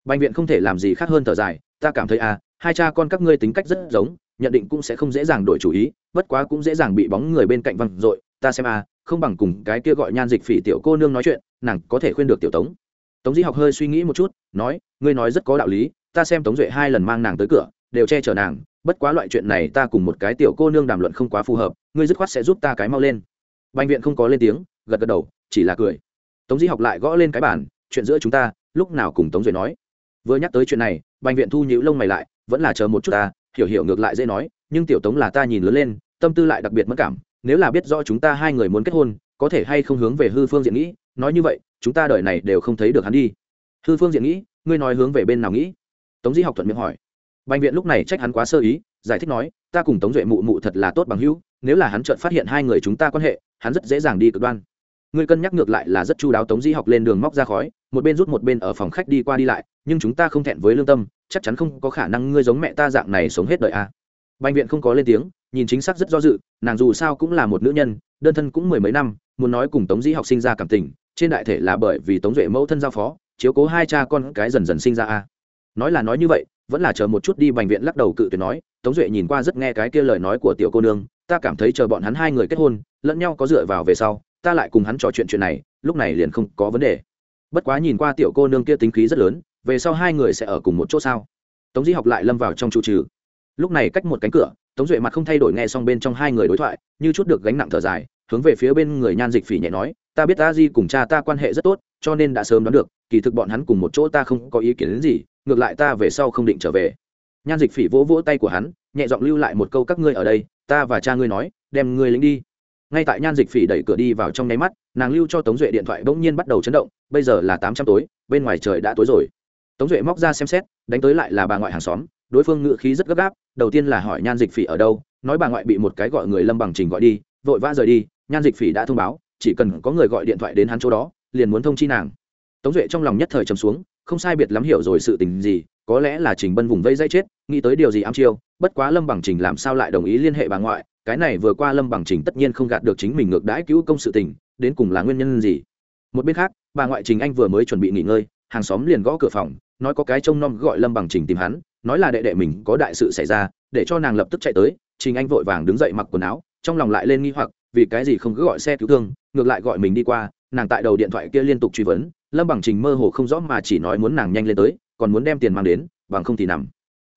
Bệnh viện không thể làm gì khác hơn thở dài, ta cảm thấy à hai cha con các ngươi tính cách rất giống, nhận định cũng sẽ không dễ dàng đổi chủ ý, bất quá cũng dễ dàng bị bóng người bên cạnh văng dội. Ta xem à không bằng cùng cái kia gọi nhan dịch phỉ tiểu cô nương nói chuyện, nàng có thể khuyên được tiểu tống. Tống di học hơi suy nghĩ một chút, nói, ngươi nói rất có đạo lý, ta xem tống duệ hai lần mang nàng tới cửa, đều che chở nàng, bất quá loại chuyện này ta cùng một cái tiểu cô nương đàm luận không quá phù hợp, ngươi dứt khoát sẽ giúp ta cái mau lên. Bệnh viện không có lên tiếng, gật gật đầu, chỉ là cười. Tống di học lại gõ lên cái bàn, chuyện giữa chúng ta, lúc nào cùng tống duệ nói. Vừa nhắc tới chuyện này bệnh viện thu nhữ lông mày lại, vẫn là chờ một chút ta, hiểu hiểu ngược lại dễ nói, nhưng tiểu tống là ta nhìn lớn lên, tâm tư lại đặc biệt mất cảm, nếu là biết rõ chúng ta hai người muốn kết hôn, có thể hay không hướng về hư phương diện nghĩ, nói như vậy, chúng ta đời này đều không thấy được hắn đi. Hư phương diện nghĩ, ngươi nói hướng về bên nào nghĩ? Tống di học thuận miệng hỏi. Bệnh viện lúc này trách hắn quá sơ ý, giải thích nói, ta cùng tống duệ mụ mụ thật là tốt bằng hữu, nếu là hắn chợt phát hiện hai người chúng ta quan hệ, hắn rất dễ dàng đi cực đoan ngươi cân nhắc ngược lại là rất chu đáo tống di học lên đường móc ra khói, một bên rút một bên ở phòng khách đi qua đi lại, nhưng chúng ta không thẹn với lương tâm, chắc chắn không có khả năng ngươi giống mẹ ta dạng này sống hết đời a à. bệnh viện không có lên tiếng, nhìn chính xác rất do dự, nàng dù sao cũng là một nữ nhân, đơn thân cũng mười mấy năm, muốn nói cùng tống di học sinh ra cảm tình, trên đại thể là bởi vì tống duệ mẫu thân giao phó, chiếu cố hai cha con cái dần dần sinh ra a nói là nói như vậy, vẫn là chờ một chút đi bệnh viện lắc đầu cự tuyệt nói, tống duệ nhìn qua rất nghe cái kia lời nói của tiểu cô nương, ta cảm thấy chờ bọn hắn hai người kết hôn, lẫn nhau có dựa vào về sau ta lại cùng hắn trò chuyện chuyện này, lúc này liền không có vấn đề. Bất quá nhìn qua tiểu cô nương kia tính khí rất lớn, về sau hai người sẽ ở cùng một chỗ sao? Tống di học lại lâm vào trong trụ trừ. Lúc này cách một cánh cửa, tống duệ mặt không thay đổi nghe xong bên trong hai người đối thoại, như chút được gánh nặng thở dài, hướng về phía bên người nhan dịch phỉ nhẹ nói, ta biết ta di cùng cha ta quan hệ rất tốt, cho nên đã sớm đoán được, kỳ thực bọn hắn cùng một chỗ ta không có ý kiến đến gì, ngược lại ta về sau không định trở về. Nhan dịch phỉ vỗ vỗ tay của hắn, nhẹ giọng lưu lại một câu, các ngươi ở đây, ta và cha ngươi nói, đem ngươi lính đi ngay tại nhan dịch phỉ đẩy cửa đi vào trong nháy mắt, nàng lưu cho tống duệ điện thoại bỗng nhiên bắt đầu chấn động, bây giờ là tám trăm tối, bên ngoài trời đã tối rồi. Tống duệ móc ra xem xét, đánh tới lại là bà ngoại hàng xóm, đối phương ngự khí rất gấp gáp, đầu tiên là hỏi nhan dịch phỉ ở đâu, nói bà ngoại bị một cái gọi người lâm bằng trình gọi đi, vội vã rời đi, nhan dịch phỉ đã thông báo, chỉ cần có người gọi điện thoại đến hắn chỗ đó, liền muốn thông chi nàng. Tống duệ trong lòng nhất thời trầm xuống, không sai biệt lắm hiểu rồi sự tình gì, có lẽ là trình bân vùng vây dây chết, nghĩ tới điều gì ám chiêu, bất quá lâm bằng trình làm sao lại đồng ý liên hệ bà ngoại cái này vừa qua lâm bằng trình tất nhiên không gạt được chính mình ngược đãi cứu công sự tình, đến cùng là nguyên nhân gì? Một bên khác, bà ngoại trình anh vừa mới chuẩn bị nghỉ ngơi, hàng xóm liền gõ cửa phòng, nói có cái trông nom gọi lâm bằng trình tìm hắn, nói là đệ đệ mình có đại sự xảy ra, để cho nàng lập tức chạy tới. Trình anh vội vàng đứng dậy mặc quần áo, trong lòng lại lên nghi hoặc, vì cái gì không cứ gọi xe cứu thương, ngược lại gọi mình đi qua, nàng tại đầu điện thoại kia liên tục truy vấn, lâm bằng trình mơ hồ không rõ mà chỉ nói muốn nàng nhanh lên tới, còn muốn đem tiền mang đến, bằng không thì nằm.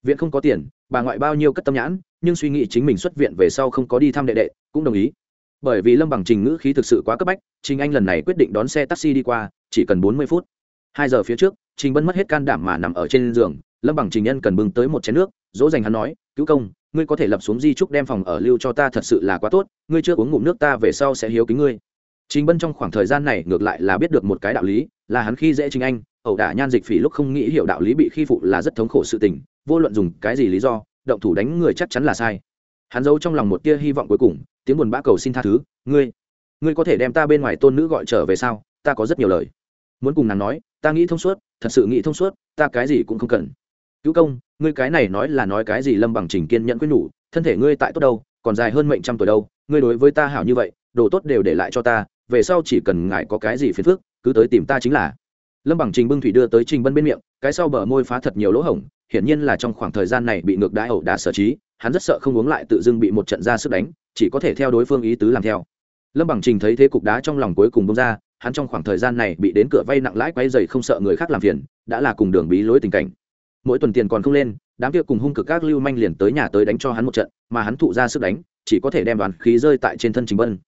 Viện không có tiền, bà ngoại bao nhiêu cất tâm nhãn nhưng suy nghĩ chính mình xuất viện về sau không có đi thăm đệ đệ, cũng đồng ý. Bởi vì lâm bằng trình ngữ khí thực sự quá cấp bách, trình anh lần này quyết định đón xe taxi đi qua, chỉ cần bốn mươi phút. Hai giờ phía trước, trình bân mất hết can đảm mà nằm ở trên giường, lâm bằng trình nhân cần bưng tới một chén nước, dỗ dành hắn nói, cứu công, ngươi có thể lập xuống di trúc đem phòng ở lưu cho ta thật sự là quá tốt, ngươi chưa uống ngụm nước ta về sau sẽ hiếu kính ngươi. Trình bân trong khoảng thời gian này ngược lại là biết được một cái đạo lý, là hắn khi dễ trình anh, ẩu đả nhan dịch phỉ lúc không nghĩ hiểu đạo lý bị khi phụ là rất thống khổ sự tình, vô luận dùng cái gì lý do động thủ đánh người chắc chắn là sai. Hắn giấu trong lòng một tia hy vọng cuối cùng, tiếng buồn bã cầu xin tha thứ, ngươi ngươi có thể đem ta bên ngoài tôn nữ gọi trở về sao? Ta có rất nhiều lời. Muốn cùng nàng nói, ta nghĩ thông suốt, thật sự nghĩ thông suốt, ta cái gì cũng không cần. Cứu công, ngươi cái này nói là nói cái gì? Lâm bằng trình kiên nhận quyết nhủ, thân thể ngươi tại tốt đâu, còn dài hơn mệnh trăm tuổi đâu, ngươi đối với ta hảo như vậy, đồ tốt đều để lại cho ta, về sau chỉ cần ngài có cái gì phiền phức, cứ tới tìm ta chính là. Lâm bằng trình bưng thủy đưa tới trình bân bên miệng, cái sau bờ môi phá thật nhiều lỗ hổng hiển nhiên là trong khoảng thời gian này bị ngược đãi ẩu đả sở trí, hắn rất sợ không uống lại tự dưng bị một trận ra sức đánh, chỉ có thể theo đối phương ý tứ làm theo. Lâm bằng trình thấy thế cục đá trong lòng cuối cùng bông ra, hắn trong khoảng thời gian này bị đến cửa vay nặng lãi quay dày không sợ người khác làm phiền, đã là cùng đường bí lối tình cảnh. Mỗi tuần tiền còn không lên, đám kia cùng hung cực các lưu manh liền tới nhà tới đánh cho hắn một trận, mà hắn thụ ra sức đánh, chỉ có thể đem đoàn khí rơi tại trên thân trình bân.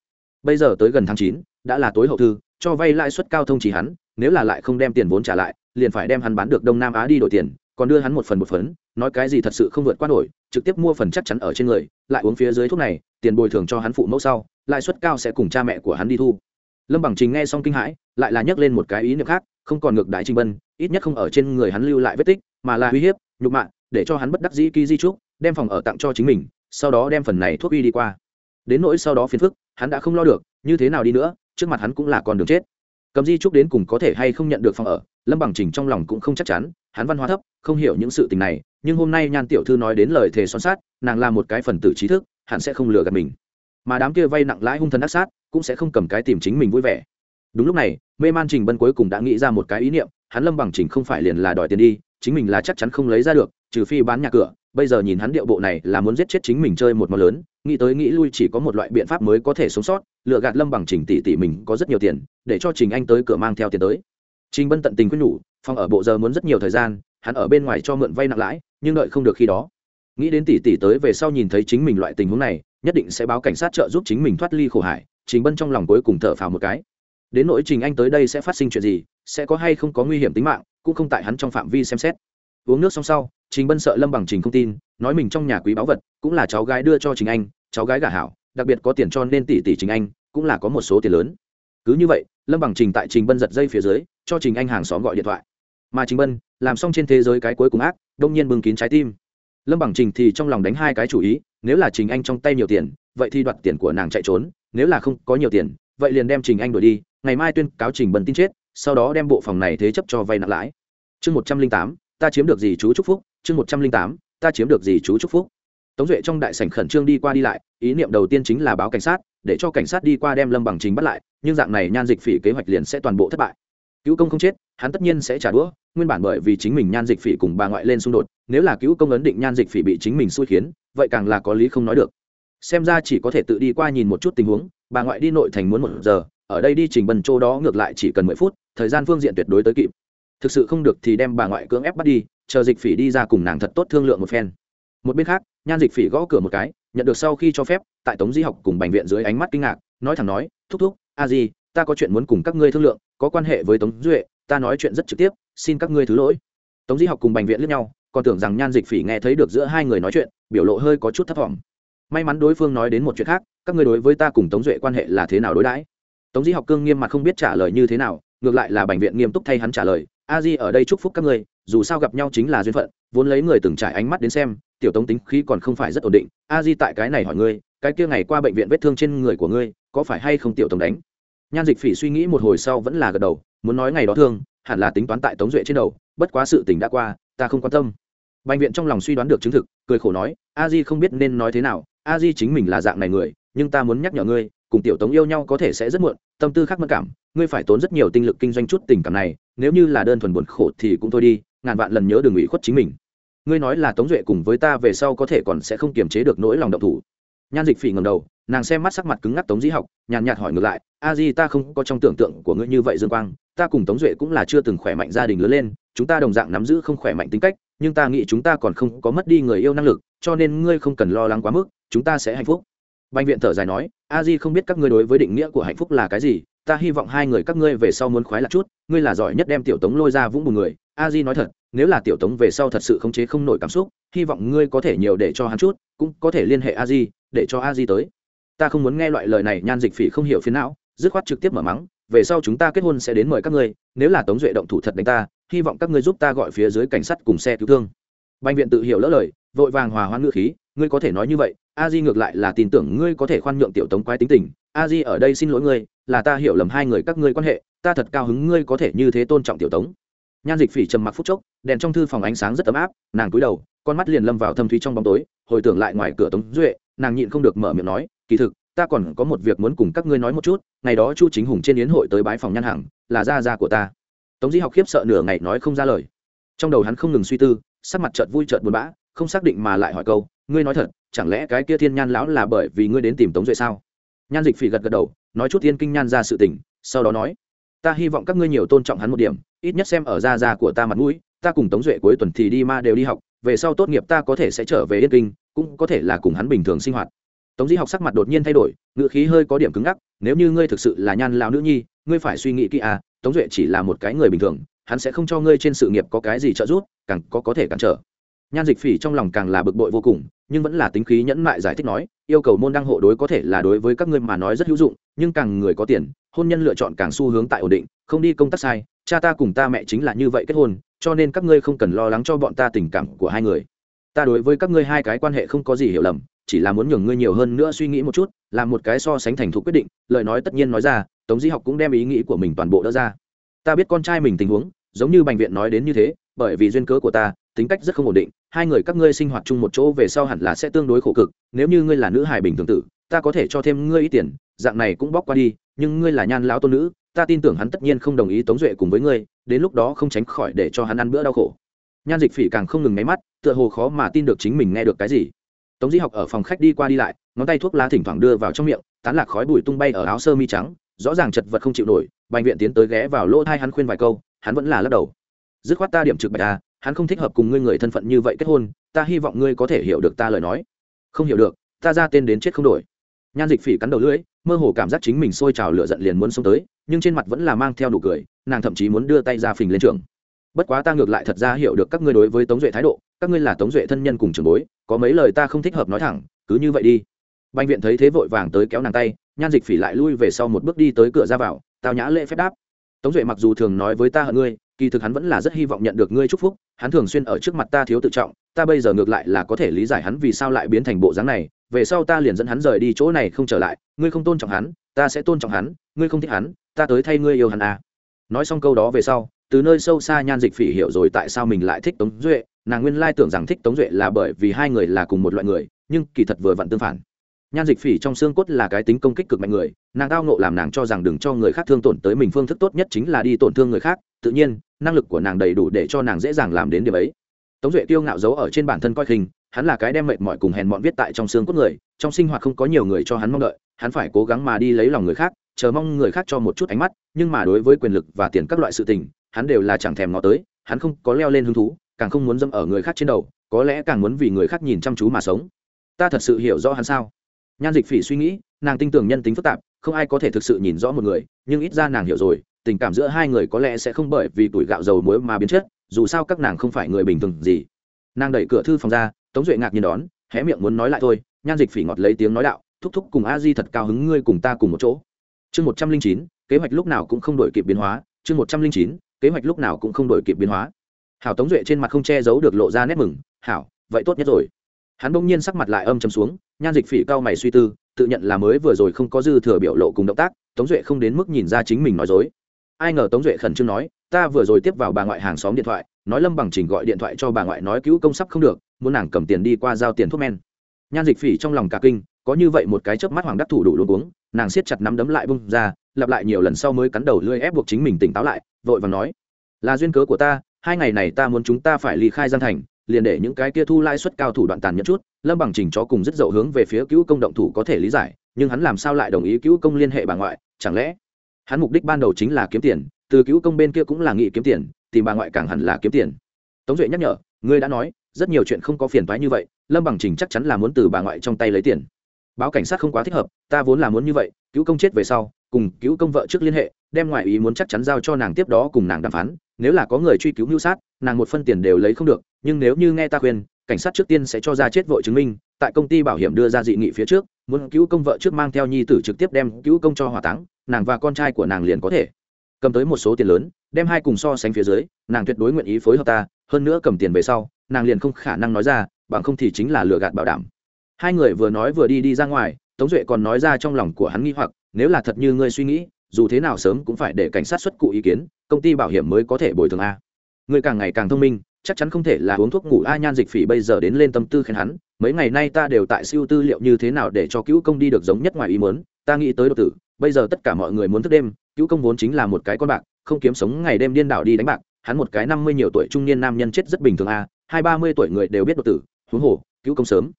Bây giờ tới gần tháng chín, đã là tối hậu thư, cho vay lãi suất cao thông chỉ hắn, nếu là lại không đem tiền vốn trả lại, liền phải đem hắn bán được đông nam á đi đổi tiền còn đưa hắn một phần một phấn, nói cái gì thật sự không vượt qua nổi, trực tiếp mua phần chắc chắn ở trên người, lại uống phía dưới thuốc này, tiền bồi thường cho hắn phụ mẫu sau, lãi suất cao sẽ cùng cha mẹ của hắn đi thu. Lâm bằng trình nghe xong kinh hãi, lại là nhắc lên một cái ý niệm khác, không còn ngược đại trình bân, ít nhất không ở trên người hắn lưu lại vết tích, mà là uy hiếp, nhục mạ, để cho hắn bất đắc dĩ ký di trúc, đem phòng ở tặng cho chính mình, sau đó đem phần này thuốc uy đi qua. Đến nỗi sau đó phiền phức, hắn đã không lo được, như thế nào đi nữa, trước mặt hắn cũng là con đường chết cầm di trúc đến cùng có thể hay không nhận được phòng ở, lâm bằng trình trong lòng cũng không chắc chắn, hắn văn hóa thấp, không hiểu những sự tình này, nhưng hôm nay nhan tiểu thư nói đến lời thề son sát nàng là một cái phần tử trí thức hắn sẽ không lừa gạt mình. Mà đám kia vay nặng lãi hung thần ác sát, cũng sẽ không cầm cái tìm chính mình vui vẻ. Đúng lúc này, mê man trình bân cuối cùng đã nghĩ ra một cái ý niệm, hắn lâm bằng trình không phải liền là đòi tiền đi, chính mình là chắc chắn không lấy ra được, trừ phi bán nhà cửa bây giờ nhìn hắn điệu bộ này là muốn giết chết chính mình chơi một món lớn, nghĩ tới nghĩ lui chỉ có một loại biện pháp mới có thể sống sót, lựa gạt lâm bằng trình tỷ tỷ mình có rất nhiều tiền, để cho trình anh tới cửa mang theo tiền tới. Trình bân tận tình quyết nhủ, phòng ở bộ giờ muốn rất nhiều thời gian, hắn ở bên ngoài cho mượn vay nặng lãi, nhưng đợi không được khi đó. Nghĩ đến tỷ tỷ tới về sau nhìn thấy chính mình loại tình huống này, nhất định sẽ báo cảnh sát trợ giúp chính mình thoát ly khổ hải, trình bân trong lòng cuối cùng thở phào một cái. Đến nỗi trình anh tới đây sẽ phát sinh chuyện gì, sẽ có hay không có nguy hiểm tính mạng, cũng không tại hắn trong phạm vi xem xét. Uống nước xong sau trình bân sợ lâm bằng trình không tin, nói mình trong nhà quý báu vật, cũng là cháu gái đưa cho trình anh, cháu gái gả hảo, đặc biệt có tiền cho nên tỷ tỷ trình anh, cũng là có một số tiền lớn. Cứ như vậy, lâm bằng trình tại trình bân giật dây phía dưới, cho trình anh hàng xóm gọi điện thoại. Mà trình bân, làm xong trên thế giới cái cuối cùng ác, đông nhiên bưng kín trái tim. Lâm bằng trình thì trong lòng đánh hai cái chủ ý, nếu là trình anh trong tay nhiều tiền, vậy thì đoạt tiền của nàng chạy trốn, nếu là không có nhiều tiền, vậy liền đem trình anh đuổi đi, ngày mai tuyên cáo trình bân tin chết, sau đó đem bộ phòng này thế chấp cho vay nặng lãi. Chương một trăm linh tám, ta chiếm được gì chú chúc phúc? Chương một trăm linh tám, ta chiếm được gì chú chúc phúc. Tống duệ trong đại sảnh khẩn trương đi qua đi lại, ý niệm đầu tiên chính là báo cảnh sát, để cho cảnh sát đi qua đem lâm bằng trình bắt lại, nhưng dạng này nhan dịch phỉ kế hoạch liền sẽ toàn bộ thất bại. Cứu công không chết, hắn tất nhiên sẽ trả đũa, nguyên bản bởi vì chính mình nhan dịch phỉ cùng bà ngoại lên xung đột, nếu là cứu công ấn định nhan dịch phỉ bị chính mình xui khiến, vậy càng là có lý không nói được. Xem ra chỉ có thể tự đi qua nhìn một chút tình huống, bà ngoại đi nội thành muốn một giờ, ở đây đi trình bần châu đó ngược lại chỉ cần mười phút, thời gian phương diện tuyệt đối tới kịp. Thực sự không được thì đem bà ngoại cưỡng ép bắt đi chờ dịch phỉ đi ra cùng nàng thật tốt thương lượng một phen. Một bên khác, nhan dịch phỉ gõ cửa một cái, nhận được sau khi cho phép, tại tống di học cùng bệnh viện dưới ánh mắt kinh ngạc, nói thẳng nói, thúc thúc, a di, ta có chuyện muốn cùng các ngươi thương lượng, có quan hệ với tống duệ, ta nói chuyện rất trực tiếp, xin các ngươi thứ lỗi. Tống di học cùng bệnh viện lướt nhau, còn tưởng rằng nhan dịch phỉ nghe thấy được giữa hai người nói chuyện, biểu lộ hơi có chút thất vọng may mắn đối phương nói đến một chuyện khác, các ngươi đối với ta cùng tống duệ quan hệ là thế nào đối đãi? Tống di học cương nghiêm mặt không biết trả lời như thế nào, ngược lại là bệnh viện nghiêm túc thay hắn trả lời, a di, ở đây chúc phúc các ngươi dù sao gặp nhau chính là duyên phận, vốn lấy người từng trải ánh mắt đến xem, tiểu tống tính khí còn không phải rất ổn định. A di tại cái này hỏi ngươi, cái kia ngày qua bệnh viện vết thương trên người của ngươi, có phải hay không tiểu tống đánh? Nhan dịch phỉ suy nghĩ một hồi sau vẫn là gật đầu, muốn nói ngày đó thương, hẳn là tính toán tại tống duệ trên đầu, bất quá sự tình đã qua, ta không quan tâm. Bệnh viện trong lòng suy đoán được chứng thực, cười khổ nói, a di không biết nên nói thế nào, a di chính mình là dạng này người, nhưng ta muốn nhắc nhở ngươi, cùng tiểu tống yêu nhau có thể sẽ rất muộn, tâm tư khác mất cảm, ngươi phải tốn rất nhiều tinh lực kinh doanh chút tình cảm này, nếu như là đơn thuần buồn khổ thì cũng thôi đi ngàn vạn lần nhớ đừng ủy khuất chính mình. Ngươi nói là tống duệ cùng với ta về sau có thể còn sẽ không kiềm chế được nỗi lòng động thủ. Nhan dịch phỉ ngầm đầu, nàng xem mắt sắc mặt cứng ngắc tống dĩ học, nhàn nhạt hỏi ngược lại, a di, ta không có trong tưởng tượng của ngươi như vậy dương quang, ta cùng tống duệ cũng là chưa từng khỏe mạnh gia đình lớn lên, chúng ta đồng dạng nắm giữ không khỏe mạnh tính cách, nhưng ta nghĩ chúng ta còn không có mất đi người yêu năng lực, cho nên ngươi không cần lo lắng quá mức, chúng ta sẽ hạnh phúc. Bệnh viện thở dài nói, a di không biết các ngươi đối với định nghĩa của hạnh phúc là cái gì ta hy vọng hai người các ngươi về sau muốn khoái lạc chút, ngươi là giỏi nhất đem tiểu tống lôi ra vũng bùn người. A di nói thật, nếu là tiểu tống về sau thật sự khống chế không nổi cảm xúc, hy vọng ngươi có thể nhiều để cho hắn chút, cũng có thể liên hệ a di, để cho a di tới. Ta không muốn nghe loại lời này, nhan dịch phỉ không hiểu phiến não, dứt khoát trực tiếp mở mắng, về sau chúng ta kết hôn sẽ đến mời các ngươi, nếu là tống duệ động thủ thật đánh ta, hy vọng các ngươi giúp ta gọi phía dưới cảnh sát cùng xe cứu thương. Bệnh viện tự hiểu lỡ lời, vội vàng hòa hoãn ngữ khí ngươi có thể nói như vậy, a di ngược lại là tin tưởng ngươi có thể khoan nhượng tiểu tống quái tính tình. A di ở đây xin lỗi ngươi, là ta hiểu lầm hai người các ngươi quan hệ, ta thật cao hứng ngươi có thể như thế tôn trọng tiểu tống. Nhan dịch phỉ trầm mặc phút chốc, đèn trong thư phòng ánh sáng rất ấm áp, nàng cúi đầu, con mắt liền lâm vào thâm thúy trong bóng tối, hồi tưởng lại ngoài cửa tống duệ, nàng nhịn không được mở miệng nói, kỳ thực, ta còn có một việc muốn cùng các ngươi nói một chút, ngày đó chu chính hùng trên yến hội tới bái phòng nhan hàng, là gia gia của ta. Tống di học khiếp sợ nửa ngày nói không ra lời. Trong đầu hắn không ngừng suy tư, sắc mặt chợt vui chợt buồn bã, không xác định mà lại hỏi câu ngươi nói thật, chẳng lẽ cái kia thiên nhan lão là bởi vì ngươi đến tìm tống duệ sao? Nhan dịch phỉ gật gật đầu, nói chút thiên kinh nhan ra sự tình, sau đó nói, ta hy vọng các ngươi nhiều tôn trọng hắn một điểm, ít nhất xem ở da da của ta mặt mũi, ta cùng tống duệ cuối tuần thì đi ma đều đi học, về sau tốt nghiệp ta có thể sẽ trở về yên kinh, cũng có thể là cùng hắn bình thường sinh hoạt. Tống di học sắc mặt đột nhiên thay đổi ngựa khí hơi có điểm cứng ngắc, nếu như ngươi thực sự là nhan lão nữ nhi, ngươi phải suy nghĩ kỹ à tống duệ chỉ là một cái người bình thường, hắn sẽ không cho ngươi trên sự nghiệp có cái gì trợ giúp, càng có có thể cản trở. Nhan dịch phỉ trong lòng càng là bực bội vô cùng nhưng vẫn là tính khí nhẫn mại giải thích nói, yêu cầu môn đăng hộ đối có thể là đối với các ngươi mà nói rất hữu dụng, nhưng càng người có tiền, hôn nhân lựa chọn càng xu hướng tại ổn định, không đi công tác sai, cha ta cùng ta mẹ chính là như vậy kết hôn, cho nên các ngươi không cần lo lắng cho bọn ta tình cảm của hai người. Ta đối với các ngươi hai cái quan hệ không có gì hiểu lầm, chỉ là muốn nhường ngươi nhiều hơn nữa suy nghĩ một chút, làm một cái so sánh thành thục quyết định, lời nói tất nhiên nói ra, tống di học cũng đem ý nghĩ của mình toàn bộ đỡ ra. Ta biết con trai mình tình huống, giống như bệnh viện nói đến như thế, bởi vì duyên cớ của ta, tính cách rất không ổn định hai người các ngươi sinh hoạt chung một chỗ về sau hẳn là sẽ tương đối khổ cực, nếu như ngươi là nữ hài bình thường tử, ta có thể cho thêm ngươi ít tiền, dạng này cũng bóc qua đi, nhưng ngươi là nhan lão tôn nữ, ta tin tưởng hắn tất nhiên không đồng ý tống duệ cùng với ngươi, đến lúc đó không tránh khỏi để cho hắn ăn bữa đau khổ. Nhan dịch phỉ càng không ngừng máy mắt, tựa hồ khó mà tin được chính mình nghe được cái gì. Tống di học ở phòng khách đi qua đi lại, ngón tay thuốc lá thỉnh thoảng đưa vào trong miệng, tán lạc khói bụi tung bay ở áo sơ mi trắng, rõ ràng chật vật không chịu nổi bệnh viện tiến tới ghé vào lỗ thai hắn khuyên vài câu, hắn vẫn là lắc đầu. Dứt khoát ta điểm trực bạch ta hắn không thích hợp cùng ngươi người thân phận như vậy kết hôn, ta hy vọng ngươi có thể hiểu được ta lời nói. Không hiểu được, ta ra tên đến chết không đổi. Nhan dịch phỉ cắn đầu lưỡi, mơ hồ cảm giác chính mình sôi trào lửa giận liền muốn xông tới, nhưng trên mặt vẫn là mang theo nụ cười, nàng thậm chí muốn đưa tay ra phình lên trường. Bất quá ta ngược lại thật ra hiểu được các ngươi đối với tống duệ thái độ, các ngươi là tống duệ thân nhân cùng trường bối, có mấy lời ta không thích hợp nói thẳng, cứ như vậy đi. Bệnh viện thấy thế vội vàng tới kéo nàng tay, nhan dịch phỉ lại lui về sau một bước đi tới cửa ra vào, tao nhã lễ phép đáp. Tống duệ mặc dù thường nói với ta hận ngươi kỳ thực hắn vẫn là rất hy vọng nhận được ngươi chúc phúc, hắn thường xuyên ở trước mặt ta thiếu tự trọng, ta bây giờ ngược lại là có thể lý giải hắn vì sao lại biến thành bộ dáng này, về sau ta liền dẫn hắn rời đi chỗ này không trở lại, ngươi không tôn trọng hắn, ta sẽ tôn trọng hắn, ngươi không thích hắn, ta tới thay ngươi yêu hắn à. nói xong câu đó về sau, từ nơi sâu xa nhan dịch phỉ hiểu rồi tại sao mình lại thích tống duệ, nàng nguyên lai tưởng rằng thích tống duệ là bởi vì hai người là cùng một loại người, nhưng kỳ thật vừa vặn tương phản nhan dịch phỉ trong xương cốt là cái tính công kích cực mạnh người, nàng tao nộ làm nàng cho rằng đừng cho người khác thương tổn tới mình, phương thức tốt nhất chính là đi tổn thương người khác tự nhiên, năng lực của nàng đầy đủ để cho nàng dễ dàng làm đến điều ấy. Tống duệ tiêu ngạo giấu ở trên bản thân coi khinh, hắn là cái đem mệt mỏi cùng hèn mọn viết tại trong xương cốt người, trong sinh hoạt không có nhiều người cho hắn mong đợi, hắn phải cố gắng mà đi lấy lòng người khác, chờ mong người khác cho một chút ánh mắt, nhưng mà đối với quyền lực và tiền các loại sự tình, hắn đều là chẳng thèm ngó tới, hắn không có leo lên hứng thú, càng không muốn dâm ở người khác trên đầu, có lẽ càng muốn vì người khác nhìn chăm chú mà sống. Ta thật sự hiểu rõ hắn sao? Nhan dịch phỉ suy nghĩ, nàng tin tưởng nhân tính phức tạp, không ai có thể thực sự nhìn rõ một người, nhưng ít ra nàng hiểu rồi tình cảm giữa hai người có lẽ sẽ không bởi vì tuổi gạo dầu muối mà biến chất, dù sao các nàng không phải người bình thường gì. Nàng đẩy cửa thư phòng ra, tống duệ ngạc nhiên đón, hé miệng muốn nói lại thôi, nhan dịch phỉ ngọt lấy tiếng nói đạo, thúc thúc cùng a di thật cao hứng, ngươi cùng ta cùng một chỗ. Chương một trăm linh chín, kế hoạch lúc nào cũng không đổi kịp biến hóa. Chương một trăm linh chín, kế hoạch lúc nào cũng không đổi kịp biến hóa. Hảo tống duệ trên mặt không che giấu được lộ ra nét mừng, hảo, vậy tốt nhất rồi. Hắn bỗng nhiên sắc mặt lại âm chầm xuống, nhan dịch phỉ cao mày suy tư, tự nhận là mới vừa rồi không có dư thừa biểu lộ cùng động tác, tống duệ không đến mức nhìn ra chính mình nói dối ai ngờ tống duệ khẩn trương nói, ta vừa rồi tiếp vào bà ngoại hàng xóm điện thoại, nói lâm bằng trình gọi điện thoại cho bà ngoại nói cứu công sắp không được, muốn nàng cầm tiền đi qua giao tiền thuốc men. Nhan dịch phỉ trong lòng cả kinh, có như vậy một cái chớp mắt hoàng đắc thủ đủ luôn uống, nàng siết chặt nắm đấm lại bung ra, lặp lại nhiều lần sau mới cắn đầu lưỡi ép buộc chính mình tỉnh táo lại, vội và nói, là duyên cớ của ta, hai ngày này ta muốn chúng ta phải ly khai gian thành, liền để những cái kia thu lãi suất cao thủ đoạn tàn nhẫn chút, lâm bằng trình chó cùng rất dậu hướng về phía cứu công động thủ có thể lý giải, nhưng hắn làm sao lại đồng ý cứu công liên hệ bà ngoại, chẳng lẽ hắn mục đích ban đầu chính là kiếm tiền, từ cứu công bên kia cũng là nghị kiếm tiền, tìm bà ngoại càng hẳn là kiếm tiền. Tống duệ nhắc nhở, ngươi đã nói, rất nhiều chuyện không có phiền toái như vậy, lâm bằng trình chắc chắn là muốn từ bà ngoại trong tay lấy tiền. Báo cảnh sát không quá thích hợp, ta vốn là muốn như vậy, cứu công chết về sau, cùng cứu công vợ trước liên hệ, đem ngoại ý muốn chắc chắn giao cho nàng tiếp đó cùng nàng đàm phán, nếu là có người truy cứu mưu sát, nàng một phân tiền đều lấy không được, nhưng nếu như nghe ta khuyên, cảnh sát trước tiên sẽ cho ra chết vội chứng minh, tại công ty bảo hiểm đưa ra dị nghị phía trước, muốn cứu công vợ trước mang theo nhi tử trực tiếp đem cứu công cho hỏa táng nàng và con trai của nàng liền có thể. Cầm tới một số tiền lớn, đem hai cùng so sánh phía dưới, nàng tuyệt đối nguyện ý phối hợp ta, hơn nữa cầm tiền về sau, nàng liền không khả năng nói ra, bằng không thì chính là lừa gạt bảo đảm. Hai người vừa nói vừa đi đi ra ngoài, tống duệ còn nói ra trong lòng của hắn nghi hoặc, nếu là thật như ngươi suy nghĩ, dù thế nào sớm cũng phải để cảnh sát xuất cụ ý kiến, công ty bảo hiểm mới có thể bồi thường a. Ngươi càng ngày càng thông minh, chắc chắn không thể là uống thuốc ngủ a nhan dịch phỉ bây giờ đến lên tâm tư khen hắn, mấy ngày nay ta đều tại siêu tư liệu như thế nào để cho cứu công đi được giống nhất ngoài ý muốn, ta nghĩ tới độc tử bây giờ tất cả mọi người muốn thức đêm, cứu công vốn chính là một cái con bạc, không kiếm sống ngày đêm điên đảo đi đánh bạc, hắn một cái năm mươi nhiều tuổi trung niên nam nhân chết rất bình thường à? hai ba mươi tuổi người đều biết đột tử, huống hồ, cứu công sớm.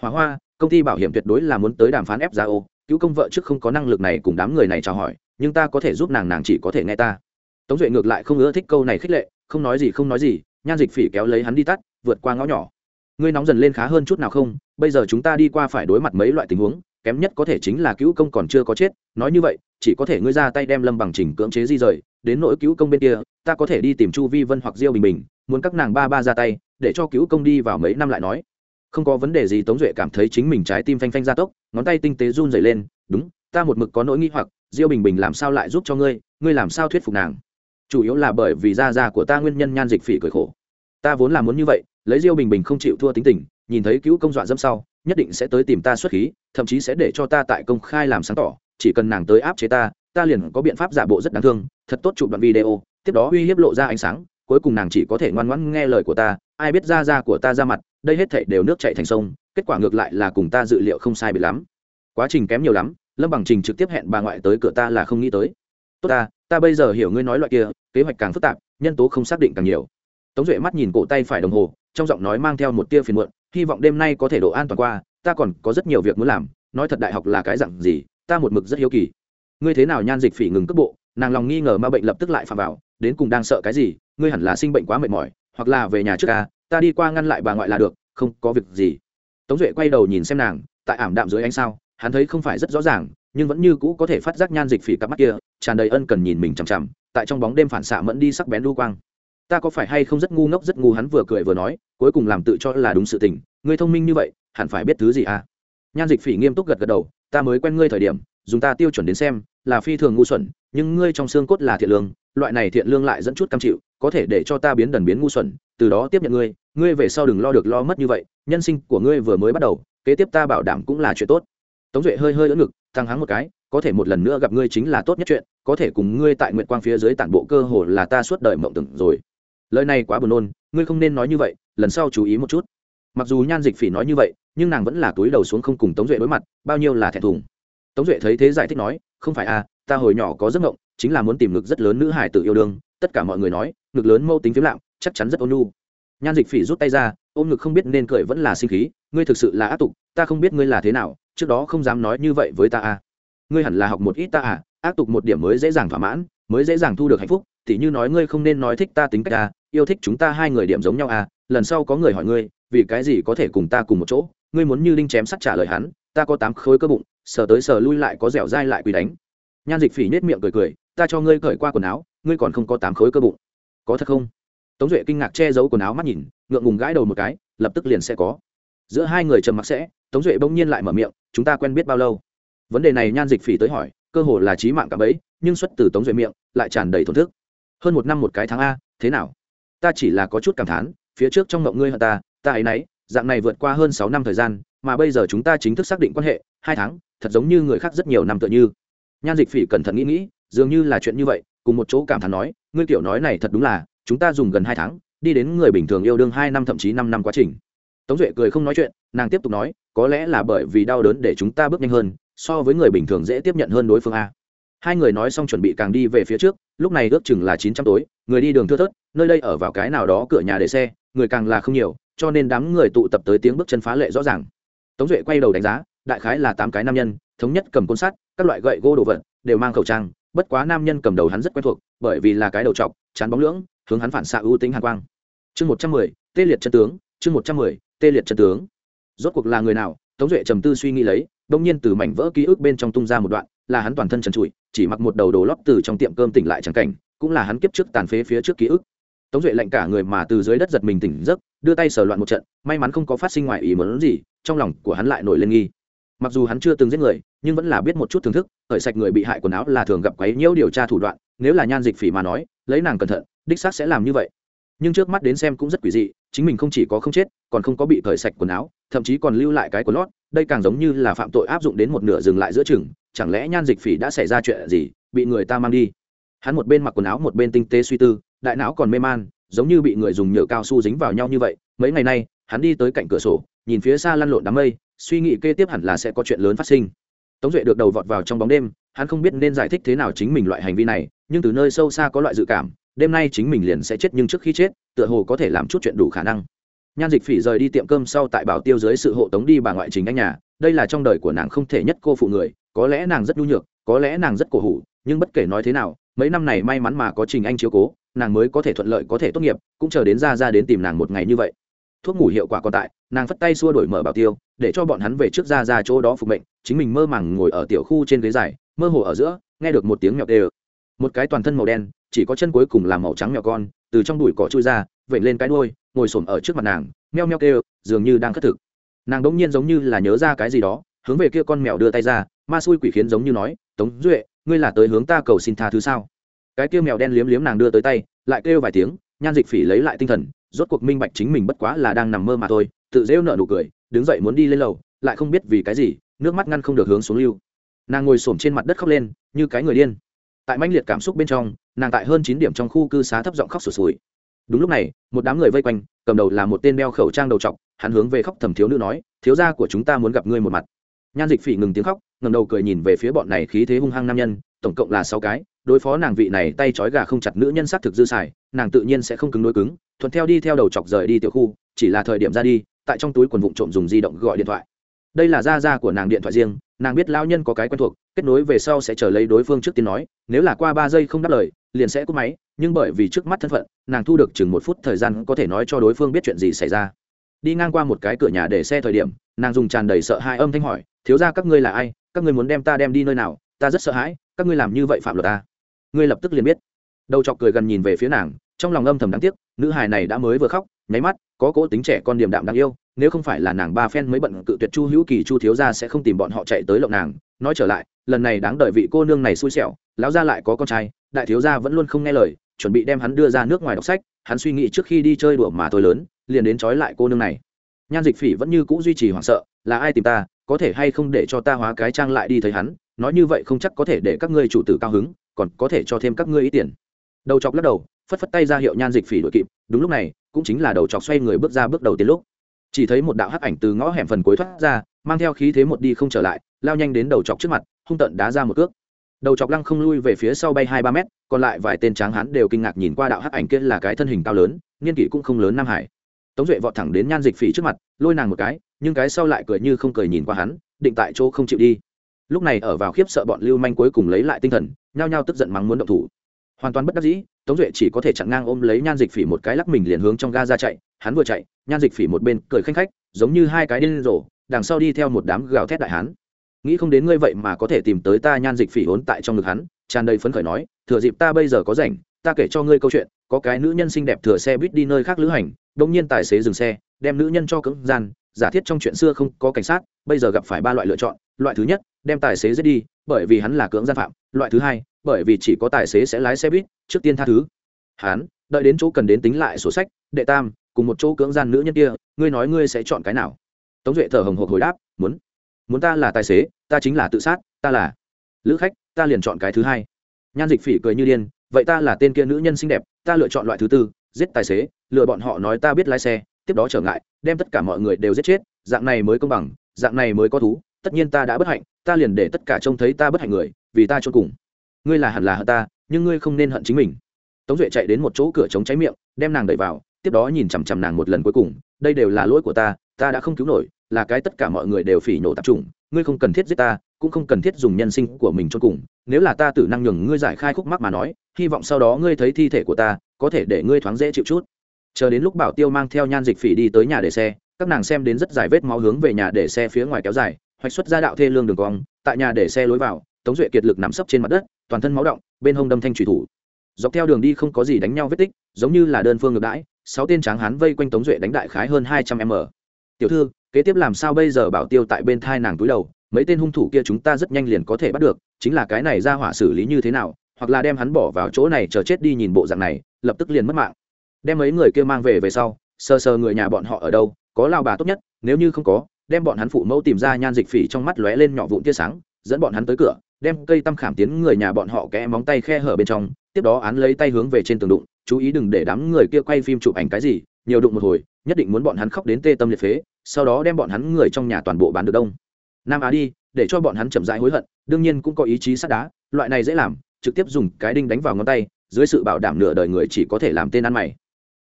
Hóa hoa, công ty bảo hiểm tuyệt đối là muốn tới đàm phán ép giá ô, cứu công vợ trước không có năng lực này cùng đám người này chào hỏi, nhưng ta có thể giúp nàng nàng chỉ có thể nghe ta. Tống duệ ngược lại không ưa thích câu này khích lệ, không nói gì, không nói gì, nhan dịch phỉ kéo lấy hắn đi tắt, vượt qua ngõ nhỏ. Ngươi nóng dần lên khá hơn chút nào không? Bây giờ chúng ta đi qua phải đối mặt mấy loại tình huống kém nhất có thể chính là cứu công còn chưa có chết, nói như vậy, chỉ có thể ngươi ra tay đem lâm bằng trình cưỡng chế di rời, đến nỗi cứu công bên kia, ta có thể đi tìm chu vi vân hoặc diêu bình bình, muốn các nàng ba ba ra tay, để cho cứu công đi vào mấy năm lại nói. Không có vấn đề gì, tống duệ cảm thấy chính mình trái tim phanh phanh ra tốc, ngón tay tinh tế run dày lên, đúng, ta một mực có nỗi nghĩ hoặc, diêu bình bình làm sao lại giúp cho ngươi ngươi làm sao thuyết phục nàng? Chủ yếu là bởi vì da da của ta nguyên nhân nhan dịch phỉ cười khổ. Ta vốn là muốn như vậy, lấy diêu bình bình không chịu thua tính tình, nhìn thấy cứu công dọa dâm sau nhất định sẽ tới tìm ta xuất khí, thậm chí sẽ để cho ta tại công khai làm sáng tỏ, chỉ cần nàng tới áp chế ta ta liền có biện pháp giả bộ rất đáng thương, thật tốt chụp đoạn video, tiếp đó uy hiếp lộ ra ánh sáng, cuối cùng nàng chỉ có thể ngoan ngoãn nghe lời của ta, ai biết ra ra của ta ra mặt, đây hết thảy đều nước chảy thành sông, kết quả ngược lại là cùng ta dự liệu không sai bị lắm. Quá trình kém nhiều lắm, lâm bằng trình trực tiếp hẹn bà ngoại tới cửa ta là không nghĩ tới. Tốt ta ta bây giờ hiểu ngươi nói loại kia, kế hoạch càng phức tạp, nhân tố không xác định càng nhiều. Tống duệ mắt nhìn cổ tay phải đồng hồ, trong giọng nói mang theo một tia phiền muộn hy vọng đêm nay có thể độ an toàn qua, ta còn có rất nhiều việc muốn làm, nói thật đại học là cái dặn gì, ta một mực rất hiếu kỳ. Ngươi thế nào nhan dịch phỉ ngừng cước bộ, nàng lòng nghi ngờ ma bệnh lập tức lại phạm vào, đến cùng đang sợ cái gì, ngươi hẳn là sinh bệnh quá mệt mỏi, hoặc là về nhà trước ca ta đi qua ngăn lại bà ngoại là được, không có việc gì. Tống duệ quay đầu nhìn xem nàng, tại ảm đạm dưới ánh sao, hắn thấy không phải rất rõ ràng, nhưng vẫn như cũ có thể phát giác nhan dịch phỉ cặp mắt kia, tràn đầy ân cần nhìn mình chằm chằm, tại trong bóng đêm phản xạ mẫn đi sắc bén đu quang ta có phải hay không rất ngu ngốc, rất ngu hắn vừa cười vừa nói, cuối cùng làm tự cho là đúng sự tình, ngươi thông minh như vậy, hẳn phải biết thứ gì à? Nhan dịch phỉ nghiêm túc gật gật đầu, ta mới quen ngươi thời điểm, dùng ta tiêu chuẩn đến xem, là phi thường ngu xuẩn, nhưng ngươi trong xương cốt là thiện lương, loại này thiện lương lại dẫn chút cam chịu, có thể để cho ta biến đần biến ngu xuẩn, từ đó tiếp nhận ngươi ngươi về sau đừng lo được lo mất như vậy, nhân sinh của ngươi vừa mới bắt đầu, kế tiếp ta bảo đảm cũng là chuyện tốt. Tống duệ hơi hơi ỡ ngực thăng hắng một cái, có thể một lần nữa gặp ngươi chính là tốt nhất chuyện, có thể cùng ngươi tại nguyện quang phía dưới tản bộ cơ hồ là ta suốt đời mộng tưởng rồi lời này quá buồn nôn, ngươi không nên nói như vậy, lần sau chú ý một chút. Mặc dù nhan dịch phỉ nói như vậy, nhưng nàng vẫn là túi đầu xuống không cùng tống duệ đối mặt, bao nhiêu là thẹn thùng. Tống duệ thấy thế giải thích nói, không phải à ta hồi nhỏ có giấc ngộng chính là muốn tìm ngực rất lớn nữ hải tự yêu đương, tất cả mọi người nói, ngực lớn mâu tính phiếm lạm, chắc chắn rất ôn nhu. Nhan dịch phỉ rút tay ra, ôm ngực không biết nên cười vẫn là sinh khí, ngươi thực sự là ác tục, ta không biết ngươi là thế nào, trước đó không dám nói như vậy với ta à. Ngươi hẳn là học một ít ta à ác tục một điểm mới dễ dàng thỏa mãn, mới dễ dàng thu được hạnh phúc, tỉ như nói ngươi không nên nói thích ta tính cách ta yêu thích chúng ta hai người điểm giống nhau à lần sau có người hỏi ngươi, vì cái gì có thể cùng ta cùng một chỗ, ngươi muốn như linh chém sắt trả lời hắn, ta có tám khối cơ bụng, sờ tới sờ lui lại có dẻo dai lại quỳ đánh. Nhan dịch phỉ nết miệng cười cười, ta cho ngươi cởi qua quần áo, ngươi còn không có tám khối cơ bụng. Có thật không? Tống duệ kinh ngạc che giấu quần áo mắt nhìn, ngượng ngùng gãi đầu một cái, lập tức liền sẽ có. Giữa hai người trầm mặc sẽ, tống duệ bỗng nhiên lại mở miệng, chúng ta quen biết bao lâu? Vấn đề này nhan dịch phỉ tới hỏi, cơ hồ là trí mạng cả bấy, nhưng xuất từ tống duệ miệng, lại tràn đầy thổn thức. Hơn một năm một cái tháng a, thế nào? Ta chỉ là có chút cảm thán, phía trước trong mộng ngươi hận ta ta ấy nấy, dạng này vượt qua hơn sáu năm thời gian, mà bây giờ chúng ta chính thức xác định quan hệ, hai tháng, thật giống như người khác rất nhiều năm tựa như. Nhan dịch phỉ cẩn thận nghĩ nghĩ, dường như là chuyện như vậy, cùng một chỗ cảm thán nói, ngươi kiểu nói này thật đúng là, chúng ta dùng gần hai tháng, đi đến người bình thường yêu đương hai năm thậm chí năm năm quá trình. Tống duệ cười không nói chuyện, nàng tiếp tục nói, có lẽ là bởi vì đau đớn để chúng ta bước nhanh hơn, so với người bình thường dễ tiếp nhận hơn đối phương a. Hai người nói xong chuẩn bị càng đi về phía trước lúc này ước chừng là chín trăm tối, người đi đường thưa thớt, nơi đây ở vào cái nào đó cửa nhà để xe, người càng là không nhiều, cho nên đám người tụ tập tới tiếng bước chân phá lệ rõ ràng. Tống duệ quay đầu đánh giá, đại khái là tám cái nam nhân, thống nhất cầm côn sắt, các loại gậy gỗ đồ vật, đều mang khẩu trang, bất quá nam nhân cầm đầu hắn rất quen thuộc, bởi vì là cái đầu trọc, chán bóng lưỡng, hướng hắn phản xạ ưu tính hàn quang. Chương một trăm mười, tê liệt chân tướng, chương một trăm mười, tê liệt chân tướng. Rốt cuộc là người nào? Tống duệ trầm tư suy nghĩ lấy, đông nhiên từ mảnh vỡ ký ức bên trong tung ra một đoạn là hắn toàn thân trần trụi, chỉ mặc một đầu đồ lót từ trong tiệm cơm tỉnh lại trắng cảnh, cũng là hắn kiếp trước tàn phế phía trước ký ức. Tống duệ lạnh cả người mà từ dưới đất giật mình tỉnh giấc, đưa tay sờ loạn một trận, may mắn không có phát sinh ngoài ý muốn gì, trong lòng của hắn lại nổi lên nghi. Mặc dù hắn chưa từng giết người, nhưng vẫn là biết một chút thưởng thức khởi sạch người bị hại quần áo là thường gặp quấy nhiễu điều tra thủ đoạn, nếu là nhan dịch phỉ mà nói, lấy nàng cẩn thận, đích xác sẽ làm như vậy. Nhưng trước mắt đến xem cũng rất quỷ dị, chính mình không chỉ có không chết, còn không có bị khởi sạch quần áo, thậm chí còn lưu lại cái quần lót đây càng giống như là phạm tội áp dụng đến một nửa dừng lại giữa chừng, chẳng lẽ nhan dịch phỉ đã xảy ra chuyện gì, bị người ta mang đi? Hắn một bên mặc quần áo một bên tinh tế suy tư, đại não còn mê man, giống như bị người dùng nhựa cao su dính vào nhau như vậy. Mấy ngày nay, hắn đi tới cạnh cửa sổ, nhìn phía xa lăn lộn đám mây, suy nghĩ kế tiếp hẳn là sẽ có chuyện lớn phát sinh. Tống duệ được đầu vọt vào trong bóng đêm, hắn không biết nên giải thích thế nào chính mình loại hành vi này, nhưng từ nơi sâu xa có loại dự cảm, đêm nay chính mình liền sẽ chết nhưng trước khi chết, tựa hồ có thể làm chút chuyện đủ khả năng nhan dịch phỉ rời đi tiệm cơm sau tại bảo tiêu dưới sự hộ tống đi bà ngoại trình anh nhà. Đây là trong đời của nàng không thể nhất cô phụ người có lẽ nàng rất nhu nhược có lẽ nàng rất cổ hủ nhưng bất kể nói thế nào mấy năm này may mắn mà có trình anh chiếu cố nàng mới có thể thuận lợi có thể tốt nghiệp cũng chờ đến ra ra đến tìm nàng một ngày như vậy. Thuốc ngủ hiệu quả còn tại nàng phất tay xua đổi mở bảo tiêu để cho bọn hắn về trước ra ra chỗ đó phục mệnh chính mình mơ màng ngồi ở tiểu khu trên ghế dài mơ hồ ở giữa nghe được một tiếng mèo đều, một cái toàn thân màu đen chỉ có chân cuối cùng là màu trắng mèo con từ trong đùi cỏ chui ra vẩy lên cái đuôi ngồi xổm ở trước mặt nàng, meo meo kêu, dường như đang khất thực. Nàng đỗng nhiên giống như là nhớ ra cái gì đó, hướng về kia con mèo đưa tay ra, ma xui quỷ khiến giống như nói, tống duệ, ngươi là tới hướng ta cầu xin tha thứ sao? Cái kia mèo đen liếm liếm nàng đưa tới tay, lại kêu vài tiếng, nhan dịch phỉ lấy lại tinh thần, rốt cuộc minh bạch chính mình bất quá là đang nằm mơ mà thôi, tự rêu nợ nụ cười, đứng dậy muốn đi lên lầu, lại không biết vì cái gì, nước mắt ngăn không được hướng xuống lưu. Nàng ngồi s trên mặt đất khóc lên, như cái người điên. Tại mãnh liệt cảm xúc bên trong, nàng tại hơn chín điểm trong khu cư xá thấp giọng khóc sụt sùi đúng lúc này, một đám người vây quanh, cầm đầu là một tên đeo khẩu trang đầu t hắn hướng về khóc thầm thiếu nữ nói, thiếu gia của chúng ta muốn gặp ngươi một mặt. Nhan dịch phỉ ngừng tiếng khóc ngầm đầu cười nhìn về phía bọn này khí thế hung hăng nam nhân, tổng cộng là sáu cái, đối phó nàng vị này tay trói gà không chặt nữ nhân s á c thực dư xài, nàng tự nhiên sẽ không cứng đối cứng, thuận theo đi theo đầu chọc rời đi tiểu khu, chỉ là thời điểm ra đi, tại trong túi quần vụ trộm dùng di động gọi điện thoại đây là gia gia của nàng điện thoại riêng, nàng biết lao nhân có cái quen thuộc, kết nối về sau sẽ chờ lấy đối phương trước tiên nói, nếu là qua ba giây không đáp lời, liền sẽ cúp máy, nhưng bởi vì trước mắt thân phận, nàng thu được chừng một phút thời gian có thể nói cho đối phương biết chuyện gì xảy ra. Đi ngang qua một cái cửa nhà để xe thời điểm, nàng dùng tràn đầy sợ hãi âm thanh hỏi, thiếu ra các ngươi là ai? Các ngươi muốn đem ta đem đi nơi nào? Ta rất sợ hãi, các ngươi làm như vậy phạm luật ta ngươi lập tức liền biết. Đầu chọc cười gần nhìn về phía nàng, trong lòng âm thầm đáng tiếc, nữ hài này đã mới vừa khóc, nháy mắt, có cố tính trẻ con điềm đạm đáng yêu nếu không phải là nàng ba phen mới bận cự tuyệt chu hữu kỳ, chu thiếu gia sẽ không tìm bọn họ chạy tới lộng nàng. Nói trở lại, lần này đáng đợi vị cô nương này xui xẻo, lão gia lại có con trai, đại thiếu gia vẫn luôn không nghe lời, chuẩn bị đem hắn đưa ra nước ngoài đọc sách, hắn suy nghĩ trước khi đi chơi đùa mà thôi lớn, liền đến trói lại cô nương này. Nhan dịch phỉ vẫn như cũ duy trì hoảng sợ, là ai tìm ta, có thể hay không để cho ta hóa cái trang lại đi thấy hắn, nói như vậy không chắc có thể để các ngươi chủ tử cao hứng, còn có thể cho thêm các ngươi ý tiền. Đầu chọc lắc đầu, phất phất tay ra hiệu nhan dịch phỉ đội kịp, đúng lúc này, cũng chính là đầu chọc xoay người bước ra bước đầu tiên lúc chỉ thấy một đạo hắc ảnh từ ngõ hẻm phần cuối thoát ra, mang theo khí thế một đi không trở lại, lao nhanh đến đầu chọc trước mặt, hung tận đá ra một cước. Đầu chọc lăng không lui về phía sau bay hai ba mét, còn lại vài tên tráng hán đều kinh ngạc nhìn qua đạo hắc ảnh kia là cái thân hình cao lớn, niên kỷ cũng không lớn nam hải. Tống duệ vọt thẳng đến nhan dịch phỉ trước mặt, lôi nàng một cái, nhưng cái sau lại cười như không cười nhìn qua hắn, định tại chỗ không chịu đi. Lúc này ở vào khiếp sợ bọn lưu manh cuối cùng lấy lại tinh thần, nhao nhao tức giận mắng muốn động thủ. Hoàn toàn bất đắc dĩ, tống duệ chỉ có thể chặn ngang ôm lấy nhan dịch phỉ một cái lắc mình liền hướng trong ga ra chạy hắn vừa chạy, nhan dịch phỉ một bên cười khanh khách, giống như hai cái điên rồ, đằng sau đi theo một đám gào thét đại hán. Nghĩ không đến ngươi vậy mà có thể tìm tới ta, nhan dịch phỉ hốn tại trong ngực hắn, tràn đầy phấn khởi nói, thừa dịp ta bây giờ có rảnh, ta kể cho ngươi câu chuyện, có cái nữ nhân xinh đẹp thừa xe buýt đi nơi khác lữ hành đông nhiên tài xế dừng xe, đem nữ nhân cho cưỡng gian, giả thiết trong chuyện xưa không có cảnh sát, bây giờ gặp phải ba loại lựa chọn, loại thứ nhất, đem tài xế giết đi, bởi vì hắn là cưỡng gian phạm, loại thứ hai, bởi vì chỉ có tài xế sẽ lái xe buýt, trước tiên tha thứ. Hắn, đợi đến chỗ cần đến tính lại sổ sách, đệ tam cùng một chỗ cưỡng gian nữ nhân kia, ngươi nói ngươi sẽ chọn cái nào? Tống duệ thở hồng hộc hồi đáp, muốn. Muốn ta là tài xế, ta chính là tự sát, ta là lữ khách, ta liền chọn cái thứ hai. Nhan dịch phỉ cười như điên, vậy ta là tên kia nữ nhân xinh đẹp, ta lựa chọn loại thứ tư, giết tài xế lựa bọn họ nói ta biết lái xe, tiếp đó trở ngại, đem tất cả mọi người đều giết chết, dạng này mới công bằng, dạng này mới có thú, tất nhiên ta đã bất hạnh, ta liền để tất cả trông thấy ta bất hạnh người, vì ta cho cùng. Ngươi là hẳn là hận ta, nhưng ngươi không nên hận chính mình. Tống duệ chạy đến một chỗ cửa chống cháy miệng, đem nàng đẩy vào tiếp đó nhìn chằm chằm nàng một lần cuối cùng, đây đều là lỗi của ta ta đã không cứu nổi, là cái tất cả mọi người đều phỉ nổ tập trung ngươi không cần thiết giết ta, cũng không cần thiết dùng nhân sinh của mình cho cùng, nếu là ta tử năng nhường ngươi giải khai khúc mắc mà nói, hy vọng sau đó ngươi thấy thi thể của ta, có thể để ngươi thoáng dễ chịu chút. Chờ đến lúc bảo tiêu mang theo nhan dịch phỉ đi tới nhà để xe, các nàng xem đến rất dài vết máu hướng về nhà để xe phía ngoài kéo dài, hoạch xuất ra đạo thê lương đường cong, tại nhà để xe lối vào, tống duệ kiệt lực nắm sấp trên mặt đất, toàn thân máu động, bên hông đâm thanh trùy thủ. Dọc theo đường đi không có gì đánh nhau vết tích, giống như là đơn phương ngược đãi sáu tên tráng hán vây quanh tống duệ đánh đại khái hơn hai trăm m. Tiểu thư, kế tiếp làm sao bây giờ bảo tiêu tại bên thai nàng túi đầu, mấy tên hung thủ kia chúng ta rất nhanh liền có thể bắt được, chính là cái này ra hỏa xử lý như thế nào, hoặc là đem hắn bỏ vào chỗ này chờ chết đi nhìn bộ dạng này, lập tức liền mất mạng. Đem mấy người kia mang về về sau, sờ sờ người nhà bọn họ ở đâu, có lao bà tốt nhất, nếu như không có, đem bọn hắn phụ mẫu tìm ra nhan dịch phỉ trong mắt lóe lên nhỏ vụn tia sáng, dẫn bọn hắn tới cửa, đem cây tăm khảm tiến người nhà bọn họ kẽ móng tay khe hở bên trong, tiếp đó án lấy tay hướng về trên tường đụng chú ý đừng để đám người kia quay phim chụp ảnh cái gì, nhiều đụng một hồi, nhất định muốn bọn hắn khóc đến tê tâm liệt phế, sau đó đem bọn hắn người trong nhà toàn bộ bán được đông. Nam á đi, để cho bọn hắn chậm rãi hối hận, đương nhiên cũng có ý chí sắt đá, loại này dễ làm, trực tiếp dùng cái đinh đánh vào ngón tay, dưới sự bảo đảm nửa đời người chỉ có thể làm tên ăn mày.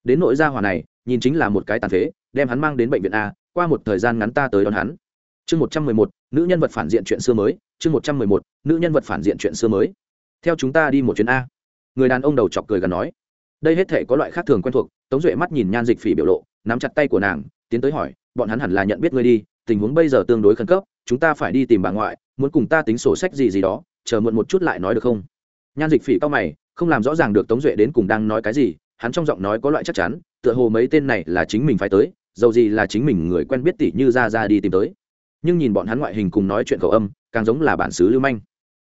Đến nội gia hỏa này, nhìn chính là một cái tàn phế, đem hắn mang đến bệnh viện a, qua một thời gian ngắn ta tới đón hắn. Chương một trăm mười một, nữ nhân vật phản diện chuyện xưa mới, chương một trăm mười một, nữ nhân vật phản diện chuyện xưa mới. Theo chúng ta đi một chuyến a. Người đàn ông đầu chọc cười gần nói đây hết thể có loại khác thường quen thuộc, tống duệ mắt nhìn nhan dịch phỉ biểu lộ, nắm chặt tay của nàng, tiến tới hỏi, bọn hắn hẳn là nhận biết ngươi đi, tình huống bây giờ tương đối khẩn cấp, chúng ta phải đi tìm bà ngoại, muốn cùng ta tính sổ sách gì gì đó, chờ muộn một chút lại nói được không? Nhan dịch phỉ cao mày, không làm rõ ràng được tống duệ đến cùng đang nói cái gì, hắn trong giọng nói có loại chắc chắn, tựa hồ mấy tên này là chính mình phải tới, dầu gì là chính mình người quen biết tỷ như ra ra đi tìm tới. Nhưng nhìn bọn hắn ngoại hình cùng nói chuyện khẩu âm, càng giống là bản xứ lưu manh.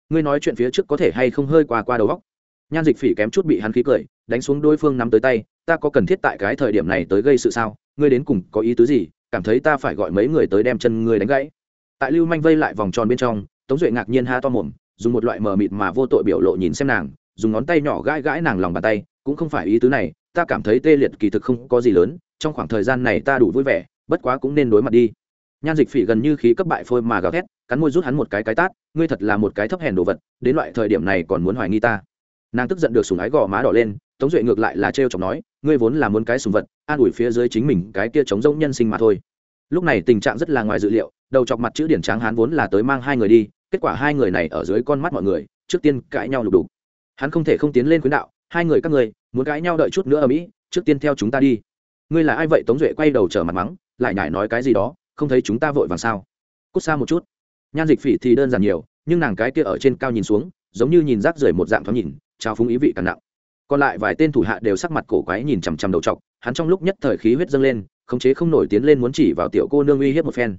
Ngươi nói chuyện phía trước có thể hay không hơi qua qua đầu góc nhan dịch phỉ kém chút bị hắn khí cười đánh xuống đối phương nắm tới tay, ta có cần thiết tại cái thời điểm này tới gây sự sao? Ngươi đến cùng có ý tứ gì? Cảm thấy ta phải gọi mấy người tới đem chân ngươi đánh gãy. Tại lưu manh vây lại vòng tròn bên trong, tống duệ ngạc nhiên ha to mồm, dùng một loại mờ mịt mà vô tội biểu lộ nhìn xem nàng, dùng ngón tay nhỏ gãi gãi nàng lòng bàn tay, cũng không phải ý tứ này, ta cảm thấy tê liệt kỳ thực không có gì lớn, trong khoảng thời gian này ta đủ vui vẻ, bất quá cũng nên đối mặt đi. Nhan dịch phỉ gần như khí cấp bại phôi mà gào thét, cắn môi rút hắn một cái cái tát, ngươi thật là một cái thấp hèn đồ vật, đến loại thời điểm này còn muốn hoài nghi ta. Nàng tức giận được sùng ái gò má đỏ lên tống duệ ngược lại là trêu chọc nói, ngươi vốn là muốn cái sùng vật, an ủi phía dưới chính mình, cái kia chống rỗng nhân sinh mà thôi. Lúc này tình trạng rất là ngoài dự liệu, đầu chọc mặt chữ điển tráng hán vốn là tới mang hai người đi, kết quả hai người này ở dưới con mắt mọi người, trước tiên cãi nhau lục đục. Hắn không thể không tiến lên khuyến đạo, hai người các người muốn cãi nhau đợi chút nữa ở mỹ, trước tiên theo chúng ta đi. Ngươi là ai vậy? Tống duệ quay đầu trở mặt mắng, lại nhải nói cái gì đó, không thấy chúng ta vội vàng sao? Cút xa một chút. Nhan dịch phỉ thì đơn giản nhiều, nhưng nàng cái kia ở trên cao nhìn xuống, giống như nhìn rác rưởi một dạng thoáng nhìn trao phúng ý vị càng nặng còn lại vài tên thủ hạ đều sắc mặt cổ quái nhìn chằm chằm đầu trọc hắn trong lúc nhất thời khí huyết dâng lên, khống chế không nổi tiến lên muốn chỉ vào tiểu cô nương uy hiếp một phen.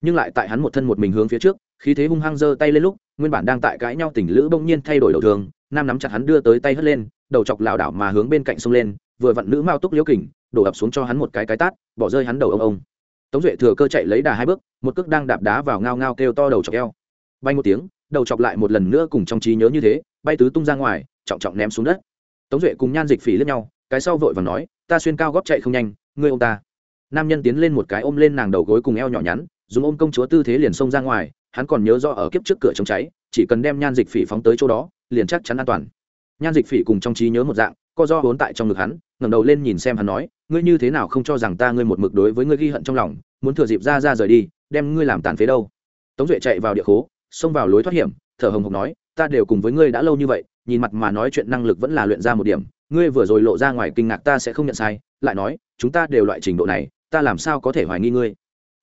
Nhưng lại tại hắn một thân một mình hướng phía trước, khí thế hung hăng giơ tay lên lúc, nguyên bản đang tại cãi nhau tình lữ bỗng nhiên thay đổi đầu thường, nam nắm chặt hắn đưa tới tay hất lên, đầu chọc lảo đảo mà hướng bên cạnh sông lên, vừa vặn nữ mao túc liễu kình, đổ ập xuống cho hắn một cái cái tát, bỏ rơi hắn đầu ông ông. Tống duệ thừa cơ chạy lấy đà hai bước, một cước đang đạp đá vào ngao ngao kêu to đầu chọc eo. Bay một tiếng, đầu chọc lại một lần nữa cùng trong trí nhớ như thế, bay tứ tung ra ngoài, trọng trọng ném xuống đất tống duệ cùng nhan dịch phỉ lướt nhau, cái sau vội và nói, ta xuyên cao góp chạy không nhanh, ngươi ông ta. Nam nhân tiến lên một cái ôm lên nàng đầu gối cùng eo nhỏ nhắn, dùng ôm công chúa tư thế liền xông ra ngoài, hắn còn nhớ rõ ở kiếp trước cửa chống cháy, chỉ cần đem nhan dịch phỉ phóng tới chỗ đó, liền chắc chắn an toàn. Nhan dịch phỉ cùng trong trí nhớ một dạng, co do vốn tại trong ngực hắn, ngẩng đầu lên nhìn xem hắn nói, ngươi như thế nào không cho rằng ta ngươi một mực đối với ngươi ghi hận trong lòng, muốn thừa dịp ra ra rời đi, đem ngươi làm tàn phế đâu? Tống duệ chạy vào địa khố, xông vào lối thoát hiểm, thở hồng hộc nói, ta đều cùng với ngươi đã lâu như vậy nhìn mặt mà nói chuyện năng lực vẫn là luyện ra một điểm, ngươi vừa rồi lộ ra ngoài kinh ngạc ta sẽ không nhận sai, lại nói, chúng ta đều loại trình độ này, ta làm sao có thể hoài nghi ngươi?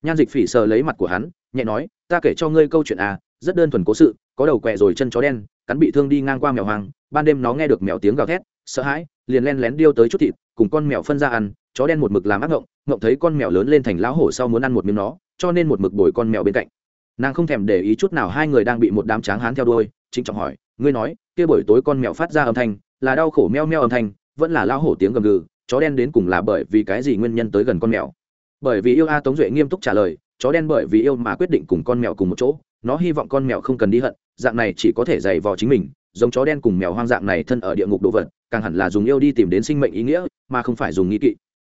Nhan dịch phỉ sờ lấy mặt của hắn, nhẹ nói, ta kể cho ngươi câu chuyện à rất đơn thuần cố sự, có đầu quẹ rồi chân chó đen, cắn bị thương đi ngang qua mèo hoang, ban đêm nó nghe được mèo tiếng gào thét, sợ hãi, liền len lén điêu tới chút thịt, cùng con mèo phân ra ăn, chó đen một mực làm ác ngộng ngộng thấy con mèo lớn lên thành lão hổ sau muốn ăn một miếng nó, cho nên một mực bồi con mèo bên cạnh. Nàng không thèm để ý chút nào hai người đang bị một đám tráng hán theo đuôi chính trọng hỏi ngươi nói, kia buổi tối con mèo phát ra âm thanh, là đau khổ meo meo âm thanh, vẫn là lao hổ tiếng gầm gừ, chó đen đến cùng là bởi vì cái gì nguyên nhân tới gần con mèo? Bởi vì yêu a tống duệ nghiêm túc trả lời, chó đen bởi vì yêu mà quyết định cùng con mèo cùng một chỗ, nó hy vọng con mèo không cần đi hận, dạng này chỉ có thể dày vò chính mình, giống chó đen cùng mèo hoang dạng này thân ở địa ngục đồ vật, càng hẳn là dùng yêu đi tìm đến sinh mệnh ý nghĩa, mà không phải dùng nghi kỵ.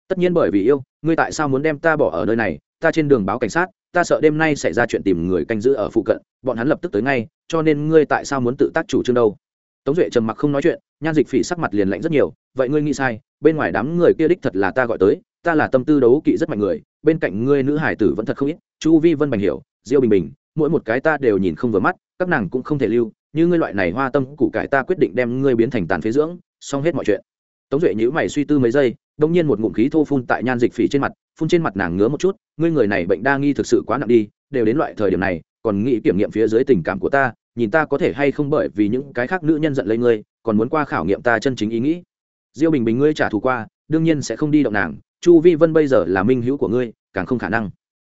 Tất nhiên bởi vì yêu, ngươi tại sao muốn đem ta bỏ ở nơi này? Ta trên đường báo cảnh sát ta sợ đêm nay xảy ra chuyện tìm người canh giữ ở phụ cận, bọn hắn lập tức tới ngay, cho nên ngươi tại sao muốn tự tác chủ trương đâu? Tống duệ trầm mặc không nói chuyện, nhan dịch phỉ sắc mặt liền lạnh rất nhiều, vậy ngươi nghĩ sai, bên ngoài đám người kia đích thật là ta gọi tới, ta là tâm tư đấu kỵ rất mạnh người, bên cạnh ngươi nữ hải tử vẫn thật không ít, chu vi vân bành hiểu, diêu bình bình, mỗi một cái ta đều nhìn không vừa mắt, các nàng cũng không thể lưu, như ngươi loại này hoa tâm củ cải ta quyết định đem ngươi biến thành tàn phế dưỡng, xong hết mọi chuyện. Tống duệ nhữ mày suy tư mấy giây đông nhiên một ngụm khí thô phun tại nhan dịch phỉ trên mặt, phun trên mặt nàng ngứa một chút, ngươi người này bệnh đa nghi thực sự quá nặng đi, đều đến loại thời điểm này, còn nghĩ kiểm nghiệm phía dưới tình cảm của ta, nhìn ta có thể hay không bởi vì những cái khác nữ nhân giận lấy ngươi, còn muốn qua khảo nghiệm ta chân chính ý nghĩ. Diêu bình bình ngươi trả thù qua, đương nhiên sẽ không đi động nàng, chu vi vân bây giờ là minh hữu của ngươi, càng không khả năng.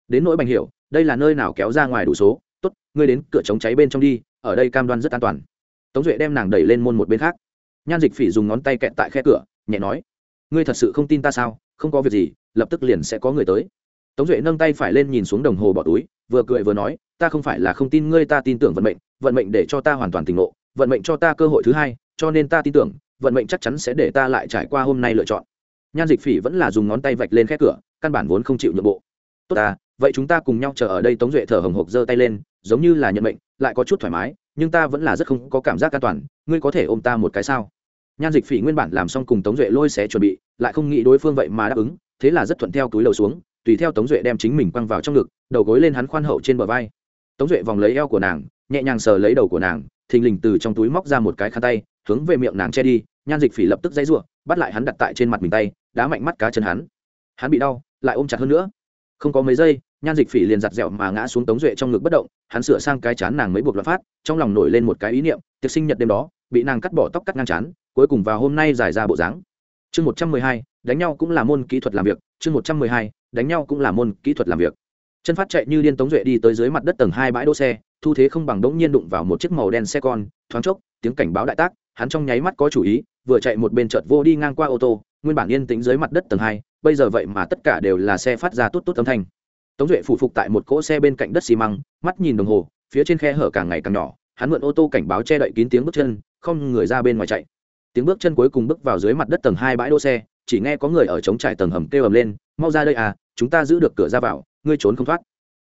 Đến nỗi bành hiểu, đây là nơi nào kéo ra ngoài đủ số, tốt, ngươi đến cửa chống cháy bên trong đi, ở đây cam đoan rất an toàn. Tống duệ đem nàng đẩy lên môn một bên khác. Nhan dịch phỉ dùng ngón tay kẹt tại khe cửa, nhẹ nói ngươi thật sự không tin ta sao? Không có việc gì, lập tức liền sẽ có người tới. Tống duệ nâng tay phải lên nhìn xuống đồng hồ bỏ túi, vừa cười vừa nói, ta không phải là không tin ngươi ta tin tưởng vận mệnh vận mệnh để cho ta hoàn toàn tỉnh ngộ, vận mệnh cho ta cơ hội thứ hai, cho nên ta tin tưởng, vận mệnh chắc chắn sẽ để ta lại trải qua hôm nay lựa chọn. Nhan dịch phỉ vẫn là dùng ngón tay vạch lên khe cửa, căn bản vốn không chịu nhượng bộ. Tốt ta, vậy chúng ta cùng nhau chờ ở đây. Tống duệ thở hồng hộc giơ tay lên, giống như là nhận mệnh, lại có chút thoải mái, nhưng ta vẫn là rất không có cảm giác an toàn, ngươi có thể ôm ta một cái sao? Nhan dịch phỉ nguyên bản làm xong cùng tống duệ lôi xé chuẩn bị, lại không nghĩ đối phương vậy mà đáp ứng, thế là rất thuận theo túi lầu xuống, tùy theo tống duệ đem chính mình quăng vào trong ngực, đầu gối lên hắn khoan hậu trên bờ vai. Tống duệ vòng lấy eo của nàng, nhẹ nhàng sờ lấy đầu của nàng, thình lình từ trong túi móc ra một cái khăn tay, hướng về miệng nàng che đi, nhan dịch phỉ lập tức dãy ruộng bắt lại hắn đặt tại trên mặt mình tay, đá mạnh mắt cá chân hắn. Hắn bị đau, lại ôm chặt hơn nữa. Không có mấy giây, nhan dịch phỉ liền giặt dẻo mà ngã xuống tống duệ trong ngực bất động, hắn sửa sang cái chán nàng mới buộc loạt phát, trong lòng nổi lên một cái ý niệm, tiệc sinh nhật đêm đó, bị nàng cắt bỏ tóc cắt ngang chán cuối cùng vào hôm nay giải ra bộ dáng. Chương một trăm mười hai, đánh nhau cũng là môn kỹ thuật làm việc. Chương một trăm mười hai, đánh nhau cũng là môn kỹ thuật làm việc. Chân phát chạy như điên tống duệ đi tới dưới mặt đất tầng hai bãi đỗ xe, thu thế không bằng đống nhiên đụng vào một chiếc màu đen xe con, thoáng chốc, tiếng cảnh báo đại tác, hắn trong nháy mắt có chủ ý, vừa chạy một bên chợt vô đi ngang qua ô tô, nguyên bản yên tĩnh dưới mặt đất tầng hai, bây giờ vậy mà tất cả đều là xe phát ra tốt tốt âm thanh. Tống duệ phủ phục tại một cỗ xe bên cạnh đất xi măng, mắt nhìn đồng hồ, phía trên khe hở càng ngày càng nhỏ, hắn mượn ô tô cảnh báo che đậy kín tiếng bước chân, không người ra bên ngoài chạy tiếng bước chân cuối cùng bước vào dưới mặt đất tầng hai bãi đỗ xe, chỉ nghe có người ở chống trải tầng hầm kêu ầm lên, mau ra đây à chúng ta giữ được cửa ra vào, ngươi trốn không thoát.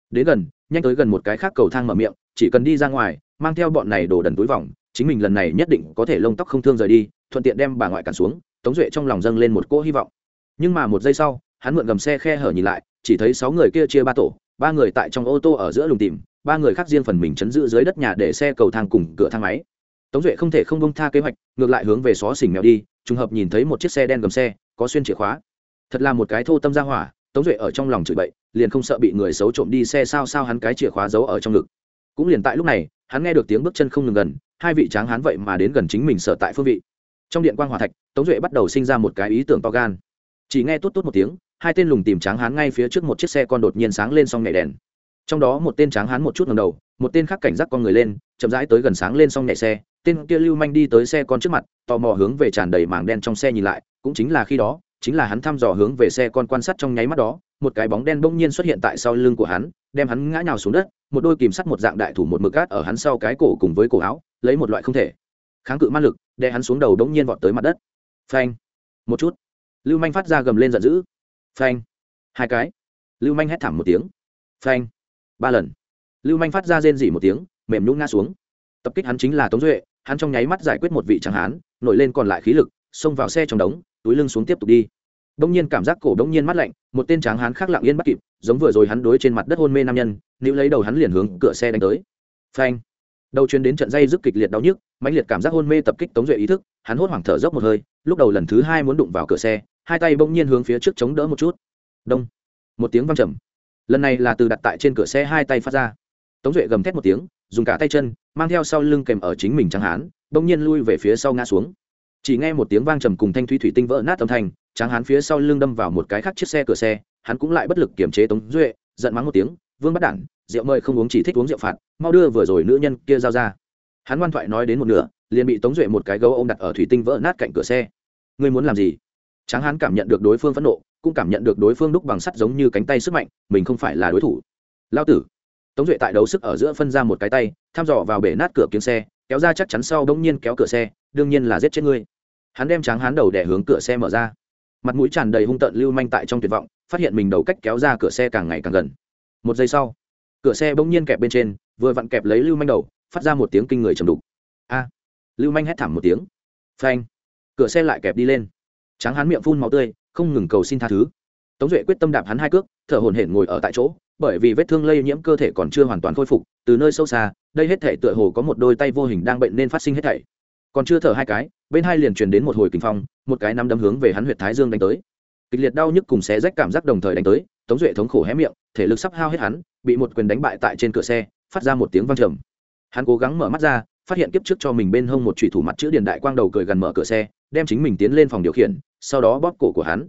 Đến gần, nhanh tới gần một cái khác cầu thang mở miệng, chỉ cần đi ra ngoài, mang theo bọn này đổ đần túi vòng, chính mình lần này nhất định có thể lông tóc không thương rời đi, thuận tiện đem bà ngoại cản xuống, tống duệ trong lòng dâng lên một cỗ hy vọng. Nhưng mà một giây sau, hắn mượn gầm xe khe hở nhìn lại, chỉ thấy sáu người kia chia ba tổ, ba người tại trong ô tô ở giữa lùng tìm, ba người khác riêng phần mình chấn giữ dưới đất nhà để xe cầu thang cùng cửa thang máy tống duệ không thể không bông tha kế hoạch, ngược lại hướng về xó xỉnh mèo đi, trùng hợp nhìn thấy một chiếc xe đen gầm xe, có xuyên chìa khóa. Thật là một cái thô tâm ra hỏa, tống duệ ở trong lòng chửi bậy, liền không sợ bị người xấu trộm đi xe sao sao hắn cái chìa khóa giấu ở trong ngực. Cũng liền tại lúc này, hắn nghe được tiếng bước chân không ngừng gần, hai vị tráng hắn vậy mà đến gần chính mình sợ tại phương vị. Trong điện quan hòa thạch, tống duệ bắt đầu sinh ra một cái ý tưởng to gan. Chỉ nghe tốt tốt một tiếng, hai tên lùng tìm tráng hán ngay phía trước một chiếc xe con đột nhiên sáng lên xong nhảy đèn. Trong đó một tên tráng hán một chút ngầm đầu, một tên khác cảnh giác con người lên, chậm rãi tới gần sáng lên xong nhảy xe tên kia lưu manh đi tới xe con trước mặt, tò mò hướng về tràn đầy mảng đen trong xe nhìn lại, cũng chính là khi đó, chính là hắn thăm dò hướng về xe con quan sát trong nháy mắt đó, một cái bóng đen bỗng nhiên xuất hiện tại sau lưng của hắn, đem hắn ngã nhào xuống đất, một đôi kìm sắt một dạng đại thủ một mực gác ở hắn sau cái cổ cùng với cổ áo, lấy một loại không thể. Kháng cự ma lực, đè hắn xuống đầu đống nhiên vọt tới mặt đất. Phanh. Một chút. Lưu manh phát ra gầm lên giận dữ. Phanh. Hai cái. Lưu manh hét thảm một tiếng. Phanh. Ba lần. Lưu manh phát ra rên dỉ một tiếng, mềm nhũng ngã xuống. Tập kích hắn chính là tống duệ hắn trong nháy mắt giải quyết một vị chẳng hán, nổi lên còn lại khí lực, xông vào xe trong đống, túi lưng xuống tiếp tục đi. Đông nhiên cảm giác cổ đông nhiên mắt lạnh, một tên tráng hán khác lặng yên bắt kịp, giống vừa rồi hắn đối trên mặt đất hôn mê nam nhân nếu lấy đầu hắn liền hướng cửa xe đánh tới. Phanh! Đầu chuyến đến trận dây rất kịch liệt đau nhức, mãnh liệt cảm giác hôn mê tập kích tống duệ ý thức, hắn hốt hoảng thở dốc một hơi, lúc đầu lần thứ hai muốn đụng vào cửa xe, hai tay bỗng nhiên hướng phía trước chống đỡ một chút. Đông! Một tiếng văng trầm. Lần này là từ đặt tại trên cửa xe hai tay phát ra. Tống duệ gầm thét một tiếng dùng cả tay chân, mang theo sau lưng kèm ở chính mình Tráng hán, bỗng nhiên lui về phía sau ngã xuống. Chỉ nghe một tiếng vang trầm cùng thanh thủy thủy tinh vỡ nát âm thanh tráng hán phía sau lưng đâm vào một cái khác chiếc xe cửa xe, hắn cũng lại bất lực kiềm chế tống duệ, giận mắng một tiếng, vương bắt đản, rượu mời không uống chỉ thích uống rượu phạt, mau đưa vừa rồi nữ nhân kia giao ra. Hắn ngoan thoại nói đến một nửa, liền bị tống duệ một cái gấu ô m đặt ở thủy tinh vỡ nát cạnh cửa xe. Ngươi muốn làm gì? Tráng hán cảm nhận được đối phương phẫn nộ, cũng cảm nhận được đối phương đúc bằng sắt giống như cánh tay sức mạnh, mình không phải là đối thủ. Lao tử tống duệ tại đấu sức ở giữa phân ra một cái tay, thăm dò vào bể nát cửa kiếm xe, kéo ra chắc chắn sau bỗng nhiên kéo cửa xe, đương nhiên là giết chết ngươi. Hắn đem tráng hán đầu để hướng cửa xe mở ra. Mặt mũi tràn đầy hung tợn lưu manh tại trong tuyệt vọng, phát hiện mình đầu cách kéo ra cửa xe càng ngày càng gần. Một giây sau, cửa xe bỗng nhiên kẹp bên trên, vừa vặn kẹp lấy lưu manh đầu, phát ra một tiếng kinh người chầm đục. A! Lưu manh hét thảm một tiếng. Phanh! Cửa xe lại kẹp đi lên. Tráng hán miệng phun máu tươi, không ngừng cầu xin tha thứ. Tống duệ quyết tâm đạp hắn hai cước, thở hồn hển ngồi ở tại chỗ bởi vì vết thương lây nhiễm cơ thể còn chưa hoàn toàn khôi phục, từ nơi sâu xa, đây hết thể tựa hồ có một đôi tay vô hình đang bệnh nên phát sinh hết thảy. Còn chưa thở hai cái, bên hai liền truyền đến một hồi kinh phong, một cái nắm đấm hướng về hắn huyệt thái dương đánh tới. Kịch liệt đau nhức cùng xé rách cảm giác đồng thời đánh tới, tống duệ thống khổ hé miệng, thể lực sắp hao hết hắn, bị một quyền đánh bại tại trên cửa xe, phát ra một tiếng vang trầm. Hắn cố gắng mở mắt ra, phát hiện kiếp trước cho mình bên hông một thủy thủ mặt chữ điền đại quang đầu cười gần mở cửa xe, đem chính mình tiến lên phòng điều khiển, sau đó bóp cổ của hắn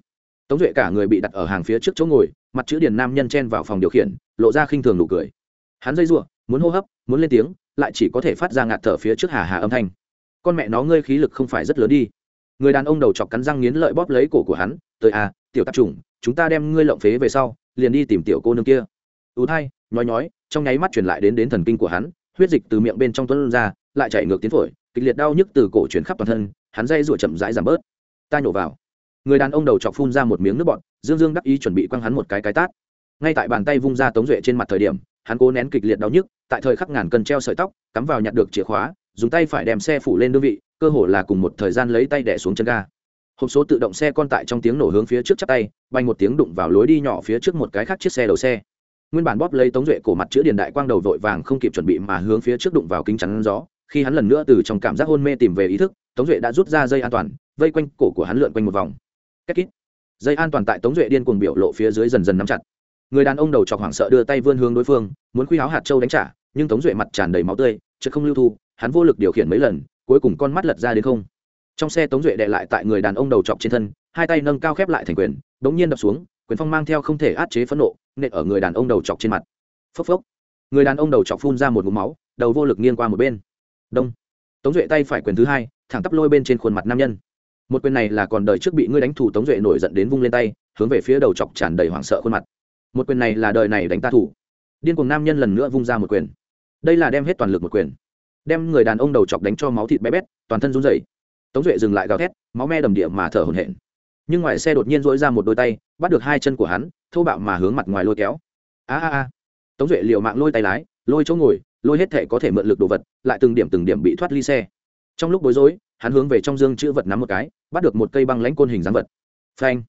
tống duệ cả người bị đặt ở hàng phía trước chỗ ngồi, mặt chữ điền nam nhân chen vào phòng điều khiển, lộ ra khinh thường nụ cười. Hắn dây giụa, muốn hô hấp, muốn lên tiếng, lại chỉ có thể phát ra ngạt thở phía trước hà hà âm thanh. Con mẹ nó, ngươi khí lực không phải rất lớn đi. Người đàn ông đầu chọc cắn răng nghiến lợi bóp lấy cổ của hắn, tới à tiểu tạp chủng, chúng ta đem ngươi lộng phế về sau, liền đi tìm tiểu cô nương kia. Ưu thai, nhói nhói, trong nháy mắt truyền lại đến đến thần kinh của hắn, huyết dịch từ miệng bên trong tuấn ra, lại chảy ngược tiến phổi, kịch liệt đau nhức từ cổ chuyển khắp toàn thân, hắn dây ruột chậm rãi giảm bớt. Ta nhổ vào người đàn ông đầu chọc phun ra một miếng nước bọt, dương dương đắc ý chuẩn bị quăng hắn một cái cái tát. Ngay tại bàn tay vung ra tống duệ trên mặt thời điểm, hắn cố nén kịch liệt đau nhức, tại thời khắc ngàn cân treo sợi tóc, cắm vào nhặt được chìa khóa, dùng tay phải đem xe phủ lên đơn vị, cơ hồ là cùng một thời gian lấy tay đẻ xuống chân ga. Hộp số tự động xe con tại trong tiếng nổ hướng phía trước chắp tay, bay một tiếng đụng vào lối đi nhỏ phía trước một cái khác chiếc xe đầu xe. Nguyên bản bóp lấy tống duệ cổ mặt chữa điền đại quang đầu vội vàng không kịp chuẩn bị mà hướng phía trước đụng vào kính chắn gió, khi hắn lần nữa từ trong cảm giác hôn mê tìm về ý thức, tống duệ đã rút ra dây an toàn, vây quanh cổ của hắn lượn quanh một vòng két kít dây an toàn tại tống duệ điên cuồng biểu lộ phía dưới dần dần nắm chặt. Người đàn ông đầu chọc hoảng sợ đưa tay vươn hướng đối phương, muốn khuy áo hạt châu đánh trả, nhưng tống duệ mặt tràn đầy máu tươi chợt không lưu thu, hắn vô lực điều khiển mấy lần, cuối cùng con mắt lật ra đến không. Trong xe tống duệ đè lại tại người đàn ông đầu chọc trên thân, hai tay nâng cao khép lại thành quyền đ nhiên đập xuống, quyền phong mang theo không thể át chế phẫn nộ, nện ở người đàn ông đầu chọc trên mặt. Phốc phốc. Người đàn ông đầu chọc phun ra một ngụm máu, đầu vô lực nghiêng qua một bên. Đông. Tống duệ tay phải quyền thứ hai, thẳng tắp lôi bên trên khuôn mặt nam nhân một quyền này là còn đời trước bị ngươi đánh thủ tống duệ nổi giận đến vung lên tay, hướng về phía đầu chọc tràn đầy hoảng sợ khuôn mặt. Một quyền này là đời này đánh ta thủ. Điên cùng nam nhân lần nữa vung ra một quyền. Đây là đem hết toàn lực một quyền. Đem người đàn ông đầu chọc đánh cho máu thịt bé bét, toàn thân run rẩy. Tống duệ dừng lại gào thét, máu me đầm địa mà thở hổn hển. Nhưng ngoài xe đột nhiên dỗi ra một đôi tay, bắt được hai chân của hắn, thô bạo mà hướng mặt ngoài lôi kéo. A a a. Tống duệ liều mạng lôi tay lái, lôi chỗ ngồi, lôi hết thể có thể mượn lực đồ vật, lại từng điểm từng điểm bị thoát ly xe. Trong lúc bối rối hắn hướng về trong dương chữ vật nắm một cái, bắt được một cây băng lãnh côn hình dáng vật. Phanh!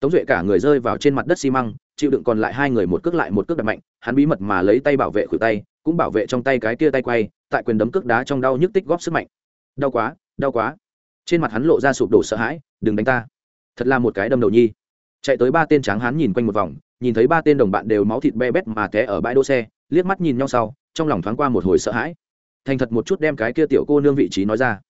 Tống duệ cả người rơi vào trên mặt đất xi măng, chịu đựng còn lại hai người một cước lại một cước đập mạnh, hắn bí mật mà lấy tay bảo vệ khử tay, cũng bảo vệ trong tay cái kia tay quay, tại quyền đấm cước đá trong đau nhức tích góp sức mạnh. Đau quá đau quá. Trên mặt hắn lộ ra sụp đổ sợ hãi, đừng đánh ta. Thật là một cái đâm đầu nhi. Chạy tới ba tên tráng hắn nhìn quanh một vòng, nhìn thấy ba tên đồng bạn đều máu thịt be bét mà té ở bãi đỗ xe, liếc mắt nhìn nhau sau, trong lòng thoáng qua một hồi sợ hãi. Thành thật một chút đem cái kia tiểu cô nương vị trí nói ra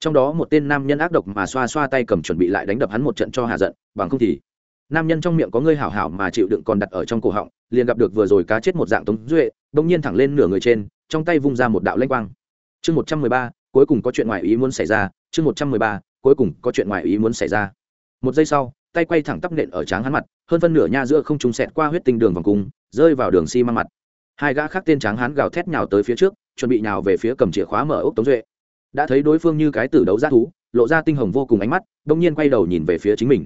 trong đó một tên nam nhân ác độc mà xoa xoa tay cầm chuẩn bị lại đánh đập hắn một trận cho hạ giận, bằng không thì nam nhân trong miệng có ngươi hảo hảo mà chịu đựng còn đặt ở trong cổ họng, liền gặp được vừa rồi cá chết một dạng tống duệ, bỗng nhiên thẳng lên nửa người trên, trong tay vung ra một đạo lanh quang. Chương một trăm mười ba, cuối cùng có chuyện ngoài ý muốn xảy ra, chương một trăm mười ba, cuối cùng có chuyện ngoài ý muốn xảy ra. Một giây sau, tay quay thẳng tắp nện ở tráng hắn mặt, hơn phân nửa nha giữa không trùng xẹt qua huyết tinh đường vòng cung, rơi vào đường xi、si、măng mặt. Hai gã khác tên tráng hắn gào thét nhào tới phía trước, chuẩn bị nhào về phía cầm chìa khóa mở ốc tống duệ đã thấy đối phương như cái tử đấu ra thú, lộ ra tinh hồng vô cùng ánh mắt đ ỗ n g nhiên quay đầu nhìn về phía chính mình.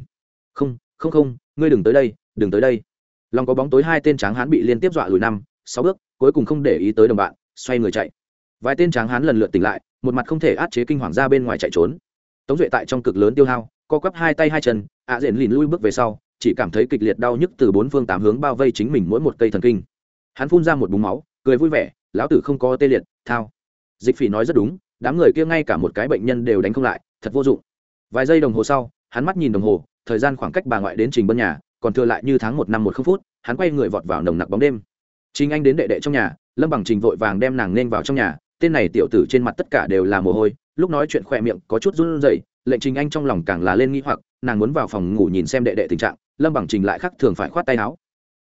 Không không không, ngươi đừng tới đây, đừng tới đây. Lòng có bóng tối hai tên tráng hán bị liên tiếp dọa lùi năm, sáu bước, cuối cùng không để ý tới đồng bạn, xoay người chạy. Vài tên tráng hán lần lượt tỉnh lại, một mặt không thể át chế kinh hoàng ra bên ngoài chạy trốn. Tống duệ tại trong cực lớn tiêu hao, co quắp hai tay hai chân, ạ à rền lìn lui bước về sau, chỉ cảm thấy kịch liệt đau nhức từ bốn phương tám hướng bao vây chính mình mỗi một cây thần kinh. Hắn phun ra một búng máu, cười vui vẻ, lão tử không có tê liệt, thao. Dịch phỉ nói rất đúng đám người kia ngay cả một cái bệnh nhân đều đánh không lại, thật vô dụng. Vài giây đồng hồ sau, hắn mắt nhìn đồng hồ, thời gian khoảng cách bà ngoại đến trình bân nhà, còn thừa lại như tháng một năm một không phút, hắn quay người vọt vào nồng nặc bóng đêm. Chính anh đến đệ đệ trong nhà, lâm bằng trình vội vàng đem nàng nên vào trong nhà, tên này tiểu tử trên mặt tất cả đều là mồ hôi, lúc nói chuyện khỏe miệng có chút run rẩy, lệnh trình anh trong lòng càng là lên nghi hoặc, nàng muốn vào phòng ngủ nhìn xem đệ đệ tình trạng, lâm bằng trình lại khác thường phải khoát tay áo.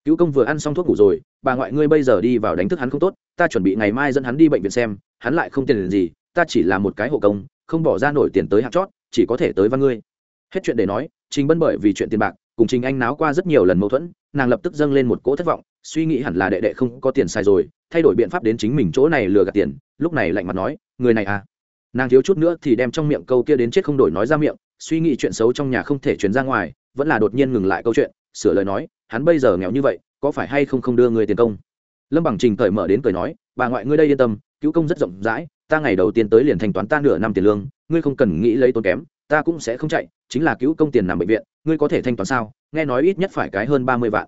Cứu công vừa ăn xong thuốc ngủ rồi, bà ngoại ngươi bây giờ đi vào đánh thức hắn không tốt, ta chuẩn bị ngày mai dẫn hắn đi bệnh viện xem, hắn lại không tiền gì ta chỉ là một cái hộ công, không bỏ ra nổi tiền tới hạt chót, chỉ có thể tới văn ngươi. Hết chuyện để nói, trình bân bởi vì chuyện tiền bạc, cùng trình anh náo qua rất nhiều lần mâu thuẫn, nàng lập tức dâng lên một cỗ thất vọng, suy nghĩ hẳn là đệ đệ không có tiền sai rồi, thay đổi biện pháp đến chính mình chỗ này lừa gạt tiền, lúc này lạnh mặt nói, người này à? Nàng thiếu chút nữa thì đem trong miệng câu kia đến chết không đổi nói ra miệng, suy nghĩ chuyện xấu trong nhà không thể chuyển ra ngoài, vẫn là đột nhiên ngừng lại câu chuyện, sửa lời nói, hắn bây giờ nghèo như vậy, có phải hay không không đưa người tiền công? Lâm bằng trình cởi mở đến cười nói, bà ngoại ngươi đây yên tâm, cứu công rất rộng rãi ta ngày đầu tiên tới liền thanh toán ta nửa năm tiền lương, ngươi không cần nghĩ lấy tốn kém, ta cũng sẽ không chạy, chính là cứu công tiền nằm bệnh viện, ngươi có thể thanh toán sao? Nghe nói ít nhất phải cái hơn ba mươi vạn.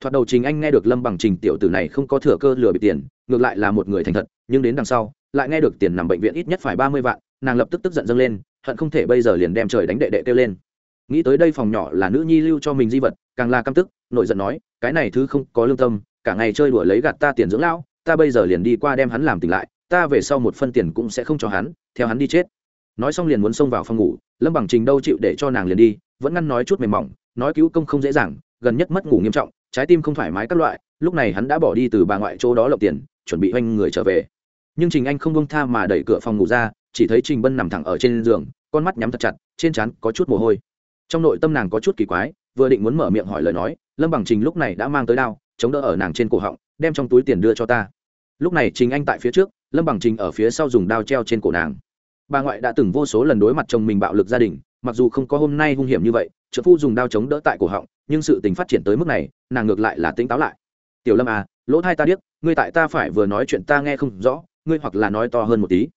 Thoạt đầu trình anh nghe được lâm bằng trình tiểu tử này không có thừa cơ lừa bị tiền, ngược lại là một người thành thật, nhưng đến đằng sau, lại nghe được tiền nằm bệnh viện ít nhất phải ba mươi vạn, nàng lập tức tức giận dâng lên, hận không thể bây giờ liền đem trời đánh đệ đệ kêu lên. Nghĩ tới đây phòng nhỏ là nữ nhi lưu cho mình di vật, càng là căm tức nội giận nói, cái này thứ không có lương tâm, cả ngày chơi đùa lấy gạt ta tiền dưỡng lão, ta bây giờ liền đi qua đem hắn làm tỉnh lại ta về sau một phân tiền cũng sẽ không cho hắn, theo hắn đi chết. Nói xong liền muốn xông vào phòng ngủ, lâm bằng trình đâu chịu để cho nàng liền đi, vẫn ngăn nói chút mềm mỏng, nói cứu công không dễ dàng, gần nhất mất ngủ nghiêm trọng, trái tim không thoải mái các loại, lúc này hắn đã bỏ đi từ bà ngoại chỗ đó lộng tiền, chuẩn bị oanh người trở về. Nhưng trình anh không bông tha mà đẩy cửa phòng ngủ ra, chỉ thấy trình bân nằm thẳng ở trên giường, con mắt nhắm thật chặt, trên trán có chút mồ hôi. Trong nội tâm nàng có chút kỳ quái, vừa định muốn mở miệng hỏi lời nói, lâm bằng trình lúc này đã mang tới đao, chống đỡ ở nàng trên cổ họng, đem trong túi tiền đưa cho ta. Lúc này trình anh tại phía trước lâm bằng trình ở phía sau dùng đao treo trên cổ nàng. Bà ngoại đã từng vô số lần đối mặt chồng mình bạo lực gia đình, mặc dù không có hôm nay hung hiểm như vậy, trợ phu dùng đao chống đỡ tại cổ họng, nhưng sự tình phát triển tới mức này, nàng ngược lại là tỉnh táo lại. Tiểu lâm à lỗ thai ta điếc, ngươi tại ta phải vừa nói chuyện ta nghe không rõ, ngươi hoặc là nói to hơn một tí.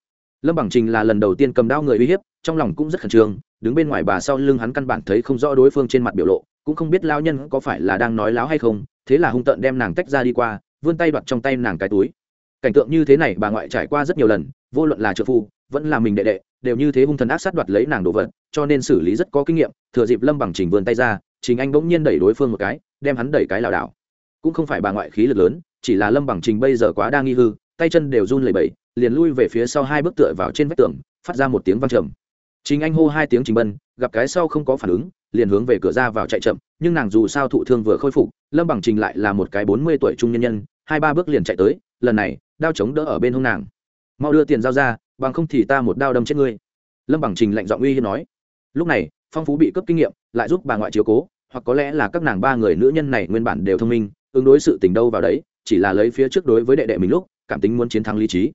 Lâm bằng trình là lần đầu tiên cầm đao người uy hiếp, trong lòng cũng rất khẩn trương, đứng bên ngoài bà sau lưng hắn căn bản thấy không rõ đối phương trên mặt biểu lộ, cũng không biết lao nhân có phải là đang nói láo hay không, thế là hung tợn đem nàng tách ra đi qua, vươn tay đoạt trong tay nàng cái túi cảnh tượng như thế này bà ngoại trải qua rất nhiều lần, vô luận là trợ phu, vẫn là mình đệ đệ, đều như thế hung thần ác sát đoạt lấy nàng đồ vật, cho nên xử lý rất có kinh nghiệm, thừa dịp lâm bằng trình vươn tay ra chính anh bỗng nhiên đẩy đối phương một cái, đem hắn đẩy cái lảo đảo. Cũng không phải bà ngoại khí lực lớn, chỉ là lâm bằng trình bây giờ quá đa nghi hư, tay chân đều run lẩy bẩy, liền lui về phía sau hai bước tựa vào trên vách tường, phát ra một tiếng văng trầm. Chính anh hô hai tiếng trình bân, gặp cái sau không có phản ứng, liền hướng về cửa ra vào chạy chậm, nhưng nàng dù sao thụ thương vừa khôi phục, lâm bằng trình lại là một cái bốn mươi tuổi trung nhân nhân, hai ba bước liền chạy tới lần này, đao chống đỡ ở bên hông nàng. Mau đưa tiền giao ra, bằng không thì ta một đao đâm chết ngươi. Lâm bằng trình lạnh giọng uy hiếp nói. Lúc này, phong phú bị cấp kinh nghiệm, lại giúp bà ngoại chiếu cố, hoặc có lẽ là các nàng ba người nữ nhân này nguyên bản đều thông minh, ứng đối sự tình đâu vào đấy, chỉ là lấy phía trước đối với đệ đệ mình lúc, cảm tính muốn chiến thắng lý trí.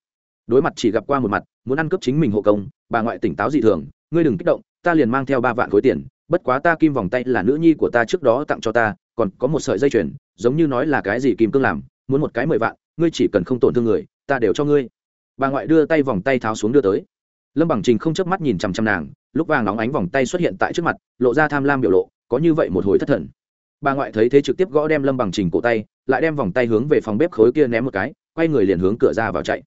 Đối mặt chỉ gặp qua một mặt, muốn ăn cướp chính mình hộ công, bà ngoại tỉnh táo dị thường, ngươi đừng kích động, ta liền mang theo ba vạn khối tiền, bất quá ta kim vòng tay là nữ nhi của ta trước đó tặng cho ta, còn có một sợi dây chuyền, giống như nói là cái gì kim cương làm muốn một cái mười vạn, ngươi chỉ cần không tổn thương người, ta đều cho ngươi. Bà ngoại đưa tay vòng tay tháo xuống đưa tới. Lâm bằng trình không chớp mắt nhìn chằm chằm nàng, lúc vàng nóng ánh vòng tay xuất hiện tại trước mặt, lộ ra tham lam biểu lộ, có như vậy một hồi thất thần. Bà ngoại thấy thế trực tiếp gõ đem lâm bằng trình cổ tay, lại đem vòng tay hướng về phòng bếp khối kia ném một cái, quay người liền hướng cửa ra vào chạy.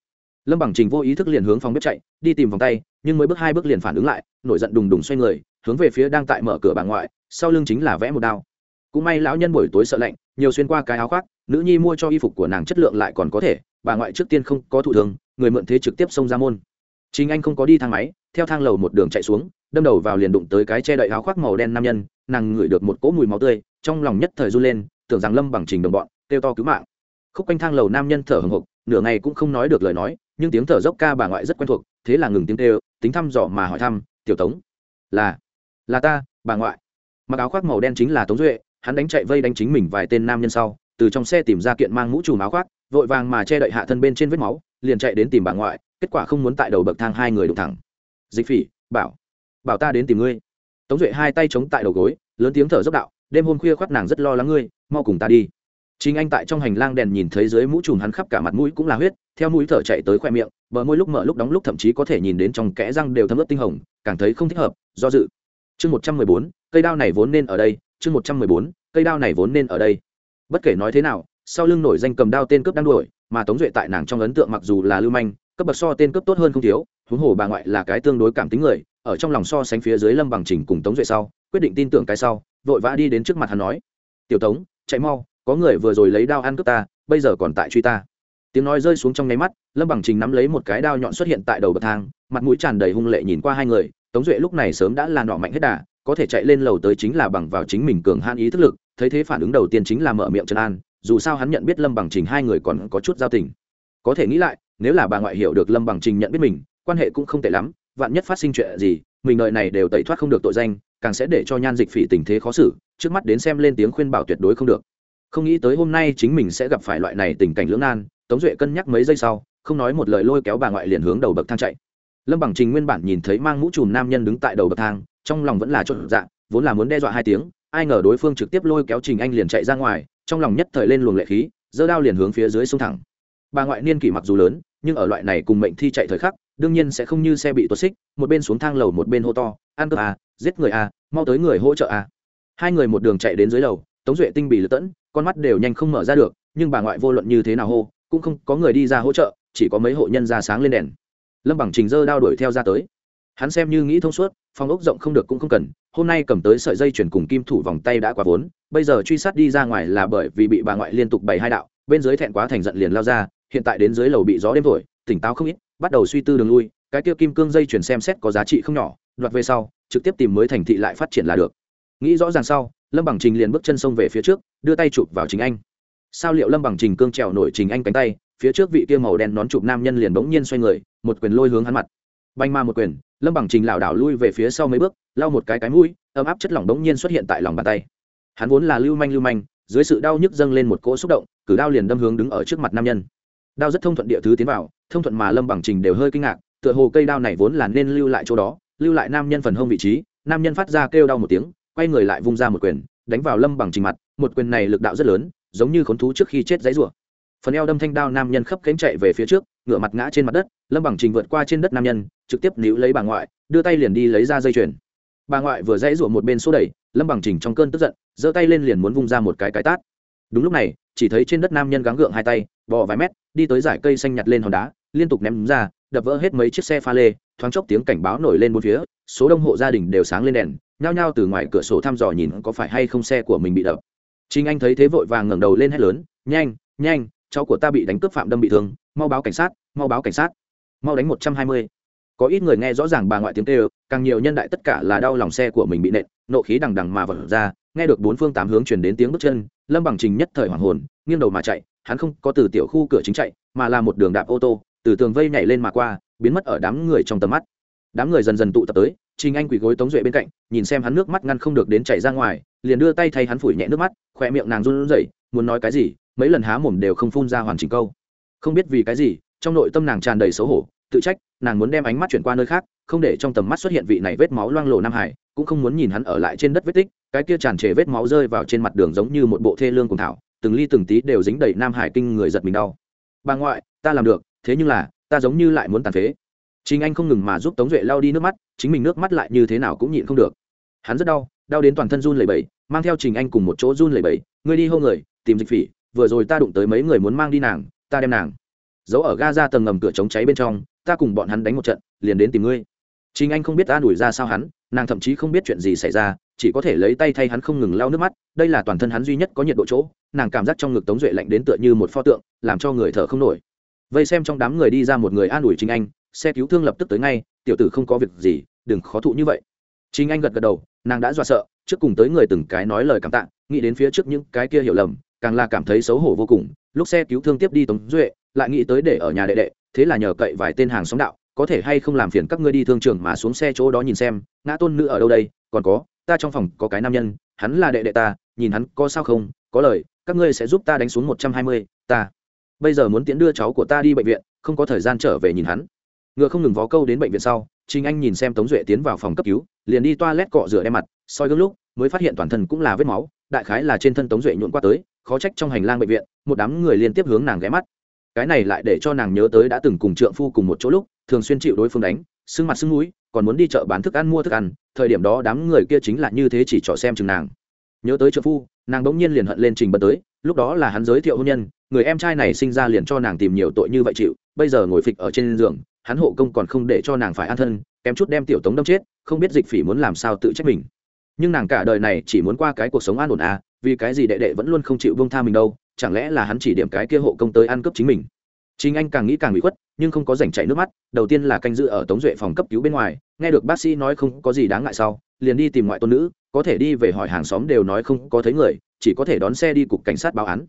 Lâm bằng trình vô ý thức liền hướng phòng bếp chạy, đi tìm vòng tay, nhưng mới bước hai bước liền phản ứng lại, nổi giận đùng đùng xoay người, hướng về phía đang tại mở cửa bà ngoại, sau lưng chính là vẽ một đao. Cũng may lão nhân buổi tối sợ lạnh, nhiều xuyên qua cái áo khoác nữ nhi mua cho y phục của nàng chất lượng lại còn có thể, bà ngoại trước tiên không có thụ thường người mượn thế trực tiếp xông ra môn. Chính anh không có đi thang máy, theo thang lầu một đường chạy xuống, đâm đầu vào liền đụng tới cái che đậy áo khoác màu đen nam nhân, nàng ngửi được một cỗ mùi máu tươi, trong lòng nhất thời run lên, tưởng rằng lâm bằng trình đồng bọn, kêu to cứu mạng. Khúc quanh thang lầu nam nhân thở hồng hộc nửa ngày cũng không nói được lời nói, nhưng tiếng thở dốc ca bà ngoại rất quen thuộc, thế là ngừng tiếng kêu, tính thăm dò mà hỏi thăm, tiểu tống, là là ta, bà ngoại. Mặc áo khoác màu đen chính là tống duệ, hắn đánh chạy vây đánh chính mình vài tên nam nhân sau từ trong xe tìm ra kiện mang mũ trùm áo khoác, vội vàng mà che đậy hạ thân bên trên vết máu, liền chạy đến tìm bà ngoại, kết quả không muốn tại đầu bậc thang hai người đụng thẳng. Dịch phỉ, bảo bảo ta đến tìm ngươi. Tống duệ hai tay chống tại đầu gối, lớn tiếng thở dốc đạo, đêm hôm khuya khoác nàng rất lo lắng ngươi, mau cùng ta đi. Chính anh tại trong hành lang đèn nhìn thấy dưới mũ trùm hắn khắp cả mặt mũi cũng là huyết, theo mũi thở chạy tới khoe miệng, bờ môi lúc mở lúc đóng lúc thậm chí có thể nhìn đến trong kẽ răng đều thấm ướt tinh hồng, càng thấy không thích hợp, do dự. Chương một trăm mười bốn, cây đao này vốn nên ở đây, chương một trăm mười bốn, cây đao này vốn nên ở đây bất kể nói thế nào, sau lưng nổi danh cầm đao tên cướp đang đuổi, mà tống duệ tại nàng trong ấn tượng mặc dù là lưu manh, cấp bậc so tên cướp tốt hơn không thiếu, huống hồ bà ngoại là cái tương đối cảm tính người, ở trong lòng so sánh phía dưới lâm bằng trình cùng tống duệ sau, quyết định tin tưởng cái sau, vội vã đi đến trước mặt hắn nói, tiểu tống, chạy mau, có người vừa rồi lấy đao ăn cướp ta, bây giờ còn tại truy ta. Tiếng nói rơi xuống trong nháy mắt, lâm bằng trình nắm lấy một cái đao nhọn xuất hiện tại đầu bậc thang, mặt mũi tràn đầy hung lệ nhìn qua hai người, tống duệ lúc này sớm đã là nọ mạnh hết đà, có thể chạy lên lầu tới chính là bằng vào chính mình cường han ý thức lực thấy thế phản ứng đầu tiên chính là mở miệng trấn an, dù sao hắn nhận biết lâm bằng trình hai người còn có chút giao tình. Có thể nghĩ lại, nếu là bà ngoại hiểu được lâm bằng trình nhận biết mình, quan hệ cũng không tệ lắm, vạn nhất phát sinh chuyện gì, mình đợi này đều tẩy thoát không được tội danh, càng sẽ để cho nhan dịch phỉ tình thế khó xử, trước mắt đến xem lên tiếng khuyên bảo tuyệt đối không được. Không nghĩ tới hôm nay chính mình sẽ gặp phải loại này tình cảnh lưỡng nan, tống duệ cân nhắc mấy giây sau, không nói một lời lôi kéo bà ngoại liền hướng đầu bậc thang chạy. Lâm bằng trình nguyên bản nhìn thấy mang mũ chùm nam nhân đứng tại đầu bậc thang, trong lòng vẫn là chốt dạ vốn là muốn đe dọa hai tiếng ai ngờ đối phương trực tiếp lôi kéo trình anh liền chạy ra ngoài, trong lòng nhất thời lên luồng lệ khí, giơ đao liền hướng phía dưới sông thẳng. Bà ngoại niên kỷ mặc dù lớn, nhưng ở loại này cùng mệnh thi chạy thời khắc, đương nhiên sẽ không như xe bị tuột xích, một bên xuống thang lầu một bên hô to, ăn cướp à giết người à mau tới người hỗ trợ à. Hai người một đường chạy đến dưới lầu, tống duệ tinh bị lật tẫn, con mắt đều nhanh không mở ra được, nhưng bà ngoại vô luận như thế nào hô, cũng không có người đi ra hỗ trợ, chỉ có mấy hộ nhân ra sáng lên đèn. Lâm bằng trình dơ đao đuổi theo ra tới hắn xem như nghĩ thông suốt phòng ốc rộng không được cũng không cần, hôm nay cầm tới sợi dây chuyển cùng kim thủ vòng tay đã quá vốn, bây giờ truy sát đi ra ngoài là bởi vì bị bà ngoại liên tục bày hai đạo, bên dưới thẹn quá thành giận liền lao ra, hiện tại đến dưới lầu bị gió đêm thổi, tỉnh táo không ít, bắt đầu suy tư đường lui, cái kia kim cương dây chuyển xem xét có giá trị không nhỏ, đoạt về sau, trực tiếp tìm mới thành thị lại phát triển là được. Nghĩ rõ ràng sau, lâm bằng trình liền bước chân sông về phía trước, đưa tay chụp vào chính anh. Sao liệu lâm bằng trình cương trèo nổi trình anh cánh tay, phía trước vị kia màu đen nón chụp nam nhân liền bỗng nhiên xoay người, một quyền lôi hướng hắn mặt banh ma một quyền, lâm bằng trình lảo đảo lui về phía sau mấy bước, lau một cái cái mũi, ấm áp chất lỏng bỗng nhiên xuất hiện tại lòng bàn tay. Hắn vốn là lưu manh lưu manh, dưới sự đau nhức dâng lên một cỗ xúc động, cử đao liền đâm hướng đứng ở trước mặt nam nhân. Đao rất thông thuận địa thứ tiến vào, thông thuận mà lâm bằng trình đều hơi kinh ngạc, tựa hồ cây đao này vốn là nên lưu lại chỗ đó, lưu lại nam nhân phần hông vị trí, nam nhân phát ra kêu đau một tiếng, quay người lại vung ra một quyền, đánh vào lâm bằng trình mặt, một quyền này lực đạo rất lớn, giống như khốn thú trước khi chết giấy rủa phần eo đâm thanh đao nam nhân khấp cánh chạy về phía trước ngựa mặt ngã trên mặt đất lâm bằng trình vượt qua trên đất nam nhân trực tiếp níu lấy bà ngoại đưa tay liền đi lấy ra dây chuyền. Bà ngoại vừa dãy rủa một bên xô đẩy lâm bằng trình trong cơn tức giận giơ tay lên liền muốn vung ra một cái cái tát. Đúng lúc này chỉ thấy trên đất nam nhân gắng gượng hai tay bò vài mét đi tới giải cây xanh nhặt lên hòn đá liên tục ném ra đập vỡ hết mấy chiếc xe pha lê thoáng chốc tiếng cảnh báo nổi lên bốn phía số đông hộ gia đình đều sáng lên đèn nhao nhao từ ngoài cửa sổ thăm dò nhìn có phải hay không xe của mình bị đập. Chính Anh thấy thế vội vàng ngẩng đầu lên hét lớn, "Nhanh, nhanh, cháu của ta bị đánh cướp phạm đâm bị thương, mau báo cảnh sát, mau báo cảnh sát." Mau đánh một trăm hai mươi. Có ít người nghe rõ ràng bà ngoại tiếng kêu, càng nhiều nhân đại tất cả là đau lòng xe của mình bị nện, nộ khí đằng đằng mà vật ra, nghe được bốn phương tám hướng truyền đến tiếng bước chân, Lâm Bằng Trình nhất thời hoảng hồn, nghiêng đầu mà chạy, hắn không có từ tiểu khu cửa chính chạy, mà là một đường đạp ô tô, từ tường vây nhảy lên mà qua, biến mất ở đám người trong tầm mắt. Đám người dần dần tụ tập tới, Trình Anh quỳ gối Tống Duệ bên cạnh, nhìn xem hắn nước mắt ngăn không được đến chảy ra ngoài, liền đưa tay thay hắn phủi nhẹ nước mắt, khỏe miệng nàng run rẩy, muốn nói cái gì, mấy lần há mồm đều không phun ra hoàn chỉnh câu. Không biết vì cái gì, trong nội tâm nàng tràn đầy xấu hổ, tự trách, nàng muốn đem ánh mắt chuyển qua nơi khác, không để trong tầm mắt xuất hiện vị này vết máu loang lộ nam hải, cũng không muốn nhìn hắn ở lại trên đất vết tích, cái kia tràn trề vết máu rơi vào trên mặt đường giống như một bộ thê lương cùng thảo, từng ly từng tí đều dính đầy nam hải kinh người giật mình đau. Bà ngoại, ta làm được, thế nhưng là, ta giống như lại muốn tàn phế. Trình Anh không ngừng mà giúp Tống Duệ lau đi nước mắt, chính mình nước mắt lại như thế nào cũng nhịn không được. Hắn rất đau, đau đến toàn thân run lẩy bẩy, mang theo trình anh cùng một chỗ run lẩy bẩy ngươi đi hô người tìm dịch phỉ vừa rồi ta đụng tới mấy người muốn mang đi nàng, ta đem nàng giấu ở ga ra tầng ngầm cửa chống cháy bên trong, ta cùng bọn hắn đánh một trận, liền đến tìm ngươi. Chính anh không biết ta đuổi ra sao hắn, nàng thậm chí không biết chuyện gì xảy ra, chỉ có thể lấy tay thay hắn không ngừng lau nước mắt, đây là toàn thân hắn duy nhất có nhiệt độ chỗ, nàng cảm giác trong ngực tống duệ lạnh đến tựa như một pho tượng, làm cho người thở không nổi. Vây xem trong đám người đi ra một người an ủi chính anh, xe cứu thương lập tức tới ngay, tiểu tử không có việc gì, đừng khó thụ như vậy. Chính anh gật gật đầu, nàng đã dọa sợ, trước cùng tới người từng cái nói lời cảm tạ, nghĩ đến phía trước những cái kia hiểu lầm càng là cảm thấy xấu hổ vô cùng lúc xe cứu thương tiếp đi tống duệ lại nghĩ tới để ở nhà đệ đệ thế là nhờ cậy vài tên hàng xóm đạo có thể hay không làm phiền các ngươi đi thương trường mà xuống xe chỗ đó nhìn xem ngã tôn nữ ở đâu đây còn có ta trong phòng có cái nam nhân hắn là đệ đệ ta nhìn hắn có sao không có lời các ngươi sẽ giúp ta đánh xuống một trăm hai mươi ta. Bây giờ muốn tiễn đưa cháu của ta đi bệnh viện không có thời gian trở về nhìn hắn. Ngựa không ngừng vó câu đến bệnh viện sau Trình Anh nhìn xem Tống Duệ tiến vào phòng cấp cứu, liền đi toilet cọ rửa đem mặt, soi gương lúc, mới phát hiện toàn thân cũng là vết máu, đại khái là trên thân Tống Duệ nhuộn qua tới, khó trách trong hành lang bệnh viện, một đám người liên tiếp hướng nàng ghé mắt. Cái này lại để cho nàng nhớ tới đã từng cùng trượng phu cùng một chỗ lúc, thường xuyên chịu đối phương đánh, sưng mặt sưng mũi, còn muốn đi chợ bán thức ăn mua thức ăn, thời điểm đó đám người kia chính là như thế chỉ trỏ xem chừng nàng. Nhớ tới trượng phu, nàng đống nhiên liền hận lên Trình bật tới, lúc đó là hắn giới thiệu hôn nhân, người em trai này sinh ra liền cho nàng tìm nhiều tội như vậy chịu, bây giờ ngồi phịch ở trên giường, hắn hộ công còn không để cho nàng phải an thân kém chút đem tiểu tống đâm chết không biết dịch phỉ muốn làm sao tự trách mình nhưng nàng cả đời này chỉ muốn qua cái cuộc sống an ổn à vì cái gì đệ đệ vẫn luôn không chịu bông tha mình đâu, chẳng lẽ là hắn chỉ điểm cái kia hộ công tới ăn cướp chính mình? Chính anh càng nghĩ càng bị khuất, nhưng không có rảnh chạy nước mắt, đầu tiên là canh giữ ở tống duệ phòng cấp cứu bên ngoài, nghe được bác sĩ nói không có gì đáng ngại sau, liền đi tìm ngoại tôn nữ, có thể đi về hỏi hàng xóm đều nói không có thấy người, chỉ có thể đón xe đi cục cảnh sát báo án.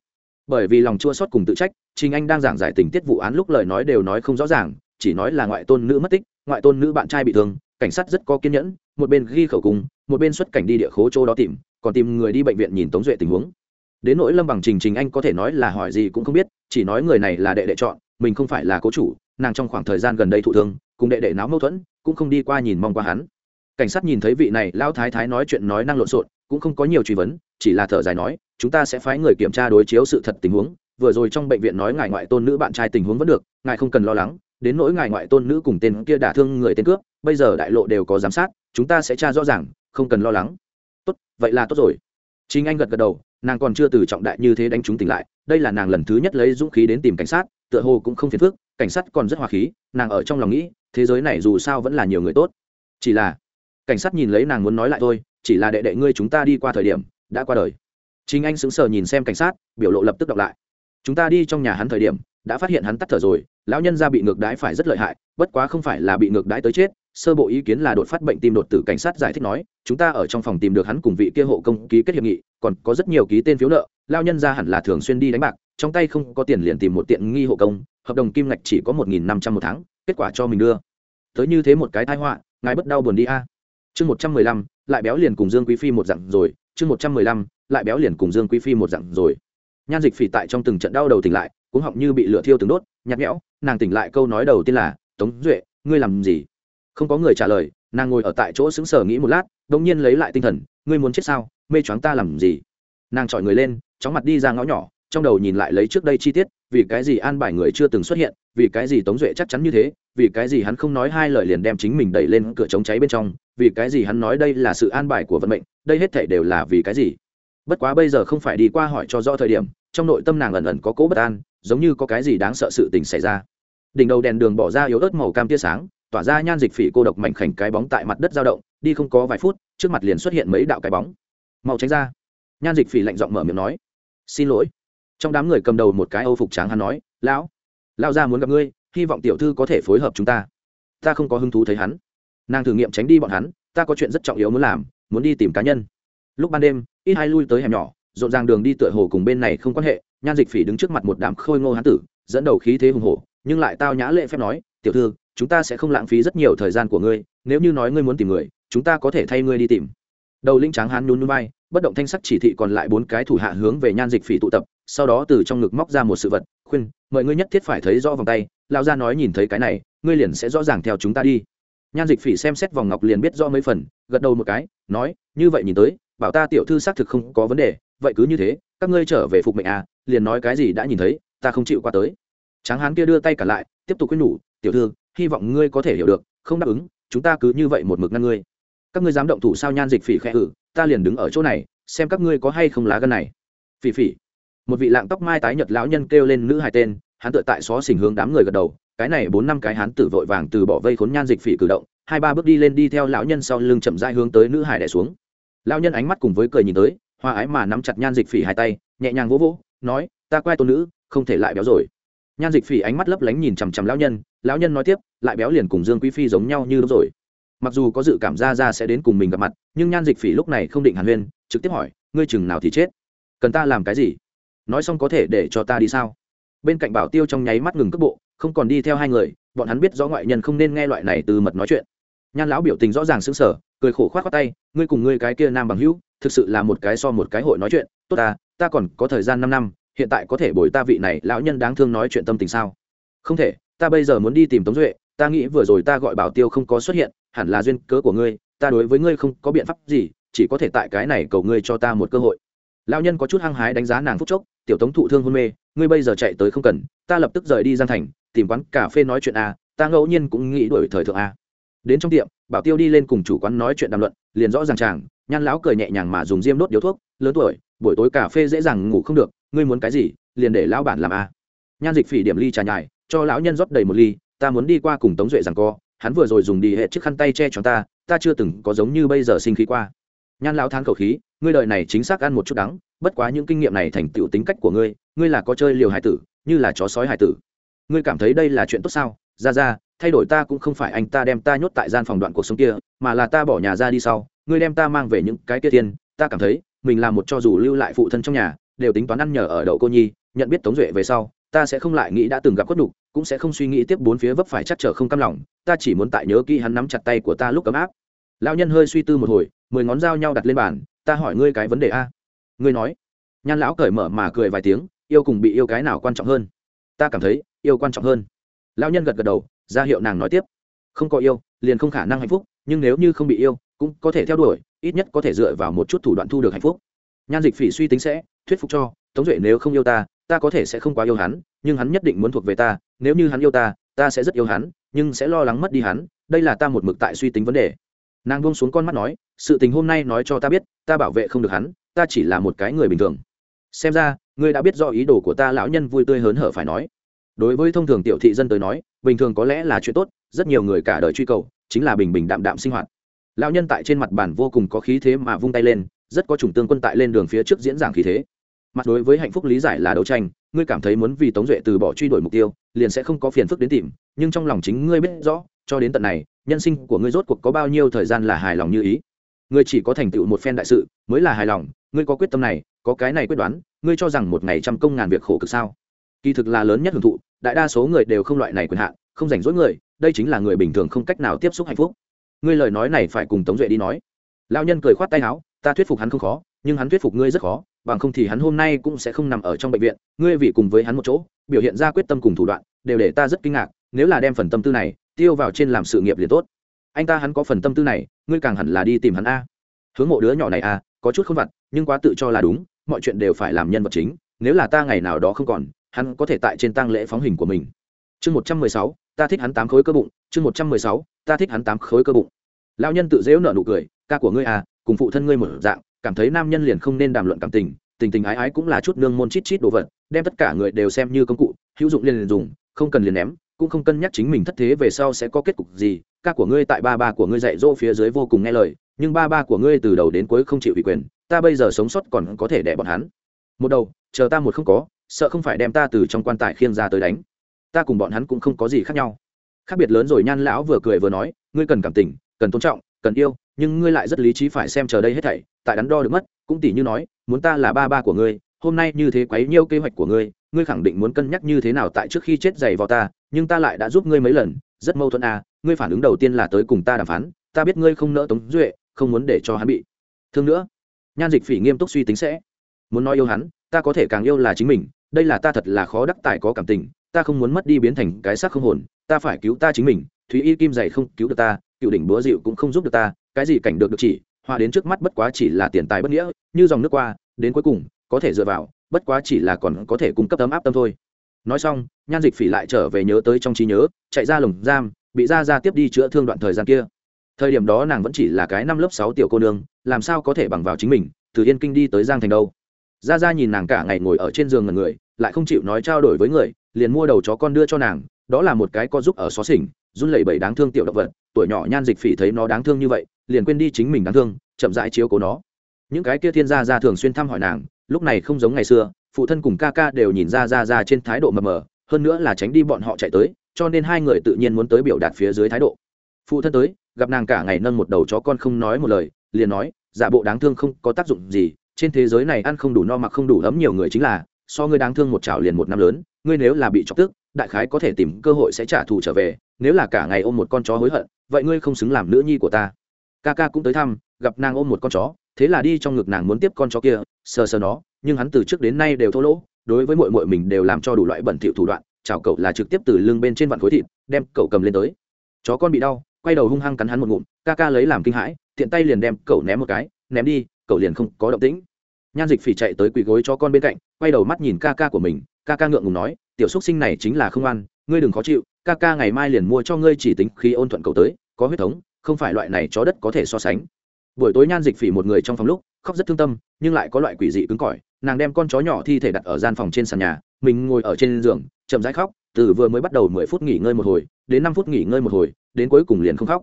Bởi vì lòng chua xót cùng tự trách, trình anh đang giảng giải tình tiết vụ án lúc lời nói đều nói không rõ ràng, chỉ nói là ngoại tôn nữ mất tích, ngoại tôn nữ bạn trai bị thương, cảnh sát rất có kiên nhẫn, một bên ghi khẩu cung một bên xuất cảnh đi địa khố chỗ đó tìm, còn tìm người đi bệnh viện nhìn tống duệ tình huống. Đến nỗi lâm bằng trình trình anh có thể nói là hỏi gì cũng không biết, chỉ nói người này là đệ đệ chọn, mình không phải là cố chủ, nàng trong khoảng thời gian gần đây thụ thương, cùng đệ đệ náo mâu thuẫn, cũng không đi qua nhìn mong qua hắn. Cảnh sát nhìn thấy vị này, lão thái thái nói chuyện nói năng lộn xộn, cũng không có nhiều truy vấn, chỉ là thở dài nói, chúng ta sẽ phái người kiểm tra đối chiếu sự thật tình huống, vừa rồi trong bệnh viện nói ngài ngoại tôn nữ bạn trai tình huống vẫn được, ngài không cần lo lắng, đến nỗi ngài ngoại tôn nữ cùng tên kia đả thương người tên cướp, bây giờ đại lộ đều có giám sát, chúng ta sẽ tra rõ ràng không cần lo lắng. Tốt, vậy là tốt rồi. Chính anh gật gật đầu, nàng còn chưa từ trọng đại như thế đánh chúng tỉnh lại, đây là nàng lần thứ nhất lấy dũng khí đến tìm cảnh sát, tựa hồ cũng không phiền phức, cảnh sát còn rất hòa khí, nàng ở trong lòng nghĩ, thế giới này dù sao vẫn là nhiều người tốt. Chỉ là, cảnh sát nhìn lấy nàng muốn nói lại thôi, chỉ là đệ đệ ngươi chúng ta đi qua thời điểm, đã qua đời. Chính anh sững sờ nhìn xem cảnh sát, biểu lộ lập tức đọc lại. Chúng ta đi trong nhà hắn thời điểm, đã phát hiện hắn tắt thở rồi, lão nhân ra bị ngược đái phải rất lợi hại, bất quá không phải là bị ngược đái tới chết sơ bộ ý kiến là đột phát bệnh tim đột tử cảnh sát giải thích nói, chúng ta ở trong phòng tìm được hắn cùng vị kia hộ công ký kết hiệp nghị, còn có rất nhiều ký tên phiếu nợ, lao nhân ra hẳn là thường xuyên đi đánh bạc, trong tay không có tiền liền tìm một tiện nghi hộ công, hợp đồng kim ngạch chỉ có một nghìn năm trăm một tháng, kết quả cho mình đưa. Tới như thế một cái thai họa, ngài bất đau buồn đi a. Chương một trăm mười lăm, lại béo liền cùng dương quý phi một dặn rồi, chương một trăm mười lăm, lại béo liền cùng dương quý phi một dặn rồi. Nhan dịch phỉ tại trong từng trận đau đầu tỉnh lại cũng họng như bị lửa thiêu từng đốt, nhạt nhẽo, nàng tỉnh lại câu nói đầu tiên là, tống duệ, ngươi làm gì? Không có người trả lời, nàng ngồi ở tại chỗ sững sờ nghĩ một lát đ ỗ n g nhiên lấy lại tinh thần, ngươi muốn chết sao? Mê choáng ta làm gì? Nàng chọi người lên, chóng mặt đi ra ngõ nhỏ, trong đầu nhìn lại lấy trước đây chi tiết, vì cái gì an bài người chưa từng xuất hiện, vì cái gì tống duệ chắc chắn như thế, vì cái gì hắn không nói hai lời liền đem chính mình đẩy lên cửa chống cháy bên trong, vì cái gì hắn nói đây là sự an bài của vận mệnh, đây hết thể đều là vì cái gì? Bất quá bây giờ không phải đi qua hỏi cho rõ thời điểm, trong nội tâm nàng ẩn ẩn có cố bất an, giống như có cái gì đáng sợ sự tình xảy ra. Đỉnh đầu đèn đường bỏ ra yếu ớt màu cam tia sáng tỏa ra nhan dịch phỉ cô độc mảnh khảnh cái bóng tại mặt đất dao động, đi không có vài phút, trước mặt liền xuất hiện mấy đạo cái bóng. Mau tránh ra. Nhan dịch phỉ lạnh giọng mở miệng nói. Xin lỗi. Trong đám người cầm đầu một cái âu phục tráng hắn nói, lão lão gia muốn gặp ngươi, hy vọng tiểu thư có thể phối hợp chúng ta. Ta không có hứng thú thấy hắn. Nàng thử nghiệm tránh đi bọn hắn, ta có chuyện rất trọng yếu muốn làm, muốn đi tìm cá nhân. Lúc ban đêm, ít hai lui tới hẻm nhỏ, rộn ràng đường đi tựa hồ cùng bên này không quan hệ, nhan dịch phỉ đứng trước mặt một đám khôi ngô hán tử, dẫn đầu khí thế hùng hổ, nhưng lại tao nhã lệ phép nói, tiểu thư chúng ta sẽ không lãng phí rất nhiều thời gian của ngươi, nếu như nói ngươi muốn tìm người, chúng ta có thể thay ngươi đi tìm. Đầu linh tráng hán nhún nhún vai, bất động thanh sắc chỉ thị còn lại bốn cái thủ hạ hướng về nhan dịch phỉ tụ tập, sau đó từ trong ngực móc ra một sự vật, khuyên, mời ngươi nhất thiết phải thấy rõ vòng tay lao ra nói nhìn thấy cái này, ngươi liền sẽ rõ ràng theo chúng ta đi. Nhan dịch phỉ xem xét vòng ngọc liền biết rõ mấy phần, gật đầu một cái, nói, như vậy nhìn tới, bảo ta tiểu thư xác thực không có vấn đề, vậy cứ như thế, các ngươi trở về phục mệnh à liền nói cái gì đã nhìn thấy, ta không chịu qua tới. Tráng hán kia đưa tay cả lại, tiếp tục khuyên nhủ, tiểu thư hy vọng ngươi có thể hiểu được, không đáp ứng, chúng ta cứ như vậy một mực ngăn ngươi. Các ngươi dám động thủ sao nhan dịch phỉ khẽ ử, ta liền đứng ở chỗ này, xem các ngươi có hay không lá gân này. Phỉ phỉ. Một vị lạng tóc mai tái nhật lão nhân kêu lên nữ hài tên, hắn tự tại xó xỉnh hướng đám người gật đầu, cái này bốn năm cái hắn tử vội vàng từ bỏ vây khốn nhan dịch phỉ cử động, hai ba bước đi lên đi theo lão nhân sau lưng chậm rãi hướng tới nữ hải đẻ xuống. Lão nhân ánh mắt cùng với cười nhìn tới hoa ái mà nắm chặt nhan dịch phỉ hai tay, nhẹ nhàng vỗ vỗ, nói, ta quay tôn nữ, không thể lại béo rồi nhan dịch phỉ ánh mắt lấp lánh nhìn chằm chằm lão nhân lão nhân nói tiếp, lại béo liền cùng dương quý phi giống nhau như đúng rồi. Mặc dù có dự cảm ra ra sẽ đến cùng mình gặp mặt, nhưng nhan dịch phỉ lúc này không định hàn huyên, trực tiếp hỏi, ngươi chừng nào thì chết? Cần ta làm cái gì? Nói xong có thể để cho ta đi sao? Bên cạnh bảo tiêu trong nháy mắt ngừng cước bộ, không còn đi theo hai người, bọn hắn biết rõ ngoại nhân không nên nghe loại này từ mật nói chuyện. Nhan lão biểu tình rõ ràng xứng sở cười khổ khoát khoát tay, ngươi cùng ngươi cái kia nam bằng hữu, thực sự là một cái so một cái hội nói chuyện. Tốt ta ta còn có thời gian năm năm hiện tại có thể bồi ta vị này lão nhân đáng thương nói chuyện tâm tình sao? Không thể, ta bây giờ muốn đi tìm tống duệ, ta nghĩ vừa rồi ta gọi bảo tiêu không có xuất hiện, hẳn là duyên cớ của ngươi, ta đối với ngươi không có biện pháp gì, chỉ có thể tại cái này cầu ngươi cho ta một cơ hội. Lão nhân có chút hăng hái đánh giá nàng phúc chốc, tiểu tống thụ thương hôn mê, ngươi bây giờ chạy tới không cần, ta lập tức rời đi giang thành, tìm quán cà phê nói chuyện a, ta ngẫu nhiên cũng nghĩ đổi thời thượng a. Đến trong tiệm, bảo tiêu đi lên cùng chủ quán nói chuyện đàm luận, liền rõ ràng chàng, nhan lão cười nhẹ nhàng mà dùng diêm đốt điếu thuốc, lớn tuổi, buổi tối cà phê dễ dàng ngủ không được ngươi muốn cái gì, liền để lão bản làm a. Nhan dịch phỉ điểm ly trà nhài, cho lão nhân rót đầy một ly, ta muốn đi qua cùng tống duệ rằng co, hắn vừa rồi dùng đi hệ chiếc khăn tay che cho ta ta chưa từng có giống như bây giờ sinh khí qua. Nhan lão thán khẩu khí, ngươi đời này chính xác ăn một chút đắng, bất quá những kinh nghiệm này thành tựu tính cách của ngươi ngươi là có chơi liều hải tử, như là chó sói hải tử. Ngươi cảm thấy đây là chuyện tốt sao? Ra ra, thay đổi ta cũng không phải anh ta đem ta nhốt tại gian phòng đoạn cuộc sống kia, mà là ta bỏ nhà ra đi sau, ngươi đem ta mang về những cái kia tiên ta cảm thấy, mình là một cho dù lưu lại phụ thân trong nhà đều tính toán ăn nhờ ở đậu cô nhi, nhận biết tống duệ về sau, ta sẽ không lại nghĩ đã từng gặp khuất đục cũng sẽ không suy nghĩ tiếp bốn phía vấp phải chắc trở không cam lòng, ta chỉ muốn tại nhớ kỹ hắn nắm chặt tay của ta lúc ấm áp. Lão nhân hơi suy tư một hồi, mười ngón dao nhau đặt lên bàn, ta hỏi ngươi cái vấn đề a. Ngươi nói. Nhan lão cởi mở mà cười vài tiếng, yêu cùng bị yêu cái nào quan trọng hơn? Ta cảm thấy, yêu quan trọng hơn. Lão nhân gật gật đầu, ra hiệu nàng nói tiếp. Không có yêu, liền không khả năng hạnh phúc, nhưng nếu như không bị yêu, cũng có thể theo đuổi, ít nhất có thể dựa vào một chút thủ đoạn thu được hạnh phúc. Nhan dịch phỉ suy tính sẽ thuyết phục cho, tống duệ nếu không yêu ta ta có thể sẽ không quá yêu hắn, nhưng hắn nhất định muốn thuộc về ta, nếu như hắn yêu ta ta sẽ rất yêu hắn, nhưng sẽ lo lắng mất đi hắn, đây là ta một mực tại suy tính vấn đề. Nàng buông xuống con mắt nói, sự tình hôm nay nói cho ta biết, ta bảo vệ không được hắn, ta chỉ là một cái người bình thường. Xem ra, ngươi đã biết do ý đồ của ta lão nhân vui tươi hớn hở phải nói. Đối với thông thường tiểu thị dân tới nói, bình thường có lẽ là chuyện tốt, rất nhiều người cả đời truy cầu, chính là bình bình đạm đạm sinh hoạt. Lão nhân tại trên mặt bàn vô cùng có khí thế mà vung tay lên, rất có chủng tương quân tại lên đường phía trước diễn giảng khí thế mặt đối với hạnh phúc lý giải là đấu tranh, ngươi cảm thấy muốn vì tống duệ từ bỏ truy đuổi mục tiêu, liền sẽ không có phiền phức đến tìm, nhưng trong lòng chính ngươi biết rõ, cho đến tận này, nhân sinh của ngươi rốt cuộc có bao nhiêu thời gian là hài lòng như ý. Ngươi chỉ có thành tựu một phen đại sự, mới là hài lòng, ngươi có quyết tâm này, có cái này quyết đoán, ngươi cho rằng một ngày trăm công ngàn việc khổ cực sao? Kỳ thực là lớn nhất hưởng thụ, đại đa số người đều không loại này quyền hạn, không rảnh rỗi người, đây chính là người bình thường không cách nào tiếp xúc hạnh phúc. Ngươi lời nói này phải cùng tống duệ đi nói. Lao nhân cười khoát tay áo, ta thuyết phục hắn không khó, nhưng hắn thuyết phục ngươi rất khó bằng không thì hắn hôm nay cũng sẽ không nằm ở trong bệnh viện, ngươi vì cùng với hắn một chỗ, biểu hiện ra quyết tâm cùng thủ đoạn, đều để ta rất kinh ngạc, nếu là đem phần tâm tư này tiêu vào trên làm sự nghiệp liền tốt. Anh ta hắn có phần tâm tư này, ngươi càng hẳn là đi tìm hắn a. Hướng mộ đứa nhỏ này a, có chút không vặt, nhưng quá tự cho là đúng, mọi chuyện đều phải làm nhân vật chính, nếu là ta ngày nào đó không còn, hắn có thể tại trên tang lễ phóng hình của mình. Chương một trăm mười sáu, ta thích hắn tám khối cơ bụng, chương một trăm mười sáu, ta thích hắn tám khối cơ bụng. Lao nhân tự dễu nợ nụ cười, ca của ngươi à cùng phụ thân ngươi một dạng cảm thấy nam nhân liền không nên đàm luận cảm tình tình tình ái ái cũng là chút nương môn chít chít đồ vật, đem tất cả người đều xem như công cụ, hữu dụng liền liền dùng, không cần liền ném, cũng không cân nhắc chính mình thất thế về sau sẽ có kết cục gì. Ca của ngươi tại ba ba của ngươi dạy dỗ phía dưới vô cùng nghe lời, nhưng ba ba của ngươi từ đầu đến cuối không chịu ủy quyền, ta bây giờ sống sót còn có thể đẻ bọn hắn. Một đầu, chờ ta một không có, sợ không phải đem ta từ trong quan tài khiêng ra tới đánh. Ta cùng bọn hắn cũng không có gì khác nhau. Khác biệt lớn rồi, nhan lão vừa cười vừa nói, ngươi cần cảm tình, cần tôn trọng, cần yêu nhưng ngươi lại rất lý trí phải xem chờ đây hết thảy, tại đắn đo được mất, cũng tỷ như nói, muốn ta là ba ba của ngươi, hôm nay như thế quấy nhiêu kế hoạch của ngươi ngươi khẳng định muốn cân nhắc như thế nào tại trước khi chết giày vào ta, nhưng ta lại đã giúp ngươi mấy lần, rất mâu thuẫn à ngươi phản ứng đầu tiên là tới cùng ta đàm phán, ta biết ngươi không nỡ tống duệ, không muốn để cho hắn bị thương nữa. Nhan dịch phỉ nghiêm túc suy tính sẽ muốn nói yêu hắn, ta có thể càng yêu là chính mình, đây là ta thật là khó đắc tài có cảm tình, ta không muốn mất đi biến thành cái xác không hồn, ta phải cứu ta chính mình, thúy y kim dày không cứu được ta, cựu đỉnh búa dịu cũng không giúp được ta cái gì cảnh được được chỉ hòa đến trước mắt bất quá chỉ là tiền tài bất nghĩa, như dòng nước qua, đến cuối cùng, có thể dựa vào, bất quá chỉ là còn có thể cung cấp tấm áp tâm thôi. Nói xong, nhan dịch phỉ lại trở về nhớ tới trong trí nhớ, chạy ra lồng giam, bị ra ra tiếp đi chữa thương đoạn thời gian kia. Thời điểm đó nàng vẫn chỉ là cái năm lớp sáu tiểu cô nương, làm sao có thể bằng vào chính mình, từ yên kinh đi tới giang thành đâu. Ra ra nhìn nàng cả ngày ngồi ở trên giường ngần người, lại không chịu nói trao đổi với người, liền mua đầu chó con đưa cho nàng, đó là một cái có giúp ở xó xỉnh, run lẩy bẩy đáng thương tiểu động vật, tuổi nhỏ nhan dịch phỉ thấy nó đáng thương như vậy liền quên đi chính mình đáng thương, chậm rãi chiếu cố nó. Những cái kia thiên gia ra thường xuyên thăm hỏi nàng, lúc này không giống ngày xưa, phụ thân cùng ca ca đều nhìn ra ra ra trên thái độ mờ mờ, hơn nữa là tránh đi bọn họ chạy tới, cho nên hai người tự nhiên muốn tới biểu đạt phía dưới thái độ. Phụ thân tới, gặp nàng cả ngày nâng một đầu chó con không nói một lời, liền nói, giả bộ đáng thương không có tác dụng gì, trên thế giới này ăn không đủ no mặc không đủ ấm nhiều người chính là, so ngươi đáng thương một chảo liền một năm lớn, ngươi nếu là bị chọc tức, đại khái có thể tìm cơ hội sẽ trả thù trở về, nếu là cả ngày ôm một con chó hối hận, vậy ngươi không xứng làm nữ nhi của ta ca ca cũng tới thăm, gặp nàng ôm một con chó, thế là đi trong ngực nàng muốn tiếp con chó kia, sờ sờ nó, nhưng hắn từ trước đến nay đều thô lỗ, đối với mội mội mình đều làm cho đủ loại bẩn thỉu thủ đoạn chào cậu là trực tiếp từ lưng bên trên vạn khối thịt, đem cậu cầm lên tới. Chó con bị đau, quay đầu hung hăng cắn hắn một ngụm, ca ca lấy làm kinh hãi, tiện tay liền đem cậu ném một cái, ném đi, cậu liền không có động tĩnh. Nhan dịch phỉ chạy tới quỳ gối cho con bên cạnh, quay đầu mắt nhìn ca ca của mình, ca ca ngượng ngùng nói, tiểu xúc sinh này chính là không ăn, ngươi đừng khó chịu, ca ca ngày mai liền mua cho ngươi chỉ tính khi ôn thuận cậu tới, có huyết thống không phải loại này chó đất có thể so sánh. Buổi tối nhan dịch phỉ một người trong phòng lúc, khóc rất thương tâm, nhưng lại có loại quỷ dị cứng cỏi, nàng đem con chó nhỏ thi thể đặt ở gian phòng trên sàn nhà, mình ngồi ở trên giường, chậm rãi khóc, từ vừa mới bắt đầu mười phút nghỉ ngơi một hồi, đến năm phút nghỉ ngơi một hồi, đến cuối cùng liền không khóc.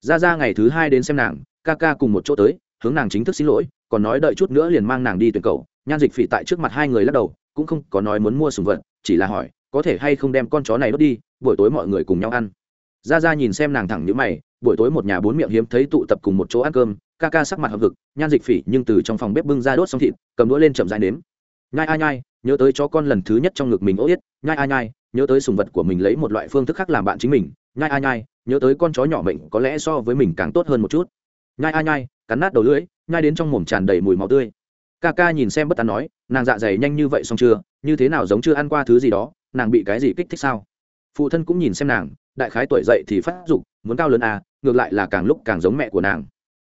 Ra ra ngày thứ hai đến xem nàng, ca ca cùng một chỗ tới, hướng nàng chính thức xin lỗi, còn nói đợi chút nữa liền mang nàng đi tuyển cầu. Nhan dịch phỉ tại trước mặt hai người lắc đầu, cũng không có nói muốn mua sùng vật, chỉ là hỏi, có thể hay không đem con chó này đốt đi, buổi tối mọi người cùng nhau ăn. Ra ra nhìn xem nàng thẳng nhữ mày buổi tối một nhà bốn miệng hiếm thấy tụ tập cùng một chỗ ăn cơm, ca ca sắc mặt hợp vực nhan dịch phỉ nhưng từ trong phòng bếp bưng ra đốt xong thịt, cầm đũa lên chậm dài nếm. Nhai a nhai, nhớ tới chó con lần thứ nhất trong ngực mình ô yết. Nhai a nhai, nhớ tới sùng vật của mình lấy một loại phương thức khác làm bạn chính mình. Nhai a nhai, nhớ tới con chó nhỏ mệnh có lẽ so với mình càng tốt hơn một chút. Nhai a nhai, cắn nát đầu lưỡi, nhai đến trong mồm tràn đầy mùi máu tươi. Ca ca nhìn xem bất tán nói, nàng dạ dày nhanh như vậy xong chưa? Như thế nào giống chưa ăn qua thứ gì đó? Nàng bị cái gì kích thích sao? Phụ thân cũng nhìn xem nàng, đại khái tuổi dậy thì phát dục, muốn cao lớn à ngược lại là càng lúc càng giống mẹ của nàng.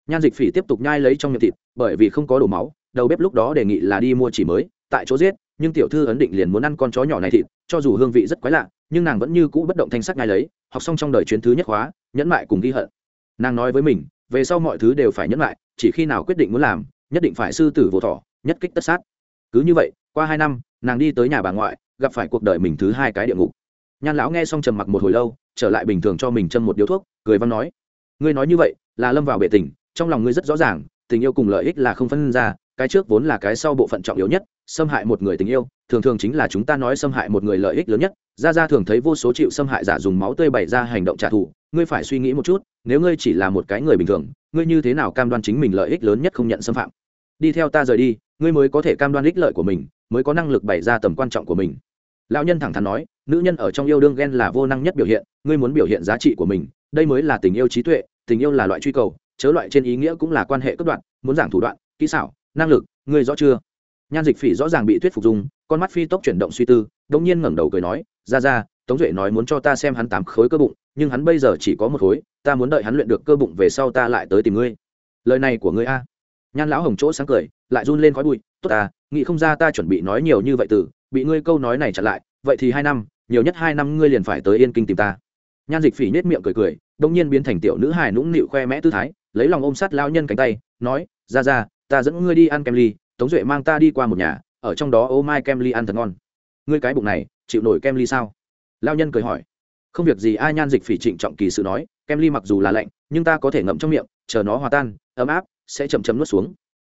Nhan dịch phỉ tiếp tục nhai lấy trong miệng thịt bởi vì không có đổ máu đầu bếp lúc đó đề nghị là đi mua chỉ mới tại chỗ giết nhưng tiểu thư ấn định liền muốn ăn con chó nhỏ này thịt cho dù hương vị rất quái lạ nhưng nàng vẫn như cũ bất động thanh sắc ngay lấy học xong trong đời chuyến thứ nhất khóa nhẫn mại cùng ghi hận. Nàng nói với mình về sau mọi thứ đều phải nhẫn lại chỉ khi nào quyết định muốn làm nhất định phải sư tử vô thỏ, nhất kích tất sát. Cứ như vậy qua hai năm nàng đi tới nhà bà ngoại gặp phải cuộc đời mình thứ hai cái địa ngục. Nhan lão nghe xong trầm mặc một hồi lâu trở lại bình thường cho mình châm một điếu thuốc cười văn nói ngươi nói như vậy, là lâm vào bệ tình, trong lòng ngươi rất rõ ràng, tình yêu cùng lợi ích là không phân ra, cái trước vốn là cái sau bộ phận trọng yếu nhất, xâm hại một người tình yêu, thường thường chính là chúng ta nói xâm hại một người lợi ích lớn nhất, ra ra thường thấy vô số chịu xâm hại giả dùng máu tươi bày ra hành động trả thù, ngươi phải suy nghĩ một chút, nếu ngươi chỉ là một cái người bình thường, ngươi như thế nào cam đoan chính mình lợi ích lớn nhất không nhận xâm phạm? Đi theo ta rời đi, ngươi mới có thể cam đoan ích lợi của mình, mới có năng lực bày ra tầm quan trọng của mình. Lão nhân thẳng thắn nói, nữ nhân ở trong yêu đương ghen là vô năng nhất biểu hiện, ngươi muốn biểu hiện giá trị của mình đây mới là tình yêu trí tuệ, tình yêu là loại truy cầu, chớ loại trên ý nghĩa cũng là quan hệ cấp đoạn, muốn giảng thủ đoạn, kỹ xảo, năng lực, ngươi rõ chưa? Nhan dịch phỉ rõ ràng bị thuyết phục dùng, con mắt phi tốc chuyển động suy tư đông nhiên ngẩng đầu cười nói, ra ra, tống duệ nói muốn cho ta xem hắn tám khối cơ bụng, nhưng hắn bây giờ chỉ có một khối, ta muốn đợi hắn luyện được cơ bụng về sau ta lại tới tìm ngươi. Lời này của ngươi a? Nhan lão hồng chỗ sáng cười, lại run lên khói bụi, tốt ta, nghĩ không ra ta chuẩn bị nói nhiều như vậy từ, bị ngươi câu nói này chặn lại, vậy thì hai năm, nhiều nhất hai năm ngươi liền phải tới yên kinh tìm ta nhan dịch phỉ nết miệng cười cười đông nhiên biến thành tiểu nữ hài nũng nịu khoe mẽ tư thái, lấy lòng ôm sát lao nhân cánh tay, nói, ra ra, ta dẫn ngươi đi ăn kem ly, tống duệ mang ta đi qua một nhà, ở trong đó ô mai kem ly ăn thật ngon. Ngươi cái bụng này, chịu nổi kem ly sao? Lao nhân cười hỏi. Không việc gì ai nhan dịch phỉ trịnh trọng kỳ sự nói, kem ly mặc dù là lạnh, nhưng ta có thể ngậm trong miệng, chờ nó hòa tan, ấm áp, sẽ chậm chậm nuốt xuống.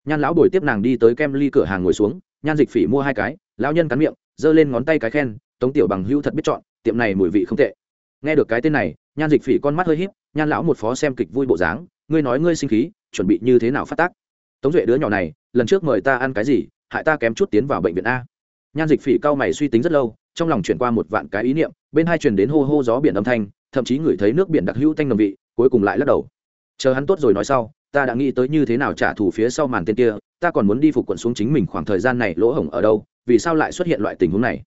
Nhan lão bồi tiếp nàng đi tới kem ly cửa hàng ngồi xuống, nhan dịch phỉ mua hai cái, lão nhân cắn miệng, giơ lên ngón tay cái khen, tống tiểu bằng hữu thật biết chọn, tiệm này mùi vị không tệ nghe được cái tên này, nhan dịch phỉ con mắt hơi híp, nhan lão một phó xem kịch vui bộ dáng, ngươi nói ngươi sinh khí, chuẩn bị như thế nào phát tác? Tống duệ đứa nhỏ này, lần trước mời ta ăn cái gì, hại ta kém chút tiến vào bệnh viện a. Nhan dịch phỉ cao mày suy tính rất lâu, trong lòng chuyển qua một vạn cái ý niệm, bên hai truyền đến hô hô gió biển âm thanh, thậm chí ngửi thấy nước biển đặc hữu tanh nồng vị, cuối cùng lại lắc đầu. Chờ hắn tốt rồi nói sau, ta đã nghĩ tới như thế nào trả thù phía sau màn tên kia, ta còn muốn đi phục quận xuống chính mình khoảng thời gian này lỗ hổng ở đâu, vì sao lại xuất hiện loại tình huống này?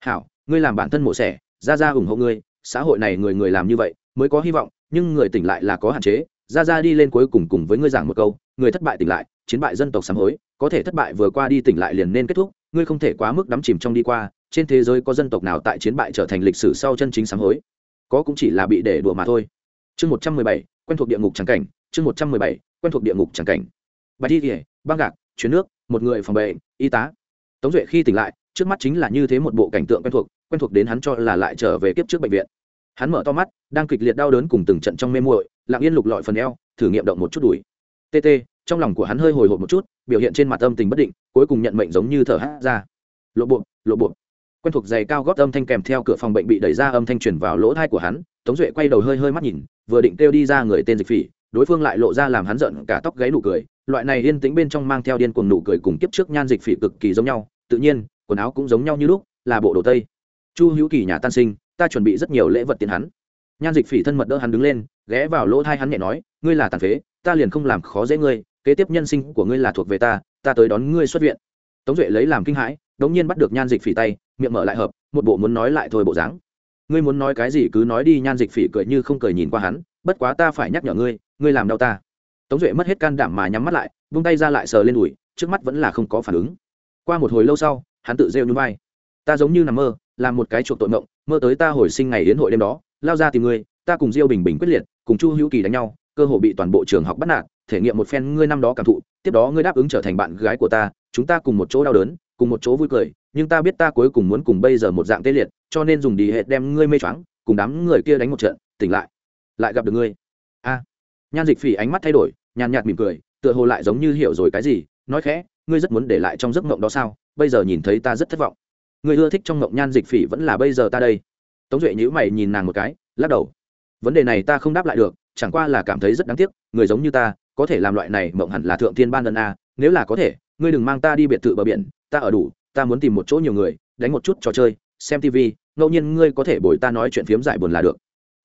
Hảo, ngươi làm bản thân mổ xẻ, ra ra ủng hộ ngươi xã hội này người người làm như vậy mới có hy vọng, nhưng người tỉnh lại là có hạn chế. Ra ra đi lên cuối cùng cùng với ngươi giảng một câu, người thất bại tỉnh lại, chiến bại dân tộc sám hối, có thể thất bại vừa qua đi tỉnh lại liền nên kết thúc, ngươi không thể quá mức đắm chìm trong đi qua, trên thế giới có dân tộc nào tại chiến bại trở thành lịch sử sau chân chính sám hối? Có cũng chỉ là bị để đùa mà thôi. Chương một trăm mười bảy, quen thuộc địa ngục tràng cảnh, chương một trăm mười bảy, quen thuộc địa ngục tràng cảnh. Bạch thi kỉa băng gạc chuyến nước, một người phòng bệnh, y tá. Tống duệ khi tỉnh lại trước mắt chính là như thế một bộ cảnh tượng quen thuộc quen thuộc đến hắn cho là lại trở về kiếp trước bệnh viện. Hắn mở to mắt, đang kịch liệt đau đớn cùng từng trận trong mê muội, lặng yên lục lọi phần eo, thử nghiệm động một chút đùi. Tt trong lòng của hắn hơi hồi hộp một chút, biểu hiện trên mặt âm tình bất định, cuối cùng nhận mệnh giống như thở hát ra. Lộ bộ lộ bộ. Quen thuộc giày cao gót âm thanh kèm theo cửa phòng bệnh bị đẩy ra âm thanh truyền vào lỗ thai của hắn, tống duệ quay đầu hơi hơi mắt nhìn, vừa định kêu đi ra người tên dịch phỉ, đối phương lại lộ ra làm hắn giận cả tóc gáy nụ cười, loại này yên tĩnh bên trong mang theo điên cuồng nụ cười cùng kiếp trước nhan dịch phỉ cực kỳ giống nhau, tự nhiên quần áo cũng giống nhau như lúc, là bộ đồ tây. Chu hữu kỳ nhà tan sinh, ta chuẩn bị rất nhiều lễ vật tiền hắn. Nhan dịch phỉ thân mật đỡ hắn đứng lên, ghé vào lỗ thai hắn nhẹ nói, ngươi là tàn phế, ta liền không làm khó dễ ngươi, kế tiếp nhân sinh của ngươi là thuộc về ta ta tới đón ngươi xuất viện. Tống duệ lấy làm kinh hãi đống nhiên bắt được nhan dịch phỉ tay, miệng mở lại hợp, một bộ muốn nói lại thôi bộ dáng. Ngươi muốn nói cái gì cứ nói đi. Nhan dịch phỉ cười như không cười nhìn qua hắn, bất quá ta phải nhắc nhở ngươi ngươi làm đau ta. Tống duệ mất hết can đảm mà nhắm mắt lại vung tay ra lại sờ lên đùi, trước mắt vẫn là không có phản ứng. Qua một hồi lâu sau hắn tự rêu nhún vai. Ta giống như nằm mơ, làm một cái chuộc tội mộng, mơ tới ta hồi sinh ngày đến hội đêm đó, lao ra tìm ngươi, ta cùng diêu bình bình quyết liệt, cùng chu hữu kỳ đánh nhau, cơ hội bị toàn bộ trường học bắt nạt, thể nghiệm một phen ngươi năm đó cảm thụ, tiếp đó ngươi đáp ứng trở thành bạn gái của ta, chúng ta cùng một chỗ đau đớn, cùng một chỗ vui cười, nhưng ta biết ta cuối cùng muốn cùng bây giờ một dạng tê liệt, cho nên dùng đi hệ đem ngươi mê choáng, cùng đám người kia đánh một trận, tỉnh lại lại gặp được ngươi. A. Nhan dịch phỉ ánh mắt thay đổi, nhàn nhạt mỉm cười, tựa hồ lại giống như hiểu rồi cái gì, nói khẽ ngươi rất muốn để lại trong giấc mộng đó sao? Bây giờ nhìn thấy ta rất thất vọng. Ngươi ưa thích trong mộng nhan dịch phỉ vẫn là bây giờ ta đây. Tống duệ nhữ mày nhìn nàng một cái, lắc đầu. Vấn đề này ta không đáp lại được, chẳng qua là cảm thấy rất đáng tiếc, người giống như ta, có thể làm loại này mộng hẳn là thượng thiên ban ân a, nếu là có thể, ngươi đừng mang ta đi biệt thự bờ biển, ta ở đủ, ta muốn tìm một chỗ nhiều người, đánh một chút trò chơi, xem tv ngẫu nhiên ngươi có thể bồi ta nói chuyện phiếm giải buồn là được.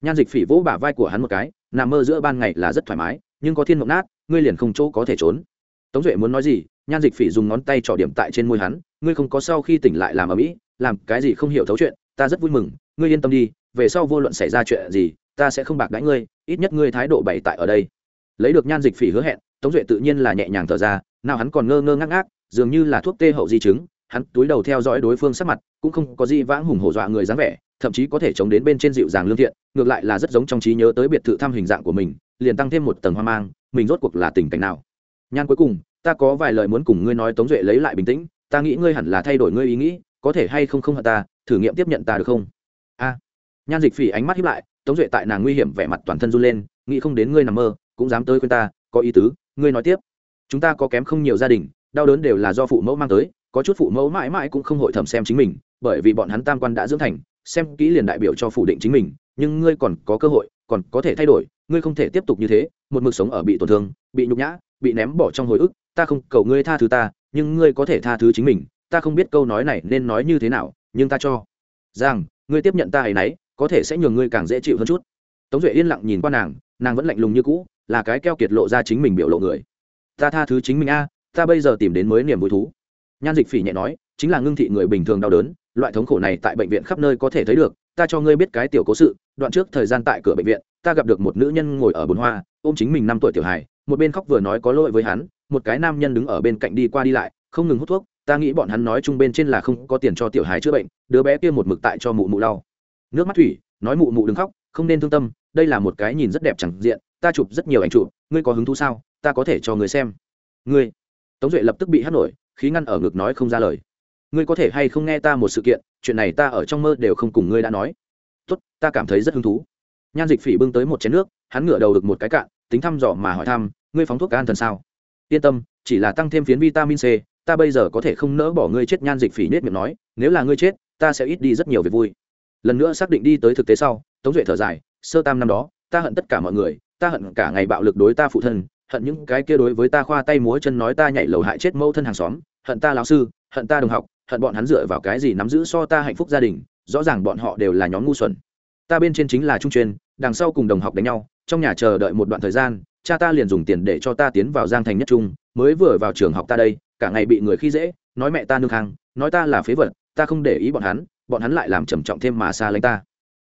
Nhan dịch phỉ vỗ bả vai của hắn một cái, nằm mơ giữa ban ngày là rất thoải mái, nhưng có thiên mộng nát, ngươi liền không chỗ có thể trốn. Tống duệ muốn nói gì nhan dịch phỉ dùng ngón tay trỏ điểm tại trên môi hắn, ngươi không có sau khi tỉnh lại làm ở mỹ làm cái gì không hiểu thấu chuyện, ta rất vui mừng, ngươi yên tâm đi, về sau vô luận xảy ra chuyện gì, ta sẽ không bạc đãi ngươi, ít nhất ngươi thái độ bày tại ở đây. Lấy được nhan dịch phỉ hứa hẹn, tống duệ tự nhiên là nhẹ nhàng thở ra, nào hắn còn ngơ ngơ ngác ngác, dường như là thuốc tê hậu di chứng, hắn túi đầu theo dõi đối phương sắc mặt, cũng không có gì vãng hùng hổ dọa người dáng vẻ, thậm chí có thể chống đến bên trên dịu dàng lương thiện, ngược lại là rất giống trong trí nhớ tới biệt thự thăm hình dạng của mình, liền tăng thêm một tầng hoang mang, mình rốt cuộc là tình cảnh nào. Nhan cuối cùng ta có vài lời muốn cùng ngươi nói tống duệ lấy lại bình tĩnh, ta nghĩ ngươi hẳn là thay đổi ngươi ý nghĩ, có thể hay không không hận ta, thử nghiệm tiếp nhận ta được không? A. Nhan dịch phỉ ánh mắt hiếp lại, tống duệ tại nàng nguy hiểm vẻ mặt toàn thân run lên, nghĩ không đến ngươi nằm mơ, cũng dám tới khuyên ta, có ý tứ, ngươi nói tiếp. Chúng ta có kém không nhiều gia đình, đau đớn đều là do phụ mẫu mang tới, có chút phụ mẫu mãi mãi cũng không hội thẩm xem chính mình, bởi vì bọn hắn tam quan đã dưỡng thành, xem kỹ liền đại biểu cho phủ định chính mình, nhưng ngươi còn có cơ hội, còn có thể thay đổi, ngươi không thể tiếp tục như thế, một mực sống ở bị tổn thương, bị nhục nhã, bị ném bỏ trong hồi ức ta không cầu ngươi tha thứ ta, nhưng ngươi có thể tha thứ chính mình, ta không biết câu nói này nên nói như thế nào, nhưng ta cho. Rằng ngươi tiếp nhận ta hay nấy, có thể sẽ nhường ngươi càng dễ chịu hơn chút. Tống duệ yên lặng nhìn qua nàng nàng vẫn lạnh lùng như cũ, là cái keo kiệt lộ ra chính mình biểu lộ người. Ta tha thứ chính mình a, ta bây giờ tìm đến mới niềm vui thú. Nhan dịch phỉ nhẹ nói, chính là ngưng thị người bình thường đau đớn, loại thống khổ này tại bệnh viện khắp nơi có thể thấy được, ta cho ngươi biết cái tiểu cố sự, đoạn trước thời gian tại cửa bệnh viện, ta gặp được một nữ nhân ngồi ở bồn hoa, ôm chính mình năm tuổi tiểu hài, một bên khóc vừa nói có lỗi với hắn một cái nam nhân đứng ở bên cạnh đi qua đi lại, không ngừng hút thuốc, ta nghĩ bọn hắn nói chung bên trên là không có tiền cho tiểu hài chữa bệnh, đứa bé kia một mực tại cho mụ mụ lau. Nước mắt thủy, nói mụ mụ đừng khóc, không nên thương tâm, đây là một cái nhìn rất đẹp chẳng diện, ta chụp rất nhiều ảnh chụp, ngươi có hứng thú sao, ta có thể cho người xem. Ngươi. Tống duệ lập tức bị hắt nổi, khí ngăn ở ngực nói không ra lời. Ngươi có thể hay không nghe ta một sự kiện, chuyện này ta ở trong mơ đều không cùng ngươi đã nói. Tốt, ta cảm thấy rất hứng thú. Nhan dịch phỉ bưng tới một chén nước, hắn ngửa đầu được một cái cạn, tính thăm dò mà hỏi thăm, ngươi phóng thuốc an thần sao? Yên tâm, chỉ là tăng thêm phiến vitamin c, ta bây giờ có thể không nỡ bỏ ngươi chết nhan dịch phỉ nết miệng nói, nếu là ngươi chết, ta sẽ ít đi rất nhiều việc vui. Lần nữa xác định đi tới thực tế sau, tống duệ thở dài, sơ tam năm đó, ta hận tất cả mọi người, ta hận cả ngày bạo lực đối ta phụ thân, hận những cái kia đối với ta khoa tay múa chân nói ta nhảy lầu hại chết mẫu thân hàng xóm, hận ta lão sư, hận ta đồng học, hận bọn hắn dựa vào cái gì nắm giữ so ta hạnh phúc gia đình, rõ ràng bọn họ đều là nhóm ngu xuẩn. Ta bên trên chính là trung chuyên đằng sau cùng đồng học đánh nhau, trong nhà chờ đợi một đoạn thời gian cha ta liền dùng tiền để cho ta tiến vào giang thành nhất trung, mới vừa vào trường học ta đây, cả ngày bị người khi dễ, nói mẹ ta nương khang, nói ta là phế vật, ta không để ý bọn hắn bọn hắn lại làm trầm trọng thêm mà xa lánh ta.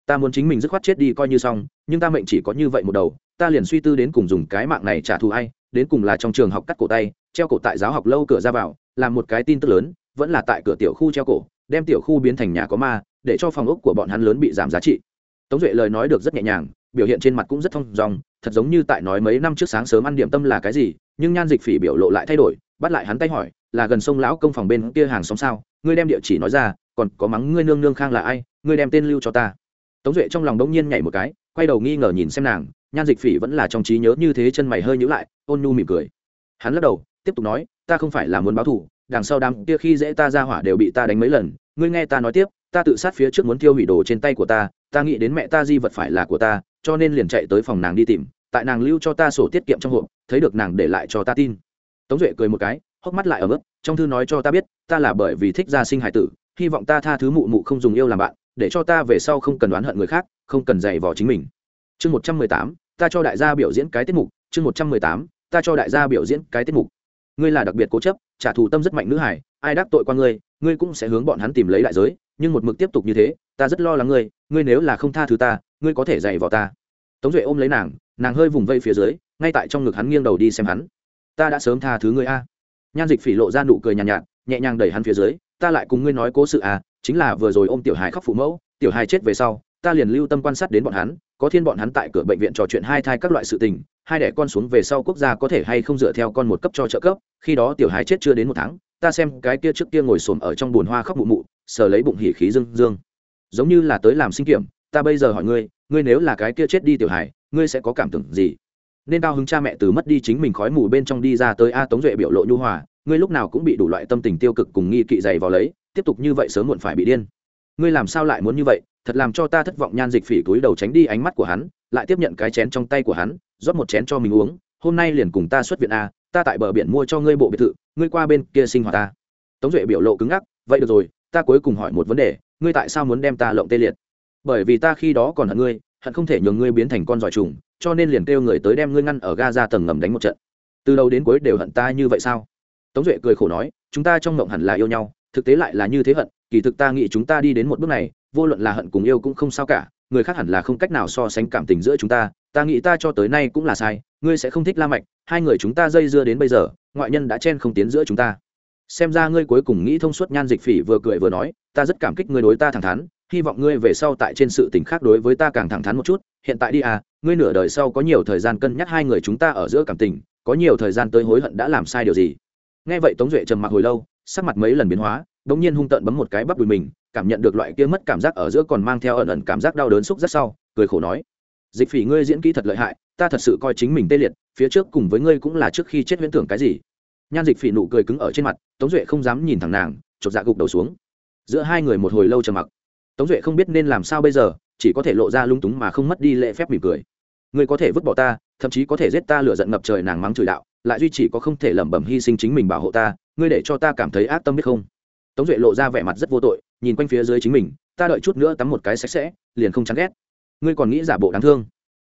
Ta muốn chính mình dứt khoát chết đi coi như xong, nhưng ta mệnh chỉ có như vậy một đầu, ta liền suy tư đến cùng dùng cái mạng này trả thù ai, đến cùng là trong trường học cắt cổ tay, treo cổ tại giáo học lâu cửa ra vào, làm một cái tin tức lớn, vẫn là tại cửa tiểu khu treo cổ, đem tiểu khu biến thành nhà có ma, để cho phòng ốc của bọn hắn lớn bị giảm giá trị. Tống duệ lời nói được rất nhẹ nhàng biểu hiện trên mặt cũng rất thông dòng thật giống như tại nói mấy năm trước sáng sớm ăn điểm tâm là cái gì, nhưng nhan dịch phỉ biểu lộ lại thay đổi, bắt lại hắn tay hỏi, là gần sông lão công phòng bên kia hàng xóm sao? Ngươi đem địa chỉ nói ra, còn có mắng ngươi nương nương khang là ai, ngươi đem tên lưu cho ta. Tống duệ trong lòng đống nhiên nhảy một cái, quay đầu nghi ngờ nhìn xem nàng, nhan dịch phỉ vẫn là trong trí nhớ như thế chân mày hơi nhữ lại, ôn nhu mỉm cười. Hắn lắc đầu, tiếp tục nói, ta không phải là muốn báo thù, đằng sau đám kia khi dễ ta ra hỏa đều bị ta đánh mấy lần, ngươi nghe ta nói tiếp, ta tự sát phía trước muốn tiêu hủy đồ trên tay của ta ta nghĩ đến mẹ ta di vật phải là của ta cho nên liền chạy tới phòng nàng đi tìm, tại nàng lưu cho ta sổ tiết kiệm trong hộp, thấy được nàng để lại cho ta tin. Tống duệ cười một cái, hốc mắt lại ở mức trong thư nói cho ta biết, ta là bởi vì thích gia sinh hải tử, hy vọng ta tha thứ mụ mụ không dùng yêu làm bạn, để cho ta về sau không cần đoán hận người khác, không cần dày vò chính mình. Chương một trăm mười tám, ta cho đại gia biểu diễn cái tiết mục, chương một trăm mười tám, ta cho đại gia biểu diễn cái tiết mục. Ngươi là đặc biệt cố chấp, trả thù tâm rất mạnh nữ hải ai đắc tội qua ngươi ngươi cũng sẽ hướng bọn hắn tìm lấy đại giới, nhưng một mực tiếp tục như thế ta rất lo lắng ngươi ngươi nếu là không tha thứ ta ngươi có thể dạy vào ta. Tống duệ ôm lấy nàng nàng hơi vùng vây phía dưới ngay tại trong ngực hắn nghiêng đầu đi xem hắn. Ta đã sớm tha thứ ngươi a. Nhan dịch phỉ lộ ra nụ cười nhàn nhạt, nhạt nhẹ nhàng đẩy hắn phía dưới ta lại cùng ngươi nói cố sự à chính là vừa rồi ôm tiểu hài khóc phụ mẫu tiểu hài chết về sau ta liền lưu tâm quan sát đến bọn hắn có thiên bọn hắn tại cửa bệnh viện trò chuyện hai thai các loại sự tình hai đẻ con xuống về sau quốc gia có thể hay không dựa theo con một cấp cho trợ cấp khi đó tiểu hài chết chưa đến một tháng ta xem cái kia trước kia ngồi xổm ở trong bùn hoa khóc mụ mụ sờ lấy bụng hỉ khí dương dương giống như là tới làm sinh kiểm ta bây giờ hỏi ngươi ngươi nếu là cái kia chết đi tiểu hải, ngươi sẽ có cảm tưởng gì? Nên cao hứng cha mẹ từ mất đi chính mình khói mù bên trong đi ra tới a tống duệ biểu lộ nhu hòa ngươi lúc nào cũng bị đủ loại tâm tình tiêu cực cùng nghi kỵ dày vào lấy tiếp tục như vậy sớm muộn phải bị điên. Ngươi làm sao lại muốn như vậy? Thật làm cho ta thất vọng nhan dịch phỉ túi đầu tránh đi ánh mắt của hắn lại tiếp nhận cái chén trong tay của hắn rót một chén cho mình uống hôm nay liền cùng ta xuất viện a ta tại bờ biển mua cho ngươi bộ biệt thự ngươi qua bên kia sinh hoạt ta tống duệ biểu lộ cứng ngắc vậy được rồi ta cuối cùng hỏi một vấn đề ngươi tại sao muốn đem ta lộng tê liệt? Bởi vì ta khi đó còn hận ngươi, hận không thể nhường ngươi biến thành con giỏi trùng, cho nên liền kêu người tới đem ngươi ngăn ở ga ra tầng ngầm đánh một trận. Từ đầu đến cuối đều hận ta như vậy sao? Tống duệ cười khổ nói, chúng ta trong mộng hẳn là yêu nhau, thực tế lại là như thế hận, kỳ thực ta nghĩ chúng ta đi đến một bước này, vô luận là hận cùng yêu cũng không sao cả, người khác hẳn là không cách nào so sánh cảm tình giữa chúng ta ta nghĩ ta cho tới nay cũng là sai, ngươi sẽ không thích la mạch, hai người chúng ta dây dưa đến bây giờ, ngoại nhân đã chen không tiến giữa chúng ta xem ra ngươi cuối cùng nghĩ thông suốt nhan dịch phỉ vừa cười vừa nói, ta rất cảm kích ngươi đối ta thẳng thắn, hy vọng ngươi về sau tại trên sự tình khác đối với ta càng thẳng thắn một chút. Hiện tại đi à ngươi nửa đời sau có nhiều thời gian cân nhắc hai người chúng ta ở giữa cảm tình, có nhiều thời gian tới hối hận đã làm sai điều gì? Nghe vậy tống duệ trầm mặc hồi lâu, sắc mặt mấy lần biến hóa đ ỗ n g nhiên hung tợn bấm một cái bắp đùi mình, cảm nhận được loại kia mất cảm giác ở giữa còn mang theo ẩn ẩn cảm giác đau đớn xúc rất sau, cười khổ nói, dịch phỉ ngươi diễn kỹ thật lợi hại, ta thật sự coi chính mình tê liệt, phía trước cùng với ngươi cũng là trước khi chết huyễn tưởng cái gì nhan dịch phỉ nụ cười cứng ở trên mặt, tống duệ không dám nhìn thẳng nàng, chột dạ gục đầu xuống. Giữa hai người một hồi lâu trầm mặc. Tống duệ không biết nên làm sao bây giờ, chỉ có thể lộ ra lung túng mà không mất đi lễ phép mỉm cười. Ngươi có thể vứt bỏ ta, thậm chí có thể giết ta lựa giận ngập trời nàng mắng chửi đạo, lại duy chỉ có không thể lẩm bẩm hy sinh chính mình bảo hộ ta, ngươi để cho ta cảm thấy ác tâm biết không? Tống duệ lộ ra vẻ mặt rất vô tội, nhìn quanh phía dưới chính mình, ta đợi chút nữa tắm một cái sạch sẽ, liền không chán ghét. Ngươi còn nghĩ giả bộ đáng thương?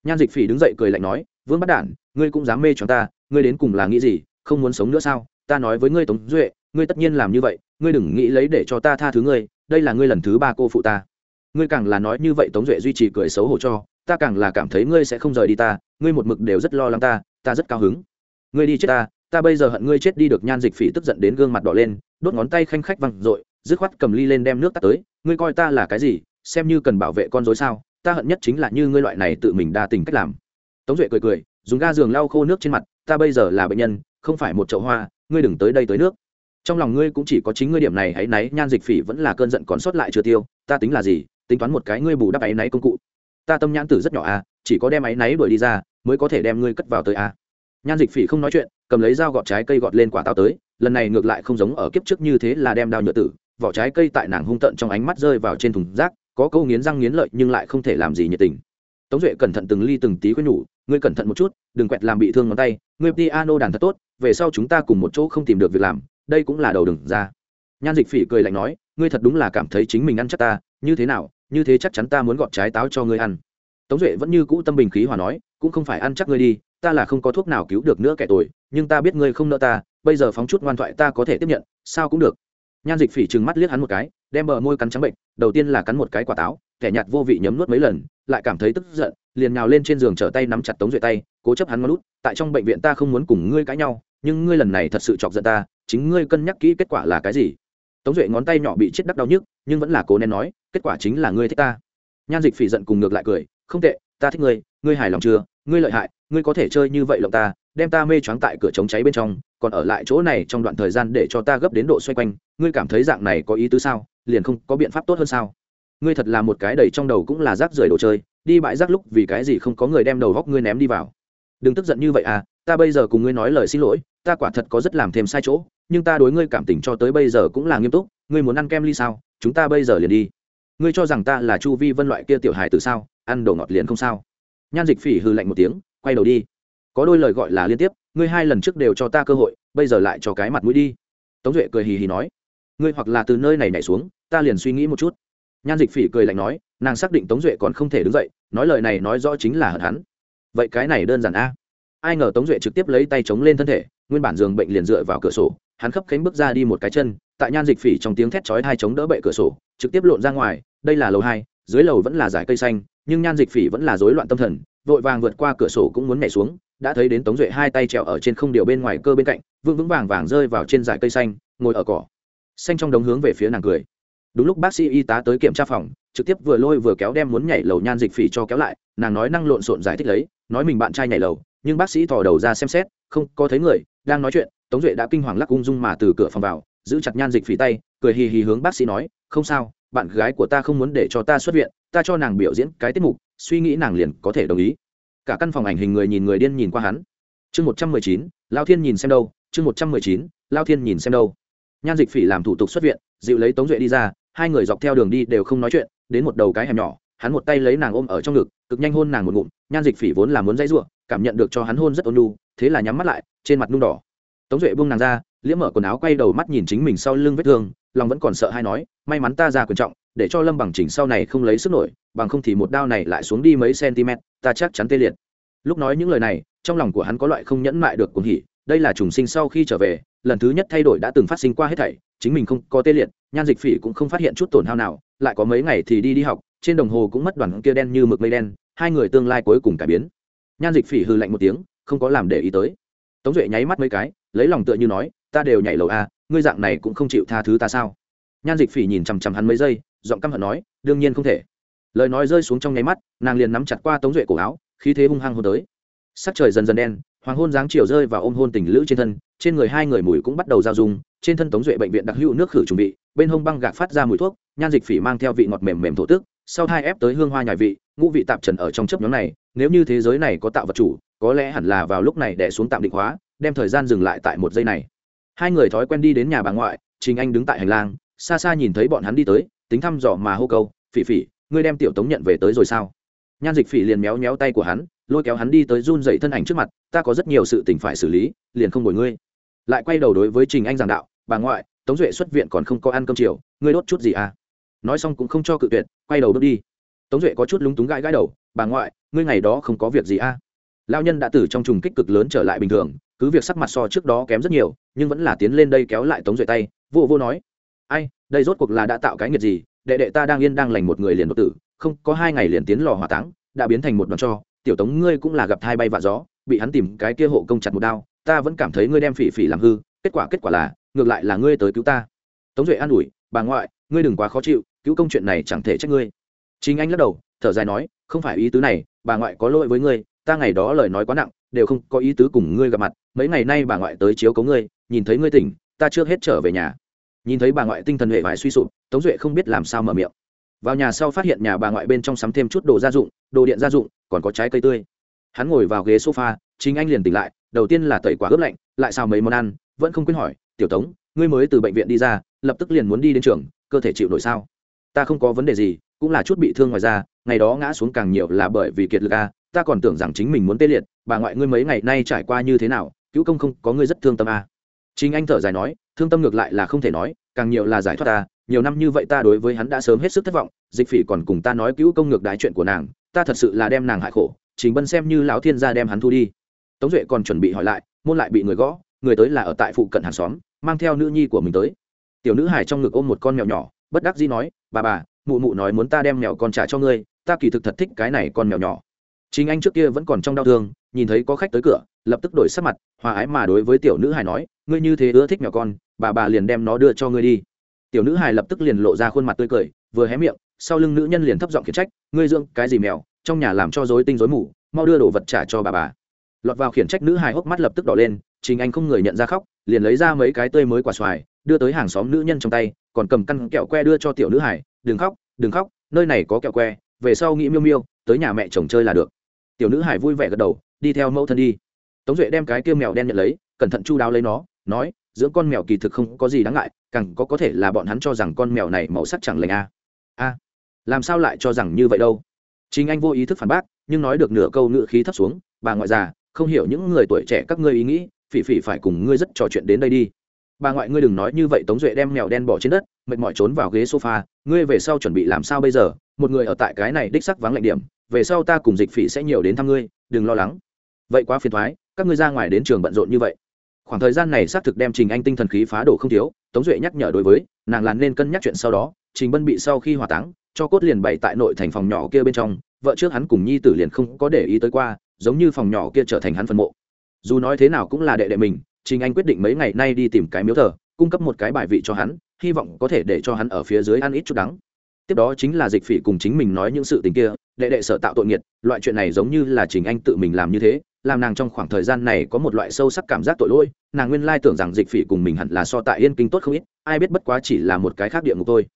Nhan dịch phỉ đứng dậy cười lạnh nói, vương bắt đản, ngươi cũng dám mê cho ta, ngươi đến cùng là nghĩ gì? Không muốn sống nữa sao? Ta nói với ngươi tống duệ, ngươi tất nhiên làm như vậy, ngươi đừng nghĩ lấy để cho ta tha thứ ngươi, đây là ngươi lần thứ ba cô phụ ta. Ngươi càng là nói như vậy tống duệ duy trì cười xấu hổ cho, ta càng là cảm thấy ngươi sẽ không rời đi ta, ngươi một mực đều rất lo lắng ta ta rất cao hứng. Ngươi đi chết ta ta bây giờ hận ngươi chết đi được nhan dịch phỉ tức giận đến gương mặt đỏ lên, đốt ngón tay khanh khách văng r ộ i dứt khoát cầm ly lên đem nước tắt tới, ngươi coi ta là cái gì, xem như cần bảo vệ con dối sao, ta hận nhất chính là như ngươi loại này tự mình đa tình cách làm. Tống duệ cười cười, dùng ga giường lau khô nước trên mặt, ta bây giờ là bệnh nhân không phải một chậu hoa, ngươi đừng tới đây tới nước. Trong lòng ngươi cũng chỉ có chính ngươi điểm này hãy náy nhan dịch phỉ vẫn là cơn giận còn sót lại chưa tiêu, ta tính là gì, tính toán một cái ngươi bù đắp áy náy công cụ. Ta tâm nhãn tử rất nhỏ à chỉ có đem áy náy đuổi đi ra, mới có thể đem ngươi cất vào tới à. Nhan dịch phỉ không nói chuyện, cầm lấy dao gọt trái cây gọt lên quả táo tới, lần này ngược lại không giống ở kiếp trước như thế là đem đao nhựa tử, vỏ trái cây tại nàng hung tận trong ánh mắt rơi vào trên thùng rác, có câu nghiến răng nghiến lợi nhưng lại không thể làm gì nhiệt tình. Tống duệ cẩn thận từng ly từng tí khuyên nhủ, ngươi cẩn thận một chút, đừng quẹt làm bị thương ngón tay, ngươi piano đàn thật tốt về sau chúng ta cùng một chỗ không tìm được việc làm, đây cũng là đầu đừng ra. Nhan dịch phỉ cười lạnh nói, ngươi thật đúng là cảm thấy chính mình ăn chắc ta, như thế nào, như thế chắc chắn ta muốn gọt trái táo cho ngươi ăn. Tống duệ vẫn như cũ tâm bình khí hòa nói, cũng không phải ăn chắc ngươi đi, ta là không có thuốc nào cứu được nữa kẻ tội nhưng ta biết ngươi không nợ ta, bây giờ phóng chút ngoan thoại ta có thể tiếp nhận, sao cũng được. Nhan dịch phỉ trừng mắt liếc hắn một cái, đem bờ môi cắn trắng bệnh, đầu tiên là cắn một cái quả táo, kẻ nhạt vô vị nhấm nuốt mấy lần, lại cảm thấy tức giận, liền nhào lên trên giường trở tay nắm chặt tống duệ tay, cố chấp hắn ngón lút tại trong bệnh viện ta không muốn cùng ngươi cãi nhau nhưng ngươi lần này thật sự chọc giận ta, chính ngươi cân nhắc kỹ kết quả là cái gì. Tống duệ ngón tay nhỏ bị chết đắc đau nhức, nhưng vẫn là cố nên nói, kết quả chính là ngươi thích ta. Nhan dịch phỉ giận cùng ngược lại cười, không tệ, ta thích ngươi ngươi hài lòng chưa? Ngươi lợi hại, ngươi có thể chơi như vậy lộng ta, đem ta mê choáng tại cửa chống cháy bên trong, còn ở lại chỗ này trong đoạn thời gian để cho ta gấp đến độ xoay quanh, ngươi cảm thấy dạng này có ý tứ sao? Liền không có biện pháp tốt hơn sao? Ngươi thật là một cái đầy trong đầu cũng là rác rưởi đồ chơi, đi bãi rác lúc vì cái gì không có người đem đầu góc ngươi ném đi vào? Đừng tức giận như vậy à ta bây giờ cùng ngươi nói lời xin lỗi, ta quả thật có rất làm thêm sai chỗ, nhưng ta đối ngươi cảm tình cho tới bây giờ cũng là nghiêm túc, ngươi muốn ăn kem ly sao, chúng ta bây giờ liền đi. Ngươi cho rằng ta là chu vi vân loại kia tiểu hài từ sao, ăn đồ ngọt liền không sao. Nhan dịch phỉ hư lạnh một tiếng, quay đầu đi. Có đôi lời gọi là liên tiếp, ngươi hai lần trước đều cho ta cơ hội, bây giờ lại cho cái mặt mũi đi. Tống duệ cười hì hì nói, ngươi hoặc là từ nơi này nhảy xuống, ta liền suy nghĩ một chút. Nhan dịch phỉ cười lạnh nói, nàng xác định tống duệ còn không thể đứng dậy, nói lời này nói rõ chính là hận hắn. Vậy cái này đơn giản a? Ai ngờ tống duệ trực tiếp lấy tay chống lên thân thể, nguyên bản giường bệnh liền dựa vào cửa sổ, hắn khấp cánh bước ra đi một cái chân, tại nhan dịch phỉ trong tiếng thét chói hai chống đỡ bệ cửa sổ, trực tiếp lộn ra ngoài, đây là lầu hai, dưới lầu vẫn là dải cây xanh, nhưng nhan dịch phỉ vẫn là rối loạn tâm thần, vội vàng vượt qua cửa sổ cũng muốn nhảy xuống, đã thấy đến tống duệ hai tay trèo ở trên không điều bên ngoài cơ bên cạnh, vững vững vàng vàng rơi vào trên dải cây xanh, ngồi ở cỏ. Xanh trong đống hướng về phía nàng cười. Đúng lúc bác sĩ y tá tới kiểm tra phòng, trực tiếp vừa lôi vừa kéo đem muốn nhảy lầu nhan dịch phỉ cho kéo lại, nàng nói năng lộn xộn giải thích lấy, nói mình bạn trai nhảy lầu nhưng bác sĩ thò đầu ra xem xét, không có thấy người, đang nói chuyện, tống duệ đã kinh hoàng lắc ung dung mà từ cửa phòng vào, giữ chặt nhan dịch phỉ tay, cười hì hì hướng bác sĩ nói, không sao, bạn gái của ta không muốn để cho ta xuất viện, ta cho nàng biểu diễn cái tiết mục, suy nghĩ nàng liền có thể đồng ý. Cả căn phòng ảnh hình người nhìn người điên nhìn qua hắn. Chương một trăm mười chín, lao thiên nhìn xem đâu, chương một trăm mười chín, lao thiên nhìn xem đâu. Nhan dịch phỉ làm thủ tục xuất viện, dịu lấy tống duệ đi ra, hai người dọc theo đường đi đều không nói chuyện, đến một đầu cái hẻm nhỏ, hắn một tay lấy nàng ôm ở trong ngực cực nhanh hôn nàng một ngụm, nhan dịch phỉ vốn là muốn dãy r u ộ cảm nhận được cho hắn hôn rất ôn lu thế là nhắm mắt lại, trên mặt nung đỏ. Tống duệ buông nàng ra, liễm mở quần áo quay đầu mắt nhìn chính mình sau lưng vết thương, lòng vẫn còn sợ hay nói, may mắn ta ra quyền trọng, để cho lâm bằng chỉnh sau này không lấy sức nổi, bằng không thì một đao này lại xuống đi mấy cm ta chắc chắn tê liệt. Lúc nói những lời này, trong lòng của hắn có loại không nhẫn mại được cuồng hỉ, đây là trùng sinh sau khi trở về, lần thứ nhất thay đổi đã từng phát sinh qua hết thảy, chính mình không có tê liệt, nhan dịch phỉ cũng không phát hiện chút tổn hao nào, lại có mấy ngày thì đi đi học trên đồng hồ cũng mất đoàn kia đen như mực mây đen, hai người tương lai cuối cùng cải biến. Nhan dịch phỉ hư lạnh một tiếng, không có làm để ý tới. Tống duệ nháy mắt mấy cái, lấy lòng tựa như nói, ta đều nhảy lầu a, ngươi dạng này cũng không chịu tha thứ ta sao? Nhan dịch phỉ nhìn chằm chằm hắn mấy giây, giọng căm hận nói, đương nhiên không thể. Lời nói rơi xuống trong nháy mắt, nàng liền nắm chặt qua tống duệ cổ áo, khí thế hung hăng hôn tới. Sắc trời dần dần đen, hoàng hôn dáng chiều rơi và ôm hôn tình lữ trên thân, trên người hai người mùi cũng bắt đầu giao dung, trên thân tống duệ bệnh viện đặc hữu nước khử trùng bị, bên hông băng gạc phát ra mùi thuốc, nhan dịch phỉ mang theo vị ngọt mềm mềm thổ tức sau hai ép tới hương hoa nhài vị, ngũ vị tạp trần ở trong chấp nhóm này, nếu như thế giới này có tạo vật chủ, có lẽ hẳn là vào lúc này đẻ xuống tạm định hóa, đem thời gian dừng lại tại một giây này. Hai người thói quen đi đến nhà bà ngoại, trình anh đứng tại hành lang, xa xa nhìn thấy bọn hắn đi tới, tính thăm dò mà hô câu, phỉ phỉ, ngươi đem tiểu tống nhận về tới rồi sao? Nhan dịch phỉ liền méo méo tay của hắn, lôi kéo hắn đi tới run dậy thân ảnh trước mặt, ta có rất nhiều sự tình phải xử lý, liền không bồi ngươi. Lại quay đầu đối với trình anh giảng đạo, bà ngoại, tống duệ xuất viện còn không có ăn cơm chiều, ngươi đốt chút gì à? Nói xong cũng không cho cự tuyệt quay đầu bước đi. Tống duệ có chút lúng túng gãi gãi đầu, bà ngoại, ngươi ngày đó không có việc gì à? Lao nhân đã từ trong trùng kích cực lớn trở lại bình thường, cứ việc sắc mặt so trước đó kém rất nhiều, nhưng vẫn là tiến lên đây kéo lại tống duệ tay, vô vô nói, ai, đây rốt cuộc là đã tạo cái nghiệt gì, đệ đệ ta đang yên đang lành một người liền đột tử, không, có hai ngày liền tiến lò hỏa táng, đã biến thành một đòn cho, tiểu tống ngươi cũng là gặp thai bay vạ gió, bị hắn tìm cái kia hộ công chặt một đao, ta vẫn cảm thấy ngươi đem phỉ phỉ làm hư, kết quả kết quả là, ngược lại là ngươi tới cứu ta. Tống duệ an ủi, bà ngoại, ngươi đừng quá khó chịu cứu công chuyện này chẳng thể trách ngươi. Chính anh lắc đầu, thở dài nói, không phải ý tứ này, bà ngoại có lỗi với ngươi, ta ngày đó lời nói quá nặng, đều không có ý tứ cùng ngươi gặp mặt. Mấy ngày nay bà ngoại tới chiếu cấu ngươi, nhìn thấy ngươi tỉnh, ta chưa hết trở về nhà. Nhìn thấy bà ngoại tinh thần hệ vải suy sụp, tống duệ không biết làm sao mở miệng. Vào nhà sau phát hiện nhà bà ngoại bên trong sắm thêm chút đồ gia dụng, đồ điện gia dụng, còn có trái cây tươi. Hắn ngồi vào ghế sofa, chính anh liền tỉnh lại, đầu tiên là tẩy quả ướp lạnh, lại sao mấy món ăn, vẫn không quên hỏi, tiểu tống, ngươi mới từ bệnh viện đi ra, lập tức liền muốn đi đến trường, cơ thể chịu nổi sao? Ta không có vấn đề gì, cũng là chút bị thương ngoài ra ngày đó ngã xuống càng nhiều là bởi vì kiệt lực a, ta còn tưởng rằng chính mình muốn tê liệt, bà ngoại ngươi mấy ngày nay trải qua như thế nào, cứu công không, có ngươi rất thương tâm a. Chính anh thở dài nói, thương tâm ngược lại là không thể nói, càng nhiều là giải thoát ta, nhiều năm như vậy ta đối với hắn đã sớm hết sức thất vọng, dịch phỉ còn cùng ta nói cứu công ngược đái chuyện của nàng, ta thật sự là đem nàng hại khổ chính bân xem như lão thiên gia đem hắn thu đi. Tống duệ còn chuẩn bị hỏi lại, môn lại bị người gõ, người tới là ở tại phụ cận hàng xóm, mang theo nữ nhi của mình tới. Tiểu nữ hải trong ngực ôm một con mèo nhỏ bất đắc dĩ nói, bà bà, mụ mụ nói muốn ta đem mèo con trả cho ngươi, ta kỳ thực thật thích cái này con mèo nhỏ. Chính anh trước kia vẫn còn trong đau thương, nhìn thấy có khách tới cửa, lập tức đổi sắc mặt, hòa ái mà đối với tiểu nữ hải nói, ngươi như thế ưa thích mèo con, bà bà liền đem nó đưa cho ngươi đi. Tiểu nữ hải lập tức liền lộ ra khuôn mặt tươi cười, vừa hé miệng, sau lưng nữ nhân liền thấp giọng khiển trách, ngươi dưỡng cái gì mèo, trong nhà làm cho dối tinh dối mù, mau đưa đồ vật trả cho bà bà. Lọt vào khiển trách nữ hài hốc mắt lập tức đỏ lên, chính anh không người nhận ra khóc, liền lấy ra mấy cái tươi mới quả xoài đưa tới hàng xóm nữ nhân trong tay, còn cầm căn kẹo que đưa cho tiểu nữ hải, đừng khóc đừng khóc, nơi này có kẹo que, về sau nghĩ miêu miêu, tới nhà mẹ chồng chơi là được. Tiểu nữ hải vui vẻ gật đầu, đi theo mẫu thân đi. Tống duệ đem cái kia mèo đen nhận lấy, cẩn thận chu đáo lấy nó, nói, dưỡng con mèo kỳ thực không có gì đáng ngại, càng có có thể là bọn hắn cho rằng con mèo này màu sắc chẳng lành a a, làm sao lại cho rằng như vậy đâu? Chính anh vô ý thức phản bác, nhưng nói được nửa câu ngữ khí thấp xuống, bà ngoại già, không hiểu những người tuổi trẻ các ngươi ý nghĩ, phỉ phỉ phải cùng ngươi rất trò chuyện đến đây đi bà ngoại ngươi đừng nói như vậy, tống duệ đem mèo đen bỏ trên đất, mệt mỏi trốn vào ghế sofa. Ngươi về sau chuẩn bị làm sao bây giờ? Một người ở tại cái này đích sắc vắng lạnh điểm. Về sau ta cùng dịch phỉ sẽ nhiều đến thăm ngươi, đừng lo lắng. Vậy quá phiền thoái, các ngươi ra ngoài đến trường bận rộn như vậy. Khoảng thời gian này xác thực đem trình anh tinh thần khí phá đổ không thiếu. Tống duệ nhắc nhở đối với, nàng là nên cân nhắc chuyện sau đó. Trình bân bị sau khi hỏa táng, cho cốt liền bày tại nội thành phòng nhỏ kia bên trong. Vợ trước hắn cùng nhi tử liền không có để ý tới qua, giống như phòng nhỏ kia trở thành hắn phân mộ. Dù nói thế nào cũng là đệ đệ mình trình anh quyết định mấy ngày nay đi tìm cái miếu thờ, cung cấp một cái bài vị cho hắn, hy vọng có thể để cho hắn ở phía dưới ăn ít chút đắng. Tiếp đó chính là dịch phỉ cùng chính mình nói những sự tình kia, đệ đệ sợ tạo tội nghiệt, loại chuyện này giống như là trình anh tự mình làm như thế, làm nàng trong khoảng thời gian này có một loại sâu sắc cảm giác tội lỗi, nàng nguyên lai tưởng rằng dịch phỉ cùng mình hẳn là so tại yên kinh tốt không ít, ai biết bất quá chỉ là một cái khác địa ngục thôi.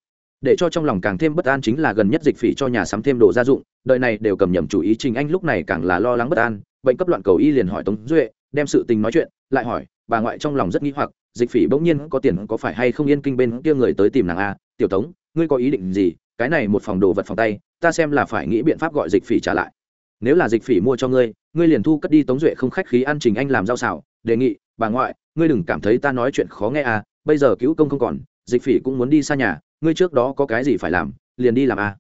Để cho trong lòng càng thêm bất an chính là gần nhất dịch phỉ cho nhà sắm thêm đồ gia dụng đợi này đều cầm nhầm chủ ý trình anh lúc này càng là lo lắng bất an, bệnh cấp loạn cầu y liền hỏi tống duệ, đem sự tình nói chuyện, lại hỏi bà ngoại trong lòng rất nghi hoặc, dịch phỉ bỗng nhiên có tiền có phải hay không yên kinh bên kia người tới tìm nàng a tiểu tống, ngươi có ý định gì? Cái này một phòng đồ vật phòng tay, ta xem là phải nghĩ biện pháp gọi dịch phỉ trả lại. Nếu là dịch phỉ mua cho ngươi ngươi liền thu cất đi tống duệ không khách khí ăn trình anh làm rau xào. Đề nghị, bà ngoại, ngươi đừng cảm thấy ta nói chuyện khó nghe à? Bây giờ cứu công không còn, dịch phỉ cũng muốn đi xa nhà, ngươi trước đó có cái gì phải làm, liền đi làm à?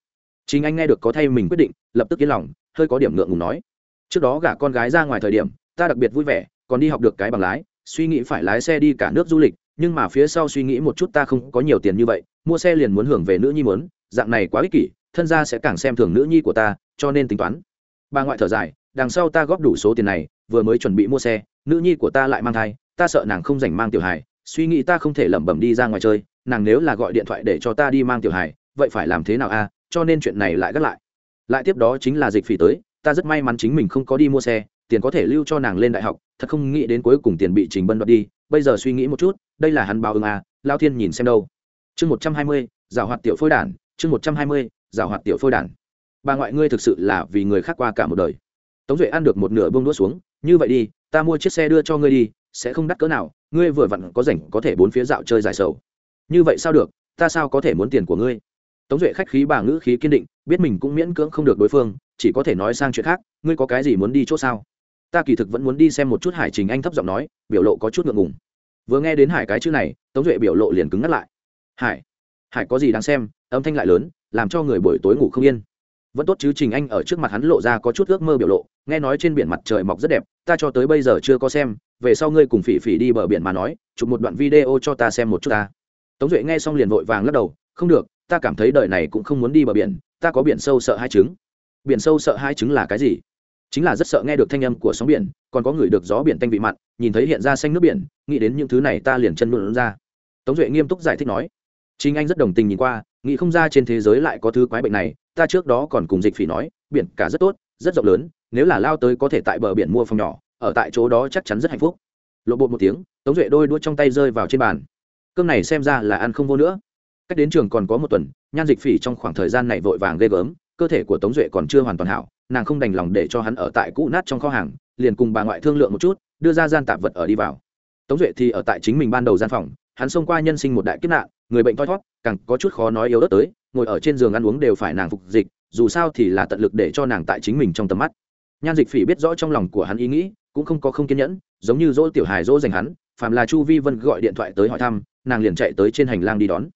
Chính anh nghe được có thay mình quyết định, lập tức yên lòng, hơi có điểm ngượng ngùng nói. Trước đó gả con gái ra ngoài thời điểm, ta đặc biệt vui vẻ, còn đi học được cái bằng lái suy nghĩ phải lái xe đi cả nước du lịch, nhưng mà phía sau suy nghĩ một chút ta không có nhiều tiền như vậy, mua xe liền muốn hưởng về nữ nhi muốn, dạng này quá ích kỷ, thân gia sẽ càng xem thường nữ nhi của ta, cho nên tính toán. Bà ngoại thở dài, đằng sau ta góp đủ số tiền này, vừa mới chuẩn bị mua xe, nữ nhi của ta lại mang thai, ta sợ nàng không dành mang tiểu hài, suy nghĩ ta không thể lẩm bẩm đi ra ngoài chơi, nàng nếu là gọi điện thoại để cho ta đi mang tiểu hài, vậy phải làm thế nào a, cho nên chuyện này lại gắt lại. Lại tiếp đó chính là dịch phỉ tới, ta rất may mắn chính mình không có đi mua xe, tiền có thể lưu cho nàng lên đại học thật không nghĩ đến cuối cùng tiền bị trình bân đoạt đi, bây giờ suy nghĩ một chút, đây là hắn báo ứng à lao thiên nhìn xem đâu. Chương một trăm hai mươi, giảo hoạt tiểu phôi đản, chương một trăm hai mươi, giảo hoạt tiểu phôi đản. Bà ngoại ngươi thực sự là vì người khác qua cả một đời. Tống duệ ăn được một nửa bông đũa xuống, như vậy đi, ta mua chiếc xe đưa cho ngươi đi, sẽ không đắt cỡ nào, ngươi vừa vặn có rảnh có thể bốn phía dạo chơi giải sầu. Như vậy sao được, ta sao có thể muốn tiền của ngươi? Tống duệ khách khí bà ngữ khí kiên định, biết mình cũng miễn cưỡng không được đối phương, chỉ có thể nói sang chuyện khác, ngươi có cái gì muốn đi c h ỗ sao? Ta kỳ thực vẫn muốn đi xem một chút hải trình anh thấp giọng nói, biểu lộ có chút ngượng ngùng. Vừa nghe đến hải cái chữ này, tống duệ biểu lộ liền cứng ngắt lại. Hải hải có gì đáng xem, âm thanh lại lớn, làm cho người buổi tối ngủ không yên. Vẫn tốt chứ trình anh ở trước mặt hắn lộ ra có chút ước mơ biểu lộ, nghe nói trên biển mặt trời mọc rất đẹp, ta cho tới bây giờ chưa có xem, về sau ngươi cùng phỉ phỉ đi bờ biển mà nói, chụp một đoạn video cho ta xem một chút ta. Tống duệ nghe xong liền vội vàng lắc đầu, không được, ta cảm thấy đời này cũng không muốn đi bờ biển, ta có biển sâu sợ hai trứng. Biển sâu sợ hai trứng là cái gì? Chính là rất sợ nghe được thanh âm của sóng biển, còn có người được gió biển tanh vị mặn, nhìn thấy hiện ra xanh nước biển, nghĩ đến những thứ này ta liền chân luôn ra. Tống duệ nghiêm túc giải thích nói, chính anh rất đồng tình nhìn qua, nghĩ không ra trên thế giới lại có thứ quái bệnh này, ta trước đó còn cùng dịch phỉ nói, biển cả rất tốt, rất rộng lớn, nếu là lao tới có thể tại bờ biển mua phòng nhỏ, ở tại chỗ đó chắc chắn rất hạnh phúc. Lộ bột một tiếng, tống duệ đôi đuôi trong tay rơi vào trên bàn. Cơm này xem ra là ăn không vô nữa. Cách đến trường còn có một tuần, nhan dịch phỉ trong khoảng thời gian này vội vàng ghê gớm cơ thể của tống duệ còn chưa hoàn toàn hảo, nàng không đành lòng để cho hắn ở tại cũ nát trong kho hàng, liền cùng bà ngoại thương lượng một chút, đưa ra gian tạp vật ở đi vào. Tống duệ thì ở tại chính mình ban đầu gian phòng, hắn xông qua nhân sinh một đại kiếp nạn, người bệnh thoi thót, càng có chút khó nói yếu ớt tới, ngồi ở trên giường ăn uống đều phải nàng phục dịch, dù sao thì là tận lực để cho nàng tại chính mình trong tầm mắt. Nhan dịch phỉ biết rõ trong lòng của hắn ý nghĩ, cũng không có không kiên nhẫn, giống như dỗ tiểu hài dỗ dành hắn, phàm là chu vi vân gọi điện thoại tới hỏi thăm, nàng liền chạy tới trên hành lang đi đón.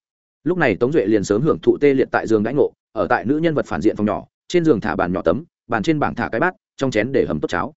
Lúc này tống duệ liền sớm hưởng thụ tê liệt tại giường đãi ngộ ở tại nữ nhân vật phản diện phòng nhỏ, trên giường thả bàn nhỏ tấm, bàn trên bảng thả cái bát, trong chén để hầm tốt cháo.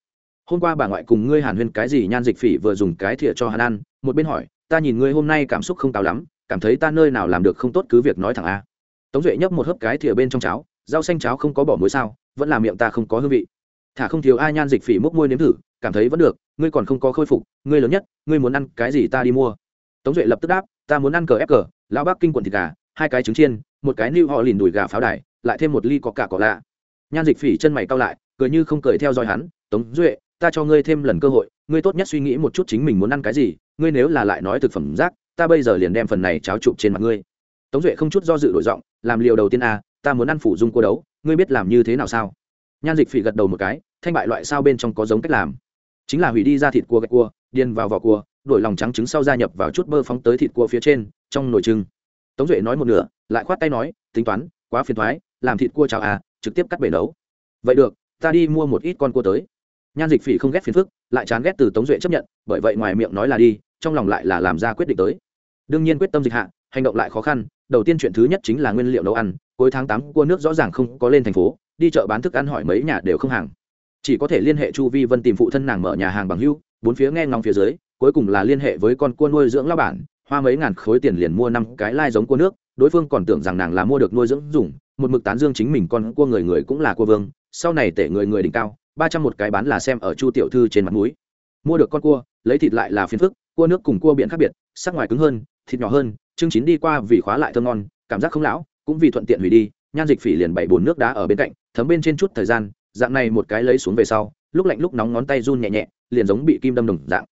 Hôm qua bà ngoại cùng ngươi hàn huyên cái gì nhan dịch phỉ vừa dùng cái thìa cho hắn ăn, một bên hỏi, ta nhìn ngươi hôm nay cảm xúc không cao lắm, cảm thấy ta nơi nào làm được không tốt cứ việc nói thẳng a. Tống duệ nhấp một hớp cái thìa bên trong cháo, rau xanh cháo không có bỏ muối sao, vẫn là miệng ta không có hương vị. Thả không thiếu ai nhan dịch phỉ múc môi nếm thử, cảm thấy vẫn được, ngươi còn không có khôi phục, ngươi lớn nhất, ngươi muốn ăn cái gì ta đi mua. Tống duệ lập tức đáp, ta muốn ăn cờ ép cờ, lão bắc kinh quận thịt gà, hai cái trứng chiên một cái lưu họ lìn đùi gà pháo đài, lại thêm một ly có cả cỏ lạ. Nhan dịch phỉ chân mày cao lại, cười như không cười theo dõi hắn, tống duệ, ta cho ngươi thêm lần cơ hội, ngươi tốt nhất suy nghĩ một chút chính mình muốn ăn cái gì, ngươi nếu là lại nói thực phẩm rác, ta bây giờ liền đem phần này cháo chụp trên mặt ngươi. Tống duệ không chút do dự đổi giọng, làm liều đầu tiên a ta muốn ăn phủ dung cua đấu, ngươi biết làm như thế nào sao? Nhan dịch phỉ gật đầu một cái, thanh bại loại sao bên trong có giống cách làm. Chính là hủy đi ra thịt cua gạch cua điên vào vỏ cua, đổi lòng trắng trứng sau gia nhập vào chút bơ phóng tới thịt cua phía trên, trong nồi trưng tống duệ nói một nửa, lại khoát tay nói, tính toán, quá phiền thoái, làm thịt cua chào à trực tiếp cắt bể nấu. Vậy được, ta đi mua một ít con cua tới. Nhan dịch phỉ không ghét phiền phức, lại chán ghét từ tống duệ chấp nhận, bởi vậy ngoài miệng nói là đi, trong lòng lại là làm ra quyết định tới. Đương nhiên quyết tâm dịch hạ, hành động lại khó khăn, đầu tiên chuyện thứ nhất chính là nguyên liệu nấu ăn, cuối tháng tám cua nước rõ ràng không có lên thành phố, đi chợ bán thức ăn hỏi mấy nhà đều không hàng. Chỉ có thể liên hệ chu vi vân tìm phụ thân nàng mở nhà hàng bằng hưu, bốn phía nghe ngóng phía dưới, cuối cùng là liên hệ với con cua nuôi dưỡng lao bản hoa mấy ngàn khối tiền liền mua năm cái lai giống cua nước, đối phương còn tưởng rằng nàng là mua được nuôi dưỡng dùng, một mực tán dương chính mình con cua người người cũng là cua vương, sau này tể người người đỉnh cao, ba trăm một cái bán là xem ở chu tiểu thư trên mặt núi mua được con cua, lấy thịt lại là phiền phức, cua nước cùng cua biển khác biệt, sắc ngoài cứng hơn, thịt nhỏ hơn chương chín đi qua vì khóa lại thơm ngon, cảm giác không lão, cũng vì thuận tiện hủy đi, nhan dịch phỉ liền bảy bồn nước đá ở bên cạnh, thấm bên trên chút thời gian, dạng này một cái lấy xuống về sau, lúc lạnh lúc nóng ngón tay run nhẹ nhẹ, liền giống bị kim đâm đồng dạng.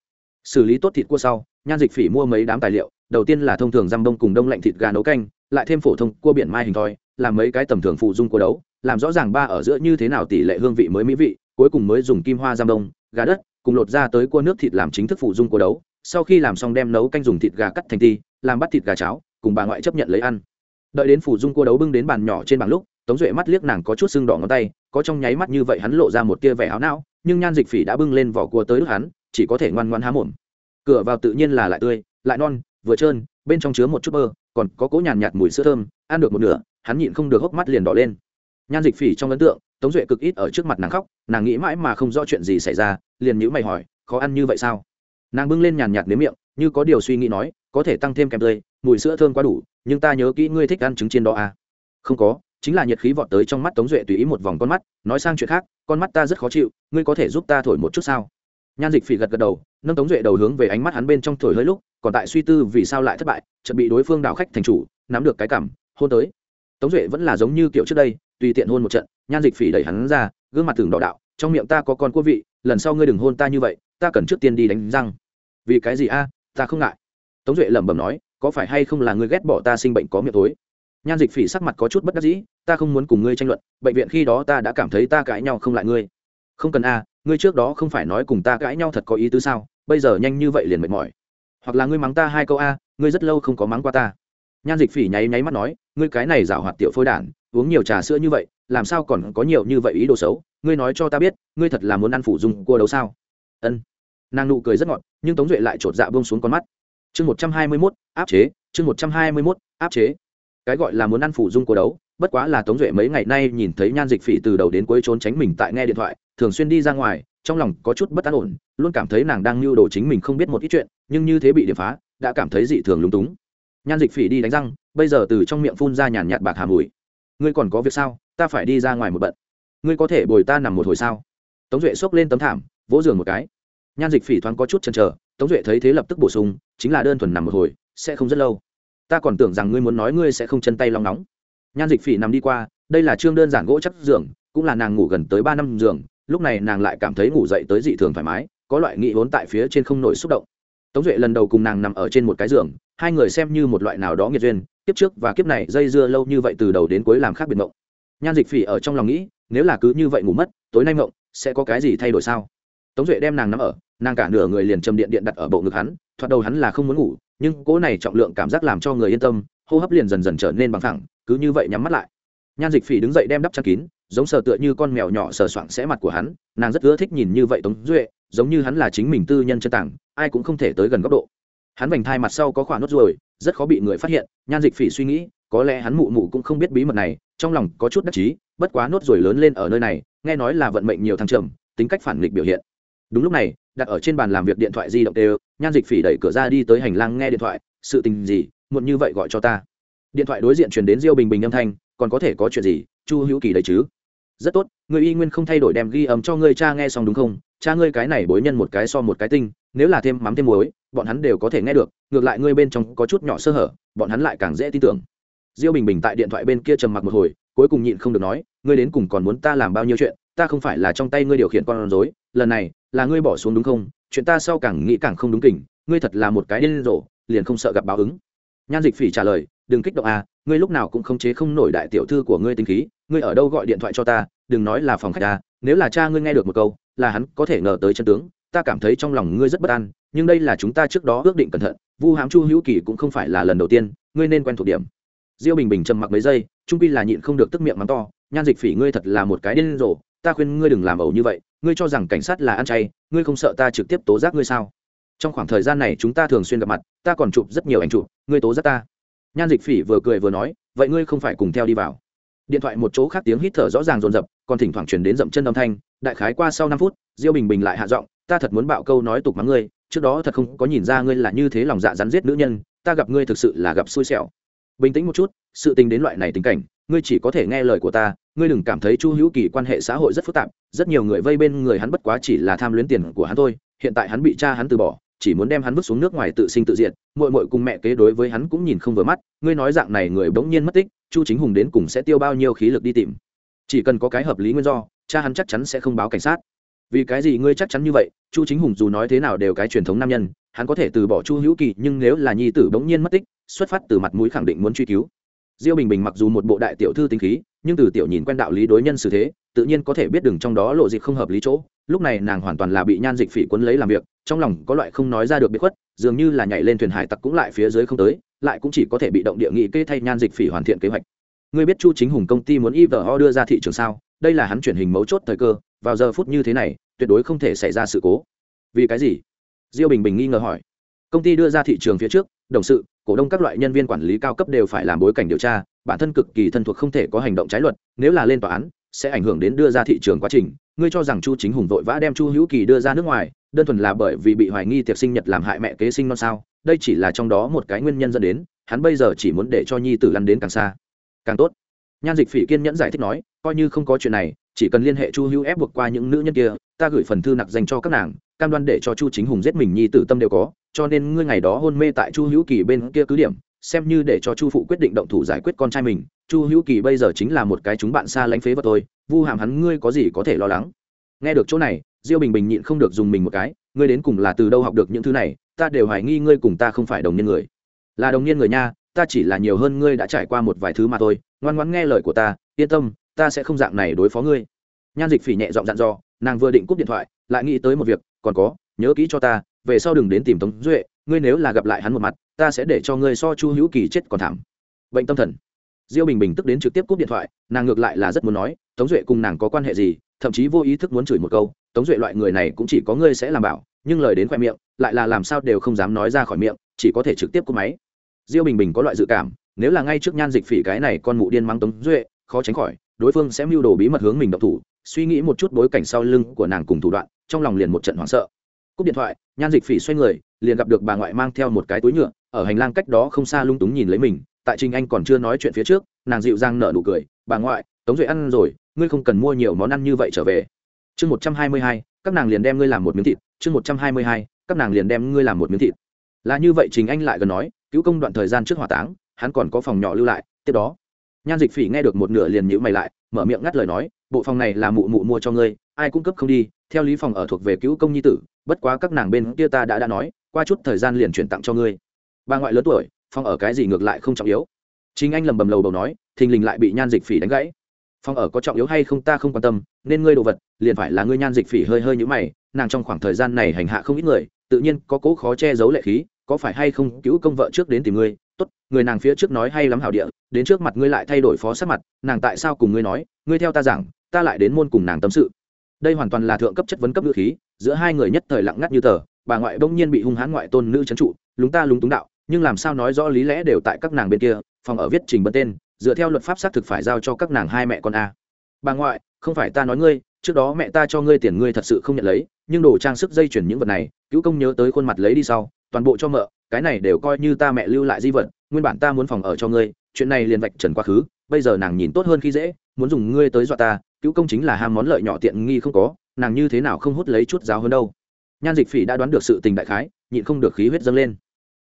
Xử lý tốt thịt cua sau nhan dịch phỉ mua mấy đám tài liệu, đầu tiên là thông thường răm bông cùng đông lạnh thịt gà nấu canh, lại thêm phổ thông cua biển mai hình thoi, làm mấy cái tầm thường phụ dung cua đấu, làm rõ ràng ba ở giữa như thế nào tỷ lệ hương vị mới mỹ vị, cuối cùng mới dùng kim hoa răm đông gà đất, cùng lột ra tới cua nước thịt làm chính thức phụ dung cua đấu. Sau khi làm xong đem nấu canh dùng thịt gà cắt thành ti, làm bắt thịt gà cháo, cùng bà ngoại chấp nhận lấy ăn. Đợi đến phụ dung cua đấu bưng đến bàn nhỏ trên bàn lúc, tống duệ mắt liếc nàng có chút sưng đỏ ngón tay, có trong nháy mắt như vậy hắn lộ ra một tia vẻ áo não, nhưng nhan dịch phỉ đã bưng lên vỏ cua tới đức hắn, chỉ có thể ngoan ngoan há mồm cửa vào tự nhiên là lại tươi, lại non, vừa trơn, bên trong chứa một chút bơ, còn có cố nhàn nhạt mùi sữa thơm, ăn được một nửa, hắn nhịn không được hốc mắt liền đỏ lên. Nhan dịch phỉ trong ấn tượng, tống duệ cực ít ở trước mặt nàng khóc, nàng nghĩ mãi mà không rõ chuyện gì xảy ra, liền nhữ mày hỏi, khó ăn như vậy sao? Nàng bưng lên nhàn nhạt nếm miệng, như có điều suy nghĩ nói, có thể tăng thêm kèm tươi, mùi sữa thơm quá đủ, nhưng ta nhớ kỹ ngươi thích ăn trứng chiên đó à. Không có, chính là nhiệt khí vọt tới trong mắt tống duệ tùy ý một vòng con mắt, nói sang chuyện khác, con mắt ta rất khó chịu, ngươi có thể giúp ta thổi một chút sao? Nhan dịch phỉ gật gật đầu, nâng tống duệ đầu hướng về ánh mắt hắn bên trong thổi hơi lúc, còn tại suy tư vì sao lại thất bại, chợt bị đối phương đảo khách thành chủ, nắm được cái cảm, hôn tới. Tống duệ vẫn là giống như kiểu trước đây, tùy tiện hôn một trận, nhan dịch phỉ đẩy hắn ra, gương mặt thường đỏ đạo, trong miệng ta có con quốc vị, lần sau ngươi đừng hôn ta như vậy, ta cần trước tiên đi đánh răng. Vì cái gì a, ta không ngại. Tống duệ lẩm bẩm nói, có phải hay không là ngươi ghét bỏ ta sinh bệnh có miệng tối nhan dịch phỉ sắc mặt có chút bất đắc dĩ, ta không muốn cùng ngươi tranh luận, bệnh viện khi đó ta đã cảm thấy ta cãi nhau không lại ngươi. Không cần a ngươi trước đó không phải nói cùng ta cãi nhau thật có ý tứ sao, bây giờ nhanh như vậy liền mệt mỏi. Hoặc là ngươi mắng ta hai câu a, ngươi rất lâu không có mắng qua ta. Nhan dịch phỉ nháy nháy mắt nói, ngươi cái này giảo hoạt tiểu phôi đản, uống nhiều trà sữa như vậy, làm sao còn có nhiều như vậy ý đồ xấu, ngươi nói cho ta biết, ngươi thật là muốn ăn phủ dùng cua đấu sao? Ân. Nàng nụ cười rất ngọt, nhưng tống duệ lại chột dạ bông xuống con mắt. Chương một trăm hai mươi mốt, áp chế, chương một trăm hai mươi mốt, áp chế. Cái gọi là muốn ăn phủ dung cua đấu, bất quá là tống duệ mấy ngày nay nhìn thấy nhan dịch phỉ từ đầu đến cuối trốn tránh mình tại nghe điện thoại thường xuyên đi ra ngoài, trong lòng có chút bất an ổn, luôn cảm thấy nàng đang lưu đồ chính mình không biết một ít chuyện, nhưng như thế bị điểm phá, đã cảm thấy dị thường lúng túng. Nhan dịch phỉ đi đánh răng, bây giờ từ trong miệng phun ra nhàn nhạt bạc hà mùi. Ngươi còn có việc sao? Ta phải đi ra ngoài một bận. Ngươi có thể bồi ta nằm một hồi sao? Tống duệ xốc lên tấm thảm, vỗ giường một cái. Nhan dịch phỉ thoáng có chút chần chờ, tống duệ thấy thế lập tức bổ sung, chính là đơn thuần nằm một hồi, sẽ không rất lâu. Ta còn tưởng rằng ngươi muốn nói ngươi sẽ không chân tay lòng nóng. Nhan dịch phỉ nằm đi qua, đây là chương đơn giản gỗ chắc giường, cũng là nàng ngủ gần tới ba năm giường lúc này nàng lại cảm thấy ngủ dậy tới dị thường thoải mái, có loại nghị vốn tại phía trên không nổi xúc động. Tống duệ lần đầu cùng nàng nằm ở trên một cái giường, hai người xem như một loại nào đó nghiệt duyên, kiếp trước và kiếp này dây dưa lâu như vậy từ đầu đến cuối làm khác biệt mộng. Nhan dịch phỉ ở trong lòng nghĩ, nếu là cứ như vậy ngủ mất, tối nay mộng, sẽ có cái gì thay đổi sao? Tống duệ đem nàng nằm ở, nàng cả nửa người liền châm điện điện đặt ở bộ ngực hắn, thoạt đầu hắn là không muốn ngủ, nhưng cỗ này trọng lượng cảm giác làm cho người yên tâm, hô hấp liền dần dần trở nên bằng thẳng cứ như vậy nhắm mắt lại. Nhan dịch phỉ đứng dậy đem đắp chăn kín giống sờ tựa như con mèo nhỏ sờ soạng sẽ mặt của hắn, nàng rất ưa thích nhìn như vậy tống duệ, giống như hắn là chính mình tư nhân chân tảng, ai cũng không thể tới gần góc độ. Hắn vành thai mặt sau có khoản nốt ruồi, rất khó bị người phát hiện, nhan dịch phỉ suy nghĩ, có lẽ hắn mụ mụ cũng không biết bí mật này, trong lòng có chút đắc chí, bất quá nốt ruồi lớn lên ở nơi này, nghe nói là vận mệnh nhiều thăng trầm, tính cách phản nghịch biểu hiện. Đúng lúc này, đặt ở trên bàn làm việc điện thoại di động đều, nhan dịch phỉ đẩy cửa ra đi tới hành lang nghe điện thoại, sự tình gì, muộn như vậy gọi cho ta. Điện thoại đối diện truyền đến diêu bình bình âm thanh, còn có thể có chuyện gì, chu hữu kỳ đấy chứ? Rất tốt người y nguyên không thay đổi đem ghi âm cho ngươi cha nghe xong đúng không? Cha ngươi cái này bối nhân một cái so một cái tinh, nếu là thêm mắm thêm muối, bọn hắn đều có thể nghe được, ngược lại ngươi bên trong có chút nhỏ sơ hở, bọn hắn lại càng dễ tin tưởng. Diêu bình bình tại điện thoại bên kia trầm mặc một hồi, cuối cùng nhịn không được nói, ngươi đến cùng còn muốn ta làm bao nhiêu chuyện, ta không phải là trong tay ngươi điều khiển con rối, lần này, là ngươi bỏ xuống đúng không? Chuyện ta sau càng nghĩ càng không đúng kỉnh, ngươi thật là một cái điên rồ, liền không sợ gặp báo ứng. Nhan dịch phỉ trả lời, đừng kích động à ngươi lúc nào cũng không chế không nổi đại tiểu thư của ngươi tính khí, ngươi ở đâu gọi điện thoại cho ta, đừng nói là phòng khách ta, nếu là cha ngươi nghe được một câu, là hắn có thể ngờ tới chân tướng, ta cảm thấy trong lòng ngươi rất bất an, nhưng đây là chúng ta trước đó ước định cẩn thận, vu hám chu hữu kỳ cũng không phải là lần đầu tiên, ngươi nên quen thuộc điểm. Diêu bình bình trầm mặc mấy giây, trung pi là nhịn không được tức miệng mắng to, nhan dịch phỉ ngươi thật là một cái điên rồ, ta khuyên ngươi đừng làm ẩu như vậy, ngươi cho rằng cảnh sát là ăn chay, ngươi không sợ ta trực tiếp tố giác ngươi sao? Trong khoảng thời gian này chúng ta thường xuyên gặp mặt, ta còn chụp rất nhiều ảnh chụp, ngươi tố giác ta nhan dịch phỉ vừa cười vừa nói, vậy ngươi không phải cùng theo đi vào. Điện thoại một chỗ khác tiếng hít thở rõ ràng rồn rập còn thỉnh thoảng chuyển đến dậm chân âm thanh, đại khái qua sau năm phút, diêu bình bình lại hạ giọng, ta thật muốn bạo câu nói tục mắng ngươi, trước đó thật không có nhìn ra ngươi là như thế lòng dạ rắn giết nữ nhân, ta gặp ngươi thực sự là gặp xui xẻo. Bình tĩnh một chút, sự tình đến loại này tình cảnh, ngươi chỉ có thể nghe lời của ta, ngươi đừng cảm thấy chu hữu kỳ quan hệ xã hội rất phức tạp, rất nhiều người vây bên người hắn bất quá chỉ là tham luyến tiền của hắn thôi, hiện tại hắn bị cha hắn từ bỏ chỉ muốn đem hắn vứt xuống nước ngoài tự sinh tự diệt mội mội cùng mẹ kế đối với hắn cũng nhìn không vừa mắt, ngươi nói dạng này người bỗng nhiên mất tích, chu chính hùng đến cùng sẽ tiêu bao nhiêu khí lực đi tìm. Chỉ cần có cái hợp lý nguyên do, cha hắn chắc chắn sẽ không báo cảnh sát. Vì cái gì ngươi chắc chắn như vậy, chu chính hùng dù nói thế nào đều cái truyền thống nam nhân, hắn có thể từ bỏ chu hữu kỳ, nhưng nếu là nhi tử bỗng nhiên mất tích, xuất phát từ mặt mũi khẳng định muốn truy cứu. Diêu bình bình mặc dù một bộ đại tiểu thư tính khí, nhưng từ tiểu nhìn quen đạo lý đối nhân xử thế, tự nhiên có thể biết đừng trong đó lộ dịch không hợp lý chỗ lúc này nàng hoàn toàn là bị nhan dịch phỉ quấn lấy làm việc, trong lòng có loại không nói ra được bị khuất, dường như là nhảy lên thuyền hải tặc cũng lại phía dưới không tới, lại cũng chỉ có thể bị động địa nghị kê thay nhan dịch phỉ hoàn thiện kế hoạch. Ngươi biết chu chính hùng công ty muốn ivo đưa ra thị trường sao? Đây là hắn chuyển hình mấu chốt thời cơ, vào giờ phút như thế này, tuyệt đối không thể xảy ra sự cố. Vì cái gì? Diêu bình bình nghi ngờ hỏi. Công ty đưa ra thị trường phía trước, đồng sự, cổ đông các loại nhân viên quản lý cao cấp đều phải làm bối cảnh điều tra, bản thân cực kỳ thân thuộc không thể có hành động trái luật, nếu là lên tòa án, sẽ ảnh hưởng đến đưa ra thị trường quá trình ngươi cho rằng chu chính hùng vội vã đem chu hữu kỳ đưa ra nước ngoài, đơn thuần là bởi vì bị hoài nghi tiệc sinh nhật làm hại mẹ kế sinh non sao? Đây chỉ là trong đó một cái nguyên nhân dẫn đến, hắn bây giờ chỉ muốn để cho nhi tử lăn đến càng xa. Càng tốt. Nhan dịch phỉ kiên nhẫn giải thích nói, coi như không có chuyện này, chỉ cần liên hệ chu hữu ép buộc qua những nữ nhân kia, ta gửi phần thư nặc dành cho các nàng, cam đoan để cho chu chính hùng giết mình nhi tử tâm đều có, cho nên ngươi ngày đó hôn mê tại chu hữu kỳ bên kia cứ điểm xem như để cho chu phụ quyết định động thủ giải quyết con trai mình, chu hữu kỳ bây giờ chính là một cái chúng bạn xa lánh phế vật tôi vu hàm hắn ngươi có gì có thể lo lắng? Nghe được chỗ này, diêu bình bình nhịn không được dùng mình một cái, ngươi đến cùng là từ đâu học được những thứ này, ta đều hoài nghi ngươi cùng ta không phải đồng niên người. Là đồng niên người nha, ta chỉ là nhiều hơn ngươi đã trải qua một vài thứ mà thôi, ngoan ngoãn nghe lời của ta, yên tâm, ta sẽ không dạng này đối phó ngươi. Nhan dịch phỉ nhẹ giọng dặn dò, nàng vừa định cúp điện thoại, lại nghĩ tới một việc, còn có, nhớ kỹ cho ta, về sau đừng đến tìm tống duệ, ngươi nếu là gặp lại hắn một mặt ta sẽ để cho ngươi so chu hữu kỳ chết còn thảm. Bệnh tâm thần. Diêu bình bình tức đến trực tiếp cúp điện thoại, nàng ngược lại là rất muốn nói, tống duệ cùng nàng có quan hệ gì, thậm chí vô ý thức muốn chửi một câu, tống duệ loại người này cũng chỉ có ngươi sẽ làm bảo, nhưng lời đến khoe miệng, lại là làm sao đều không dám nói ra khỏi miệng, chỉ có thể trực tiếp cúp máy. Diêu bình bình có loại dự cảm, nếu là ngay trước nhan dịch phỉ cái này con mụ điên mang tống duệ, khó tránh khỏi, đối phương sẽ mưu đồ bí mật hướng mình độc thủ, suy nghĩ một chút bối cảnh sau lưng của nàng cùng thủ đoạn, trong lòng liền một trận hoảng sợ. Cúp điện thoại, nhan dịch phỉ xoay người, liền gặp được bà ngoại mang theo một cái túi nhựa ở hành lang cách đó không xa lung túng nhìn lấy mình, tại trình anh còn chưa nói chuyện phía trước, nàng dịu dàng nở nụ cười, bà ngoại, tống duệ ăn rồi, ngươi không cần mua nhiều món ăn như vậy trở về. Chương một trăm hai mươi hai, các nàng liền đem ngươi làm một miếng thịt. Chương một trăm hai mươi hai, các nàng liền đem ngươi làm một miếng thịt. Là như vậy trình anh lại gần nói, cứu công đoạn thời gian trước hỏa táng, hắn còn có phòng nhỏ lưu lại, tiếp đó, nhan dịch phỉ nghe được một nửa liền nhữ mày lại, mở miệng ngắt lời nói, bộ phòng này là mụ mụ mua cho ngươi, ai cung cấp không đi, theo lý phòng ở thuộc về cứu công nhi tử, bất quá các nàng bên kia ta đã đã nói, qua chút thời gian liền chuyển tặng cho ngươi bà ngoại lớn tuổi, phong ở cái gì ngược lại không trọng yếu. Chính anh lầm bầm lầu đầu nói, thình lình lại bị nhan dịch phỉ đánh gãy. Phong ở có trọng yếu hay không ta không quan tâm, nên ngươi đồ vật, liền phải là ngươi nhan dịch phỉ hơi hơi như mày, nàng trong khoảng thời gian này hành hạ không ít người, tự nhiên có cố khó che giấu lệ khí, có phải hay không cứu công vợ trước đến tìm ngươi? Tốt, người nàng phía trước nói hay lắm hảo địa, đến trước mặt ngươi lại thay đổi phó sát mặt, nàng tại sao cùng ngươi nói, ngươi theo ta giảng, ta lại đến môn cùng nàng tâm sự. Đây hoàn toàn là thượng cấp chất vấn cấp ngữ khí, giữa hai người nhất thời lặng ngắt như tờ, bà ngoại bỗng nhiên bị hung hãn ngoại tôn nữ trấn trụ, lúng ta lúng túng đạo nhưng làm sao nói rõ lý lẽ đều tại các nàng bên kia, phòng ở viết trình bật tên, dựa theo luật pháp xác thực phải giao cho các nàng hai mẹ con a. Bà ngoại, không phải ta nói ngươi, trước đó mẹ ta cho ngươi tiền ngươi thật sự không nhận lấy, nhưng đồ trang sức dây chuyển những vật này, cứu công nhớ tới khuôn mặt lấy đi sau, toàn bộ cho mợ, cái này đều coi như ta mẹ lưu lại di vật, nguyên bản ta muốn phòng ở cho ngươi, chuyện này liền vạch trần quá khứ, bây giờ nàng nhìn tốt hơn khi dễ, muốn dùng ngươi tới dọa ta, cứu công chính là ham món lợi nhỏ tiện nghi không có, nàng như thế nào không hút lấy chút giáo hơn đâu. Nhan dịch phỉ đã đoán được sự tình đại khái, nhịn không được khí huyết dâng lên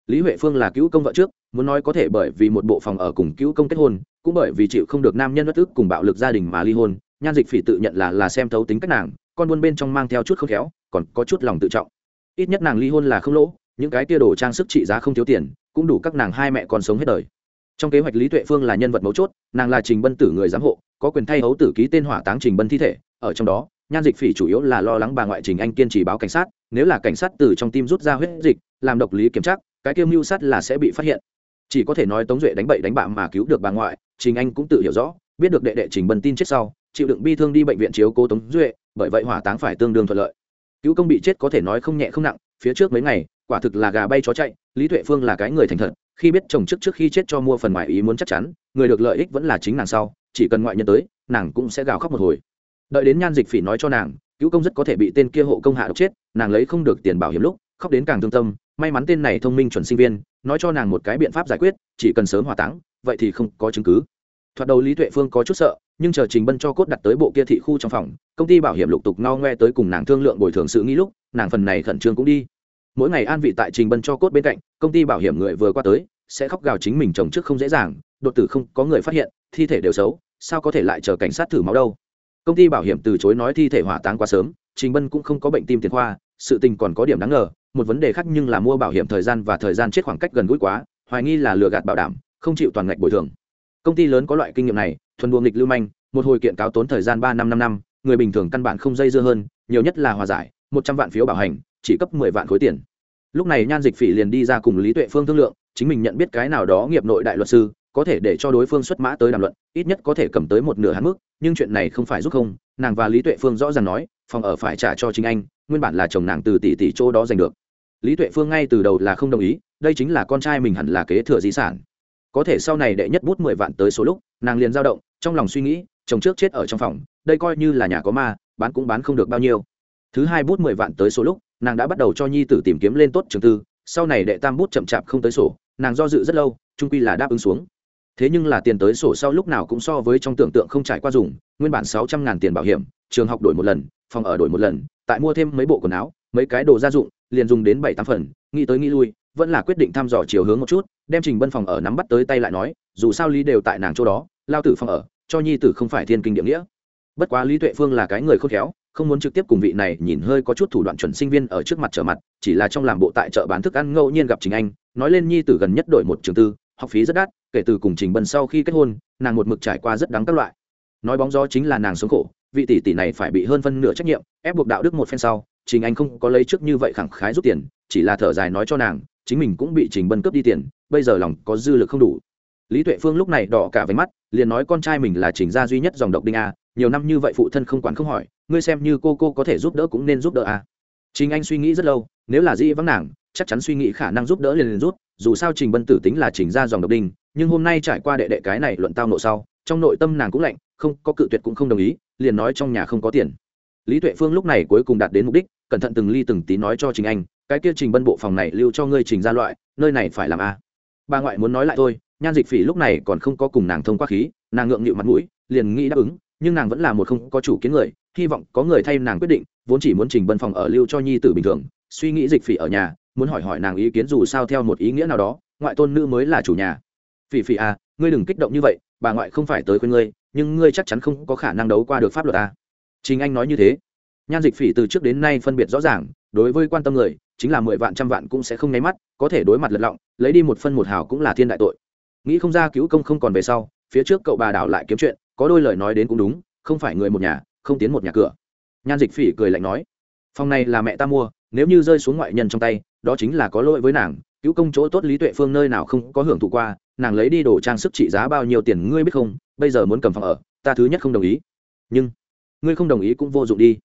lý huệ phương là cứu công vợ trước, muốn nói có thể bởi vì một bộ phòng ở cùng cứu công kết hôn, cũng bởi vì chịu không được nam nhân bất ức cùng bạo lực gia đình mà ly hôn, nhan dịch phỉ tự nhận là là xem thấu tính cách nàng, con buôn bên trong mang theo chút không khéo, còn có chút lòng tự trọng. Ít nhất nàng ly hôn là không lỗ, những cái tia đồ trang sức trị giá không thiếu tiền, cũng đủ các nàng hai mẹ còn sống hết đời. Trong kế hoạch lý tuệ phương là nhân vật mấu chốt, nàng là trình bân tử người giám hộ, có quyền thay hấu tử ký tên hỏa táng trình bân thi thể, ở trong đó, nhan dịch phỉ chủ yếu là lo lắng bà ngoại trình anh kiên trì báo cảnh sát, nếu là cảnh sát từ trong tim rút ra huyết dịch, làm độc lý kiểm tra cái kiêm mưu sát là sẽ bị phát hiện. Chỉ có thể nói tống duệ đánh bậy đánh bạ mà cứu được bà ngoại, trình anh cũng tự hiểu rõ, biết được đệ đệ trình bần tin chết sau, chịu đựng bi thương đi bệnh viện chiếu cố tống duệ, bởi vậy hỏa táng phải tương đương thuận lợi. Cứu công bị chết có thể nói không nhẹ không nặng, phía trước mấy ngày, quả thực là gà bay chó chạy, lý tuệ phương là cái người thành thật, khi biết chồng trước trước khi chết cho mua phần ngoại ý muốn chắc chắn, người được lợi ích vẫn là chính nàng sau, chỉ cần ngoại nhân tới, nàng cũng sẽ gào khóc một hồi. Đợi đến nhan dịch phỉ nói cho nàng, cứu công rất có thể bị tên kia hộ công hạ độc chết, nàng lấy không được tiền bảo hiểm lúc khóc đến càng thương tâm, may mắn tên này thông minh chuẩn sinh viên, nói cho nàng một cái biện pháp giải quyết, chỉ cần sớm hỏa táng, vậy thì không có chứng cứ. Thoạt đầu lý tuệ phương có chút sợ, nhưng chờ trình bân cho cốt đặt tới bộ kia thị khu trong phòng, công ty bảo hiểm lục tục no ngoe tới cùng nàng thương lượng bồi thường sự nghĩ lúc, nàng phần này khẩn trương cũng đi. Mỗi ngày an vị tại trình bân cho cốt bên cạnh, công ty bảo hiểm người vừa qua tới, sẽ khóc gào chính mình chồng trước không dễ dàng, đột tử không có người phát hiện, thi thể đều xấu, sao có thể lại chờ cảnh sát thử máu đâu. Công ty bảo hiểm từ chối nói thi thể hỏa táng quá sớm, trình bân cũng không có bệnh tim tiền khoa sự tình còn có điểm đáng ngờ, một vấn đề khác nhưng là mua bảo hiểm thời gian và thời gian chết khoảng cách gần gũi quá, hoài nghi là lừa gạt bảo đảm, không chịu toàn ngạch bồi thường. Công ty lớn có loại kinh nghiệm này, thuần buồng nghịch lưu manh, một hồi kiện cáo tốn thời gian ba năm năm năm, người bình thường căn bản không dây dưa hơn, nhiều nhất là hòa giải, một trăm vạn phiếu bảo hành, chỉ cấp mười vạn khối tiền. Lúc này nhan dịch phỉ liền đi ra cùng lý tuệ phương thương lượng, chính mình nhận biết cái nào đó nghiệp nội đại luật sư, có thể để cho đối phương xuất mã tới đàm luận, ít nhất có thể cầm tới một nửa hắn mức, nhưng chuyện này không phải giúp không. Nàng và lý tuệ phương rõ ràng nói, phòng ở phải trả cho chính anh nguyên bản là chồng nàng từ tỷ tỷ chỗ đó giành được. Lý tuệ phương ngay từ đầu là không đồng ý, đây chính là con trai mình hẳn là kế thừa di sản. Có thể sau này đệ nhất bút mười vạn tới số lúc, nàng liền dao động, trong lòng suy nghĩ, chồng trước chết ở trong phòng, đây coi như là nhà có ma, bán cũng bán không được bao nhiêu. Thứ hai bút mười vạn tới số lúc, nàng đã bắt đầu cho nhi tử tìm kiếm lên tốt trường tư, sau này đệ tam bút chậm chạp không tới sổ, nàng do dự rất lâu trung quy là đáp ứng xuống. Thế nhưng là tiền tới sổ sau lúc nào cũng so với trong tưởng tượng không trải qua dùng, nguyên bản sáu trăm ngàn tiền bảo hiểm, trường học đổi một lần phòng ở đổi một lần, tại mua thêm mấy bộ quần áo, mấy cái đồ gia dụng, liền dùng đến bảy tám phần, nghĩ tới nghĩ lui, vẫn là quyết định thăm dò chiều hướng một chút, đem trình bân phòng ở nắm bắt tới tay lại nói, dù sao lý đều tại nàng chỗ đó, lao tử phòng ở, cho nhi tử không phải thiên kinh địa nghĩa. Bất quá lý tuệ phương là cái người khôn khéo, không muốn trực tiếp cùng vị này nhìn hơi có chút thủ đoạn chuẩn sinh viên ở trước mặt trở mặt, chỉ là trong làm bộ tại chợ bán thức ăn ngẫu nhiên gặp chính anh, nói lên nhi tử gần nhất đổi một trường tư, học phí rất đắt, kể từ cùng trình bân sau khi kết hôn, nàng một mực trải qua rất đáng các loại. Nói bóng gió chính là nàng sống khổ vị tỷ tỷ này phải bị hơn phân nửa trách nhiệm, ép buộc đạo đức một phen sau, trình anh không có lấy trước như vậy khẳng khái rút tiền, chỉ là thở dài nói cho nàng, chính mình cũng bị trình bân cướp đi tiền, bây giờ lòng có dư lực không đủ. Lý tuệ phương lúc này đỏ cả váy mắt, liền nói con trai mình là trình gia duy nhất dòng độc đinh a, nhiều năm như vậy phụ thân không quản không hỏi, ngươi xem như cô cô có thể giúp đỡ cũng nên giúp đỡ a. Trình anh suy nghĩ rất lâu, nếu là dĩ vắng nàng, chắc chắn suy nghĩ khả năng giúp đỡ liền liền rút, dù sao trình bân tử tính là trình gia dòng độc đinh, nhưng hôm nay trải qua đệ đệ cái này luận tao nộ sau, trong nội tâm nàng cũng lạnh, không có cự tuyệt cũng không đồng ý liền nói trong nhà không có tiền. Lý tuệ phương lúc này cuối cùng đạt đến mục đích, cẩn thận từng ly từng tí nói cho trình anh, cái kia trình bân bộ phòng này lưu cho ngươi trình ra loại, nơi này phải làm a bà ngoại muốn nói lại thôi, nhan dịch phỉ lúc này còn không có cùng nàng thông qua khí, nàng ngượng nghịu mặt mũi, liền nghĩ đáp ứng, nhưng nàng vẫn là một không có chủ kiến người, hy vọng có người thay nàng quyết định, vốn chỉ muốn trình bân phòng ở lưu cho nhi tử bình thường, suy nghĩ dịch phỉ ở nhà, muốn hỏi hỏi nàng ý kiến dù sao theo một ý nghĩa nào đó, ngoại tôn nữ mới là chủ nhà. Phỉ phỉ à ngươi đừng kích động như vậy, bà ngoại không phải tới khuyên ngươi nhưng ngươi chắc chắn không có khả năng đấu qua được pháp luật à. chính anh nói như thế. Nhan dịch phỉ từ trước đến nay phân biệt rõ ràng, đối với quan tâm người, chính là mười vạn trăm vạn cũng sẽ không nháy mắt, có thể đối mặt lật lọng, lấy đi một phân một hào cũng là thiên đại tội. Nghĩ không ra cứu công không còn về sau, phía trước cậu bà đảo lại kiếm chuyện, có đôi lời nói đến cũng đúng, không phải người một nhà, không tiến một nhà cửa. Nhan dịch phỉ cười lạnh nói, phòng này là mẹ ta mua, nếu như rơi xuống ngoại nhân trong tay, đó chính là có lỗi với nàng, cứu công chỗ tốt lý tuệ phương nơi nào không có hưởng thụ qua nàng lấy đi đồ trang sức trị giá bao nhiêu tiền ngươi biết không? Bây giờ muốn cầm phòng ở, ta thứ nhất không đồng ý. Nhưng, ngươi không đồng ý cũng vô dụng đi.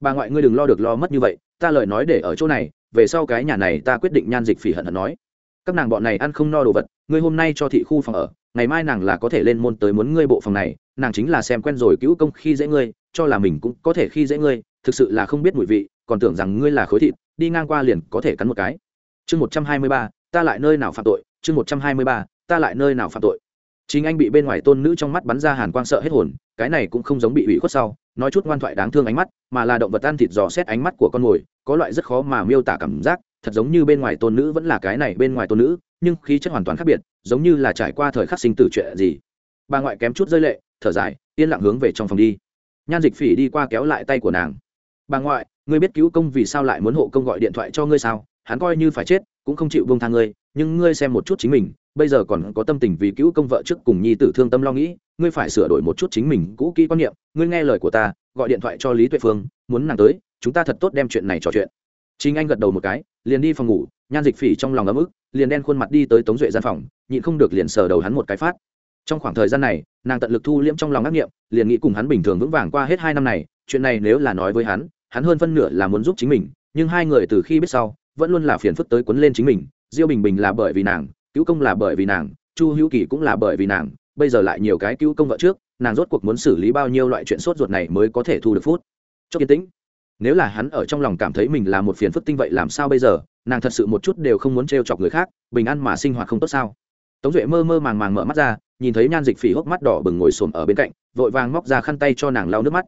Bà ngoại ngươi đừng lo được lo mất như vậy, ta lời nói để ở chỗ này, về sau cái nhà này ta quyết định nhan dịch phỉ hận hận nói. Các nàng bọn này ăn không no đồ vật, ngươi hôm nay cho thị khu phòng ở, ngày mai nàng là có thể lên môn tới muốn ngươi bộ phòng này, nàng chính là xem quen rồi cứu công khi dễ ngươi, cho là mình cũng có thể khi dễ ngươi, thực sự là không biết mùi vị, còn tưởng rằng ngươi là khối thịt, đi ngang qua liền có thể cắn một cái. Chương một trăm hai mươi ba, ta lại nơi nào phạm tội? Chương một trăm hai mươi ba ta lại nơi nào phạm tội? Chính anh bị bên ngoài tôn nữ trong mắt bắn ra hàn quang sợ hết hồn, cái này cũng không giống bị ủy khuất sau, nói chút ngoan thoại đáng thương ánh mắt, mà là động vật ăn thịt dò xét ánh mắt của con mồi, có loại rất khó mà miêu tả cảm giác, thật giống như bên ngoài tôn nữ vẫn là cái này bên ngoài tôn nữ, nhưng khí chất hoàn toàn khác biệt, giống như là trải qua thời khắc sinh tử chuyện gì. Bà ngoại kém chút rơi lệ, thở dài, yên lặng hướng về trong phòng đi. Nhan dịch phỉ đi qua kéo lại tay của nàng. Bà ngoại, ngươi biết cứu công vì sao lại muốn hộ công gọi điện thoại cho ngươi sao? Hắn coi như phải chết, cũng không chịu buông thang ngươi, nhưng ngươi xem một chút chính mình bây giờ còn có tâm tình vì cứu công vợ trước cùng nhi tử thương tâm lo nghĩ, ngươi phải sửa đổi một chút chính mình cũ kỹ quan niệm, ngươi nghe lời của ta, gọi điện thoại cho lý tuệ phương, muốn nàng tới, chúng ta thật tốt đem chuyện này trò chuyện. Chính anh gật đầu một cái, liền đi phòng ngủ, nhan dịch phỉ trong lòng ấm ức, liền đen khuôn mặt đi tới tống duệ gian phòng, nhịn không được liền sờ đầu hắn một cái phát. Trong khoảng thời gian này, nàng tận lực thu liễm trong lòng ác nghiệm, liền nghĩ cùng hắn bình thường vững vàng qua hết hai năm này, chuyện này nếu là nói với hắn hắn hơn phân nửa là muốn giúp chính mình, nhưng hai người từ khi biết sau, vẫn luôn là phiền phức tới quấn lên chính mình, diêu bình bình là bởi vì nàng cứu công là bởi vì nàng, chu hữu kỳ cũng là bởi vì nàng, bây giờ lại nhiều cái cứu công vợ trước, nàng rốt cuộc muốn xử lý bao nhiêu loại chuyện sốt ruột này mới có thể thu được phút? Cho yên tĩnh. Nếu là hắn ở trong lòng cảm thấy mình là một phiền phức tinh vậy làm sao bây giờ? Nàng thật sự một chút đều không muốn t chọc người khác, bình an mà sinh hoạt không tốt sao? Tống duệ mơ mơ màng màng mở mắt ra, nhìn thấy nhan dịch phỉ hốc mắt đỏ bừng ngồi xổm ở bên cạnh, vội vàng móc ra khăn tay cho nàng lau nước mắt.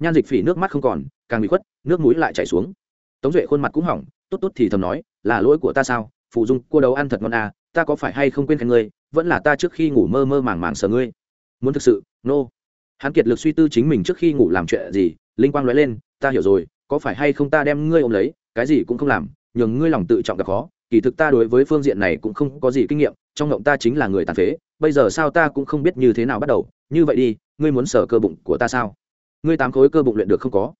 Nhan dịch phỉ nước mắt không còn, càng bị khuất, nước mũi lại chảy xuống. Tống duệ khuôn mặt cũng hỏng, tốt tốt thì thầm nói, là lỗi của ta sao? Phụ dung cua đấu ăn thật ngon à ta có phải hay không quên khen ngươi, vẫn là ta trước khi ngủ mơ mơ màng màng sờ ngươi. Muốn thực sự, nô、no. hắn kiệt lực suy tư chính mình trước khi ngủ làm chuyện gì, linh quang nói lên, ta hiểu rồi, có phải hay không ta đem ngươi ôm lấy, cái gì cũng không làm, nhường ngươi lòng tự trọng gặp khó. Kỳ thực ta đối với phương diện này cũng không có gì kinh nghiệm, trong ngộng ta chính là người tàn phế, bây giờ sao ta cũng không biết như thế nào bắt đầu, như vậy đi, ngươi muốn sở cơ bụng của ta sao? Ngươi tám khối cơ bụng luyện được không có?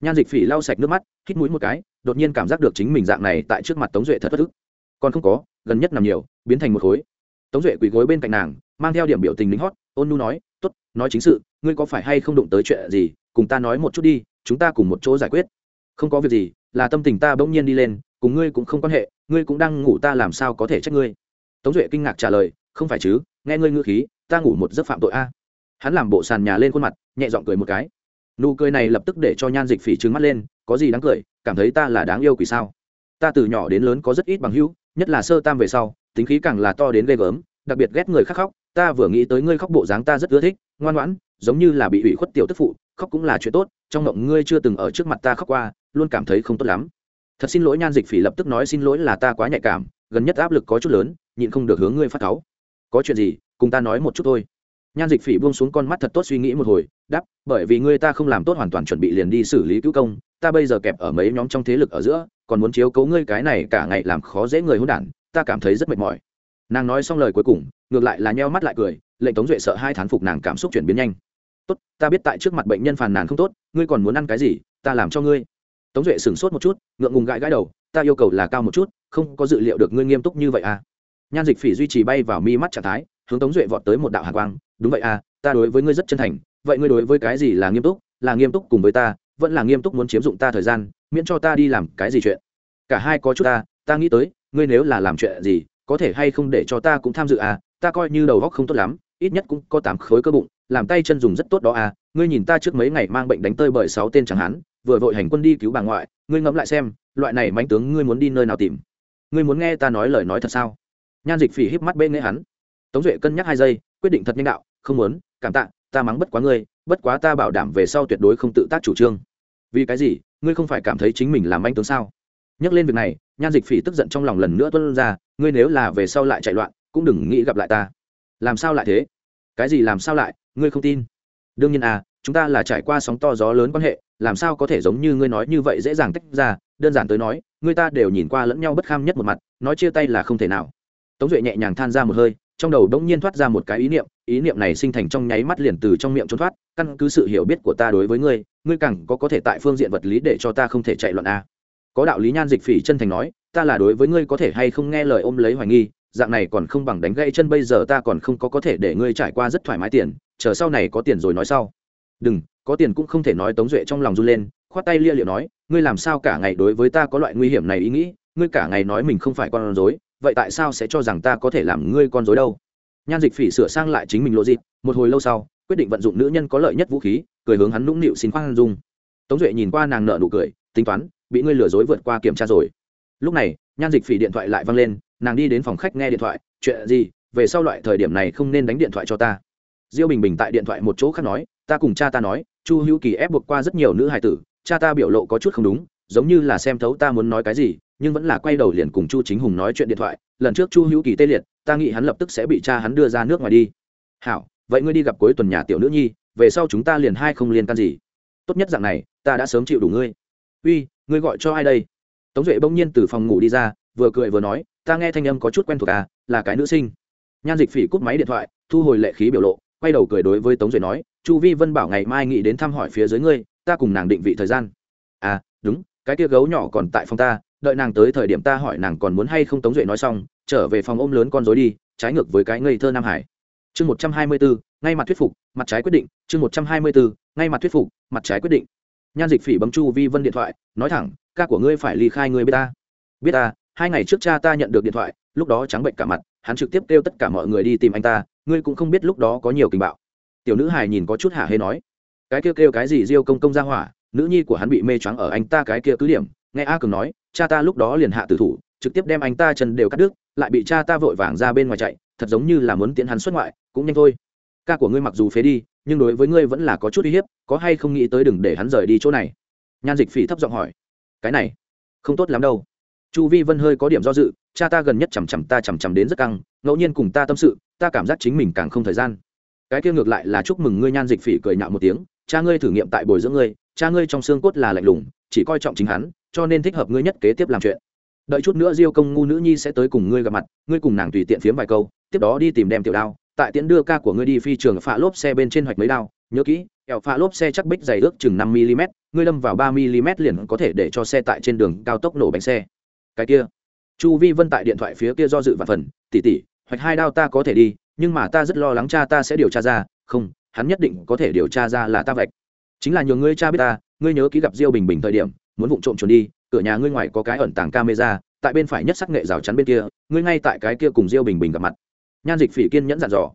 Nhan dịch phỉ lau sạch nước mắt, hít mũi một cái, đột nhiên cảm giác được chính mình dạng này tại trước mặt tống duệ thật bất ức còn không có, gần nhất nằm nhiều, biến thành một khối. Tống duệ quỳ gối bên cạnh nàng, mang theo điểm biểu tình lính hót, ôn nu nói t ố t nói chính sự, ngươi có phải hay không đụng tới chuyện gì, cùng ta nói một chút đi, chúng ta cùng một chỗ giải quyết. Không có việc gì, là tâm tình ta bỗng nhiên đi lên, cùng ngươi cũng không quan hệ, ngươi cũng đang ngủ ta làm sao có thể trách ngươi? Tống duệ kinh ngạc trả lời, không phải chứ, nghe ngươi ngữ khí, ta ngủ một giấc phạm tội a. Hắn làm bộ sàn nhà lên khuôn mặt, nhẹ g i ọ n g cười một cái. Nụ cười này lập tức để cho nhan dịch phỉ trứng mắt lên, có gì đáng cười, cảm thấy ta là đáng yêu quỷ sao? Ta từ nhỏ đến lớn có rất ít bằng hữu nhất là sơ tam về sau, tính khí càng là to đến ghê gớm, đặc biệt ghét người khác khóc, ta vừa nghĩ tới ngươi khóc bộ dáng ta rất ưa thích, ngoan ngoãn, giống như là bị ủy khuất tiểu tức phụ, khóc cũng là chuyện tốt, trong mộng ngươi chưa từng ở trước mặt ta khóc qua, luôn cảm thấy không tốt lắm. Thật xin lỗi nhan dịch phỉ lập tức nói xin lỗi là ta quá nhạy cảm, gần nhất áp lực có chút lớn, nhịn không được hướng ngươi phát cáu. Có chuyện gì, cùng ta nói một chút thôi. Nhan dịch phỉ buông xuống con mắt thật tốt suy nghĩ một hồi, đáp, bởi vì ngươi ta không làm tốt hoàn toàn chuẩn bị liền đi xử lý cứu công, ta bây giờ kẹp ở mấy nhóm trong thế lực ở giữa còn muốn chiếu cấu ngươi cái này cả ngày làm khó dễ người hôn đản, ta cảm thấy rất mệt mỏi. Nàng nói xong lời cuối cùng, ngược lại là nheo mắt lại cười, lệnh tống duệ sợ hai thán phục nàng cảm xúc chuyển biến nhanh. Tốt, ta biết tại trước mặt bệnh nhân phàn nàn không tốt, ngươi còn muốn ăn cái gì, ta làm cho ngươi. Tống duệ sửng sốt một chút, ngượng ngùng gãi gãi đầu, ta yêu cầu là cao một chút, không có dự liệu được ngươi nghiêm túc như vậy à. Nhan dịch phỉ duy trì bay vào mi mắt trạng thái, hướng tống duệ vọt tới một đạo hạ quang, đúng vậy à ta đối với ngươi rất chân thành, vậy ngươi đối với cái gì là nghiêm túc, là nghiêm túc cùng với ta vẫn là nghiêm túc muốn chiếm dụng ta thời gian, miễn cho ta đi làm cái gì chuyện. Cả hai có chút ta ta nghĩ tới, ngươi nếu là làm chuyện gì, có thể hay không để cho ta cũng tham dự à ta coi như đầu góc không tốt lắm, ít nhất cũng có tám khối cơ bụng, làm tay chân dùng rất tốt đó à ngươi nhìn ta trước mấy ngày mang bệnh đánh tơi bởi sáu tên chẳng hán vừa vội hành quân đi cứu bà ngoại, ngươi ngẫm lại xem, loại này mánh tướng ngươi muốn đi nơi nào tìm? Ngươi muốn nghe ta nói lời nói thật sao? Nhan dịch phỉ híp mắt bên nghe hắn. Tống duệ cân nhắc hai giây, quyết định thật nhanh đạo, không muốn, cảm tạ, ta mắng bất quá ngươi bất quá ta bảo đảm về sau tuyệt đối không tự tác chủ trương. Vì cái gì? Ngươi không phải cảm thấy chính mình làm anh tướng sao? Nhắc lên việc này, nhan dịch phỉ tức giận trong lòng lần nữa tuân ra, ngươi nếu là về sau lại chạy loạn, cũng đừng nghĩ gặp lại ta. Làm sao lại thế? Cái gì làm sao lại? Ngươi không tin? Đương nhiên à chúng ta là trải qua sóng to gió lớn quan hệ, làm sao có thể giống như ngươi nói như vậy dễ dàng tách ra? Đơn giản tới nói, người ta đều nhìn qua lẫn nhau bất kham nhất một mặt, nói chia tay là không thể nào. Tống duệ nhẹ nhàng than ra một hơi trong đầu đống nhiên thoát ra một cái ý niệm ý niệm này sinh thành trong nháy mắt liền từ trong miệng trốn thoát, căn cứ sự hiểu biết của ta đối với ngươi ngươi càng có có thể tại phương diện vật lý để cho ta không thể chạy loạn a. Có đạo lý nhan dịch phỉ chân thành nói, ta là đối với ngươi có thể hay không nghe lời ôm lấy hoài nghi, dạng này còn không bằng đánh gãy chân bây giờ ta còn không có có thể để ngươi trải qua rất thoải mái tiền, chờ sau này có tiền rồi nói sau. Đừng, có tiền cũng không thể nói tống duệ trong lòng run lên, khoát tay lia liệu nói, ngươi làm sao cả ngày đối với ta có loại nguy hiểm này ý nghĩ, ngươi cả ngày nói mình không phải con rối vậy tại sao sẽ cho rằng ta có thể làm ngươi con dối đâu? Nhan dịch phỉ sửa sang lại chính mình lộ dịp, một hồi lâu sau, quyết định vận dụng nữ nhân có lợi nhất vũ khí, cười hướng hắn nũng nịu xin khoan dung. Tống duệ nhìn qua nàng nợ nụ cười, tính toán, bị ngươi lừa dối vượt qua kiểm tra rồi. Lúc này, nhan dịch phỉ điện thoại lại văng lên, nàng đi đến phòng khách nghe điện thoại, chuyện gì? Về sau loại thời điểm này không nên đánh điện thoại cho ta. Diêu bình bình tại điện thoại một chỗ khác nói, ta cùng cha ta nói, chu hữu kỳ ép buộc qua rất nhiều nữ hài tử, cha ta biểu lộ có chút không đúng, giống như là xem thấu ta muốn nói cái gì nhưng vẫn là quay đầu liền cùng chu chính hùng nói chuyện điện thoại, lần trước chu hữu kỳ tê liệt, ta nghĩ hắn lập tức sẽ bị cha hắn đưa ra nước ngoài đi. Hảo, vậy ngươi đi gặp cuối tuần nhà tiểu nữ nhi, về sau chúng ta liền hai không liên can gì. Tốt nhất dạng này, ta đã sớm chịu đủ ngươi. Uy, ngươi gọi cho ai đây? Tống duệ bỗng nhiên từ phòng ngủ đi ra, vừa cười vừa nói, ta nghe thanh âm có chút quen thuộc à là cái nữ sinh. Nhan dịch phỉ cút máy điện thoại, thu hồi lệ khí biểu lộ, quay đầu cười đối với tống duệ nói, chu vi vân bảo ngày mai nghĩ đến thăm hỏi phía dưới ngươi, ta cùng nàng định vị thời gian. À đúng, cái kia gấu nhỏ còn tại phòng ta đợi nàng tới thời điểm ta hỏi nàng còn muốn hay không tống duệ nói xong, trở về phòng ôm lớn con dối đi, trái ngược với cái ngây thơ nam hải. Chương một trăm hai mươi bốn, ngay mặt thuyết phục, mặt trái quyết định, chương một trăm hai mươi bốn, ngay mặt thuyết phục, mặt trái quyết định. Nhan dịch phỉ bấm chu vi vân điện thoại, nói thẳng, ca của ngươi phải ly khai ngươi biết ta. Biết ta, hai ngày trước cha ta nhận được điện thoại, lúc đó trắng bệnh cả mặt, hắn trực tiếp kêu tất cả mọi người đi tìm anh ta, ngươi cũng không biết lúc đó có nhiều tình bạo. Tiểu nữ hài nhìn có chút hả hê nói, cái kêu kêu cái gì diêu công công ra hỏa, nữ nhi của hắn bị mê choáng ở anh ta cái kia cứ điểm. Nghe a cường nói cha ta lúc đó liền hạ tử thủ, trực tiếp đem anh ta chân đều cắt đứt, lại bị cha ta vội vàng ra bên ngoài chạy, thật giống như là muốn tiễn hắn xuất ngoại, cũng nhanh thôi. Ca của ngươi mặc dù phế đi, nhưng đối với ngươi vẫn là có chút uy hiếp, có hay không nghĩ tới đừng để hắn rời đi chỗ này? Nhan dịch phỉ thấp giọng hỏi. Cái này, không tốt lắm đâu. Chu vi vân hơi có điểm do dự, cha ta gần nhất chằm chằm ta chằm chằm đến rất căng, ngẫu nhiên cùng ta tâm sự, ta cảm giác chính mình càng không thời gian. Cái kia ngược lại là chúc mừng ngươi, nhan dịch phỉ cười nhạo một tiếng, cha ngươi thử nghiệm tại bồi dưỡng ngươi, cha ngươi trong xương cốt là lạnh lùng, chỉ coi trọng chính hắn cho nên thích hợp ngươi nhất kế tiếp làm chuyện. Đợi chút nữa diêu công ngu nữ nhi sẽ tới cùng ngươi gặp mặt, ngươi cùng nàng tùy tiện phiếm vài câu, tiếp đó đi tìm đem tiểu đao, tại tiễn đưa ca của ngươi đi phi trường phạ lốp xe bên trên hoạch mấy đao. Nhớ kỹ kẹo phạ lốp xe chắc bích dày ước chừng năm mm ngươi lâm vào ba mm liền có thể để cho xe tại trên đường cao tốc nổ bánh xe. Cái kia, chu vi vân tại điện thoại phía kia do dự và phần tỉ tỉ hoạch hai đao ta có thể đi, nhưng mà ta rất lo lắng cha ta sẽ điều tra ra. Không, hắn nhất định có thể điều tra ra là ta vạch. Chính là nhờ ngươi cha biết ta, ngươi nhớ ký gặp diêu bình bình thời điểm muốn vụng trộm trốn đi, cửa nhà ngươi ngoài có cái ẩn tàng camera, tại bên phải nhất sắc nghệ rào chắn bên kia, ngươi ngay tại cái kia cùng diêu bình bình gặp mặt. Nhan dịch phỉ kiên nhẫn dặn dò.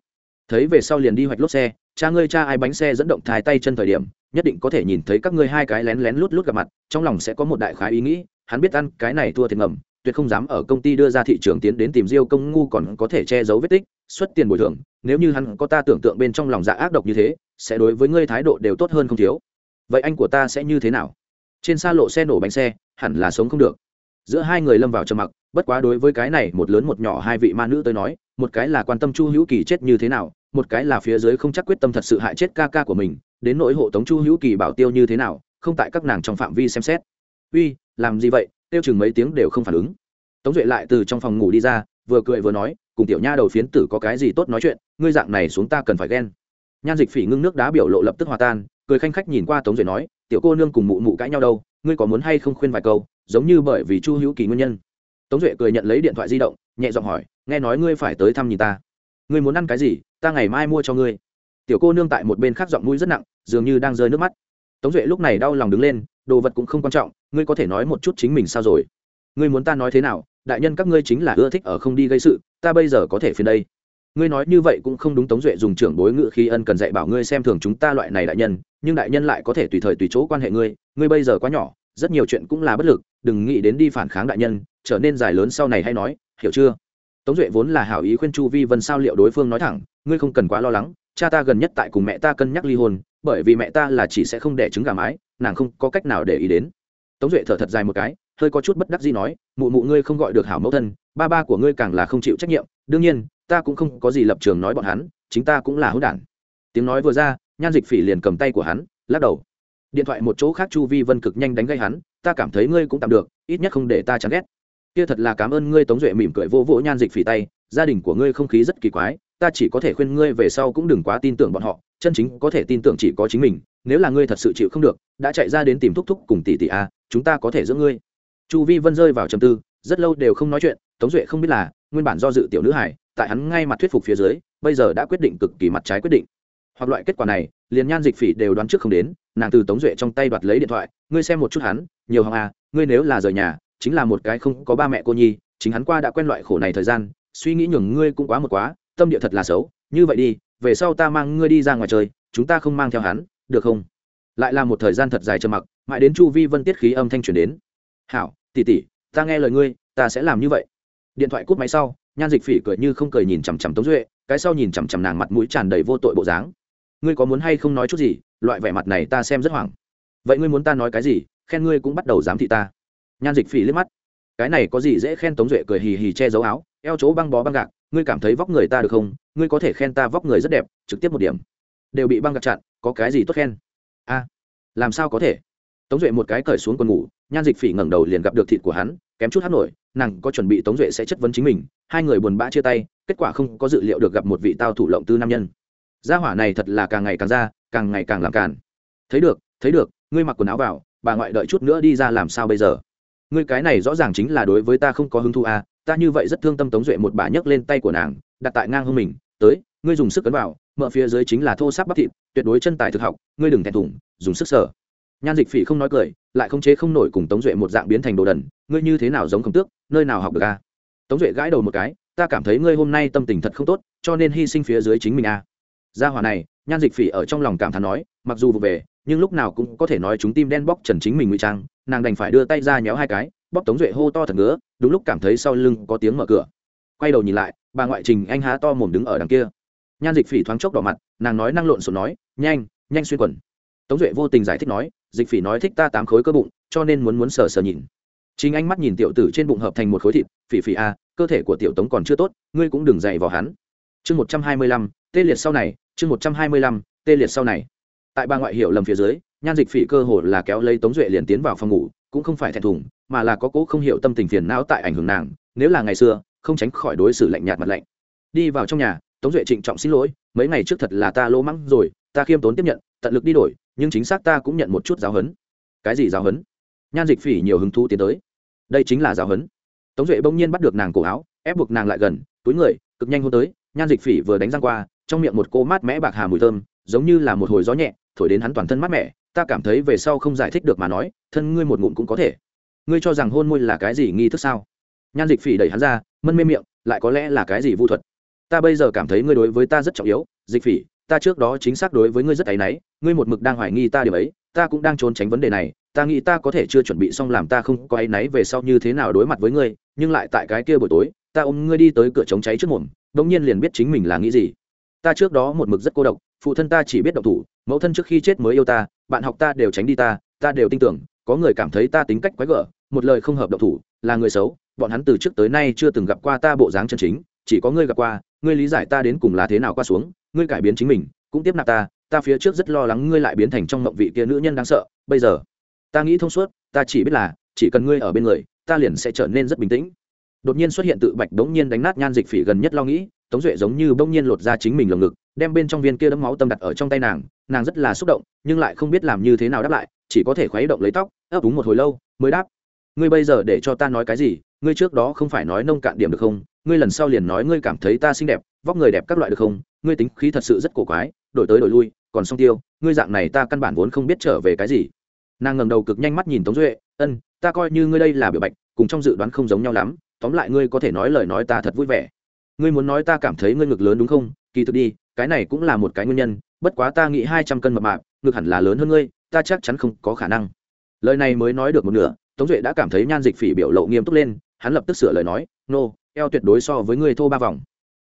Thấy về sau liền đi hoạch lốp xe, cha ngươi cha ai bánh xe dẫn động thái tay chân thời điểm, nhất định có thể nhìn thấy các ngươi hai cái lén lén lút lút gặp mặt, trong lòng sẽ có một đại khái ý nghĩ, hắn biết ăn cái này thua thiệt ngầm, tuyệt không dám ở công ty đưa ra thị trường tiến đến tìm diêu công ngu còn có thể che giấu vết tích, xuất tiền bồi thường, nếu như hắn có ta tưởng tượng bên trong lòng dạ ác độc như thế, sẽ đối với ngươi thái độ đều tốt hơn không thiếu. Vậy anh của ta sẽ như thế nào? Trên xa lộ xe nổ bánh xe, hẳn là sống không được. Giữa hai người lâm vào trầm mặc, bất quá đối với cái này một lớn một nhỏ hai vị ma nữ tới nói, một cái là quan tâm chu hữu kỳ chết như thế nào, một cái là phía dưới không chắc quyết tâm thật sự hại chết ca ca của mình, đến nỗi hộ tống chu hữu kỳ bảo tiêu như thế nào, không tại các nàng trong phạm vi xem xét. Uy, làm gì vậy? Tiêu chừng mấy tiếng đều không phản ứng. Tống duệ lại từ trong phòng ngủ đi ra, vừa cười vừa nói, cùng tiểu nha đầu phiến tử có cái gì tốt nói chuyện, ngươi dạng này xuống ta cần phải ghen. Nhan dịch phỉ ngưng nước đá biểu lộ lập tức hòa tan, cười khanh khách nhìn qua tống duệ nói tiểu cô nương cùng mụ mụ cãi nhau đâu, ngươi có muốn hay không khuyên vài câu, giống như bởi vì chu hữu kỳ nguyên nhân. Tống duệ cười nhận lấy điện thoại di động, nhẹ giọng hỏi, nghe nói ngươi phải tới thăm nhìn ta. Ngươi muốn ăn cái gì, ta ngày mai mua cho ngươi. Tiểu cô nương tại một bên khác giọng mũi rất nặng, dường như đang rơi nước mắt. Tống duệ lúc này đau lòng đứng lên, đồ vật cũng không quan trọng, ngươi có thể nói một chút chính mình sao rồi? Ngươi muốn ta nói thế nào, đại nhân các ngươi chính là ưa thích ở không đi gây sự, ta bây giờ có thể phiền đây ngươi nói như vậy cũng không đúng tống duệ dùng trưởng bối ngự khi ân cần dạy bảo ngươi xem thường chúng ta loại này đại nhân, nhưng đại nhân lại có thể tùy thời tùy chỗ quan hệ ngươi ngươi bây giờ quá nhỏ, rất nhiều chuyện cũng là bất lực, đừng nghĩ đến đi phản kháng đại nhân, trở nên dài lớn sau này hay nói, hiểu chưa? Tống duệ vốn là hảo ý khuyên chu vi vân sao liệu đối phương nói thẳng, ngươi không cần quá lo lắng, cha ta gần nhất tại cùng mẹ ta cân nhắc ly hôn, bởi vì mẹ ta là chỉ sẽ không đẻ trứng gà mái, nàng không có cách nào để ý đến. Tống duệ thở thật dài một cái, hơi có chút bất đắc gì nói, mụ mụ ngươi không gọi được hảo mẫu thân, ba ba của ngươi càng là không chịu trách nhiệm, đương nhiên ta cũng không có gì lập trường nói bọn hắn, chính ta cũng là hữu đản. Tiếng nói vừa ra, nhan dịch phỉ liền cầm tay của hắn, lắc đầu. Điện thoại một chỗ khác chu vi vân cực nhanh đánh gây hắn, ta cảm thấy ngươi cũng tạm được, ít nhất không để ta chán ghét. Kia thật là cảm ơn ngươi tống duệ mỉm cười vô vỗ nhan dịch phỉ tay, gia đình của ngươi không khí rất kỳ quái, ta chỉ có thể khuyên ngươi về sau cũng đừng quá tin tưởng bọn họ, chân chính có thể tin tưởng chỉ có chính mình, nếu là ngươi thật sự chịu không được, đã chạy ra đến tìm thúc thúc cùng tỷ tỷ a chúng ta có thể giữ ngươi. Chu vi vân rơi vào trầm tư, rất lâu đều không nói chuyện, tống duệ không biết là, nguyên bản do dự tiểu nữ hải tại hắn ngay mặt thuyết phục phía dưới, bây giờ đã quyết định cực kỳ mặt trái quyết định. Hoặc loại kết quả này, liền nhan dịch phỉ đều đoán trước không đến, nàng từ tống duệ trong tay đoạt lấy điện thoại, ngươi xem một chút hắn, nhiều hàng à ngươi nếu là rời nhà, chính là một cái không có ba mẹ cô nhi, chính hắn qua đã quen loại khổ này thời gian, suy nghĩ nhường ngươi cũng quá một quá, tâm địa thật là xấu, như vậy đi, về sau ta mang ngươi đi ra ngoài chơi, chúng ta không mang theo hắn, được không? Lại là một thời gian thật dài trầm mặc, mãi đến chu vi vân tiết khí âm thanh truyền đến. Hảo tỉ tỉ ta nghe lời ngươi, ta sẽ làm như vậy. Điện thoại cút máy sau nhan dịch phỉ cười như không cười nhìn chằm chằm tống duệ, cái sau nhìn chằm chằm nàng mặt mũi tràn đầy vô tội bộ dáng. Ngươi có muốn hay không nói chút gì? Loại vẻ mặt này ta xem rất hoảng. Vậy ngươi muốn ta nói cái gì? Khen ngươi cũng bắt đầu dám thị ta. Nhan dịch phỉ liếc mắt. Cái này có gì dễ khen tống duệ cười hì hì che giấu áo, eo chỗ băng bó băng gạc, ngươi cảm thấy vóc người ta được không? Ngươi có thể khen ta vóc người rất đẹp, trực tiếp một điểm. Đều bị băng gạc chặn, có cái gì tốt khen? A, làm sao có thể? Tống duệ một cái cởi xuống quần ngủ, nhan dịch phỉ ngẩng đầu liền gặp được thịt của hắn, kém chút hát nổi nàng có chuẩn bị tống duệ sẽ chất vấn chính mình, hai người buồn bã chia tay, kết quả không có dự liệu được gặp một vị tao thủ lộng tư nam nhân. Gia hỏa này thật là càng ngày càng ra, càng ngày càng làm càn. Thấy được thấy được, ngươi mặc quần áo vào, bà ngoại đợi chút nữa đi ra làm sao bây giờ? Ngươi cái này rõ ràng chính là đối với ta không có hứng thú à ta như vậy rất thương tâm tống duệ một bà nhấc lên tay của nàng, đặt tại ngang hông mình, tới, ngươi dùng sức cấn vào, mở phía dưới chính là thô sáp bắp thịt, tuyệt đối chân tài thực học, ngươi đừng thẹn thùng, dùng sức sở nhan dịch phỉ không nói cười, lại không chế không nổi cùng tống duệ một dạng biến thành đồ đần ngươi như thế nào giống khổng tước, nơi nào học được a à? tống duệ gãi đầu một cái, ta cảm thấy ngươi hôm nay tâm tình thật không tốt, cho nên hy sinh phía dưới chính mình a à. gia hỏa này, nhan dịch phỉ ở trong lòng cảm thán nói, mặc dù vụ về, nhưng lúc nào cũng có thể nói chúng tim đen bóc trần chính mình ngụy trang, nàng đành phải đưa tay ra nhéo hai cái bóc tống duệ hô to thật ngứa, đúng lúc cảm thấy sau lưng có tiếng mở cửa quay đầu nhìn lại, bà ngoại trình anh há to mồm đứng ở đằng kia nhan dịch phỉ thoáng chốc đỏ mặt, nàng nói năng lộn xộn nói, nhanh nhanh xuyên quần tống duệ vô tình giải thích nói dịch phỉ nói thích ta tám khối cơ bụng cho nên muốn muốn sờ sờ nhìn. Chính anh mắt nhìn tiểu tử trên bụng hợp thành một khối thịt phỉ phỉ a à, cơ thể của tiểu tống còn chưa tốt ngươi cũng đừng dậy vào hắn. Chương một trăm hai mươi lăm tê liệt sau này chương một trăm hai mươi lăm tê liệt sau này. Tại bà ngoại hiệu lầm phía dưới nhan dịch phỉ cơ hồ là kéo lấy tống duệ liền tiến vào phòng ngủ cũng không phải thẹn thùng mà là có cố không hiểu tâm tình phiền não tại ảnh hưởng nàng nếu là ngày xưa không tránh khỏi đối xử lạnh nhạt mặt lạnh. Đi vào trong nhà tống duệ trịnh trọng xin lỗi mấy ngày trước thật là ta lỗ mắng rồi ta khiêm tốn tiếp nhận tận lực đi đổi, nhưng chính xác ta cũng nhận một chút giáo huấn. Cái gì giáo huấn? Nhan dịch phỉ nhiều hứng thú tiến tới. Đây chính là giáo huấn. Tống duệ bỗng nhiên bắt được nàng cổ áo, ép buộc nàng lại gần, túi người, cực nhanh hôn tới, nhan dịch phỉ vừa đánh răng qua, trong miệng một cô mát mẽ bạc hà mùi thơm, giống như là một hồi gió nhẹ, thổi đến hắn toàn thân mát mẻ, ta cảm thấy về sau không giải thích được mà nói, thân ngươi một ngụm cũng có thể. Ngươi cho rằng hôn môi là cái gì nghi thức sao? Nhan dịch phỉ đẩy hắn ra, mân mê miệng, lại có lẽ là cái gì vu thuật? Ta bây giờ cảm thấy ngươi đối với ta rất trọng yếu, dịch phỉ ta trước đó chính xác đối với ngươi rất áy náy, ngươi một mực đang hoài nghi ta điều ấy, ta cũng đang trốn tránh vấn đề này, ta nghĩ ta có thể chưa chuẩn bị xong làm ta không có áy náy về sau như thế nào đối mặt với ngươi, nhưng lại tại cái kia buổi tối, ta ôm ngươi đi tới cửa chống cháy trước mồm đ nhiên liền biết chính mình là nghĩ gì. Ta trước đó một mực rất cô độc, phụ thân ta chỉ biết độc thủ, mẫu thân trước khi chết mới yêu ta, bạn học ta đều tránh đi ta ta đều tin tưởng, có người cảm thấy ta tính cách quái gở, một lời không hợp độc thủ, là người xấu, bọn hắn từ trước tới nay chưa từng gặp qua ta bộ dáng chân chính chỉ có ngươi gặp qua, ngươi lý giải ta đến cùng là thế nào qua xuống, ngươi cải biến chính mình, cũng tiếp nạp ta ta phía trước rất lo lắng ngươi lại biến thành trong mộng vị kia nữ nhân đáng sợ, bây giờ, ta nghĩ thông suốt, ta chỉ biết là, chỉ cần ngươi ở bên người, ta liền sẽ trở nên rất bình tĩnh. Đột nhiên xuất hiện tự bạch đống nhiên đánh nát nhan dịch phỉ gần nhất lo nghĩ, tống duệ giống như bỗng nhiên lột ra chính mình lồng ngực, đem bên trong viên kia đấm máu tâm đặt ở trong tay nàng nàng rất là xúc động, nhưng lại không biết làm như thế nào đáp lại, chỉ có thể khuấy động lấy tóc, ấp úng một hồi lâu, mới đáp, ngươi bây giờ để cho ta nói cái gì? Ngươi trước đó không phải nói nông cạn điểm được không? Ngươi lần sau liền nói ngươi cảm thấy ta xinh đẹp vóc người đẹp các loại được không? Ngươi tính khí thật sự rất cổ quái đổi tới đổi lui còn song tiêu ngươi dạng này ta căn bản vốn không biết trở về cái gì. Nàng ngẩng đầu cực nhanh mắt nhìn tống duệ ân ta coi như ngươi đây là biểu bạch cùng trong dự đoán không giống nhau lắm tóm lại ngươi có thể nói lời nói ta thật vui vẻ. Ngươi muốn nói ta cảm thấy ngươi ngực lớn đúng không? Kỳ thực đi cái này cũng là một cái nguyên nhân bất quá ta nghĩ hai trăm cân mập mạp ngực hẳn là lớn hơn ngươi ta chắc chắn không có khả năng. Lời này mới nói được một nửa tống duệ đã cảm thấy nhan dịch phỉ biểu lộ nghiêm túc lên hắn lập tức sửa lời nói nô、no, eo tuyệt đối so với ngươi thô ba vòng.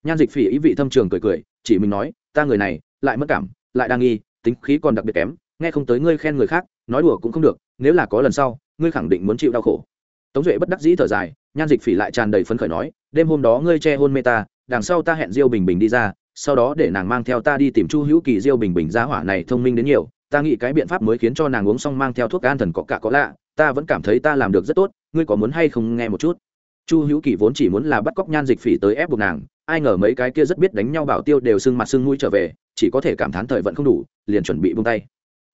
Nhan dịch phỉ ý vị thâm trường cười cười, chỉ mình nói, ta người này, lại mất cảm, lại đang nghi, tính khí còn đặc biệt kém, nghe không tới ngươi khen người khác, nói đùa cũng không được, nếu là có lần sau, ngươi khẳng định muốn chịu đau khổ. Tống duệ bất đắc dĩ thở dài, nhan dịch phỉ lại tràn đầy phấn khởi nói, đêm hôm đó ngươi che hôn mê ta, đằng sau ta hẹn diêu bình bình đi ra, sau đó để nàng mang theo ta đi tìm chu hữu kỳ diêu bình bình ra hỏa này thông minh đến nhiều, ta nghĩ cái biện pháp mới khiến cho nàng uống xong mang theo thuốc an thần có cả có lạ, ta vẫn cảm thấy ta làm được rất tốt, ngươi có muốn hay không nghe một chút? Chu hữu kỳ vốn chỉ muốn là bắt cóc nhan dịch phỉ tới ép buộc nàng, ai ngờ mấy cái kia rất biết đánh nhau bảo tiêu đều sưng mặt sưng mũi trở về, chỉ có thể cảm thán thời vận không đủ, liền chuẩn bị buông tay.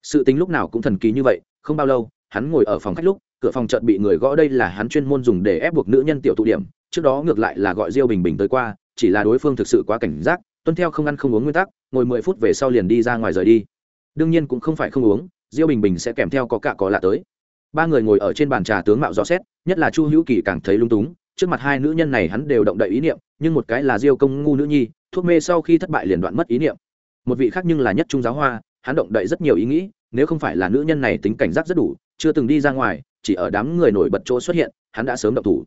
Sự tính lúc nào cũng thần kỳ như vậy, không bao lâu, hắn ngồi ở phòng khách lúc, cửa phòng chợt bị người gõ, đây là hắn chuyên môn dùng để ép buộc nữ nhân tiểu tụ điểm, trước đó ngược lại là gọi diêu bình bình tới qua, chỉ là đối phương thực sự quá cảnh giác, tuân theo không ăn không uống nguyên tắc, ngồi mười phút về sau liền đi ra ngoài rời đi. Đương nhiên cũng không phải không uống, diêu bình bình sẽ kèm theo có cả có lạ tới. Ba người ngồi ở trên bàn trà tướng mạo rõ xét, nhất là chu hữu kỳ càng thấy lung túng trước mặt hai nữ nhân này hắn đều động đậy ý niệm, nhưng một cái là diêu công ngu nữ nhi, thuốc mê sau khi thất bại liền đoạn mất ý niệm. Một vị khác nhưng là nhất trung giáo hoa, hắn động đậy rất nhiều ý nghĩ, nếu không phải là nữ nhân này tính cảnh giác rất đủ, chưa từng đi ra ngoài, chỉ ở đám người nổi bật chỗ xuất hiện, hắn đã sớm động thủ.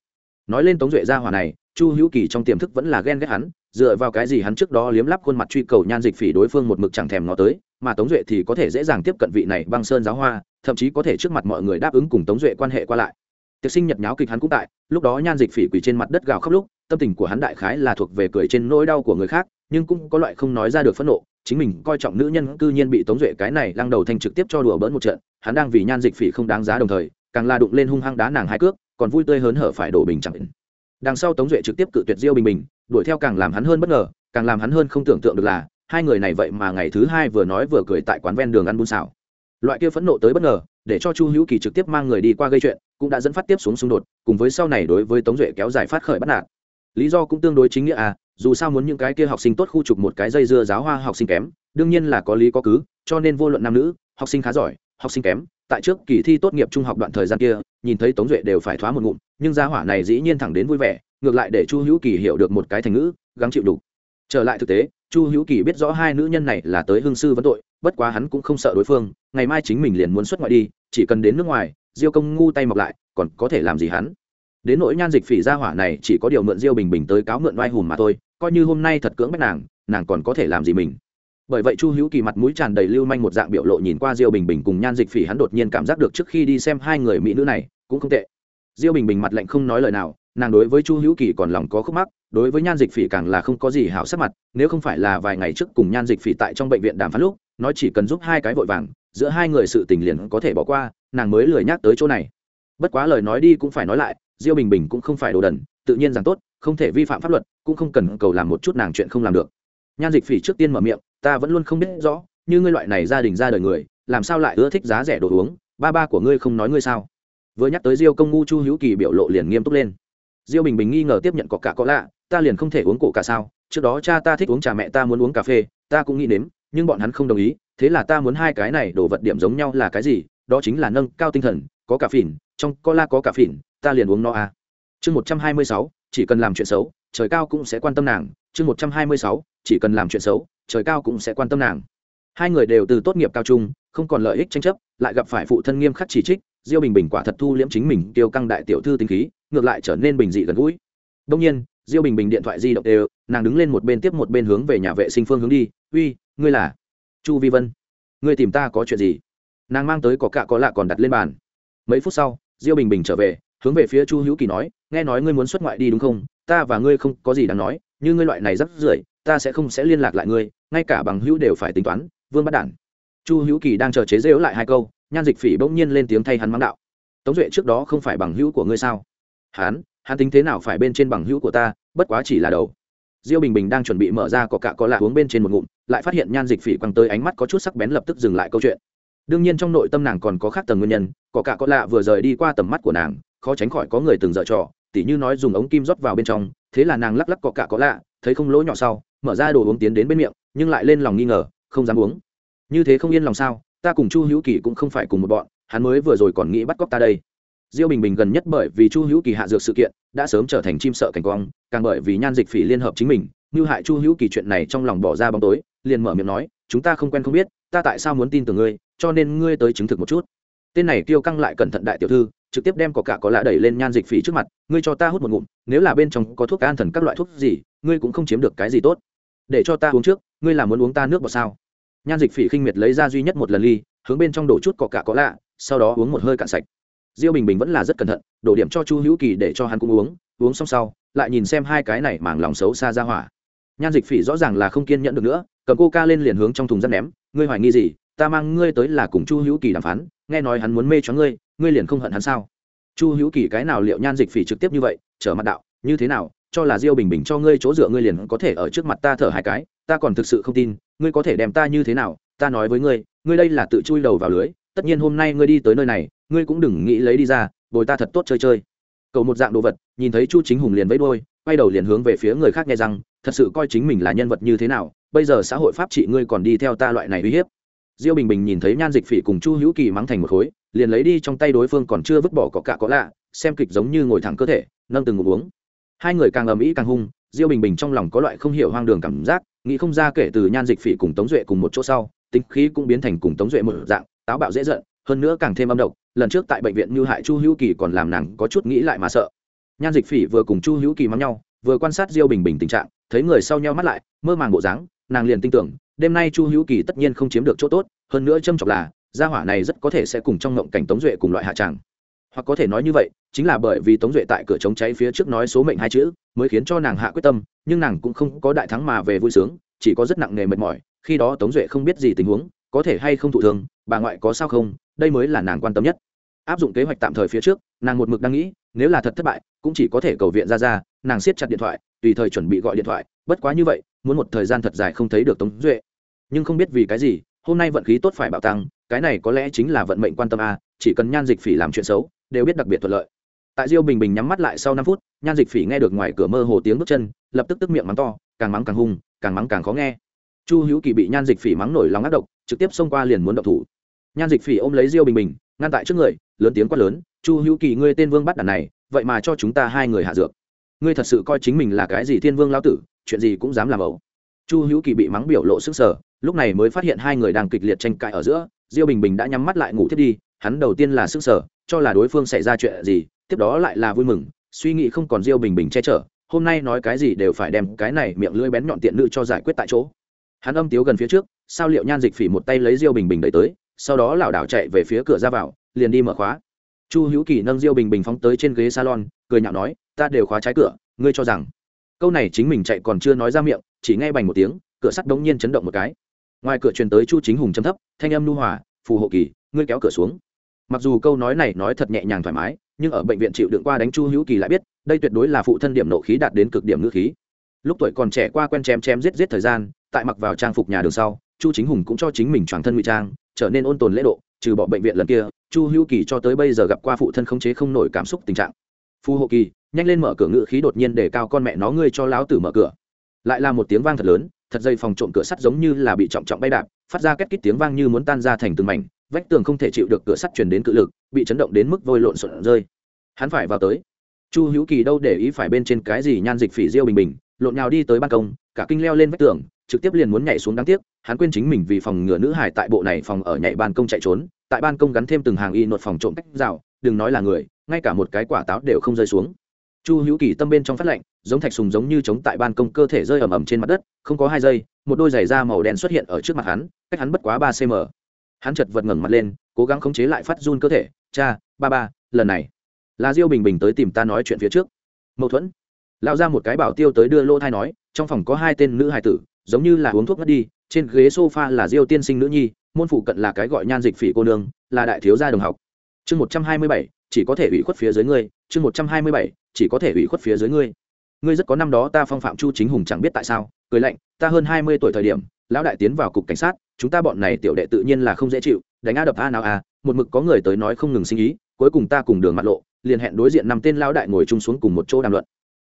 Nói lên tống duệ gia hỏa này, chu hữu kỳ trong tiềm thức vẫn là ghen ghét hắn, dựa vào cái gì hắn trước đó liếm lắp khuôn mặt truy cầu nhan dịch phỉ đối phương một mực chẳng thèm ngó tới, mà tống duệ thì có thể dễ dàng tiếp cận vị này băng sơn giáo hoa, thậm chí có thể trước mặt mọi người đáp ứng cùng tống duệ quan hệ qua lại tiệc sinh nhật nháo kịch hắn cũng tại, lúc đó nhan dịch phỉ quỳ trên mặt đất gào khóc lúc, tâm tình của hắn đại khái là thuộc về cười trên nỗi đau của người khác, nhưng cũng có loại không nói ra được phẫn nộ, chính mình coi trọng nữ nhân cư nhiên bị tống duệ cái này lăng đầu thanh trực tiếp cho đùa bỡn một trận, hắn đang vì nhan dịch phỉ không đáng giá đồng thời, càng la đụng lên hung hăng đá nàng hai cước, còn vui tươi hớn hở phải đổ bình chẳng đằng sau tống duệ trực tiếp cự tuyệt diêu bình bình, đuổi theo càng làm hắn hơn bất ngờ, càng làm hắn hơn không tưởng tượng được là, hai người này vậy mà ngày thứ hai vừa nói vừa cười tại quán ven đường ăn buôn xào loại kia phẫn nộ tới bất ngờ, để cho chu hữu kỳ trực tiếp mang người đi qua gây chuyện, cũng đã dẫn phát tiếp xuống xung đột, cùng với sau này đối với tống duệ kéo dài phát khởi bắt nạt. Lý do cũng tương đối chính nghĩa à dù sao muốn những cái kia học sinh tốt khu trục một cái dây dưa giáo hoa học sinh kém, đương nhiên là có lý có cứ, cho nên vô luận nam nữ, học sinh khá giỏi, học sinh kém, tại trước kỳ thi tốt nghiệp trung học đoạn thời gian kia, nhìn thấy tống duệ đều phải thoá một ngụm, nhưng gia hỏa này dĩ nhiên thẳng đến vui vẻ, ngược lại để chu hữu kỳ hiểu được một cái thành ngữ, gắng chịu đủ trở lại thực tế, chu hữu kỳ biết rõ hai nữ nhân này là tới hương sư vấn tội, bất quá hắn cũng không sợ đối phương, ngày mai chính mình liền muốn xuất ngoại đi, chỉ cần đến nước ngoài, diêu công ngu tay mọc lại, còn có thể làm gì hắn? Đến nỗi nhan dịch phỉ gia hỏa này chỉ có điều mượn diêu bình bình tới cáo mượn oai hùm mà thôi, coi như hôm nay thật cưỡng bách nàng nàng còn có thể làm gì mình? Bởi vậy chu hữu kỳ mặt mũi tràn đầy lưu manh một dạng biểu lộ nhìn qua diêu bình bình cùng nhan dịch phỉ hắn đột nhiên cảm giác được trước khi đi xem hai người mỹ nữ này, cũng không tệ. Diêu bình bình mặt lạnh không nói lời nào, nàng đối với chu hữu kỳ còn lòng có khúc mắc đối với nhan dịch phỉ càng là không có gì hảo sắc mặt, nếu không phải là vài ngày trước cùng nhan dịch phỉ tại trong bệnh viện đàm phán lúc nói chỉ cần giúp hai cái vội vàng, giữa hai người sự tình liền có thể bỏ qua, nàng mới lười nhắc tới chỗ này. Bất quá lời nói đi cũng phải nói lại, diêu bình bình cũng không phải đồ đần, tự nhiên rằng tốt, không thể vi phạm pháp luật, cũng không cần cầu làm một chút nàng chuyện không làm được. Nhan dịch phỉ trước tiên mở miệng, ta vẫn luôn không biết rõ, như ngươi loại này gia đình ra đời người, làm sao lại ưa thích giá rẻ đồ uống, ba ba của ngươi không nói ngươi sao? Vừa nhắc tới diêu công ngu chu hữu kỳ biểu lộ liền nghiêm túc lên. Diêu bình bình nghi ngờ tiếp nhận có cả có lạ ta liền không thể uống cổ cả sao, trước đó cha ta thích uống trà mẹ ta muốn uống cà phê, ta cũng nghĩ nếm, nhưng bọn hắn không đồng ý, thế là ta muốn hai cái này đổ vật điểm giống nhau là cái gì, đó chính là nâng cao tinh thần, có cà phỉn, trong co la có cà phỉn, ta liền uống no à. chương một trăm hai mươi sáu, chỉ cần làm chuyện xấu, trời cao cũng sẽ quan tâm nàng. Chương một trăm hai mươi sáu, chỉ cần làm chuyện xấu, trời cao cũng sẽ quan tâm nàng. Hai người đều từ tốt nghiệp cao trung, không còn lợi ích tranh chấp, lại gặp phải phụ thân nghiêm khắc chỉ trích, diêu bình bình quả thật thu liễm chính mình tiêu căng đại tiểu thư tinh khí, ngược lại trở nên bình dị gần gũi. Đông nhiên diêu bình bình điện thoại di động đều, nàng đứng lên một bên tiếp một bên hướng về nhà vệ sinh phương hướng đi. Uy, ngươi là? Chu vi vân. Ngươi tìm ta có chuyện gì? Nàng mang tới có cạ có lạ còn đặt lên bàn. Mấy phút sau, diêu bình bình trở về, hướng về phía chu hữu kỳ nói, nghe nói ngươi muốn xuất ngoại đi đúng không? Ta và ngươi không có gì đáng nói, như ngươi loại này rất rưởi, ta sẽ không sẽ liên lạc lại ngươi, ngay cả bằng hữu đều phải tính toán, vương bắt đản. Chu hữu kỳ đang chờ chế dễu lại hai câu, nhan dịch phỉ bỗng nhiên lên tiếng thay hắn mắng đạo, tống duệ trước đó không phải bằng hữu của ngươi sao? Hắn hắn tính thế nào phải bên trên bằng hữu của ta, bất quá chỉ là đầu. Diêu bình bình đang chuẩn bị mở ra có cạ có lạ uống bên trên một ngụm, lại phát hiện nhan dịch phỉ quăng tới ánh mắt có chút sắc bén lập tức dừng lại câu chuyện. Đương nhiên trong nội tâm nàng còn có khác tầng nguyên nhân có cạ có lạ vừa rời đi qua tầm mắt của nàng, khó tránh khỏi có người từng dở trò, tỉ như nói dùng ống kim rót vào bên trong, thế là nàng lắc lắc có cạ có lạ, thấy không lỗ nhỏ sau, mở ra đồ uống tiến đến bên miệng, nhưng lại lên lòng nghi ngờ, không dám uống. Như thế không yên lòng sao, ta cùng chu hữu kỳ cũng không phải cùng một bọn, hắn mới vừa rồi còn nghĩ bắt cóc ta đây diêu bình bình gần nhất bởi vì chu hữu kỳ hạ dược sự kiện, đã sớm trở thành chim sợ cảnh quang, càng bởi vì nhan dịch phỉ liên hợp chính mình, như hại chu hữu kỳ chuyện này trong lòng bỏ ra bóng tối, liền mở miệng nói, chúng ta không quen không biết, ta tại sao muốn tin tưởng ngươi, cho nên ngươi tới chứng thực một chút. Tên này kêu căng lại cẩn thận đại tiểu thư, trực tiếp đem có cả có lạ đẩy lên nhan dịch phỉ trước mặt, ngươi cho ta hút một ngụm, nếu là bên trong có thuốc an thần các loại thuốc gì, ngươi cũng không chiếm được cái gì tốt. Để cho ta uống trước, ngươi là muốn uống ta nước bọt sao? Nhan dịch phỉ khinh miệt lấy ra duy nhất một lần ly, hướng bên trong đổ chút cỏ cả có lạ, sau đó uống một hơi cạn sạch diêu bình bình vẫn là rất cẩn thận, đổ điểm cho chu hữu kỳ để cho hắn cũng uống uống xong sau, lại nhìn xem hai cái này màng lòng xấu xa ra hỏa. Nhan dịch phỉ rõ ràng là không kiên nhẫn được nữa, cầm cô ca lên liền hướng trong thùng rắt ném, ngươi hoài nghi gì? Ta mang ngươi tới là cùng chu hữu kỳ đàm phán, nghe nói hắn muốn mê cho ngươi ngươi liền không hận hắn sao? Chu hữu kỳ cái nào liệu nhan dịch phỉ trực tiếp như vậy, trở mặt đạo, như thế nào, cho là diêu bình bình cho ngươi chỗ dựa ngươi liền có thể ở trước mặt ta thở hai cái, ta còn thực sự không tin, ngươi có thể đem ta như thế nào, ta nói với ngươi ngươi đây là tự chui đầu vào lưới tất nhiên hôm nay ngươi đi tới nơi này, ngươi cũng đừng nghĩ lấy đi ra, bồi ta thật tốt chơi chơi. Cầu một dạng đồ vật, nhìn thấy chu chính hùng liền vẫy đôi quay đầu liền hướng về phía người khác nghe rằng, thật sự coi chính mình là nhân vật như thế nào, bây giờ xã hội pháp trị ngươi còn đi theo ta loại này uy hiếp. Diêu bình bình nhìn thấy nhan dịch phỉ cùng chu hữu kỳ mắng thành một khối, liền lấy đi trong tay đối phương còn chưa vứt bỏ có cả có lạ, xem kịch giống như ngồi thẳng cơ thể, nâng từng ngụm uống. Hai người càng ầm ĩ càng hung, diêu bình bình trong lòng có loại không hiểu hoang đường cảm giác, nghĩ không ra kể từ nhan dịch phỉ cùng tống duệ cùng một chỗ sau, tính khí cũng biến thành cùng tống duệ một dạng táo bạo dễ giận, hơn nữa càng thêm âm độc, lần trước tại bệnh viện như hại chu hữu kỳ còn làm nàng có chút nghĩ lại mà sợ nhan dịch phỉ vừa cùng chu hữu kỳ mắng nhau, vừa quan sát diêu bình bình tình trạng, thấy người sau nhau mắt lại, mơ màng bộ dáng, nàng liền tin tưởng, đêm nay chu hữu kỳ tất nhiên không chiếm được chỗ tốt, hơn nữa châm chọc là, gia hỏa này rất có thể sẽ cùng trong ngộng cảnh tống duệ cùng loại hạ tràng hoặc có thể nói như vậy, chính là bởi vì tống duệ tại cửa chống cháy phía trước nói số mệnh hai chữ, mới khiến cho nàng hạ quyết tâm, nhưng nàng cũng không có đại thắng mà về vui sướng, chỉ có rất nặng nề mệt mỏi, khi đó tống duệ không biết gì tình huống, có thể hay không thụ thương bà ngoại có sao không, đây mới là nàng quan tâm nhất. Áp dụng kế hoạch tạm thời phía trước, nàng một mực đang nghĩ, nếu là thật thất bại, cũng chỉ có thể cầu viện ra ra, nàng siết chặt điện thoại, tùy thời chuẩn bị gọi điện thoại, bất quá như vậy, muốn một thời gian thật dài không thấy được tống duệ. Nhưng không biết vì cái gì, hôm nay vận khí tốt phải bạo tăng cái này có lẽ chính là vận mệnh quan tâm a, chỉ cần nhan dịch phỉ làm chuyện xấu, đều biết đặc biệt thuận lợi. Tại diêu bình bình nhắm mắt lại sau năm phút, nhan dịch phỉ nghe được ngoài cửa mơ hồ tiếng bước chân, lập tức tức miệng mắng to, càng mắng càng hung, càng mắng càng khó nghe. Chu hữu kỳ bị nhan dịch phỉ mắng nổi lòng ác độc, trực tiếp xông qua liền muốn động thủ nhan dịch phỉ ôm lấy diêu bình bình, ngăn tại trước người, lớn tiếng quát lớn, chu hữu kỳ, ngươi tên vương bắt đàn này, vậy mà cho chúng ta hai người hạ dược. Ngươi thật sự coi chính mình là cái gì thiên vương lao tử, chuyện gì cũng dám làm ẩu. Chu hữu kỳ bị mắng biểu lộ sức sở lúc này mới phát hiện hai người đang kịch liệt tranh cãi ở giữa, diêu bình bình đã nhắm mắt lại ngủ thiết đi, hắn đầu tiên là sức sở cho là đối phương xảy ra chuyện gì, tiếp đó lại là vui mừng, suy nghĩ không còn diêu bình bình che chở, hôm nay nói cái gì đều phải đem cái này miệng lưỡi bén nhọn tiện nữ cho giải quyết tại chỗ. Hắn âm tiếu gần phía trước, sao liệu nhan dịch phỉ một tay lấy diêu bình bình đẩy tới sau đó lảo đảo chạy về phía cửa ra vào, liền đi mở khóa. Chu hữu kỳ nâng diêu bình bình phóng tới trên ghế salon, cười nhạo nói, ta đều khóa trái cửa, ngươi cho rằng? Câu này chính mình chạy còn chưa nói ra miệng, chỉ nghe bành một tiếng, cửa sắt đống nhiên chấn động một cái. Ngoài cửa truyền tới chu chính hùng chấm thấp, thanh âm nu hòa, phù hộ kỳ, ngươi kéo cửa xuống. Mặc dù câu nói này nói thật nhẹ nhàng thoải mái, nhưng ở bệnh viện chịu đựng qua đánh chu hữu kỳ lại biết, đây tuyệt đối là phụ thân điểm nộ khí đạt đến cực điểm ngữ khí. Lúc tuổi còn trẻ qua quen chém chém giết giết thời gian, tại mặc vào trang phục nhà đường sau, chu chính hùng cũng cho chính mình toàn thân ngụy trang trở nên ôn tồn lễ độ, trừ bỏ bệnh viện lần kia, chu hữu kỳ cho tới bây giờ gặp qua phụ thân khống chế không nổi cảm xúc tình trạng. Phù hộ kỳ, nhanh lên mở cửa ngự khí đột nhiên để cao con mẹ nó ngươi cho láo tử mở cửa. Lại là một tiếng vang thật lớn, thật dây phòng trộm cửa sắt giống như là bị trọng trọng bay đạp, phát ra két kít tiếng vang như muốn tan ra thành từng mảnh, vách tường không thể chịu được cửa sắt truyền đến cự lực, bị chấn động đến mức vôi lộn xộn rơi. Hắn phải vào tới. Chu hữu kỳ đâu để ý phải bên trên cái gì nhan dịch phỉ diêu bình bình, lộn nhào đi tới ban công, cả kinh leo lên vách tường trực tiếp liền muốn nhảy xuống đáng tiếc, hắn quên chính mình vì phòng ngừa nữ hải tại bộ này phòng ở nhảy ban công chạy trốn, tại ban công gắn thêm từng hàng y nột phòng trộm cách rào, đừng nói là người, ngay cả một cái quả táo đều không rơi xuống. Chu hữu kỳ tâm bên trong phát lạnh giống thạch sùng giống như chống tại ban công cơ thể rơi ầm ầm trên mặt đất, không có hai giây, một đôi giày da màu đen xuất hiện ở trước mặt hắn, cách hắn bất quá ba cm hắn chật vật ngẩng mặt lên, cố gắng khống chế lại phát run cơ thể, cha, ba ba, lần này. Là diêu bình bình tới tìm ta nói chuyện phía trước. Mâu thuẫn. Lao ra một cái bảo tiêu tới đưa lô thai nói, trong phòng có hai tên nữ hài tử giống như là uống thuốc ngất đi, trên ghế sofa là diêu tiên sinh nữ nhi, môn phụ cận là cái gọi nhan dịch phỉ cô nương, là đại thiếu gia đồng học. Chương một trăm hai mươi bảy, chỉ có thể ủy khuất phía dưới ngươi. Chương một trăm hai mươi bảy, chỉ có thể ủy khuất phía dưới ngươi. Ngươi rất có năm đó ta phong phạm chu chính hùng chẳng biết tại sao, cười lạnh, ta hơn hai mươi tuổi thời điểm, lão đại tiến vào cục cảnh sát, chúng ta bọn này tiểu đệ tự nhiên là không dễ chịu, đánh a đập a nào a, một mực có người tới nói không ngừng sinh ý, cuối cùng ta cùng đường mặt lộ, liền hẹn đối diện năm tên lão đại ngồi chung xuống cùng một chỗ đàm luận.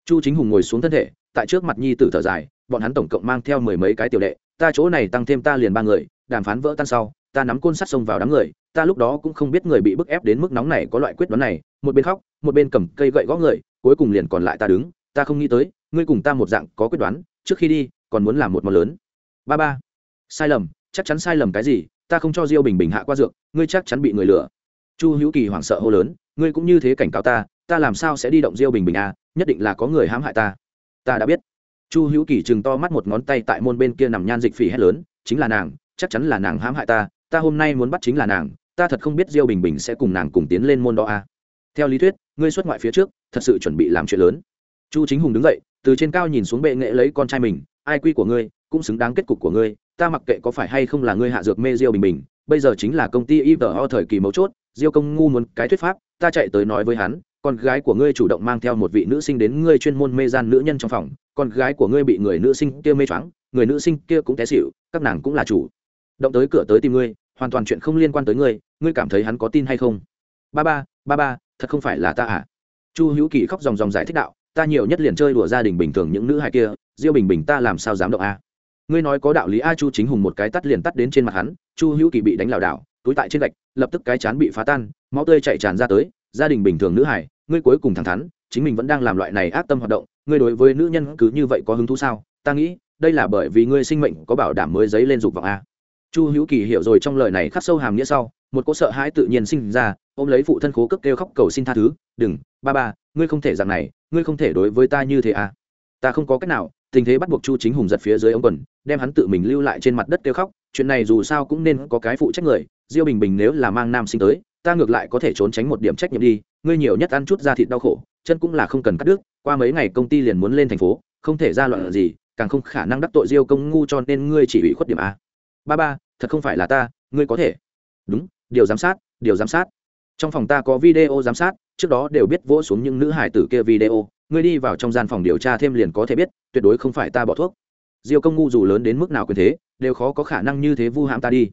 Chu chính hùng ngồi xuống thân thể, tại trước mặt nhi tử thở dài bọn hắn tổng cộng mang theo mười mấy cái tiểu đệ, ta chỗ này tăng thêm ta liền ba người, đàm phán vỡ tan sau, ta nắm côn sắt xông vào đám người, ta lúc đó cũng không biết người bị bức ép đến mức nóng này có loại quyết đoán này, một bên khóc, một bên cầm cây gậy gõ người, cuối cùng liền còn lại ta đứng, ta không nghĩ tới, ngươi cùng ta một dạng có quyết đoán, trước khi đi, còn muốn làm một món lớn. Ba ba, sai lầm, chắc chắn sai lầm cái gì, ta không cho diêu bình bình hạ qua dược, ngươi chắc chắn bị người lừa. Chu hữu kỳ hoảng sợ hô lớn, ngươi cũng như thế cảnh cáo ta ta làm sao sẽ đi động diêu bình bình à nhất định là có người hãm hại ta. Ta đã biết chu hữu kỳ chừng to mắt một ngón tay tại môn bên kia nằm nhan dịch phỉ hét lớn, chính là nàng, chắc chắn là nàng hãm hại ta ta hôm nay muốn bắt chính là nàng, ta thật không biết diêu bình bình sẽ cùng nàng cùng tiến lên môn đó à. theo lý thuyết, ngươi xuất ngoại phía trước, thật sự chuẩn bị làm chuyện lớn chu chính hùng đứng dậy, từ trên cao nhìn xuống bệ nghệ lấy con trai mình, ai quy của ngươi, cũng xứng đáng kết cục của ngươi, ta mặc kệ có phải hay không là ngươi hạ dược mê diêu bình bình, bây giờ chính là công ty ivo thời kỳ mấu chốt, diêu công ngu muốn cái thuyết pháp, ta chạy tới nói với hắn con gái của ngươi chủ động mang theo một vị nữ sinh đến ngươi chuyên môn mê gian nữ nhân trong phòng, con gái của ngươi bị người nữ sinh kia mê choáng, người nữ sinh kia cũng té xịu các nàng cũng là chủ. Động tới cửa tới tìm ngươi, hoàn toàn chuyện không liên quan tới ngươi ngươi cảm thấy hắn có tin hay không? Ba ba ba ba, thật không phải là ta à? Chu hữu kỳ khóc dòng dòng giải thích đạo, ta nhiều nhất liền chơi đùa gia đình bình thường những nữ hài kia, diêu bình bình ta làm sao dám động a? Ngươi nói có đạo lý a, chu chính hùng một cái tắt liền tắt đến trên mặt hắn, chu hữu kỳ bị đánh lảo đảo, túi tại trên gạch, lập tức cái chán bị phá tan, máu tươi chạy tràn ra tới gia đình bình thường nữ hải, ngươi cuối cùng thẳng thắn, chính mình vẫn đang làm loại này ác tâm hoạt động, ngươi đối với nữ nhân cứ như vậy có hứng thú sao? Ta nghĩ, đây là bởi vì ngươi sinh mệnh có bảo đảm mới dấy lên dục vọng a. Chu hữu kỳ hiểu rồi trong lời này khắc sâu hàm nghĩa sau, một cô sợ hãi tự nhiên sinh ra, ôm lấy phụ thân khố cấp kêu khóc cầu xin tha thứ, đừng, ba ba, ngươi không thể dạng này, ngươi không thể đối với ta như thế à. Ta không có cách nào. Tình thế bắt buộc chu chính hùng giật phía dưới ông quần, đem hắn tự mình lưu lại trên mặt đất kêu khóc, chuyện này dù sao cũng nên có cái phụ trách người, diêu bình bình nếu là mang nam sinh tới ta ngược lại có thể trốn tránh một điểm trách nhiệm đi, ngươi nhiều nhất ăn chút da thịt đau khổ, chân cũng là không cần cắt đứt, qua mấy ngày công ty liền muốn lên thành phố, không thể ra loạn gì, càng không khả năng đắc tội diêu công ngu cho nên ngươi chỉ ủy khuất điểm a. Ba ba, thật không phải là ta, ngươi có thể. Đúng, điều giám sát, điều giám sát. Trong phòng ta có video giám sát, trước đó đều biết vỗ xuống những nữ hải tử kia video, ngươi đi vào trong gian phòng điều tra thêm liền có thể biết, tuyệt đối không phải ta bỏ thuốc. Diêu công ngu dù lớn đến mức nào quyền thế, đều khó có khả năng như thế vu hãm ta đi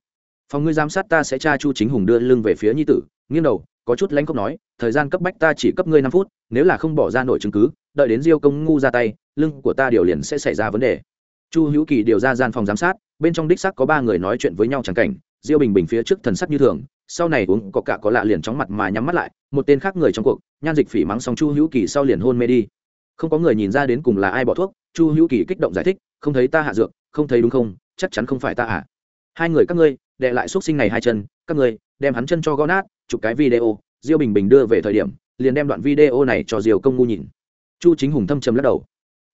phòng ngươi giám sát ta sẽ tra chu chính hùng đưa lưng về phía nhi tử, nghiêng đầu, có chút lãnh không nói, thời gian cấp bách ta chỉ cấp ngươi năm phút, nếu là không bỏ ra nổi chứng cứ, đợi đến diêu công ngu ra tay, lưng của ta điều liền sẽ xảy ra vấn đề. Chu hữu kỳ điều ra gian phòng giám sát, bên trong đích xác có ba người nói chuyện với nhau chẳng cảnh, diêu bình bình phía trước thần sắc như thường, sau này uống có cả có lạ liền chóng mặt mà nhắm mắt lại, một tên khác người trong cuộc, nhan dịch phỉ mắng xong chu hữu kỳ sau liền hôn mê đi. Không có người nhìn ra đến cùng là ai bỏ thuốc, chu hữu kỳ kích động giải thích, không thấy ta hạ dược, không thấy đúng không? Chắc chắn không phải ta à? hai người các ngươi đệ lại xúc sinh này hai chân, các người đem hắn chân cho gõ nát, chụp cái video, diêu bình bình đưa về thời điểm, liền đem đoạn video này cho diều công ngu nhìn. Chu chính hùng thâm trầm lắc đầu.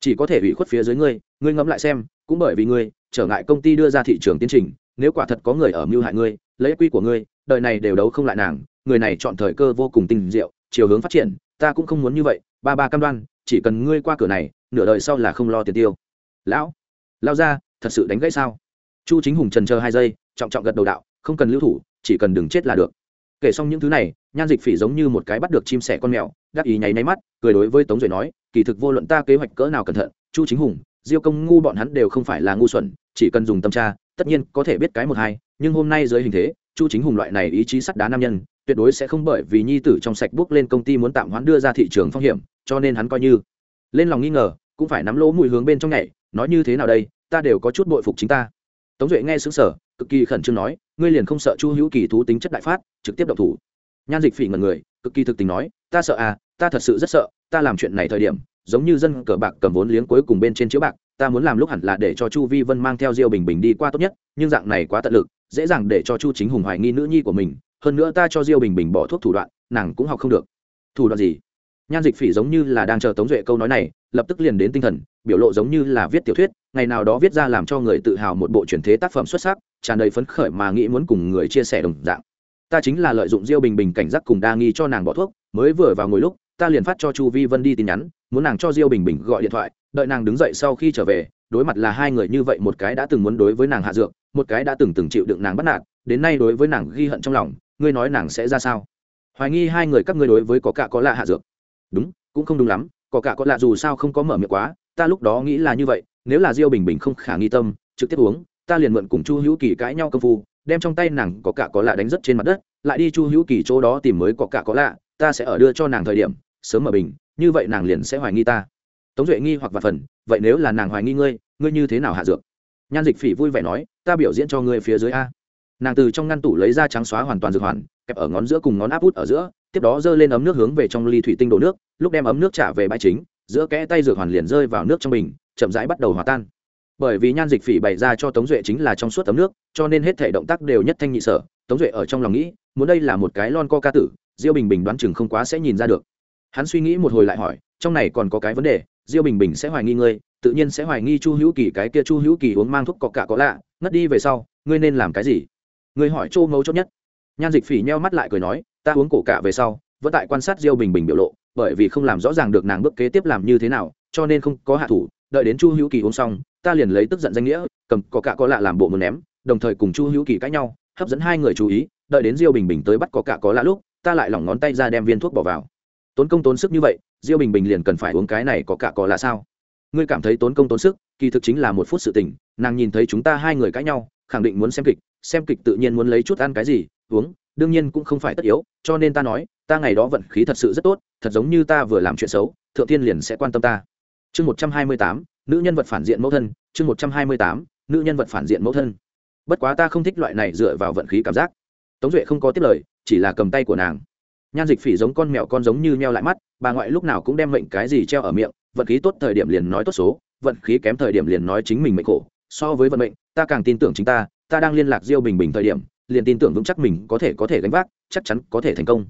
Chỉ có thể ủy khuất phía dưới ngươi ngươi ngẫm lại xem, cũng bởi vì ngươi, trở ngại công ty đưa ra thị trường tiến trình, nếu quả thật có người ở mưu hại ngươi, lấy quy của ngươi, đời này đều đấu không lại nàng, người này chọn thời cơ vô cùng tinh diệu, chiều hướng phát triển, ta cũng không muốn như vậy, ba ba cam đoan, chỉ cần ngươi qua cửa này, nửa đời sau là không lo tiền tiêu. Lão lao ra thật sự đánh gãy sao? Chu chính hùng trần chờ hai giây trọng trọng gật đầu đạo, không cần lưu thủ, chỉ cần đừng chết là được. Kể xong những thứ này, nhan dịch phỉ giống như một cái bắt được chim sẻ con mèo đắc ý nháy nháy mắt, cười đối với tống duệ nói, kỳ thực vô luận ta kế hoạch cỡ nào cẩn thận, chu chính hùng, diêu công ngu bọn hắn đều không phải là ngu xuẩn, chỉ cần dùng tâm tra, tất nhiên có thể biết cái một hai, nhưng hôm nay dưới hình thế, chu chính hùng loại này ý chí sắt đá nam nhân, tuyệt đối sẽ không bởi vì nhi tử trong sạch bước lên công ty muốn tạm hoãn đưa ra thị trường phong hiểm, cho nên hắn coi như lên lòng nghi ngờ, cũng phải nắm lỗ mùi hướng bên trong nhảy, nói như thế nào đây, ta đều có chút bội phục chính ta. Tống duệ nghe xứng sở cực kỳ khẩn trương nói, ngươi liền không sợ chu hữu kỳ thú tính chất đại phát, trực tiếp động thủ? Nhan dịch phỉ ngần người, cực kỳ thực tình nói, ta sợ à ta thật sự rất sợ, ta làm chuyện này thời điểm, giống như dân cờ bạc cầm vốn liếng cuối cùng bên trên chiếu bạc, ta muốn làm lúc hẳn là để cho chu vi vân mang theo diêu bình bình đi qua tốt nhất, nhưng dạng này quá tận lực, dễ dàng để cho chu chính hùng hoài nghi nữ nhi của mình, hơn nữa ta cho diêu bình bình bỏ thuốc thủ đoạn, nàng cũng học không được. Thủ đoạn gì? Nhan dịch phỉ giống như là đang chờ tống duệ câu nói này, lập tức liền đến tinh thần, biểu lộ giống như là viết tiểu thuyết ngày nào đó viết ra làm cho người tự hào một bộ truyền thế tác phẩm xuất sắc, tràn đầy phấn khởi mà nghĩ muốn cùng người chia sẻ đồng dạng. Ta chính là lợi dụng diêu bình bình cảnh giác cùng đa nghi cho nàng bỏ thuốc, mới vừa vào ngồi lúc, ta liền phát cho chu vi vân đi tin nhắn, muốn nàng cho diêu bình bình gọi điện thoại, đợi nàng đứng dậy sau khi trở về, đối mặt là hai người như vậy một cái đã từng muốn đối với nàng hạ dược, một cái đã từng từng chịu đựng nàng bắt nạt, đến nay đối với nàng ghi hận trong lòng, ngươi nói nàng sẽ ra sao? Hoài nghi hai người các ngươi đối với có cả có lạ hạ dược. Đúng, cũng không đúng lắm, có cả có lạ dù sao không có mở miệng quá, ta lúc đó nghĩ là như vậy nếu là diêu bình bình không khả nghi tâm, trực tiếp uống, ta liền mượn cùng chu hữu kỳ cãi nhau công phu, đem trong tay nàng có cả có lạ đánh rất trên mặt đất, lại đi chu hữu kỳ chỗ đó tìm mới có cả có lạ, ta sẽ ở đưa cho nàng thời điểm, sớm mở bình, như vậy nàng liền sẽ hoài nghi ta. Tống duệ nghi hoặc và phần, vậy nếu là nàng hoài nghi ngươi ngươi như thế nào hạ dược? Nhan dịch phỉ vui vẻ nói, ta biểu diễn cho ngươi phía dưới a. Nàng từ trong ngăn tủ lấy ra trắng xóa hoàn toàn dược hoàn, kẹp ở ngón giữa cùng ngón áp út ở giữa, tiếp đó giơ lên ấm nước hướng về trong ly thủy tinh đổ nước, lúc đem ấm nước trả về bãi chính, giữa kẽ tay dược hoàn liền rơi vào nước trong bình chậm rãi bắt đầu hòa tan. Bởi vì nhan dịch phỉ bày ra cho tống duệ chính là trong suốt tấm nước, cho nên hết thể động tác đều nhất thanh nhị sở, tống duệ ở trong lòng nghĩ, muốn đây là một cái lon co ca tử, diêu bình bình đoán chừng không quá sẽ nhìn ra được. Hắn suy nghĩ một hồi lại hỏi, trong này còn có cái vấn đề, diêu bình bình sẽ hoài nghi ngươi, tự nhiên sẽ hoài nghi chu hữu kỳ, cái kia chu hữu kỳ uống mang thuốc có cả có lạ, ngất đi về sau, ngươi nên làm cái gì? Ngươi hỏi châu ngấu chốt nhất. Nhan dịch phỉ nheo mắt lại cười nói, ta uống cổ cả về sau, vẫn tại quan sát diêu bình bình biểu lộ, bởi vì không làm rõ ràng được nàng bước kế tiếp làm như thế nào, cho nên không có hạ thủ đợi đến chu hữu kỳ uống xong, ta liền lấy tức giận danh nghĩa, cầm có cả có lạ làm bộ muốn ném, đồng thời cùng chu hữu kỳ cãi nhau, hấp dẫn hai người chú ý, đợi đến diêu bình bình tới bắt có cả có lạ lúc, ta lại lỏng ngón tay ra đem viên thuốc bỏ vào. Tốn công tốn sức như vậy, diêu bình bình liền cần phải uống cái này có cả có lạ sao? Ngươi cảm thấy tốn công tốn sức, kỳ thực chính là một phút sự tình, nàng nhìn thấy chúng ta hai người cãi nhau, khẳng định muốn xem kịch xem kịch tự nhiên muốn lấy chút ăn cái gì, uống, đương nhiên cũng không phải tất yếu, cho nên ta nói, ta ngày đó vận khí thật sự rất tốt, thật giống như ta vừa làm chuyện xấu, thượng thiên liền sẽ quan tâm ta chương một trăm hai mươi tám, nữ nhân vật phản diện mẫu thân, chương một trăm hai mươi tám, nữ nhân vật phản diện mẫu thân. Bất quá ta không thích loại này dựa vào vận khí cảm giác. Tống duệ không có tiếp lời, chỉ là cầm tay của nàng. Nhan dịch phỉ giống con mèo con giống như meo lại mắt, bà ngoại lúc nào cũng đem mệnh cái gì treo ở miệng, vận khí tốt thời điểm liền nói tốt số, vận khí kém thời điểm liền nói chính mình mệnh khổ. So với vận mệnh, ta càng tin tưởng chính ta ta đang liên lạc diêu bình bình thời điểm, liền tin tưởng vững chắc mình có thể có thể gánh vác, chắc chắn có thể thành công.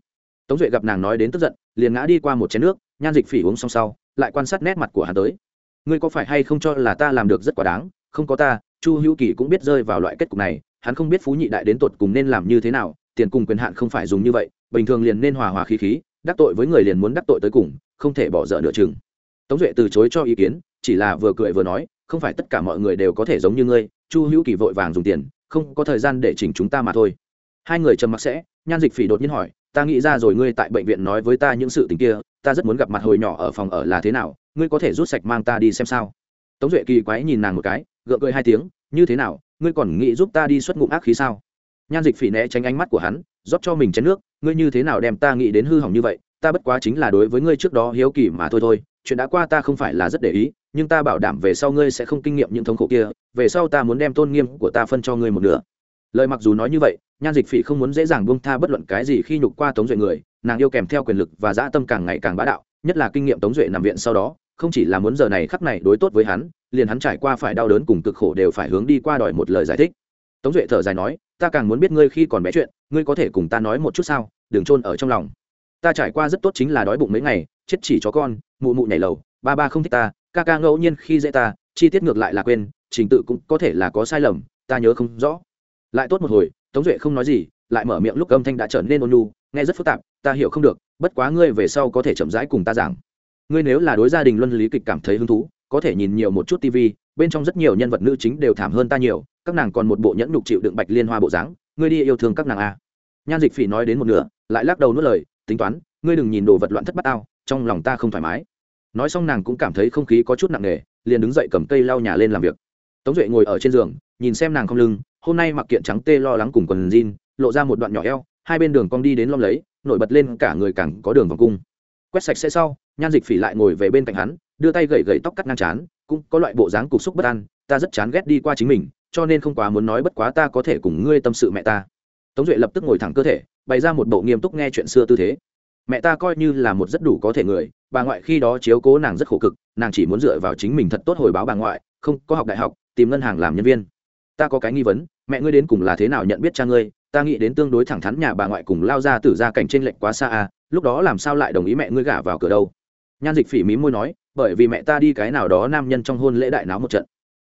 Tống duệ gặp nàng nói đến tức giận, liền ngã đi qua một chén nước, nhan dịch phỉ uống xong sau lại quan sát nét mặt của hắn tới. Ngươi có phải hay không cho là ta làm được rất quá đáng? Không có ta, chu hữu kỳ cũng biết rơi vào loại kết cục này, hắn không biết phú nhị đại đến tột cùng nên làm như thế nào, tiền cùng quyền hạn không phải dùng như vậy, bình thường liền nên hòa hòa khí khí, đắc tội với người liền muốn đắc tội tới cùng, không thể bỏ dở nửa chừng. Tống duệ từ chối cho ý kiến, chỉ là vừa cười vừa nói, không phải tất cả mọi người đều có thể giống như ngươi, chu hữu kỳ vội vàng dùng tiền, không có thời gian để chỉnh chúng ta mà thôi. Hai người trầm mặc sẽ, nhan dịch phỉ đột nhiên hỏi ta nghĩ ra rồi, ngươi tại bệnh viện nói với ta những sự tình kia, ta rất muốn gặp mặt hồi nhỏ ở phòng ở là thế nào, ngươi có thể rút sạch mang ta đi xem sao. Tống duệ kỳ quái nhìn nàng một cái, gượng cười hai tiếng, như thế nào, ngươi còn nghĩ giúp ta đi xuất ngụm ác khí sao? Nhan dịch phỉ né tránh ánh mắt của hắn, rót cho mình chén nước, ngươi như thế nào đem ta nghĩ đến hư hỏng như vậy, ta bất quá chính là đối với ngươi trước đó hiếu kỳ mà thôi thôi, chuyện đã qua ta không phải là rất để ý, nhưng ta bảo đảm về sau ngươi sẽ không kinh nghiệm những thống khổ kia, về sau ta muốn đem tôn nghiêm của ta phân cho ngươi một nửa lời mặc dù nói như vậy, nhan dịch phỉ không muốn dễ dàng buông tha bất luận cái gì khi nhục qua tống duệ người, nàng yêu kèm theo quyền lực và dã tâm càng ngày càng bá đạo, nhất là kinh nghiệm tống duệ nằm viện sau đó, không chỉ là muốn giờ này khắc này đối tốt với hắn, liền hắn trải qua phải đau đớn cùng cực khổ đều phải hướng đi qua đòi một lời giải thích. Tống duệ thở dài nói, ta càng muốn biết ngươi khi còn bé chuyện, ngươi có thể cùng ta nói một chút sao? Đừng trôn ở trong lòng. Ta trải qua rất tốt chính là đói bụng mấy ngày, chết chỉ chó con, mụ mụ nhảy lầu, ba ba không thích ta, ca ca ngẫu nhiên khi dễ ta, chi tiết ngược lại là quên, trình tự cũng có thể là có sai lầm, ta nhớ không rõ lại tốt một hồi, tống duệ không nói gì, lại mở miệng lúc âm thanh đã trở nên ôn nhu, nghe rất phức tạp, ta hiểu không được, bất quá ngươi về sau có thể chậm rãi cùng ta giảng. Ngươi nếu là đối gia đình luân lý kịch cảm thấy hứng thú, có thể nhìn nhiều một chút tv bên trong rất nhiều nhân vật nữ chính đều thảm hơn ta nhiều, các nàng còn một bộ nhẫn nhục chịu đựng bạch liên hoa bộ dáng, ngươi đi yêu thương các nàng a nhan dịch phỉ nói đến một nửa, lại lắc đầu nuốt lời, tính toán, ngươi đừng nhìn đồ vật loạn thất bát ao trong lòng ta không thoải mái. Nói xong nàng cũng cảm thấy không khí có chút nặng nề, liền đứng dậy cầm cây lau nhà lên làm việc. Tống duệ ngồi ở trên giường, nhìn xem nàng không lưng hôm nay mặc kiện trắng tê lo lắng cùng quần jean, lộ ra một đoạn nhỏ eo, hai bên đường cong đi đến lom lấy, nổi bật lên cả người càng có đường vòng cung. Quét sạch sẽ sau, nhan dịch phỉ lại ngồi về bên cạnh hắn, đưa tay gậy gậy tóc cắt ngang chán cũng có loại bộ dáng cục xúc bất an, ta rất chán ghét đi qua chính mình, cho nên không quá muốn nói bất quá ta có thể cùng ngươi tâm sự mẹ ta. Tống duệ lập tức ngồi thẳng cơ thể, bày ra một bộ nghiêm túc nghe chuyện xưa tư thế. Mẹ ta coi như là một rất đủ có thể người, bà ngoại khi đó chiếu cố nàng rất khổ cực, nàng chỉ muốn dựa vào chính mình thật tốt hồi báo bà ngoại, không có học đại học, tìm ngân hàng làm nhân viên ta có cái nghi vấn, mẹ ngươi đến cùng là thế nào nhận biết cha ngươi? Ta nghĩ đến tương đối thẳng thắn nhà bà ngoại cùng lao ra từ gia cảnh trên lệnh quá xa à lúc đó làm sao lại đồng ý mẹ ngươi gả vào cửa đâu? Nhan dịch phỉ mí môi nói, bởi vì mẹ ta đi cái nào đó nam nhân trong hôn lễ đại náo một trận.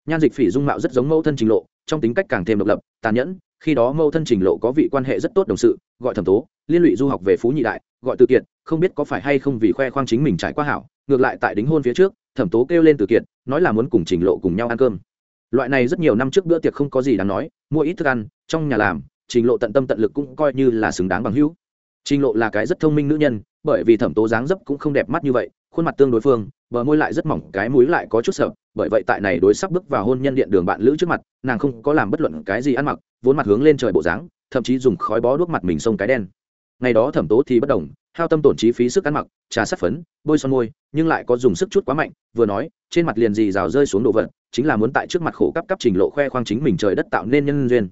Nhan dịch phỉ dung mạo rất giống mẫu thân trình lộ, trong tính cách càng thêm độc lập, tàn nhẫn, khi đó mẫu thân trình lộ có vị quan hệ rất tốt đồng sự, gọi thẩm tố, liên lụy du học về phú nhị đại, gọi từ kiệt, không biết có phải hay không vì khoe khoang chính mình trải qua hảo, ngược lại tại đính hôn phía trước, thẩm tố kêu lên từ kiệt, nói là muốn cùng trình lộ cùng nhau ăn cơm loại này rất nhiều năm trước bữa tiệc không có gì đáng nói, mua ít thức ăn, trong nhà làm, trình lộ tận tâm tận lực cũng coi như là xứng đáng bằng hữu. Trình lộ là cái rất thông minh nữ nhân, bởi vì thẩm tố dáng dấp cũng không đẹp mắt như vậy, khuôn mặt tương đối phương, bờ môi lại rất mỏng, cái mũi lại có chút sợ bởi vậy tại này đối sắp bước vào hôn nhân điện đường bạn lữ trước mặt, nàng không có làm bất luận cái gì ăn mặc, vốn mặt hướng lên trời bộ dáng, thậm chí dùng khói bó đuốc mặt mình sông cái đen. Ngày đó thẩm tố thì bất đồng, hao tâm tổn trí phí sức ăn mặc, trà sát phấn, bôi son môi, nhưng lại có dùng sức chút quá mạnh, vừa nói, trên mặt liền gì rào rơi xuống đồ vật chính là muốn tại trước mặt khổ cấp cấp trình lộ khoe khoang chính mình trời đất tạo nên nhân duyên.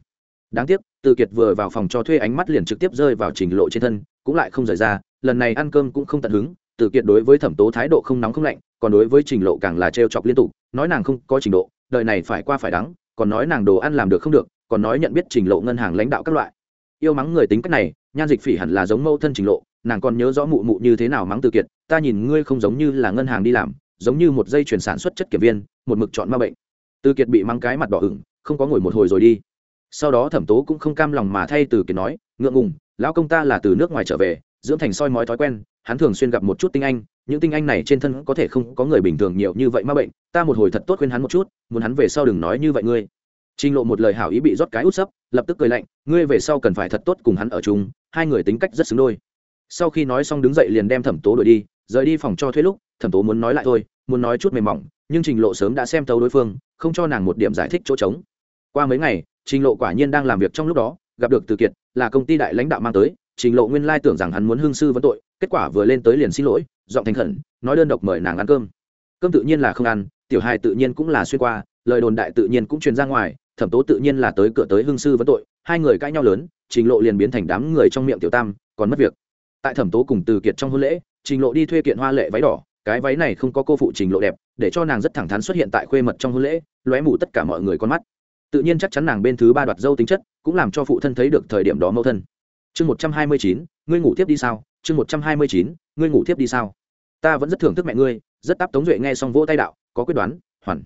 Đáng tiếc, từ kiệt vừa vào phòng cho thuê ánh mắt liền trực tiếp rơi vào trình lộ trên thân, cũng lại không rời ra, lần này ăn cơm cũng không tận hứng, từ kiệt đối với thẩm tố thái độ không nóng không lạnh, còn đối với trình lộ càng là trêu chọc liên tục, nói nàng không có trình độ, đời này phải qua phải đắng, còn nói nàng đồ ăn làm được không được, còn nói nhận biết trình lộ ngân hàng lãnh đạo các loại. Yêu mắng người tính cách này, nhan dịch phỉ hẳn là giống mâu thân trình lộ, nàng còn nhớ rõ mụ mụ như thế nào mắng từ kiệt, ta nhìn ngươi không giống như là ngân hàng đi làm, giống như một dây chuyển sản xuất chất kiểm viên một mực chọn ma bệnh. Từ kiệt bị mang cái mặt đỏ ửng, không có ngồi một hồi rồi đi. Sau đó thẩm tố cũng không cam lòng mà thay từ kiệt nói, ngượng ngùng, lão công ta là từ nước ngoài trở về, dưỡng thành soi mói thói quen, hắn thường xuyên gặp một chút tinh anh, những tinh anh này trên thân có thể không có người bình thường nhiều như vậy ma bệnh, ta một hồi thật tốt khuyên hắn một chút, muốn hắn về sau đừng nói như vậy ngươi. Trình lộ một lời hảo ý bị rót cái út sấp, lập tức cười lạnh, ngươi về sau cần phải thật tốt cùng hắn ở chung, hai người tính cách rất xứng đôi. Sau khi nói xong đứng dậy liền đem thẩm tố đuổi đi, rời đi phòng cho thuê lúc, thẩm tố muốn nói lại thôi, muốn nói chút mềm mỏng nhưng trình lộ sớm đã xem tấu đối phương, không cho nàng một điểm giải thích chỗ trống. Qua mấy ngày, trình lộ quả nhiên đang làm việc trong lúc đó, gặp được từ kiệt, là công ty đại lãnh đạo mang tới, trình lộ nguyên lai tưởng rằng hắn muốn hương sư vấn tội, kết quả vừa lên tới liền xin lỗi, giọng thành khẩn, nói đơn độc mời nàng ăn cơm. Cơm tự nhiên là không ăn, tiểu hài tự nhiên cũng là xuyên qua, lời đồn đại tự nhiên cũng truyền ra ngoài, thẩm tố tự nhiên là tới cửa tới hương sư vấn tội, hai người cãi nhau lớn, trình lộ liền biến thành đám người trong miệng tiểu tam, còn mất việc. Tại thẩm tố cùng từ kiệt trong hôn lễ, trình lộ đi thuê kiện hoa lệ váy đỏ, cái váy này không có cô phụ trình lộ đẹp để cho nàng rất thẳng thắn xuất hiện tại khuê mật trong hôn lễ lóe mù tất cả mọi người con mắt. Tự nhiên chắc chắn nàng bên thứ ba đoạt dâu tính chất cũng làm cho phụ thân thấy được thời điểm đó mâu thân. Chương một trăm hai mươi chín ngươi ngủ tiếp đi sao? Chương một trăm hai mươi chín ngươi ngủ tiếp đi sao? Ta vẫn rất thưởng thức mẹ ngươi rất táp tống duệ nghe xong vỗ tay đạo có quyết đoán hoàn.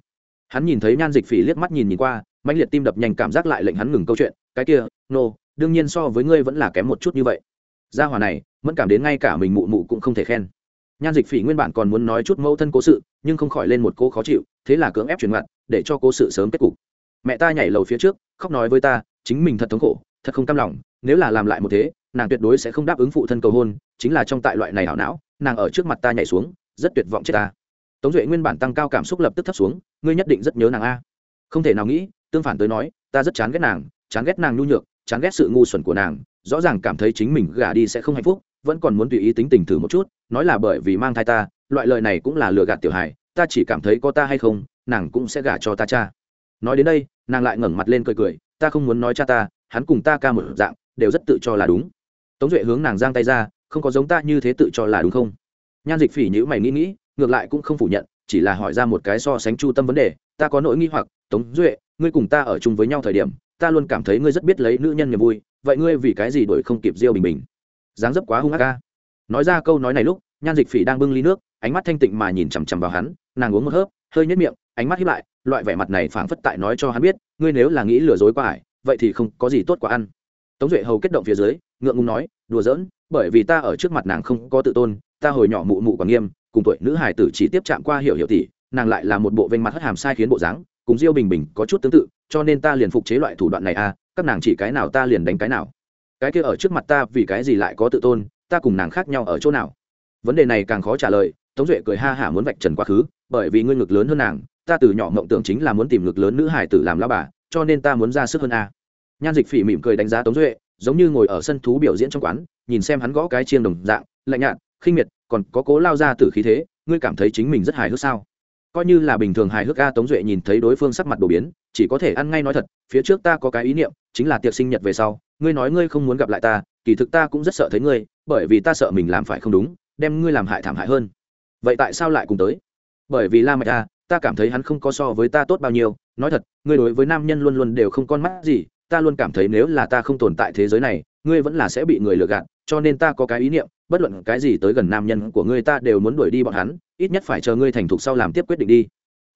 Hắn nhìn thấy nhan dịch phỉ liếc mắt nhìn nhìn qua mãnh liệt tim đập nhanh cảm giác lại lệnh hắn ngừng câu chuyện cái kia nô、no, đương nhiên so với ngươi vẫn là kém một chút như vậy. Gia hòa này mẫn cảm đến ngay cả mình mụ mụ cũng không thể khen nhan dịch phỉ nguyên bản còn muốn nói chút mẫu thân cố sự, nhưng không khỏi lên một cô khó chịu, thế là cưỡng ép chuyển ngoặt để cho cố sự sớm kết cục. Mẹ ta nhảy lầu phía trước, khóc nói với ta, chính mình thật thống khổ, thật không cam lòng, nếu là làm lại một thế, nàng tuyệt đối sẽ không đáp ứng phụ thân cầu hôn, chính là trong tại loại này hảo não, nàng ở trước mặt ta nhảy xuống, rất tuyệt vọng chết ta. Tống duệ nguyên bản tăng cao cảm xúc lập tức thấp xuống, ngươi nhất định rất nhớ nàng a. Không thể nào nghĩ, tương phản tới nói, ta rất chán ghét nàng, chán ghét nàng nhu nhược, chán ghét sự ngu xuẩn của nàng, rõ ràng cảm thấy chính mình gả đi sẽ không hạnh phúc vẫn còn muốn tùy ý tính tình thử một chút, nói là bởi vì mang thai ta, loại lời này cũng là lừa gạt tiểu hài, ta chỉ cảm thấy có ta hay không, nàng cũng sẽ gả cho ta cha. Nói đến đây, nàng lại ngẩng mặt lên cười cười, ta không muốn nói cha ta, hắn cùng ta ca một dạng, đều rất tự cho là đúng. Tống duệ hướng nàng giang tay ra, không có giống ta như thế tự cho là đúng không? Nhan dịch phỉ nhữ mày nghĩ nghĩ, ngược lại cũng không phủ nhận, chỉ là hỏi ra một cái so sánh chu tâm vấn đề, ta có nỗi nghi hoặc, tống duệ, ngươi cùng ta ở chung với nhau thời điểm, ta luôn cảm thấy ngươi rất biết lấy nữ nhân niềm vui, vậy ngươi vì cái gì đổi không kịp diêu bình bình? Dáng dấp quá hung ác ca. Nói ra câu nói này lúc, nhan dịch phỉ đang bưng ly nước, ánh mắt thanh tịnh mà nhìn chằm chằm vào hắn, nàng uống một hớp, hơi nhất miệng, ánh mắt hiếp lại, loại vẻ mặt này phảng phất tại nói cho hắn biết, ngươi nếu là nghĩ lừa dối qua ải vậy thì không có gì tốt quá ăn. Tống duệ hầu kết động phía dưới, ngượng ngùng nói, đùa giỡn, bởi vì ta ở trước mặt nàng không có tự tôn, ta hồi nhỏ mụ mụ còn nghiêm, cùng tuổi nữ hải tử chỉ tiếp chạm qua hiểu hiểu tỷ, nàng lại là một bộ vênh mặt hất hàm sai khiến bộ dáng, cùng diêu bình bình có chút tương tự, cho nên ta liền phục chế loại thủ đoạn này à các nàng chỉ cái nào ta liền đánh cái nào cái kia ở trước mặt ta vì cái gì lại có tự tôn, ta cùng nàng khác nhau ở chỗ nào? Vấn đề này càng khó trả lời, tống duệ cười ha hả muốn vạch trần quá khứ, bởi vì ngươi ngực lớn hơn nàng, ta từ nhỏ mộng tưởng chính là muốn tìm ngực lớn nữ hải tử làm lao bà, cho nên ta muốn ra sức hơn a. Nhan dịch phỉ mỉm cười đánh giá tống duệ, giống như ngồi ở sân thú biểu diễn trong quán, nhìn xem hắn gõ cái chiêng đồng dạng, lạnh nhạt, khinh miệt, còn có cố lao ra từ khí thế, ngươi cảm thấy chính mình rất hài hước sao? Coi như là bình thường hài hước a tống duệ nhìn thấy đối phương sắc mặt đổ biến, chỉ có thể ăn ngay nói thật, phía trước ta có cái ý niệm, chính là tiệc sinh nhật về sau, ngươi nói ngươi không muốn gặp lại ta, kỳ thực ta cũng rất sợ thấy ngươi, bởi vì ta sợ mình làm phải không đúng, đem ngươi làm hại thảm hại hơn. Vậy tại sao lại cùng tới? Bởi vì la mạch a, ta cảm thấy hắn không có so với ta tốt bao nhiêu, nói thật, ngươi đối với nam nhân luôn luôn đều không con mắt gì, ta luôn cảm thấy nếu là ta không tồn tại thế giới này ngươi vẫn là sẽ bị người lừa gạt, cho nên ta có cái ý niệm, bất luận cái gì tới gần nam nhân của ngươi ta đều muốn đuổi đi bọn hắn, ít nhất phải chờ ngươi thành thục sau làm tiếp quyết định đi.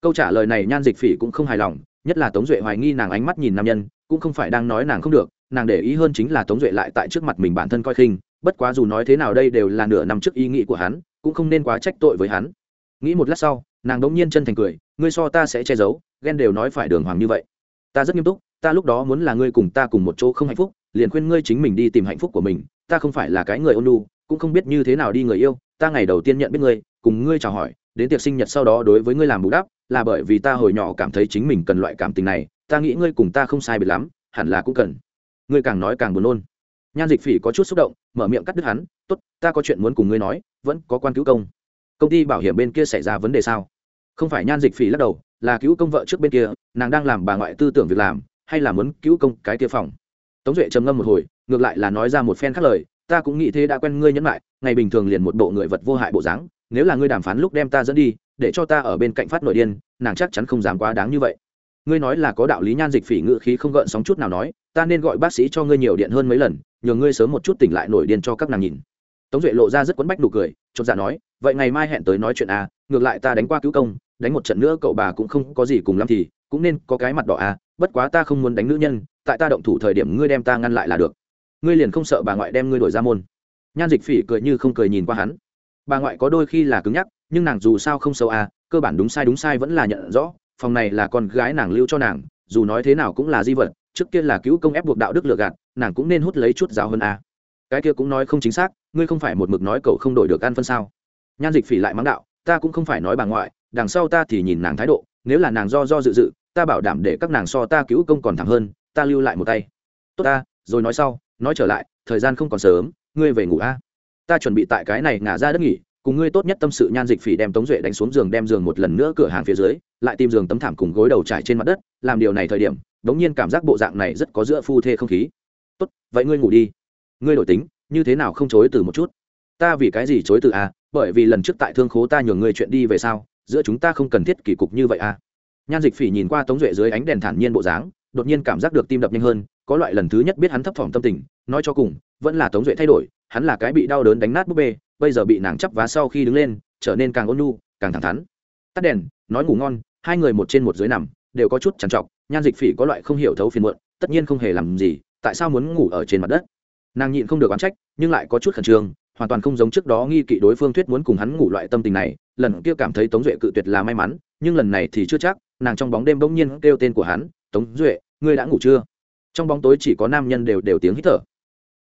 Câu trả lời này nhan dịch phỉ cũng không hài lòng, nhất là tống duệ hoài nghi nàng ánh mắt nhìn nam nhân, cũng không phải đang nói nàng không được, nàng để ý hơn chính là tống duệ lại tại trước mặt mình bản thân coi khinh, bất quá dù nói thế nào đây đều là nửa năm trước ý nghĩ của hắn, cũng không nên quá trách tội với hắn. Nghĩ một lát sau, nàng đống nhiên chân thành cười, ngươi so ta sẽ che giấu, ghen đều nói phải đường hoàng như vậy. Ta rất nghiêm túc, ta lúc đó muốn là ngươi cùng ta cùng một chỗ không hạnh phúc liền khuyên ngươi chính mình đi tìm hạnh phúc của mình, ta không phải là cái người ôn lu cũng không biết như thế nào đi người yêu, ta ngày đầu tiên nhận biết ngươi, cùng ngươi chào hỏi, đến tiệc sinh nhật sau đó đối với ngươi làm bù đắp, là bởi vì ta hồi nhỏ cảm thấy chính mình cần loại cảm tình này, ta nghĩ ngươi cùng ta không sai biệt lắm, hẳn là cũng cần. Ngươi càng nói càng buồn nôn. Nhan dịch phỉ có chút xúc động, mở miệng cắt đứt hắn, tốt, ta có chuyện muốn cùng ngươi nói, vẫn có quan cứu công. Công ty bảo hiểm bên kia xảy ra vấn đề sao? Không phải nhan dịch phỉ lắc đầu, là cứu công vợ trước bên kia, nàng đang làm bà ngoại tư tưởng việc làm, hay là muốn cứu công cái kia phòng? Tống duệ trầm ngâm một hồi, ngược lại là nói ra một phen khác lời, ta cũng nghĩ thế đã quen ngươi nhẫn lại ngày bình thường liền một bộ người vật vô hại bộ dáng, nếu là ngươi đàm phán lúc đem ta dẫn đi, để cho ta ở bên cạnh phát nội điên, nàng chắc chắn không dám quá đáng như vậy. Ngươi nói là có đạo lý nhan dịch phỉ ngự khí không gợn sóng chút nào nói, ta nên gọi bác sĩ cho ngươi nhiều điện hơn mấy lần, nhờ ngươi sớm một chút tỉnh lại nổi điên cho các nàng nhìn. Tống duệ lộ ra rất quấn bách nụ cười, chột dạ nói, vậy ngày mai hẹn tới nói chuyện à ngược lại ta đánh qua cứu công, đánh một trận nữa cậu bà cũng không có gì cùng lắm thì, cũng nên có cái mặt đỏ à bất quá ta không muốn đánh nữ nhân tại ta động thủ thời điểm ngươi đem ta ngăn lại là được. Ngươi liền không sợ bà ngoại đem ngươi đổi ra môn? Nhan dịch phỉ cười như không cười nhìn qua hắn. Bà ngoại có đôi khi là cứng nhắc, nhưng nàng dù sao không sâu à cơ bản đúng sai đúng sai vẫn là nhận rõ, phòng này là con gái nàng lưu cho nàng, dù nói thế nào cũng là di vật, trước kia là cứu công ép buộc đạo đức lừa gạt, nàng cũng nên hút lấy chút giáo hơn à. cái kia cũng nói không chính xác, ngươi không phải một mực nói cậu không đổi được ăn phân sao? Nhan dịch phỉ lại mắng đạo, ta cũng không phải nói bà ngoại, đằng sau ta thì nhìn nàng thái độ, nếu là nàng do do dự dự, ta bảo đảm để các nàng so ta cứu công còn thẳng hơn ta lưu lại một tay. Tốt ta, rồi nói sau, nói trở lại, thời gian không còn sớm, ngươi về ngủ a. Ta chuẩn bị tại cái này ngả ra đất nghỉ, cùng ngươi tốt nhất tâm sự nhan dịch phỉ đem tống duệ đánh xuống giường đem giường một lần nữa cửa hàng phía dưới, lại tìm giường tấm thảm cùng gối đầu trải trên mặt đất, làm điều này thời điểm, đống nhiên cảm giác bộ dạng này rất có giữa phu thê không khí. Tốt, vậy ngươi ngủ đi. Ngươi đổi tính, như thế nào không chối từ một chút? Ta vì cái gì chối từ a bởi vì lần trước tại thương khố ta nhường ngươi chuyện đi về sau, giữa chúng ta không cần thiết kỳ cục như vậy a nhan dịch phỉ nhìn qua tống duệ dưới ánh đèn thản nhiên bộ dáng đột nhiên cảm giác được tim đập nhanh hơn, có loại lần thứ nhất biết hắn thấp thỏm tâm tình, nói cho cùng, vẫn là tống duệ thay đổi, hắn là cái bị đau đớn đánh nát búp bê, bây giờ bị nàng chắp vá sau khi đứng lên, trở nên càng ôn nhu, càng thẳng thắn. Tắt đèn, nói ngủ ngon, hai người một trên một dưới nằm, đều có chút trằn trọc, nhan dịch phỉ có loại không hiểu thấu phiền muộn, tất nhiên không hề làm gì, tại sao muốn ngủ ở trên mặt đất? Nàng nhịn không được oán trách, nhưng lại có chút khẩn trương, hoàn toàn không giống trước đó nghi kỵ đối phương thuyết muốn cùng hắn ngủ loại tâm tình này, lần kia cảm thấy tống duệ cự tuyệt là may mắn, nhưng lần này thì chưa chắc, nàng trong bóng đêm bỗng nhiên kêu tên của hắn tống duệ, ngươi đã ngủ chưa? Trong bóng tối chỉ có nam nhân đều đều tiếng hít thở.